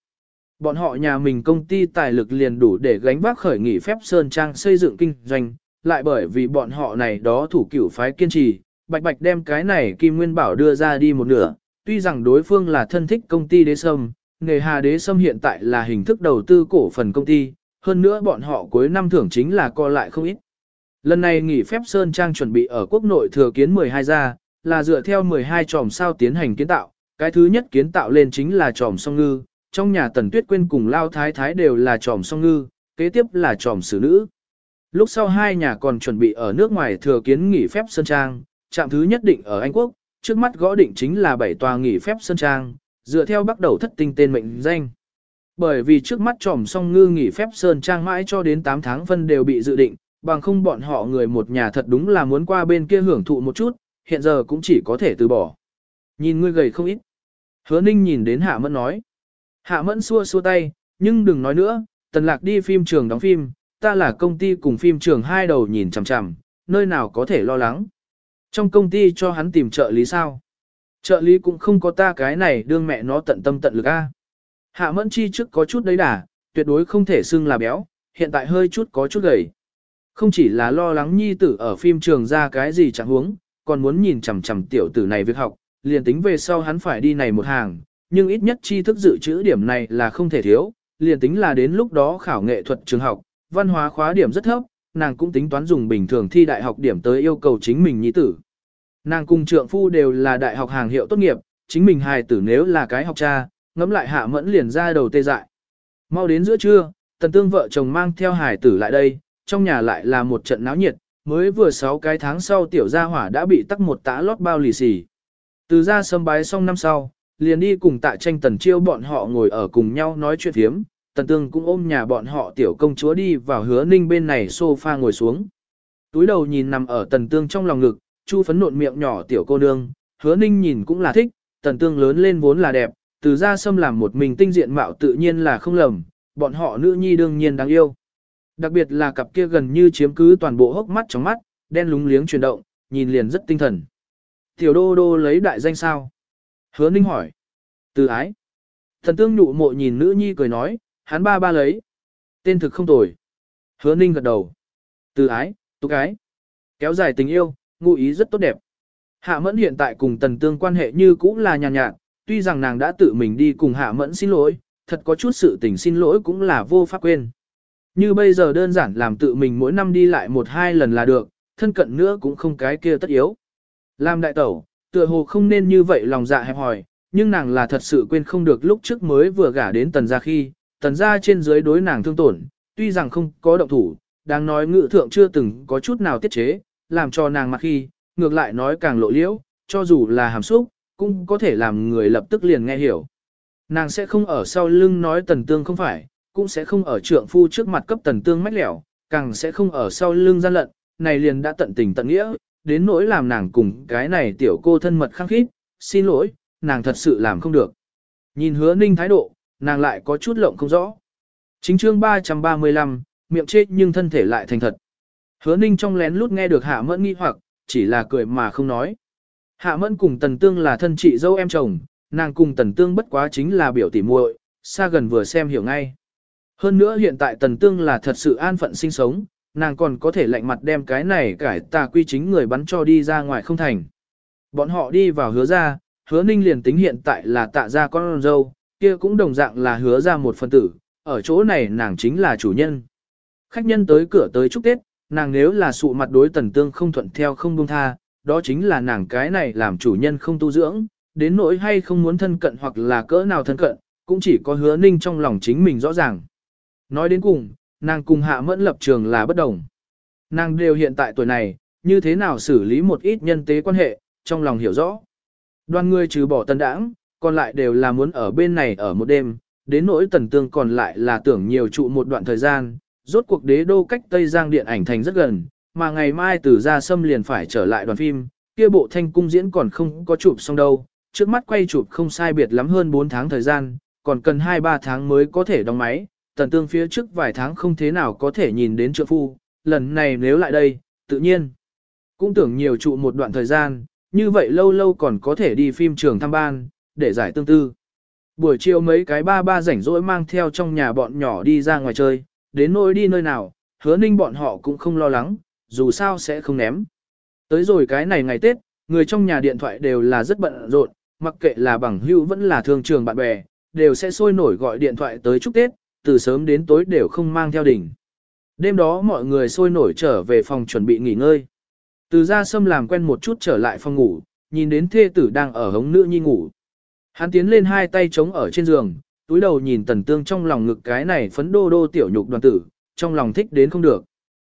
Bọn họ nhà mình công ty tài lực liền đủ để gánh vác khởi nghỉ phép Sơn Trang xây dựng kinh doanh, lại bởi vì bọn họ này đó thủ cửu phái kiên trì, bạch bạch đem cái này Kim Nguyên Bảo đưa ra đi một nửa, tuy rằng đối phương là thân thích công ty đế sâm, nghề hà đế sâm hiện tại là hình thức đầu tư cổ phần công ty, hơn nữa bọn họ cuối năm thưởng chính là co lại không ít. Lần này nghỉ phép Sơn Trang chuẩn bị ở quốc nội thừa kiến 12 gia, là dựa theo 12 tròm sao tiến hành kiến tạo, cái thứ nhất kiến tạo lên chính là tròm song ngư, trong nhà Tần Tuyết quên cùng Lao Thái Thái đều là tròm song ngư, kế tiếp là tròm xử nữ. Lúc sau hai nhà còn chuẩn bị ở nước ngoài thừa kiến nghỉ phép Sơn Trang, trạm thứ nhất định ở Anh Quốc, trước mắt gõ định chính là bảy tòa nghỉ phép Sơn Trang, dựa theo bắt đầu thất tinh tên mệnh danh. Bởi vì trước mắt tròm song ngư nghỉ phép Sơn Trang mãi cho đến 8 tháng phân đều bị dự định, bằng không bọn họ người một nhà thật đúng là muốn qua bên kia hưởng thụ một chút, hiện giờ cũng chỉ có thể từ bỏ. Nhìn ngươi gầy không ít. Hứa ninh nhìn đến Hạ Mẫn nói. Hạ Mẫn xua xua tay, nhưng đừng nói nữa, tần lạc đi phim trường đóng phim, ta là công ty cùng phim trường hai đầu nhìn chằm chằm, nơi nào có thể lo lắng. Trong công ty cho hắn tìm trợ lý sao? Trợ lý cũng không có ta cái này đương mẹ nó tận tâm tận lực a. Hạ Mẫn chi trước có chút đấy đà, tuyệt đối không thể xưng là béo, hiện tại hơi chút có chút gầy. Không chỉ là lo lắng nhi tử ở phim trường ra cái gì chẳng huống, còn muốn nhìn chằm chằm tiểu tử này việc học, liền tính về sau hắn phải đi này một hàng, nhưng ít nhất tri thức dự trữ điểm này là không thể thiếu, liền tính là đến lúc đó khảo nghệ thuật trường học, văn hóa khóa điểm rất thấp, nàng cũng tính toán dùng bình thường thi đại học điểm tới yêu cầu chính mình nhi tử. Nàng cùng trượng phu đều là đại học hàng hiệu tốt nghiệp, chính mình hài tử nếu là cái học cha, ngẫm lại hạ mẫn liền ra đầu tê dại. Mau đến giữa trưa, tần tương vợ chồng mang theo hài tử lại đây, trong nhà lại là một trận náo nhiệt, mới vừa 6 cái tháng sau tiểu gia hỏa đã bị tắc một tã lót bao lì xì. Từ ra sâm bái xong năm sau, liền đi cùng tạ tranh tần chiêu bọn họ ngồi ở cùng nhau nói chuyện thiếm, tần tương cũng ôm nhà bọn họ tiểu công chúa đi vào hứa ninh bên này sofa ngồi xuống. Túi đầu nhìn nằm ở tần tương trong lòng ngực, chu phấn nộn miệng nhỏ tiểu cô nương, hứa ninh nhìn cũng là thích, tần tương lớn lên vốn là đẹp, từ ra sâm làm một mình tinh diện mạo tự nhiên là không lầm, bọn họ nữ nhi đương nhiên đáng yêu. Đặc biệt là cặp kia gần như chiếm cứ toàn bộ hốc mắt trong mắt, đen lúng liếng chuyển động, nhìn liền rất tinh thần. Tiểu đô đô lấy đại danh sao? Hứa ninh hỏi. Từ ái. Thần tương nhụ mộ nhìn nữ nhi cười nói, hắn ba ba lấy. Tên thực không tồi. Hứa ninh gật đầu. Từ ái, tục ái. Kéo dài tình yêu, ngụ ý rất tốt đẹp. Hạ mẫn hiện tại cùng tần tương quan hệ như cũ là nhàn nhạt, tuy rằng nàng đã tự mình đi cùng hạ mẫn xin lỗi, thật có chút sự tình xin lỗi cũng là vô pháp quên. Như bây giờ đơn giản làm tự mình mỗi năm đi lại một hai lần là được, thân cận nữa cũng không cái kia tất yếu. Làm đại tẩu, tựa hồ không nên như vậy lòng dạ hẹp hòi, nhưng nàng là thật sự quên không được lúc trước mới vừa gả đến tần gia khi, tần gia trên dưới đối nàng thương tổn, tuy rằng không có động thủ, đang nói ngự thượng chưa từng có chút nào tiết chế, làm cho nàng mặt khi, ngược lại nói càng lộ liễu, cho dù là hàm xúc, cũng có thể làm người lập tức liền nghe hiểu. Nàng sẽ không ở sau lưng nói tần tương không phải, cũng sẽ không ở trượng phu trước mặt cấp tần tương mách lẻo, càng sẽ không ở sau lưng gian lận, này liền đã tận tình tận nghĩa, đến nỗi làm nàng cùng cái này tiểu cô thân mật khăng khít, xin lỗi, nàng thật sự làm không được. Nhìn hứa ninh thái độ, nàng lại có chút lộng không rõ. Chính chương 335, miệng chết nhưng thân thể lại thành thật. Hứa ninh trong lén lút nghe được hạ mẫn nghi hoặc, chỉ là cười mà không nói. Hạ mẫn cùng tần tương là thân chị dâu em chồng, nàng cùng tần tương bất quá chính là biểu tỉ muội, xa gần vừa xem hiểu ngay. Hơn nữa hiện tại tần tương là thật sự an phận sinh sống, nàng còn có thể lạnh mặt đem cái này cải tà quy chính người bắn cho đi ra ngoài không thành. Bọn họ đi vào hứa ra, hứa ninh liền tính hiện tại là tạ ra con dâu, kia cũng đồng dạng là hứa ra một phần tử, ở chỗ này nàng chính là chủ nhân. Khách nhân tới cửa tới chúc Tết, nàng nếu là sụ mặt đối tần tương không thuận theo không buông tha, đó chính là nàng cái này làm chủ nhân không tu dưỡng, đến nỗi hay không muốn thân cận hoặc là cỡ nào thân cận, cũng chỉ có hứa ninh trong lòng chính mình rõ ràng. Nói đến cùng, nàng cùng hạ mẫn lập trường là bất đồng. Nàng đều hiện tại tuổi này, như thế nào xử lý một ít nhân tế quan hệ, trong lòng hiểu rõ. Đoàn người trừ bỏ tân đảng, còn lại đều là muốn ở bên này ở một đêm, đến nỗi tần tương còn lại là tưởng nhiều trụ một đoạn thời gian, rốt cuộc đế đô cách Tây Giang điện ảnh thành rất gần, mà ngày mai từ ra sâm liền phải trở lại đoàn phim, kia bộ thanh cung diễn còn không có chụp xong đâu, trước mắt quay chụp không sai biệt lắm hơn 4 tháng thời gian, còn cần 2-3 tháng mới có thể đóng máy, tần tương phía trước vài tháng không thế nào có thể nhìn đến trượng phu, lần này nếu lại đây, tự nhiên, cũng tưởng nhiều trụ một đoạn thời gian, như vậy lâu lâu còn có thể đi phim trường thăm ban, để giải tương tư. Buổi chiều mấy cái ba ba rảnh rỗi mang theo trong nhà bọn nhỏ đi ra ngoài chơi, đến nỗi đi nơi nào, hứa ninh bọn họ cũng không lo lắng, dù sao sẽ không ném. Tới rồi cái này ngày Tết, người trong nhà điện thoại đều là rất bận rộn, mặc kệ là bằng hữu vẫn là thương trường bạn bè, đều sẽ sôi nổi gọi điện thoại tới chúc Tết, từ sớm đến tối đều không mang theo đỉnh. Đêm đó mọi người sôi nổi trở về phòng chuẩn bị nghỉ ngơi. Từ ra sâm làm quen một chút trở lại phòng ngủ, nhìn đến thê tử đang ở hống nữ nhi ngủ. Hắn tiến lên hai tay chống ở trên giường, túi đầu nhìn tần tương trong lòng ngực cái này phấn đô đô tiểu nhục đoàn tử, trong lòng thích đến không được.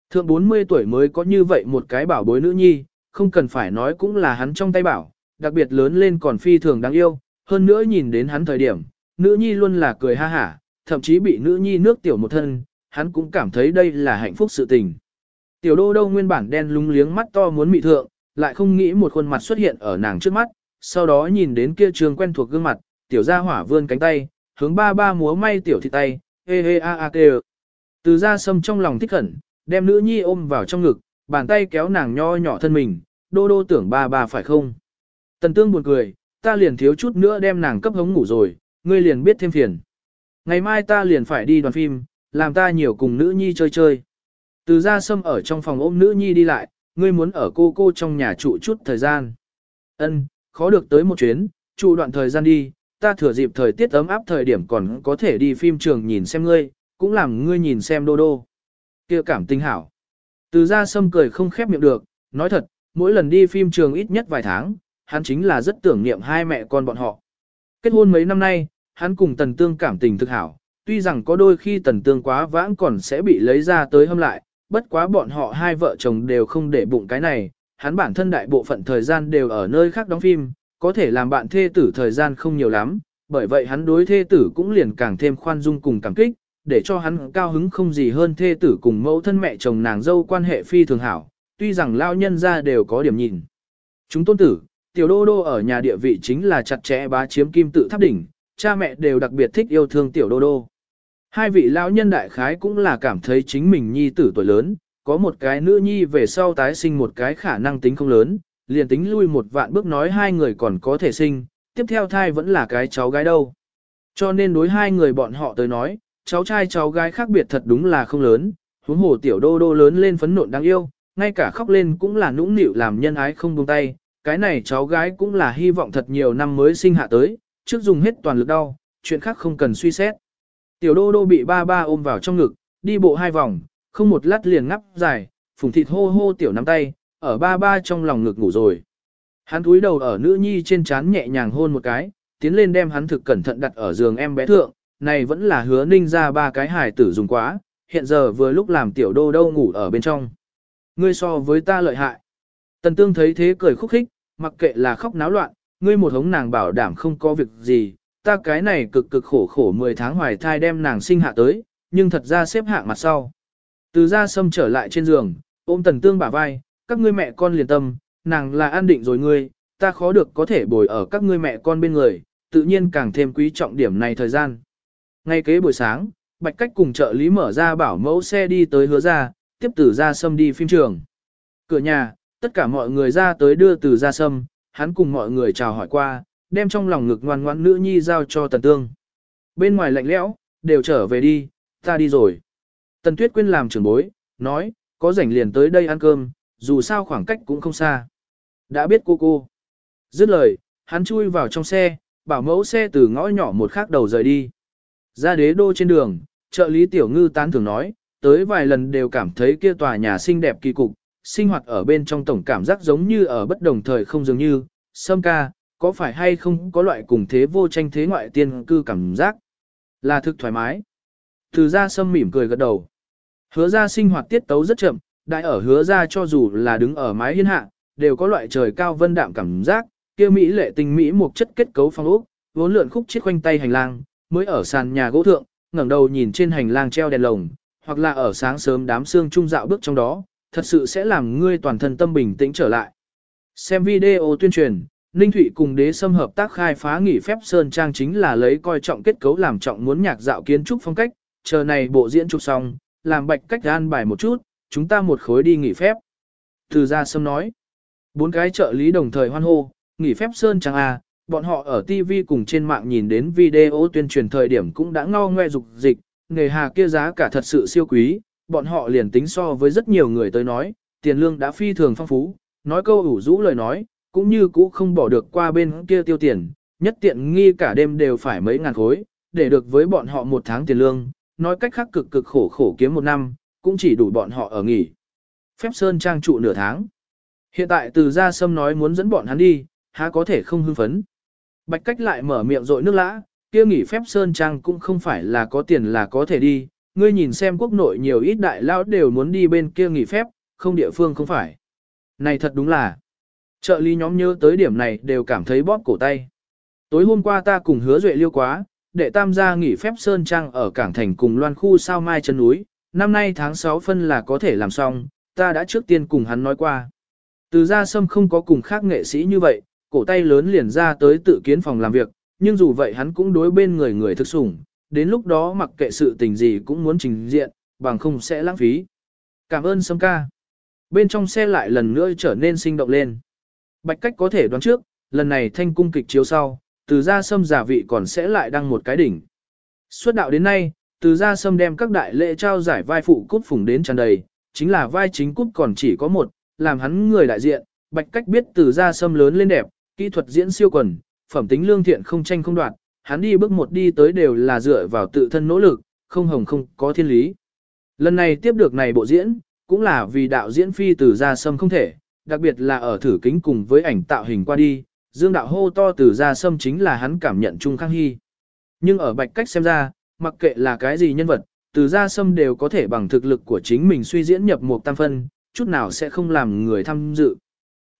Thượng 40 tuổi mới có như vậy một cái bảo bối nữ nhi, không cần phải nói cũng là hắn trong tay bảo, đặc biệt lớn lên còn phi thường đáng yêu, hơn nữa nhìn đến hắn thời điểm, nữ nhi luôn là cười ha hả, thậm chí bị nữ nhi nước tiểu một thân, hắn cũng cảm thấy đây là hạnh phúc sự tình. Tiểu đô đâu nguyên bản đen lúng liếng mắt to muốn mị thượng, lại không nghĩ một khuôn mặt xuất hiện ở nàng trước mắt, sau đó nhìn đến kia trường quen thuộc gương mặt, tiểu gia hỏa vươn cánh tay, hướng ba ba múa may tiểu thị tay, hê hê a a kê Từ ra sâm trong lòng thích khẩn, đem nữ nhi ôm vào trong ngực, bàn tay kéo nàng nho nhỏ thân mình, đô đô tưởng ba ba phải không. Tần tương buồn cười, ta liền thiếu chút nữa đem nàng cấp hống ngủ rồi, ngươi liền biết thêm phiền. Ngày mai ta liền phải đi đoàn phim, làm ta nhiều cùng nữ nhi chơi chơi. Từ ra sâm ở trong phòng ôm nữ nhi đi lại, ngươi muốn ở cô cô trong nhà trụ chút thời gian. Ân, khó được tới một chuyến, trụ đoạn thời gian đi, ta thừa dịp thời tiết ấm áp thời điểm còn có thể đi phim trường nhìn xem ngươi, cũng làm ngươi nhìn xem đô đô. kia cảm tinh hảo. Từ ra sâm cười không khép miệng được, nói thật, mỗi lần đi phim trường ít nhất vài tháng, hắn chính là rất tưởng niệm hai mẹ con bọn họ. Kết hôn mấy năm nay, hắn cùng tần tương cảm tình thực hảo, tuy rằng có đôi khi tần tương quá vãng còn sẽ bị lấy ra tới hâm lại, bất quá bọn họ hai vợ chồng đều không để bụng cái này, hắn bản thân đại bộ phận thời gian đều ở nơi khác đóng phim, có thể làm bạn thê tử thời gian không nhiều lắm, bởi vậy hắn đối thê tử cũng liền càng thêm khoan dung cùng cảm kích, để cho hắn cao hứng không gì hơn thê tử cùng mẫu thân mẹ chồng nàng dâu quan hệ phi thường hảo, tuy rằng lao nhân ra đều có điểm nhìn. Chúng tôn tử, tiểu đô đô ở nhà địa vị chính là chặt chẽ bá chiếm kim tự tháp đỉnh, cha mẹ đều đặc biệt thích yêu thương tiểu đô đô. Hai vị lão nhân đại khái cũng là cảm thấy chính mình nhi tử tuổi lớn, có một cái nữ nhi về sau tái sinh một cái khả năng tính không lớn, liền tính lui một vạn bước nói hai người còn có thể sinh, tiếp theo thai vẫn là cái cháu gái đâu. Cho nên đối hai người bọn họ tới nói, cháu trai cháu gái khác biệt thật đúng là không lớn, huống hồ tiểu đô đô lớn lên phấn nộn đáng yêu, ngay cả khóc lên cũng là nũng nịu làm nhân ái không buông tay, cái này cháu gái cũng là hy vọng thật nhiều năm mới sinh hạ tới, trước dùng hết toàn lực đau, chuyện khác không cần suy xét. Tiểu đô đô bị ba ba ôm vào trong ngực, đi bộ hai vòng, không một lát liền ngắp dài, phùng thịt hô hô tiểu nắm tay, ở ba ba trong lòng ngực ngủ rồi. Hắn cúi đầu ở nữ nhi trên trán nhẹ nhàng hôn một cái, tiến lên đem hắn thực cẩn thận đặt ở giường em bé thượng, này vẫn là hứa ninh ra ba cái hài tử dùng quá, hiện giờ vừa lúc làm tiểu đô đô ngủ ở bên trong. Ngươi so với ta lợi hại. Tần tương thấy thế cười khúc khích, mặc kệ là khóc náo loạn, ngươi một hống nàng bảo đảm không có việc gì, ta cái này cực cực khổ khổ 10 tháng hoài thai đem nàng sinh hạ tới, nhưng thật ra xếp hạng mặt sau. Từ ra sâm trở lại trên giường, ôm tần tương bả vai, các ngươi mẹ con liền tâm, nàng là an định rồi ngươi, ta khó được có thể bồi ở các ngươi mẹ con bên người, tự nhiên càng thêm quý trọng điểm này thời gian. Ngay kế buổi sáng, Bạch Cách cùng trợ lý mở ra bảo mẫu xe đi tới hứa ra, tiếp tử ra sâm đi phim trường. Cửa nhà, tất cả mọi người ra tới đưa từ ra sâm, hắn cùng mọi người chào hỏi qua, đem trong lòng ngực ngoan ngoãn nữ nhi giao cho tần tương. Bên ngoài lạnh lẽo, đều trở về đi, ta đi rồi. Tần Tuyết Quyên làm trưởng bối, nói, có rảnh liền tới đây ăn cơm, dù sao khoảng cách cũng không xa. Đã biết cô cô. Dứt lời, hắn chui vào trong xe, bảo mẫu xe từ ngõ nhỏ một khắc đầu rời đi. Ra đế đô trên đường, trợ lý tiểu ngư tán thường nói, tới vài lần đều cảm thấy kia tòa nhà xinh đẹp kỳ cục, sinh hoạt ở bên trong tổng cảm giác giống như ở bất đồng thời không dường như, sâm ca, có phải hay không có loại cùng thế vô tranh thế ngoại tiên cư cảm giác, là thực thoải mái. Từ ra sâm mỉm cười gật đầu. Hứa ra sinh hoạt tiết tấu rất chậm, đại ở hứa ra cho dù là đứng ở mái hiên hạ, đều có loại trời cao vân đạm cảm giác, kia mỹ lệ tình mỹ một chất kết cấu phong ốc, vốn lượn khúc chiết quanh tay hành lang, mới ở sàn nhà gỗ thượng, ngẩng đầu nhìn trên hành lang treo đèn lồng, hoặc là ở sáng sớm đám sương trung dạo bước trong đó, thật sự sẽ làm ngươi toàn thân tâm bình tĩnh trở lại. Xem video tuyên truyền, Ninh Thụy cùng đế xâm hợp tác khai phá nghỉ phép Sơn Trang chính là lấy coi trọng kết cấu làm trọng muốn nhạc dạo kiến trúc phong cách, chờ này bộ diễn trục xong, làm bạch cách an bài một chút, chúng ta một khối đi nghỉ phép. Từ ra sâm nói, bốn cái trợ lý đồng thời hoan hô, nghỉ phép Sơn Trang à, bọn họ ở TV cùng trên mạng nhìn đến video tuyên truyền thời điểm cũng đã ngao ngoe dục dịch, nghề hà kia giá cả thật sự siêu quý, bọn họ liền tính so với rất nhiều người tới nói, tiền lương đã phi thường phong phú, nói câu ủ rũ lời nói, cũng như cũ không bỏ được qua bên kia tiêu tiền, nhất tiện nghi cả đêm đều phải mấy ngàn khối, để được với bọn họ một tháng tiền lương, nói cách khác cực cực khổ khổ kiếm một năm, cũng chỉ đủ bọn họ ở nghỉ. Phép Sơn trang trụ nửa tháng. Hiện tại từ gia sâm nói muốn dẫn bọn hắn đi, há có thể không hưng phấn. Bạch cách lại mở miệng rội nước lã, kia nghỉ phép Sơn trang cũng không phải là có tiền là có thể đi, ngươi nhìn xem quốc nội nhiều ít đại lão đều muốn đi bên kia nghỉ phép, không địa phương không phải. Này thật đúng là, trợ lý nhóm nhớ tới điểm này đều cảm thấy bóp cổ tay. Tối hôm qua ta cùng hứa duệ liêu quá, để tam gia nghỉ phép Sơn Trang ở Cảng Thành cùng loan khu sao mai chân núi, năm nay tháng 6 phân là có thể làm xong, ta đã trước tiên cùng hắn nói qua. Từ ra sâm không có cùng khác nghệ sĩ như vậy, cổ tay lớn liền ra tới tự kiến phòng làm việc, nhưng dù vậy hắn cũng đối bên người người thực sủng, đến lúc đó mặc kệ sự tình gì cũng muốn trình diện, bằng không sẽ lãng phí. Cảm ơn Sâm ca. Bên trong xe lại lần nữa trở nên sinh động lên. Bạch cách có thể đoán trước, lần này thanh cung kịch chiếu sau, từ gia sâm giả vị còn sẽ lại đăng một cái đỉnh. Suốt đạo đến nay, từ gia sâm đem các đại lễ trao giải vai phụ cút phủng đến tràn đầy, chính là vai chính cút còn chỉ có một, làm hắn người đại diện, bạch cách biết từ gia sâm lớn lên đẹp, kỹ thuật diễn siêu quần, phẩm tính lương thiện không tranh không đoạt, hắn đi bước một đi tới đều là dựa vào tự thân nỗ lực, không hồng không có thiên lý. Lần này tiếp được này bộ diễn, cũng là vì đạo diễn phi từ ra sâm không thể, đặc biệt là ở thử kính cùng với ảnh tạo hình qua đi, dương đạo hô to từ ra sâm chính là hắn cảm nhận chung khang hy. Nhưng ở bạch cách xem ra, mặc kệ là cái gì nhân vật, từ ra sâm đều có thể bằng thực lực của chính mình suy diễn nhập một tam phân, chút nào sẽ không làm người tham dự.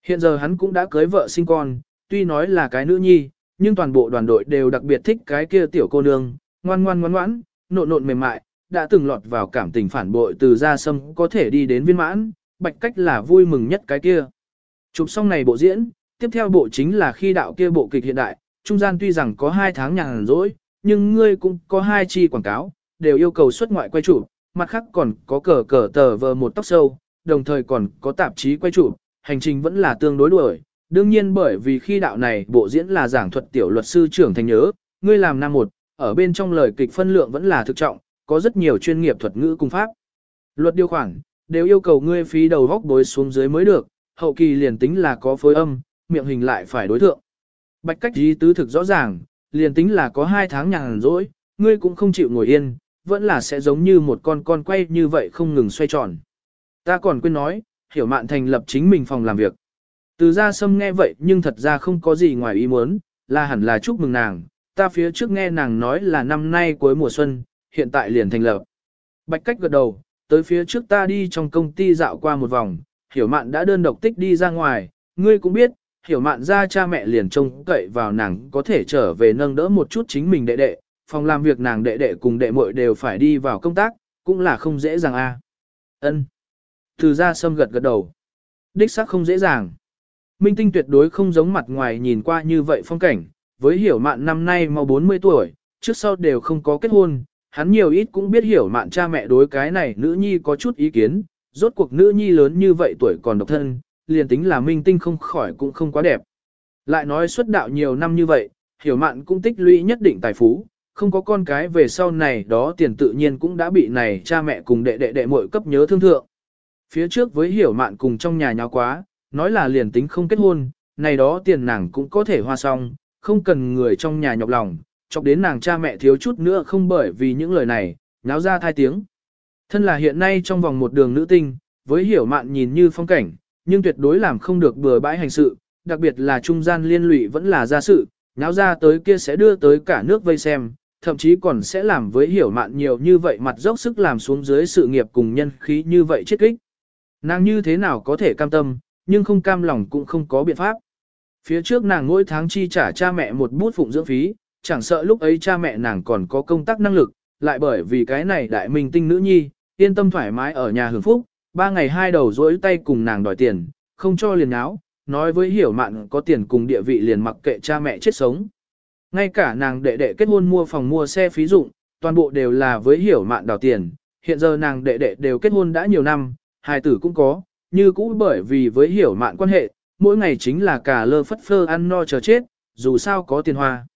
Hiện giờ hắn cũng đã cưới vợ sinh con, tuy nói là cái nữ nhi, nhưng toàn bộ đoàn đội đều đặc biệt thích cái kia tiểu cô nương, ngoan ngoan ngoan ngoãn, nộn nộn mềm mại, đã từng lọt vào cảm tình phản bội từ ra sâm có thể đi đến viên mãn, bạch cách là vui mừng nhất cái kia. Chụp xong này bộ diễn, tiếp theo bộ chính là khi đạo kia bộ kịch hiện đại, trung gian tuy rằng có hai tháng nhàn rỗi, nhưng ngươi cũng có hai chi quảng cáo, đều yêu cầu xuất ngoại quay chụp, mặt khác còn có cờ cờ tờ vờ một tóc sâu, đồng thời còn có tạp chí quay chụp, hành trình vẫn là tương đối đuổi. Đương nhiên bởi vì khi đạo này bộ diễn là giảng thuật tiểu luật sư trưởng thành nhớ, ngươi làm năm một, ở bên trong lời kịch phân lượng vẫn là thực trọng, có rất nhiều chuyên nghiệp thuật ngữ cung pháp. Luật điều khoản, đều yêu cầu ngươi phí đầu góc bối xuống dưới mới được, hậu kỳ liền tính là có phối âm, miệng hình lại phải đối thượng. Bạch cách ý tứ thực rõ ràng, liền tính là có hai tháng nhàn rỗi, ngươi cũng không chịu ngồi yên, vẫn là sẽ giống như một con con quay như vậy không ngừng xoay tròn. Ta còn quên nói, hiểu mạn thành lập chính mình phòng làm việc. Từ ra sâm nghe vậy nhưng thật ra không có gì ngoài ý muốn, là hẳn là chúc mừng nàng, ta phía trước nghe nàng nói là năm nay cuối mùa xuân, hiện tại liền thành lập. Bạch cách gật đầu, tới phía trước ta đi trong công ty dạo qua một vòng, hiểu mạn đã đơn độc tích đi ra ngoài, ngươi cũng biết, hiểu mạn ra cha mẹ liền trông cậy vào nàng có thể trở về nâng đỡ một chút chính mình đệ đệ, phòng làm việc nàng đệ đệ cùng đệ muội đều phải đi vào công tác, cũng là không dễ dàng a. Ân. Từ ra sâm gật gật đầu. Đích xác không dễ dàng. Minh tinh tuyệt đối không giống mặt ngoài nhìn qua như vậy phong cảnh, với hiểu mạn năm nay mau 40 tuổi, trước sau đều không có kết hôn, hắn nhiều ít cũng biết hiểu mạn cha mẹ đối cái này nữ nhi có chút ý kiến, rốt cuộc nữ nhi lớn như vậy tuổi còn độc thân, liền tính là minh tinh không khỏi cũng không quá đẹp. Lại nói xuất đạo nhiều năm như vậy, hiểu mạn cũng tích lũy nhất định tài phú, không có con cái về sau này đó tiền tự nhiên cũng đã bị này cha mẹ cùng đệ đệ đệ muội cấp nhớ thương thượng. Phía trước với hiểu mạn cùng trong nhà nháo quá, nói là liền tính không kết hôn, này đó tiền nàng cũng có thể hoa xong, không cần người trong nhà nhọc lòng, chọc đến nàng cha mẹ thiếu chút nữa không bởi vì những lời này, nháo ra thai tiếng. Thân là hiện nay trong vòng một đường nữ tinh, với hiểu mạn nhìn như phong cảnh, nhưng tuyệt đối làm không được bừa bãi hành sự, đặc biệt là trung gian liên lụy vẫn là gia sự, nháo ra tới kia sẽ đưa tới cả nước vây xem, thậm chí còn sẽ làm với hiểu mạn nhiều như vậy mặt dốc sức làm xuống dưới sự nghiệp cùng nhân khí như vậy chết kích. Nàng như thế nào có thể cam tâm, nhưng không cam lòng cũng không có biện pháp. Phía trước nàng mỗi tháng chi trả cha mẹ một bút phụng dưỡng phí, chẳng sợ lúc ấy cha mẹ nàng còn có công tác năng lực, lại bởi vì cái này đại minh tinh nữ nhi, yên tâm thoải mái ở nhà hưởng phúc, ba ngày hai đầu dối tay cùng nàng đòi tiền, không cho liền áo, nói với hiểu mạn có tiền cùng địa vị liền mặc kệ cha mẹ chết sống. Ngay cả nàng đệ đệ kết hôn mua phòng mua xe phí dụng, toàn bộ đều là với hiểu mạn đào tiền, hiện giờ nàng đệ đệ đều kết hôn đã nhiều năm, hài tử cũng có, như cũ bởi vì với hiểu mạn quan hệ, mỗi ngày chính là cả lơ phất phơ ăn no chờ chết, dù sao có tiền hoa.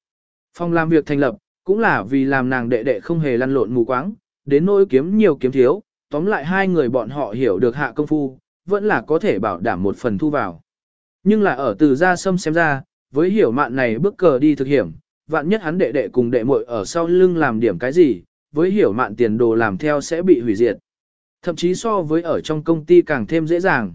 Phòng làm việc thành lập, cũng là vì làm nàng đệ đệ không hề lăn lộn mù quáng, đến nỗi kiếm nhiều kiếm thiếu, tóm lại hai người bọn họ hiểu được hạ công phu, vẫn là có thể bảo đảm một phần thu vào. Nhưng là ở từ ra sâm xem ra, với hiểu mạn này bước cờ đi thực hiểm, vạn nhất hắn đệ đệ cùng đệ muội ở sau lưng làm điểm cái gì, với hiểu mạn tiền đồ làm theo sẽ bị hủy diệt. Thậm chí so với ở trong công ty càng thêm dễ dàng.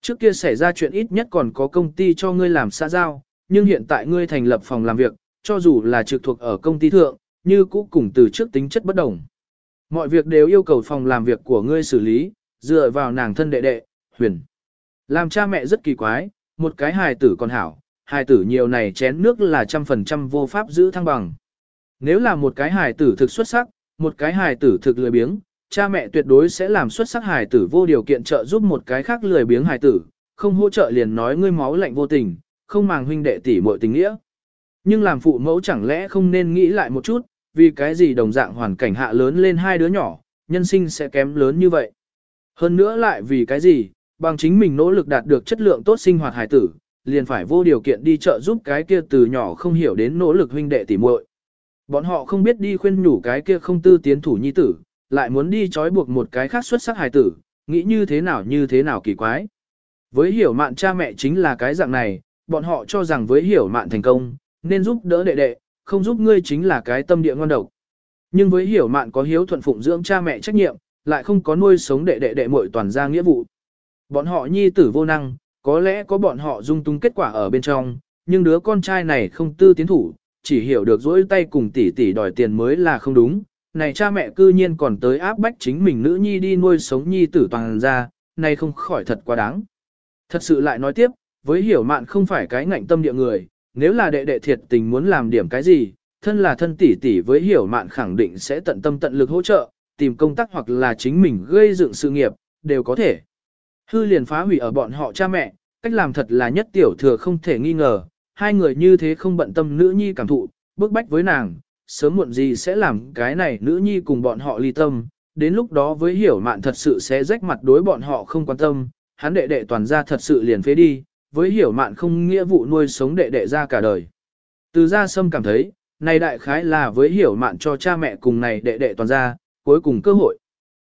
Trước kia xảy ra chuyện ít nhất còn có công ty cho ngươi làm xã giao, nhưng hiện tại ngươi thành lập phòng làm việc, cho dù là trực thuộc ở công ty thượng, như cũ cùng từ trước tính chất bất đồng. Mọi việc đều yêu cầu phòng làm việc của ngươi xử lý, dựa vào nàng thân đệ đệ, huyền. Làm cha mẹ rất kỳ quái, một cái hài tử còn hảo, hài tử nhiều này chén nước là trăm phần trăm vô pháp giữ thăng bằng. Nếu là một cái hài tử thực xuất sắc, một cái hài tử thực lười biếng, cha mẹ tuyệt đối sẽ làm xuất sắc hài tử vô điều kiện trợ giúp một cái khác lười biếng hài tử, không hỗ trợ liền nói ngươi máu lạnh vô tình, không màng huynh đệ tỷ muội tình nghĩa. Nhưng làm phụ mẫu chẳng lẽ không nên nghĩ lại một chút, vì cái gì đồng dạng hoàn cảnh hạ lớn lên hai đứa nhỏ, nhân sinh sẽ kém lớn như vậy. Hơn nữa lại vì cái gì, bằng chính mình nỗ lực đạt được chất lượng tốt sinh hoạt hài tử, liền phải vô điều kiện đi trợ giúp cái kia từ nhỏ không hiểu đến nỗ lực huynh đệ tỉ muội. Bọn họ không biết đi khuyên nhủ cái kia không tư tiến thủ nhi tử, lại muốn đi trói buộc một cái khác xuất sắc hài tử, nghĩ như thế nào như thế nào kỳ quái. Với hiểu mạn cha mẹ chính là cái dạng này, bọn họ cho rằng với hiểu mạn thành công, nên giúp đỡ đệ đệ, không giúp ngươi chính là cái tâm địa ngon độc. Nhưng với hiểu mạn có hiếu thuận phụng dưỡng cha mẹ trách nhiệm, lại không có nuôi sống đệ đệ đệ muội toàn ra nghĩa vụ. Bọn họ nhi tử vô năng, có lẽ có bọn họ dung tung kết quả ở bên trong, nhưng đứa con trai này không tư tiến thủ, chỉ hiểu được dỗi tay cùng tỷ tỷ đòi tiền mới là không đúng. Này cha mẹ cư nhiên còn tới áp bách chính mình nữ nhi đi nuôi sống nhi tử toàn ra, này không khỏi thật quá đáng. Thật sự lại nói tiếp, với hiểu mạn không phải cái ngạnh tâm địa người, nếu là đệ đệ thiệt tình muốn làm điểm cái gì, thân là thân tỷ tỷ với hiểu mạn khẳng định sẽ tận tâm tận lực hỗ trợ, tìm công tác hoặc là chính mình gây dựng sự nghiệp, đều có thể. Hư liền phá hủy ở bọn họ cha mẹ, cách làm thật là nhất tiểu thừa không thể nghi ngờ, hai người như thế không bận tâm nữ nhi cảm thụ, bức bách với nàng, sớm muộn gì sẽ làm cái này nữ nhi cùng bọn họ ly tâm, đến lúc đó với hiểu mạn thật sự sẽ rách mặt đối bọn họ không quan tâm, hắn đệ đệ toàn ra thật sự liền phế đi, với hiểu mạn không nghĩa vụ nuôi sống đệ đệ ra cả đời. Từ ra sâm cảm thấy, này đại khái là với hiểu mạn cho cha mẹ cùng này đệ đệ toàn ra, cuối cùng cơ hội.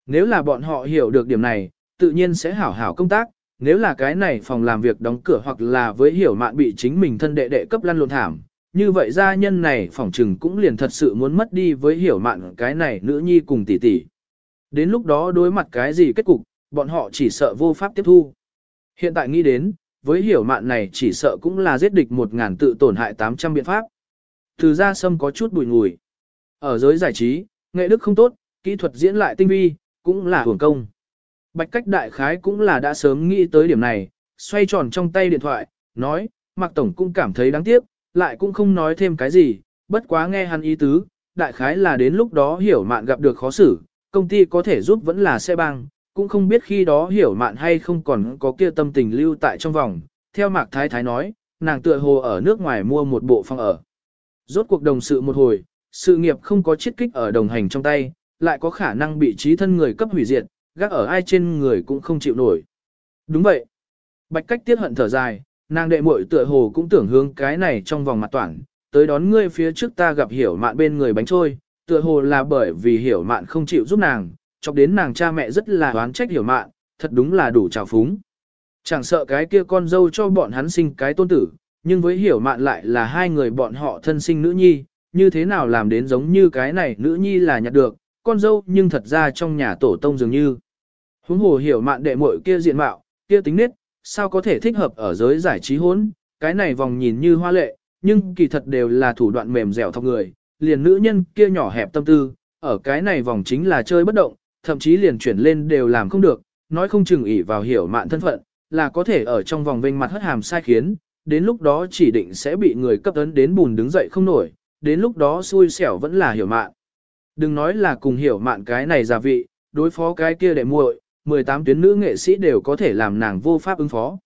Nếu là bọn họ hiểu được điểm này, tự nhiên sẽ hảo hảo công tác, nếu là cái này phòng làm việc đóng cửa hoặc là với hiểu mạn bị chính mình thân đệ đệ cấp lăn lộn thảm, như vậy gia nhân này phỏng trừng cũng liền thật sự muốn mất đi với hiểu mạn cái này nữ nhi cùng tỷ tỷ. Đến lúc đó đối mặt cái gì kết cục, bọn họ chỉ sợ vô pháp tiếp thu. Hiện tại nghĩ đến, với hiểu mạn này chỉ sợ cũng là giết địch một ngàn tự tổn hại 800 biện pháp. Từ ra sâm có chút bùi ngùi. Ở giới giải trí, nghệ đức không tốt, kỹ thuật diễn lại tinh vi, cũng là hưởng công. Bạch cách đại khái cũng là đã sớm nghĩ tới điểm này, xoay tròn trong tay điện thoại, nói, Mạc Tổng cũng cảm thấy đáng tiếc, lại cũng không nói thêm cái gì, bất quá nghe hắn ý tứ, đại khái là đến lúc đó hiểu mạn gặp được khó xử, công ty có thể giúp vẫn là xe băng, cũng không biết khi đó hiểu mạn hay không còn có kia tâm tình lưu tại trong vòng. Theo Mạc Thái Thái nói, nàng tựa hồ ở nước ngoài mua một bộ phòng ở. Rốt cuộc đồng sự một hồi, sự nghiệp không có chiết kích ở đồng hành trong tay, lại có khả năng bị trí thân người cấp hủy diệt, gác ở ai trên người cũng không chịu nổi. Đúng vậy. Bạch cách tiết hận thở dài, nàng đệ muội tựa hồ cũng tưởng hướng cái này trong vòng mặt toàn tới đón ngươi phía trước ta gặp hiểu mạn bên người bánh trôi, tựa hồ là bởi vì hiểu mạn không chịu giúp nàng, chọc đến nàng cha mẹ rất là oán trách hiểu mạn, thật đúng là đủ trào phúng. Chẳng sợ cái kia con dâu cho bọn hắn sinh cái tôn tử, nhưng với hiểu mạn lại là hai người bọn họ thân sinh nữ nhi, như thế nào làm đến giống như cái này nữ nhi là nhặt được, con dâu nhưng thật ra trong nhà tổ tông dường như. Huống hồ hiểu mạn đệ muội kia diện mạo, kia tính nết, sao có thể thích hợp ở giới giải trí hốn, cái này vòng nhìn như hoa lệ, nhưng kỳ thật đều là thủ đoạn mềm dẻo thọc người, liền nữ nhân kia nhỏ hẹp tâm tư, ở cái này vòng chính là chơi bất động, thậm chí liền chuyển lên đều làm không được, nói không chừng ỷ vào hiểu mạn thân phận, là có thể ở trong vòng vinh mặt hất hàm sai khiến, đến lúc đó chỉ định sẽ bị người cấp ấn đến bùn đứng dậy không nổi, đến lúc đó xui xẻo vẫn là hiểu mạn. Đừng nói là cùng hiểu mạn cái này giả vị, đối phó cái kia đệ muội, 18 tuyến nữ nghệ sĩ đều có thể làm nàng vô pháp ứng phó.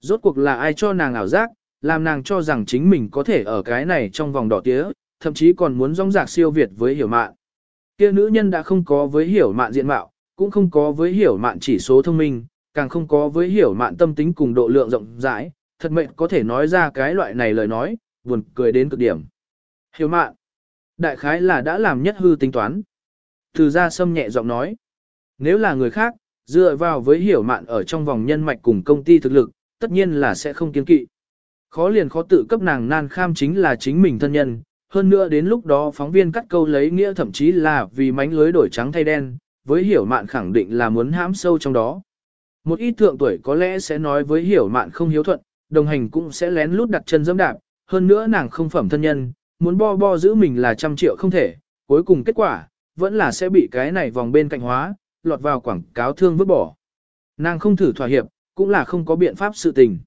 Rốt cuộc là ai cho nàng ảo giác, làm nàng cho rằng chính mình có thể ở cái này trong vòng đỏ tía, thậm chí còn muốn rong rạc siêu việt với hiểu mạn. Kia nữ nhân đã không có với hiểu mạn diện mạo, cũng không có với hiểu mạn chỉ số thông minh, càng không có với hiểu mạn tâm tính cùng độ lượng rộng rãi, thật mệnh có thể nói ra cái loại này lời nói, buồn cười đến cực điểm. Hiểu mạn, đại khái là đã làm nhất hư tính toán. Từ ra sâm nhẹ giọng nói, nếu là người khác, dựa vào với hiểu mạn ở trong vòng nhân mạch cùng công ty thực lực, tất nhiên là sẽ không kiên kỵ. Khó liền khó tự cấp nàng nan kham chính là chính mình thân nhân, hơn nữa đến lúc đó phóng viên cắt câu lấy nghĩa thậm chí là vì mánh lưới đổi trắng thay đen, với hiểu mạn khẳng định là muốn hãm sâu trong đó. Một ít thượng tuổi có lẽ sẽ nói với hiểu mạn không hiếu thuận, đồng hành cũng sẽ lén lút đặt chân dẫm đạp, hơn nữa nàng không phẩm thân nhân, muốn bo bo giữ mình là trăm triệu không thể, cuối cùng kết quả, vẫn là sẽ bị cái này vòng bên cạnh hóa, lọt vào quảng cáo thương vứt bỏ. Nàng không thử thỏa hiệp, cũng là không có biện pháp sự tình.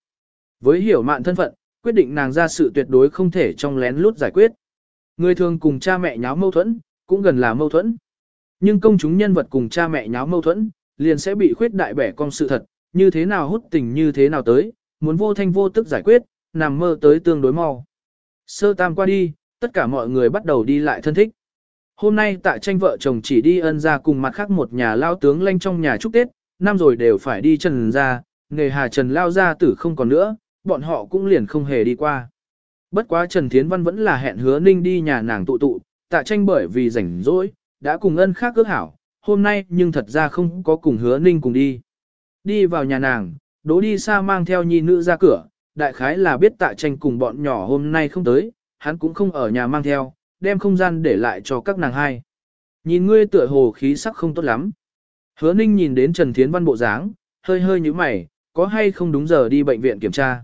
Với hiểu mạn thân phận, quyết định nàng ra sự tuyệt đối không thể trong lén lút giải quyết. Người thường cùng cha mẹ nháo mâu thuẫn, cũng gần là mâu thuẫn. Nhưng công chúng nhân vật cùng cha mẹ nháo mâu thuẫn, liền sẽ bị khuyết đại bẻ con sự thật, như thế nào hút tình như thế nào tới, muốn vô thanh vô tức giải quyết, nằm mơ tới tương đối mau. Sơ tam qua đi, tất cả mọi người bắt đầu đi lại thân thích. Hôm nay tại tranh vợ chồng chỉ đi ân ra cùng mặt khác một nhà lao tướng lanh trong nhà chúc Tết, năm rồi đều phải đi trần ra, nghề hà trần lao ra tử không còn nữa, bọn họ cũng liền không hề đi qua. Bất quá Trần Thiến Văn vẫn là hẹn hứa ninh đi nhà nàng tụ tụ, tạ tranh bởi vì rảnh rỗi, đã cùng ân khác ước hảo, hôm nay nhưng thật ra không có cùng hứa ninh cùng đi. Đi vào nhà nàng, đố đi xa mang theo nhi nữ ra cửa, đại khái là biết tạ tranh cùng bọn nhỏ hôm nay không tới, hắn cũng không ở nhà mang theo, đem không gian để lại cho các nàng hai. Nhìn ngươi tựa hồ khí sắc không tốt lắm. Hứa ninh nhìn đến Trần Thiến Văn bộ dáng, hơi hơi như mày, có hay không đúng giờ đi bệnh viện kiểm tra?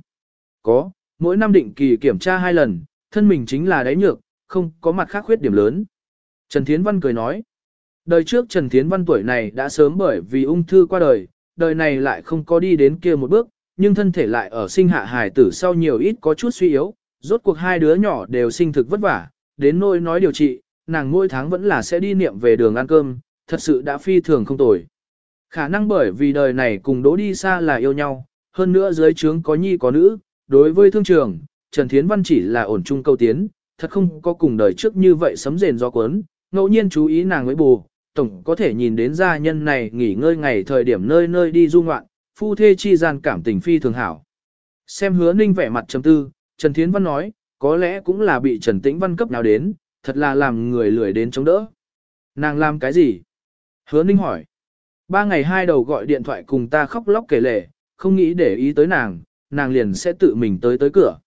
Có, mỗi năm định kỳ kiểm tra hai lần, thân mình chính là đáy nhược, không có mặt khác khuyết điểm lớn. Trần Thiến Văn cười nói, đời trước Trần Thiến Văn tuổi này đã sớm bởi vì ung thư qua đời, đời này lại không có đi đến kia một bước, nhưng thân thể lại ở sinh hạ hài tử sau nhiều ít có chút suy yếu, rốt cuộc hai đứa nhỏ đều sinh thực vất vả, đến nỗi nói điều trị, nàng mỗi tháng vẫn là sẽ đi niệm về đường ăn cơm, thật sự đã phi thường không tồi. Khả năng bởi vì đời này cùng đỗ đi xa là yêu nhau, hơn nữa dưới trướng có nhi có nữ, đối với thương trường, Trần Thiến Văn chỉ là ổn trung câu tiến, thật không có cùng đời trước như vậy sấm rền gió cuốn, ngẫu nhiên chú ý nàng với bù, tổng có thể nhìn đến gia nhân này nghỉ ngơi ngày thời điểm nơi nơi đi du ngoạn, phu thê chi gian cảm tình phi thường hảo. Xem hứa ninh vẻ mặt trầm tư, Trần Thiến Văn nói, có lẽ cũng là bị Trần Tĩnh Văn cấp nào đến, thật là làm người lười đến chống đỡ. Nàng làm cái gì? Hứa ninh hỏi. Ba ngày hai đầu gọi điện thoại cùng ta khóc lóc kể lể, không nghĩ để ý tới nàng, nàng liền sẽ tự mình tới tới cửa.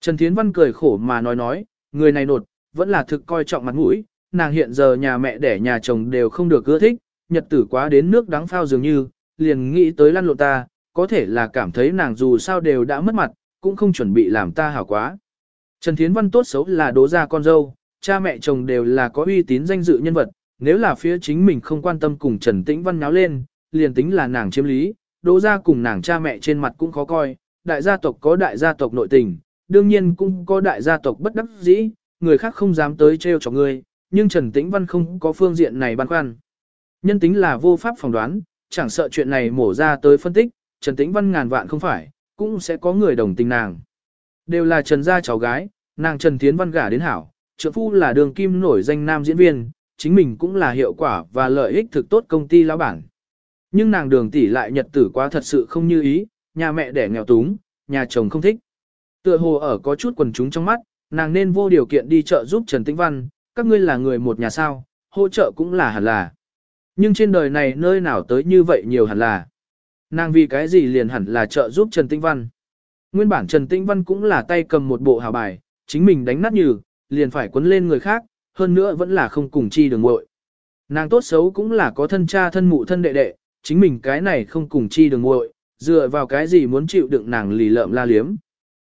Trần Thiến Văn cười khổ mà nói nói, người này nột, vẫn là thực coi trọng mặt mũi, nàng hiện giờ nhà mẹ đẻ nhà chồng đều không được ưa thích, nhật tử quá đến nước đắng phao dường như, liền nghĩ tới lăn lộn ta, có thể là cảm thấy nàng dù sao đều đã mất mặt, cũng không chuẩn bị làm ta hảo quá. Trần Thiến Văn tốt xấu là đố ra con dâu, cha mẹ chồng đều là có uy tín danh dự nhân vật, nếu là phía chính mình không quan tâm cùng Trần Tĩnh Văn nháo lên, liền tính là nàng chiếm lý, đố ra cùng nàng cha mẹ trên mặt cũng khó coi, đại gia tộc có đại gia tộc nội tình, đương nhiên cũng có đại gia tộc bất đắc dĩ, người khác không dám tới trêu cho ngươi, nhưng Trần Tĩnh Văn không có phương diện này băn khoăn. Nhân tính là vô pháp phỏng đoán, chẳng sợ chuyện này mổ ra tới phân tích, Trần Tĩnh Văn ngàn vạn không phải, cũng sẽ có người đồng tình nàng. Đều là Trần gia cháu gái, nàng Trần Thiến Văn gả đến hảo, trượng phu là đường kim nổi danh nam diễn viên, chính mình cũng là hiệu quả và lợi ích thực tốt công ty lão bản. Nhưng nàng đường tỷ lại nhật tử quá thật sự không như ý, nhà mẹ đẻ nghèo túng, nhà chồng không thích. Tựa hồ ở có chút quần chúng trong mắt, nàng nên vô điều kiện đi chợ giúp Trần Tĩnh Văn, các ngươi là người một nhà sao, hỗ trợ cũng là hẳn là. Nhưng trên đời này nơi nào tới như vậy nhiều hẳn là. Nàng vì cái gì liền hẳn là trợ giúp Trần Tĩnh Văn. Nguyên bản Trần Tĩnh Văn cũng là tay cầm một bộ hào bài, chính mình đánh nát nhừ, liền phải quấn lên người khác, hơn nữa vẫn là không cùng chi đường muội. Nàng tốt xấu cũng là có thân cha thân mụ thân đệ đệ, chính mình cái này không cùng chi đường muội, dựa vào cái gì muốn chịu đựng nàng lì lợm la liếm.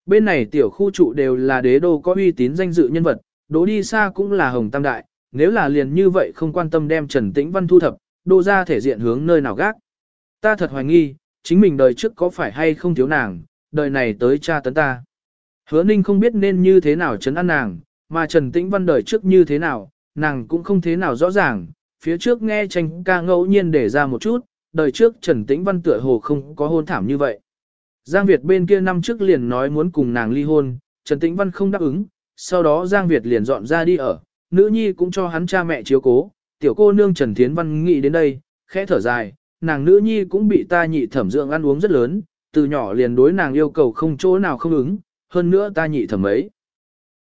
Bên này tiểu khu trụ đều là đế đô có uy tín danh dự nhân vật, đố đi xa cũng là hồng tam đại, nếu là liền như vậy không quan tâm đem Trần Tĩnh Văn thu thập, đô ra thể diện hướng nơi nào gác. Ta thật hoài nghi, chính mình đời trước có phải hay không thiếu nàng, đời này tới cha tấn ta. Hứa ninh không biết nên như thế nào chấn an nàng, mà Trần Tĩnh Văn đời trước như thế nào, nàng cũng không thế nào rõ ràng, phía trước nghe tranh ca ngẫu nhiên để ra một chút, đời trước Trần Tĩnh Văn tựa hồ không có hôn thảm như vậy. Giang Việt bên kia năm trước liền nói muốn cùng nàng ly hôn, Trần Tĩnh Văn không đáp ứng, sau đó Giang Việt liền dọn ra đi ở, nữ nhi cũng cho hắn cha mẹ chiếu cố, tiểu cô nương Trần Thiến Văn nghĩ đến đây, khẽ thở dài, nàng nữ nhi cũng bị ta nhị thẩm dưỡng ăn uống rất lớn, từ nhỏ liền đối nàng yêu cầu không chỗ nào không ứng, hơn nữa ta nhị thẩm ấy.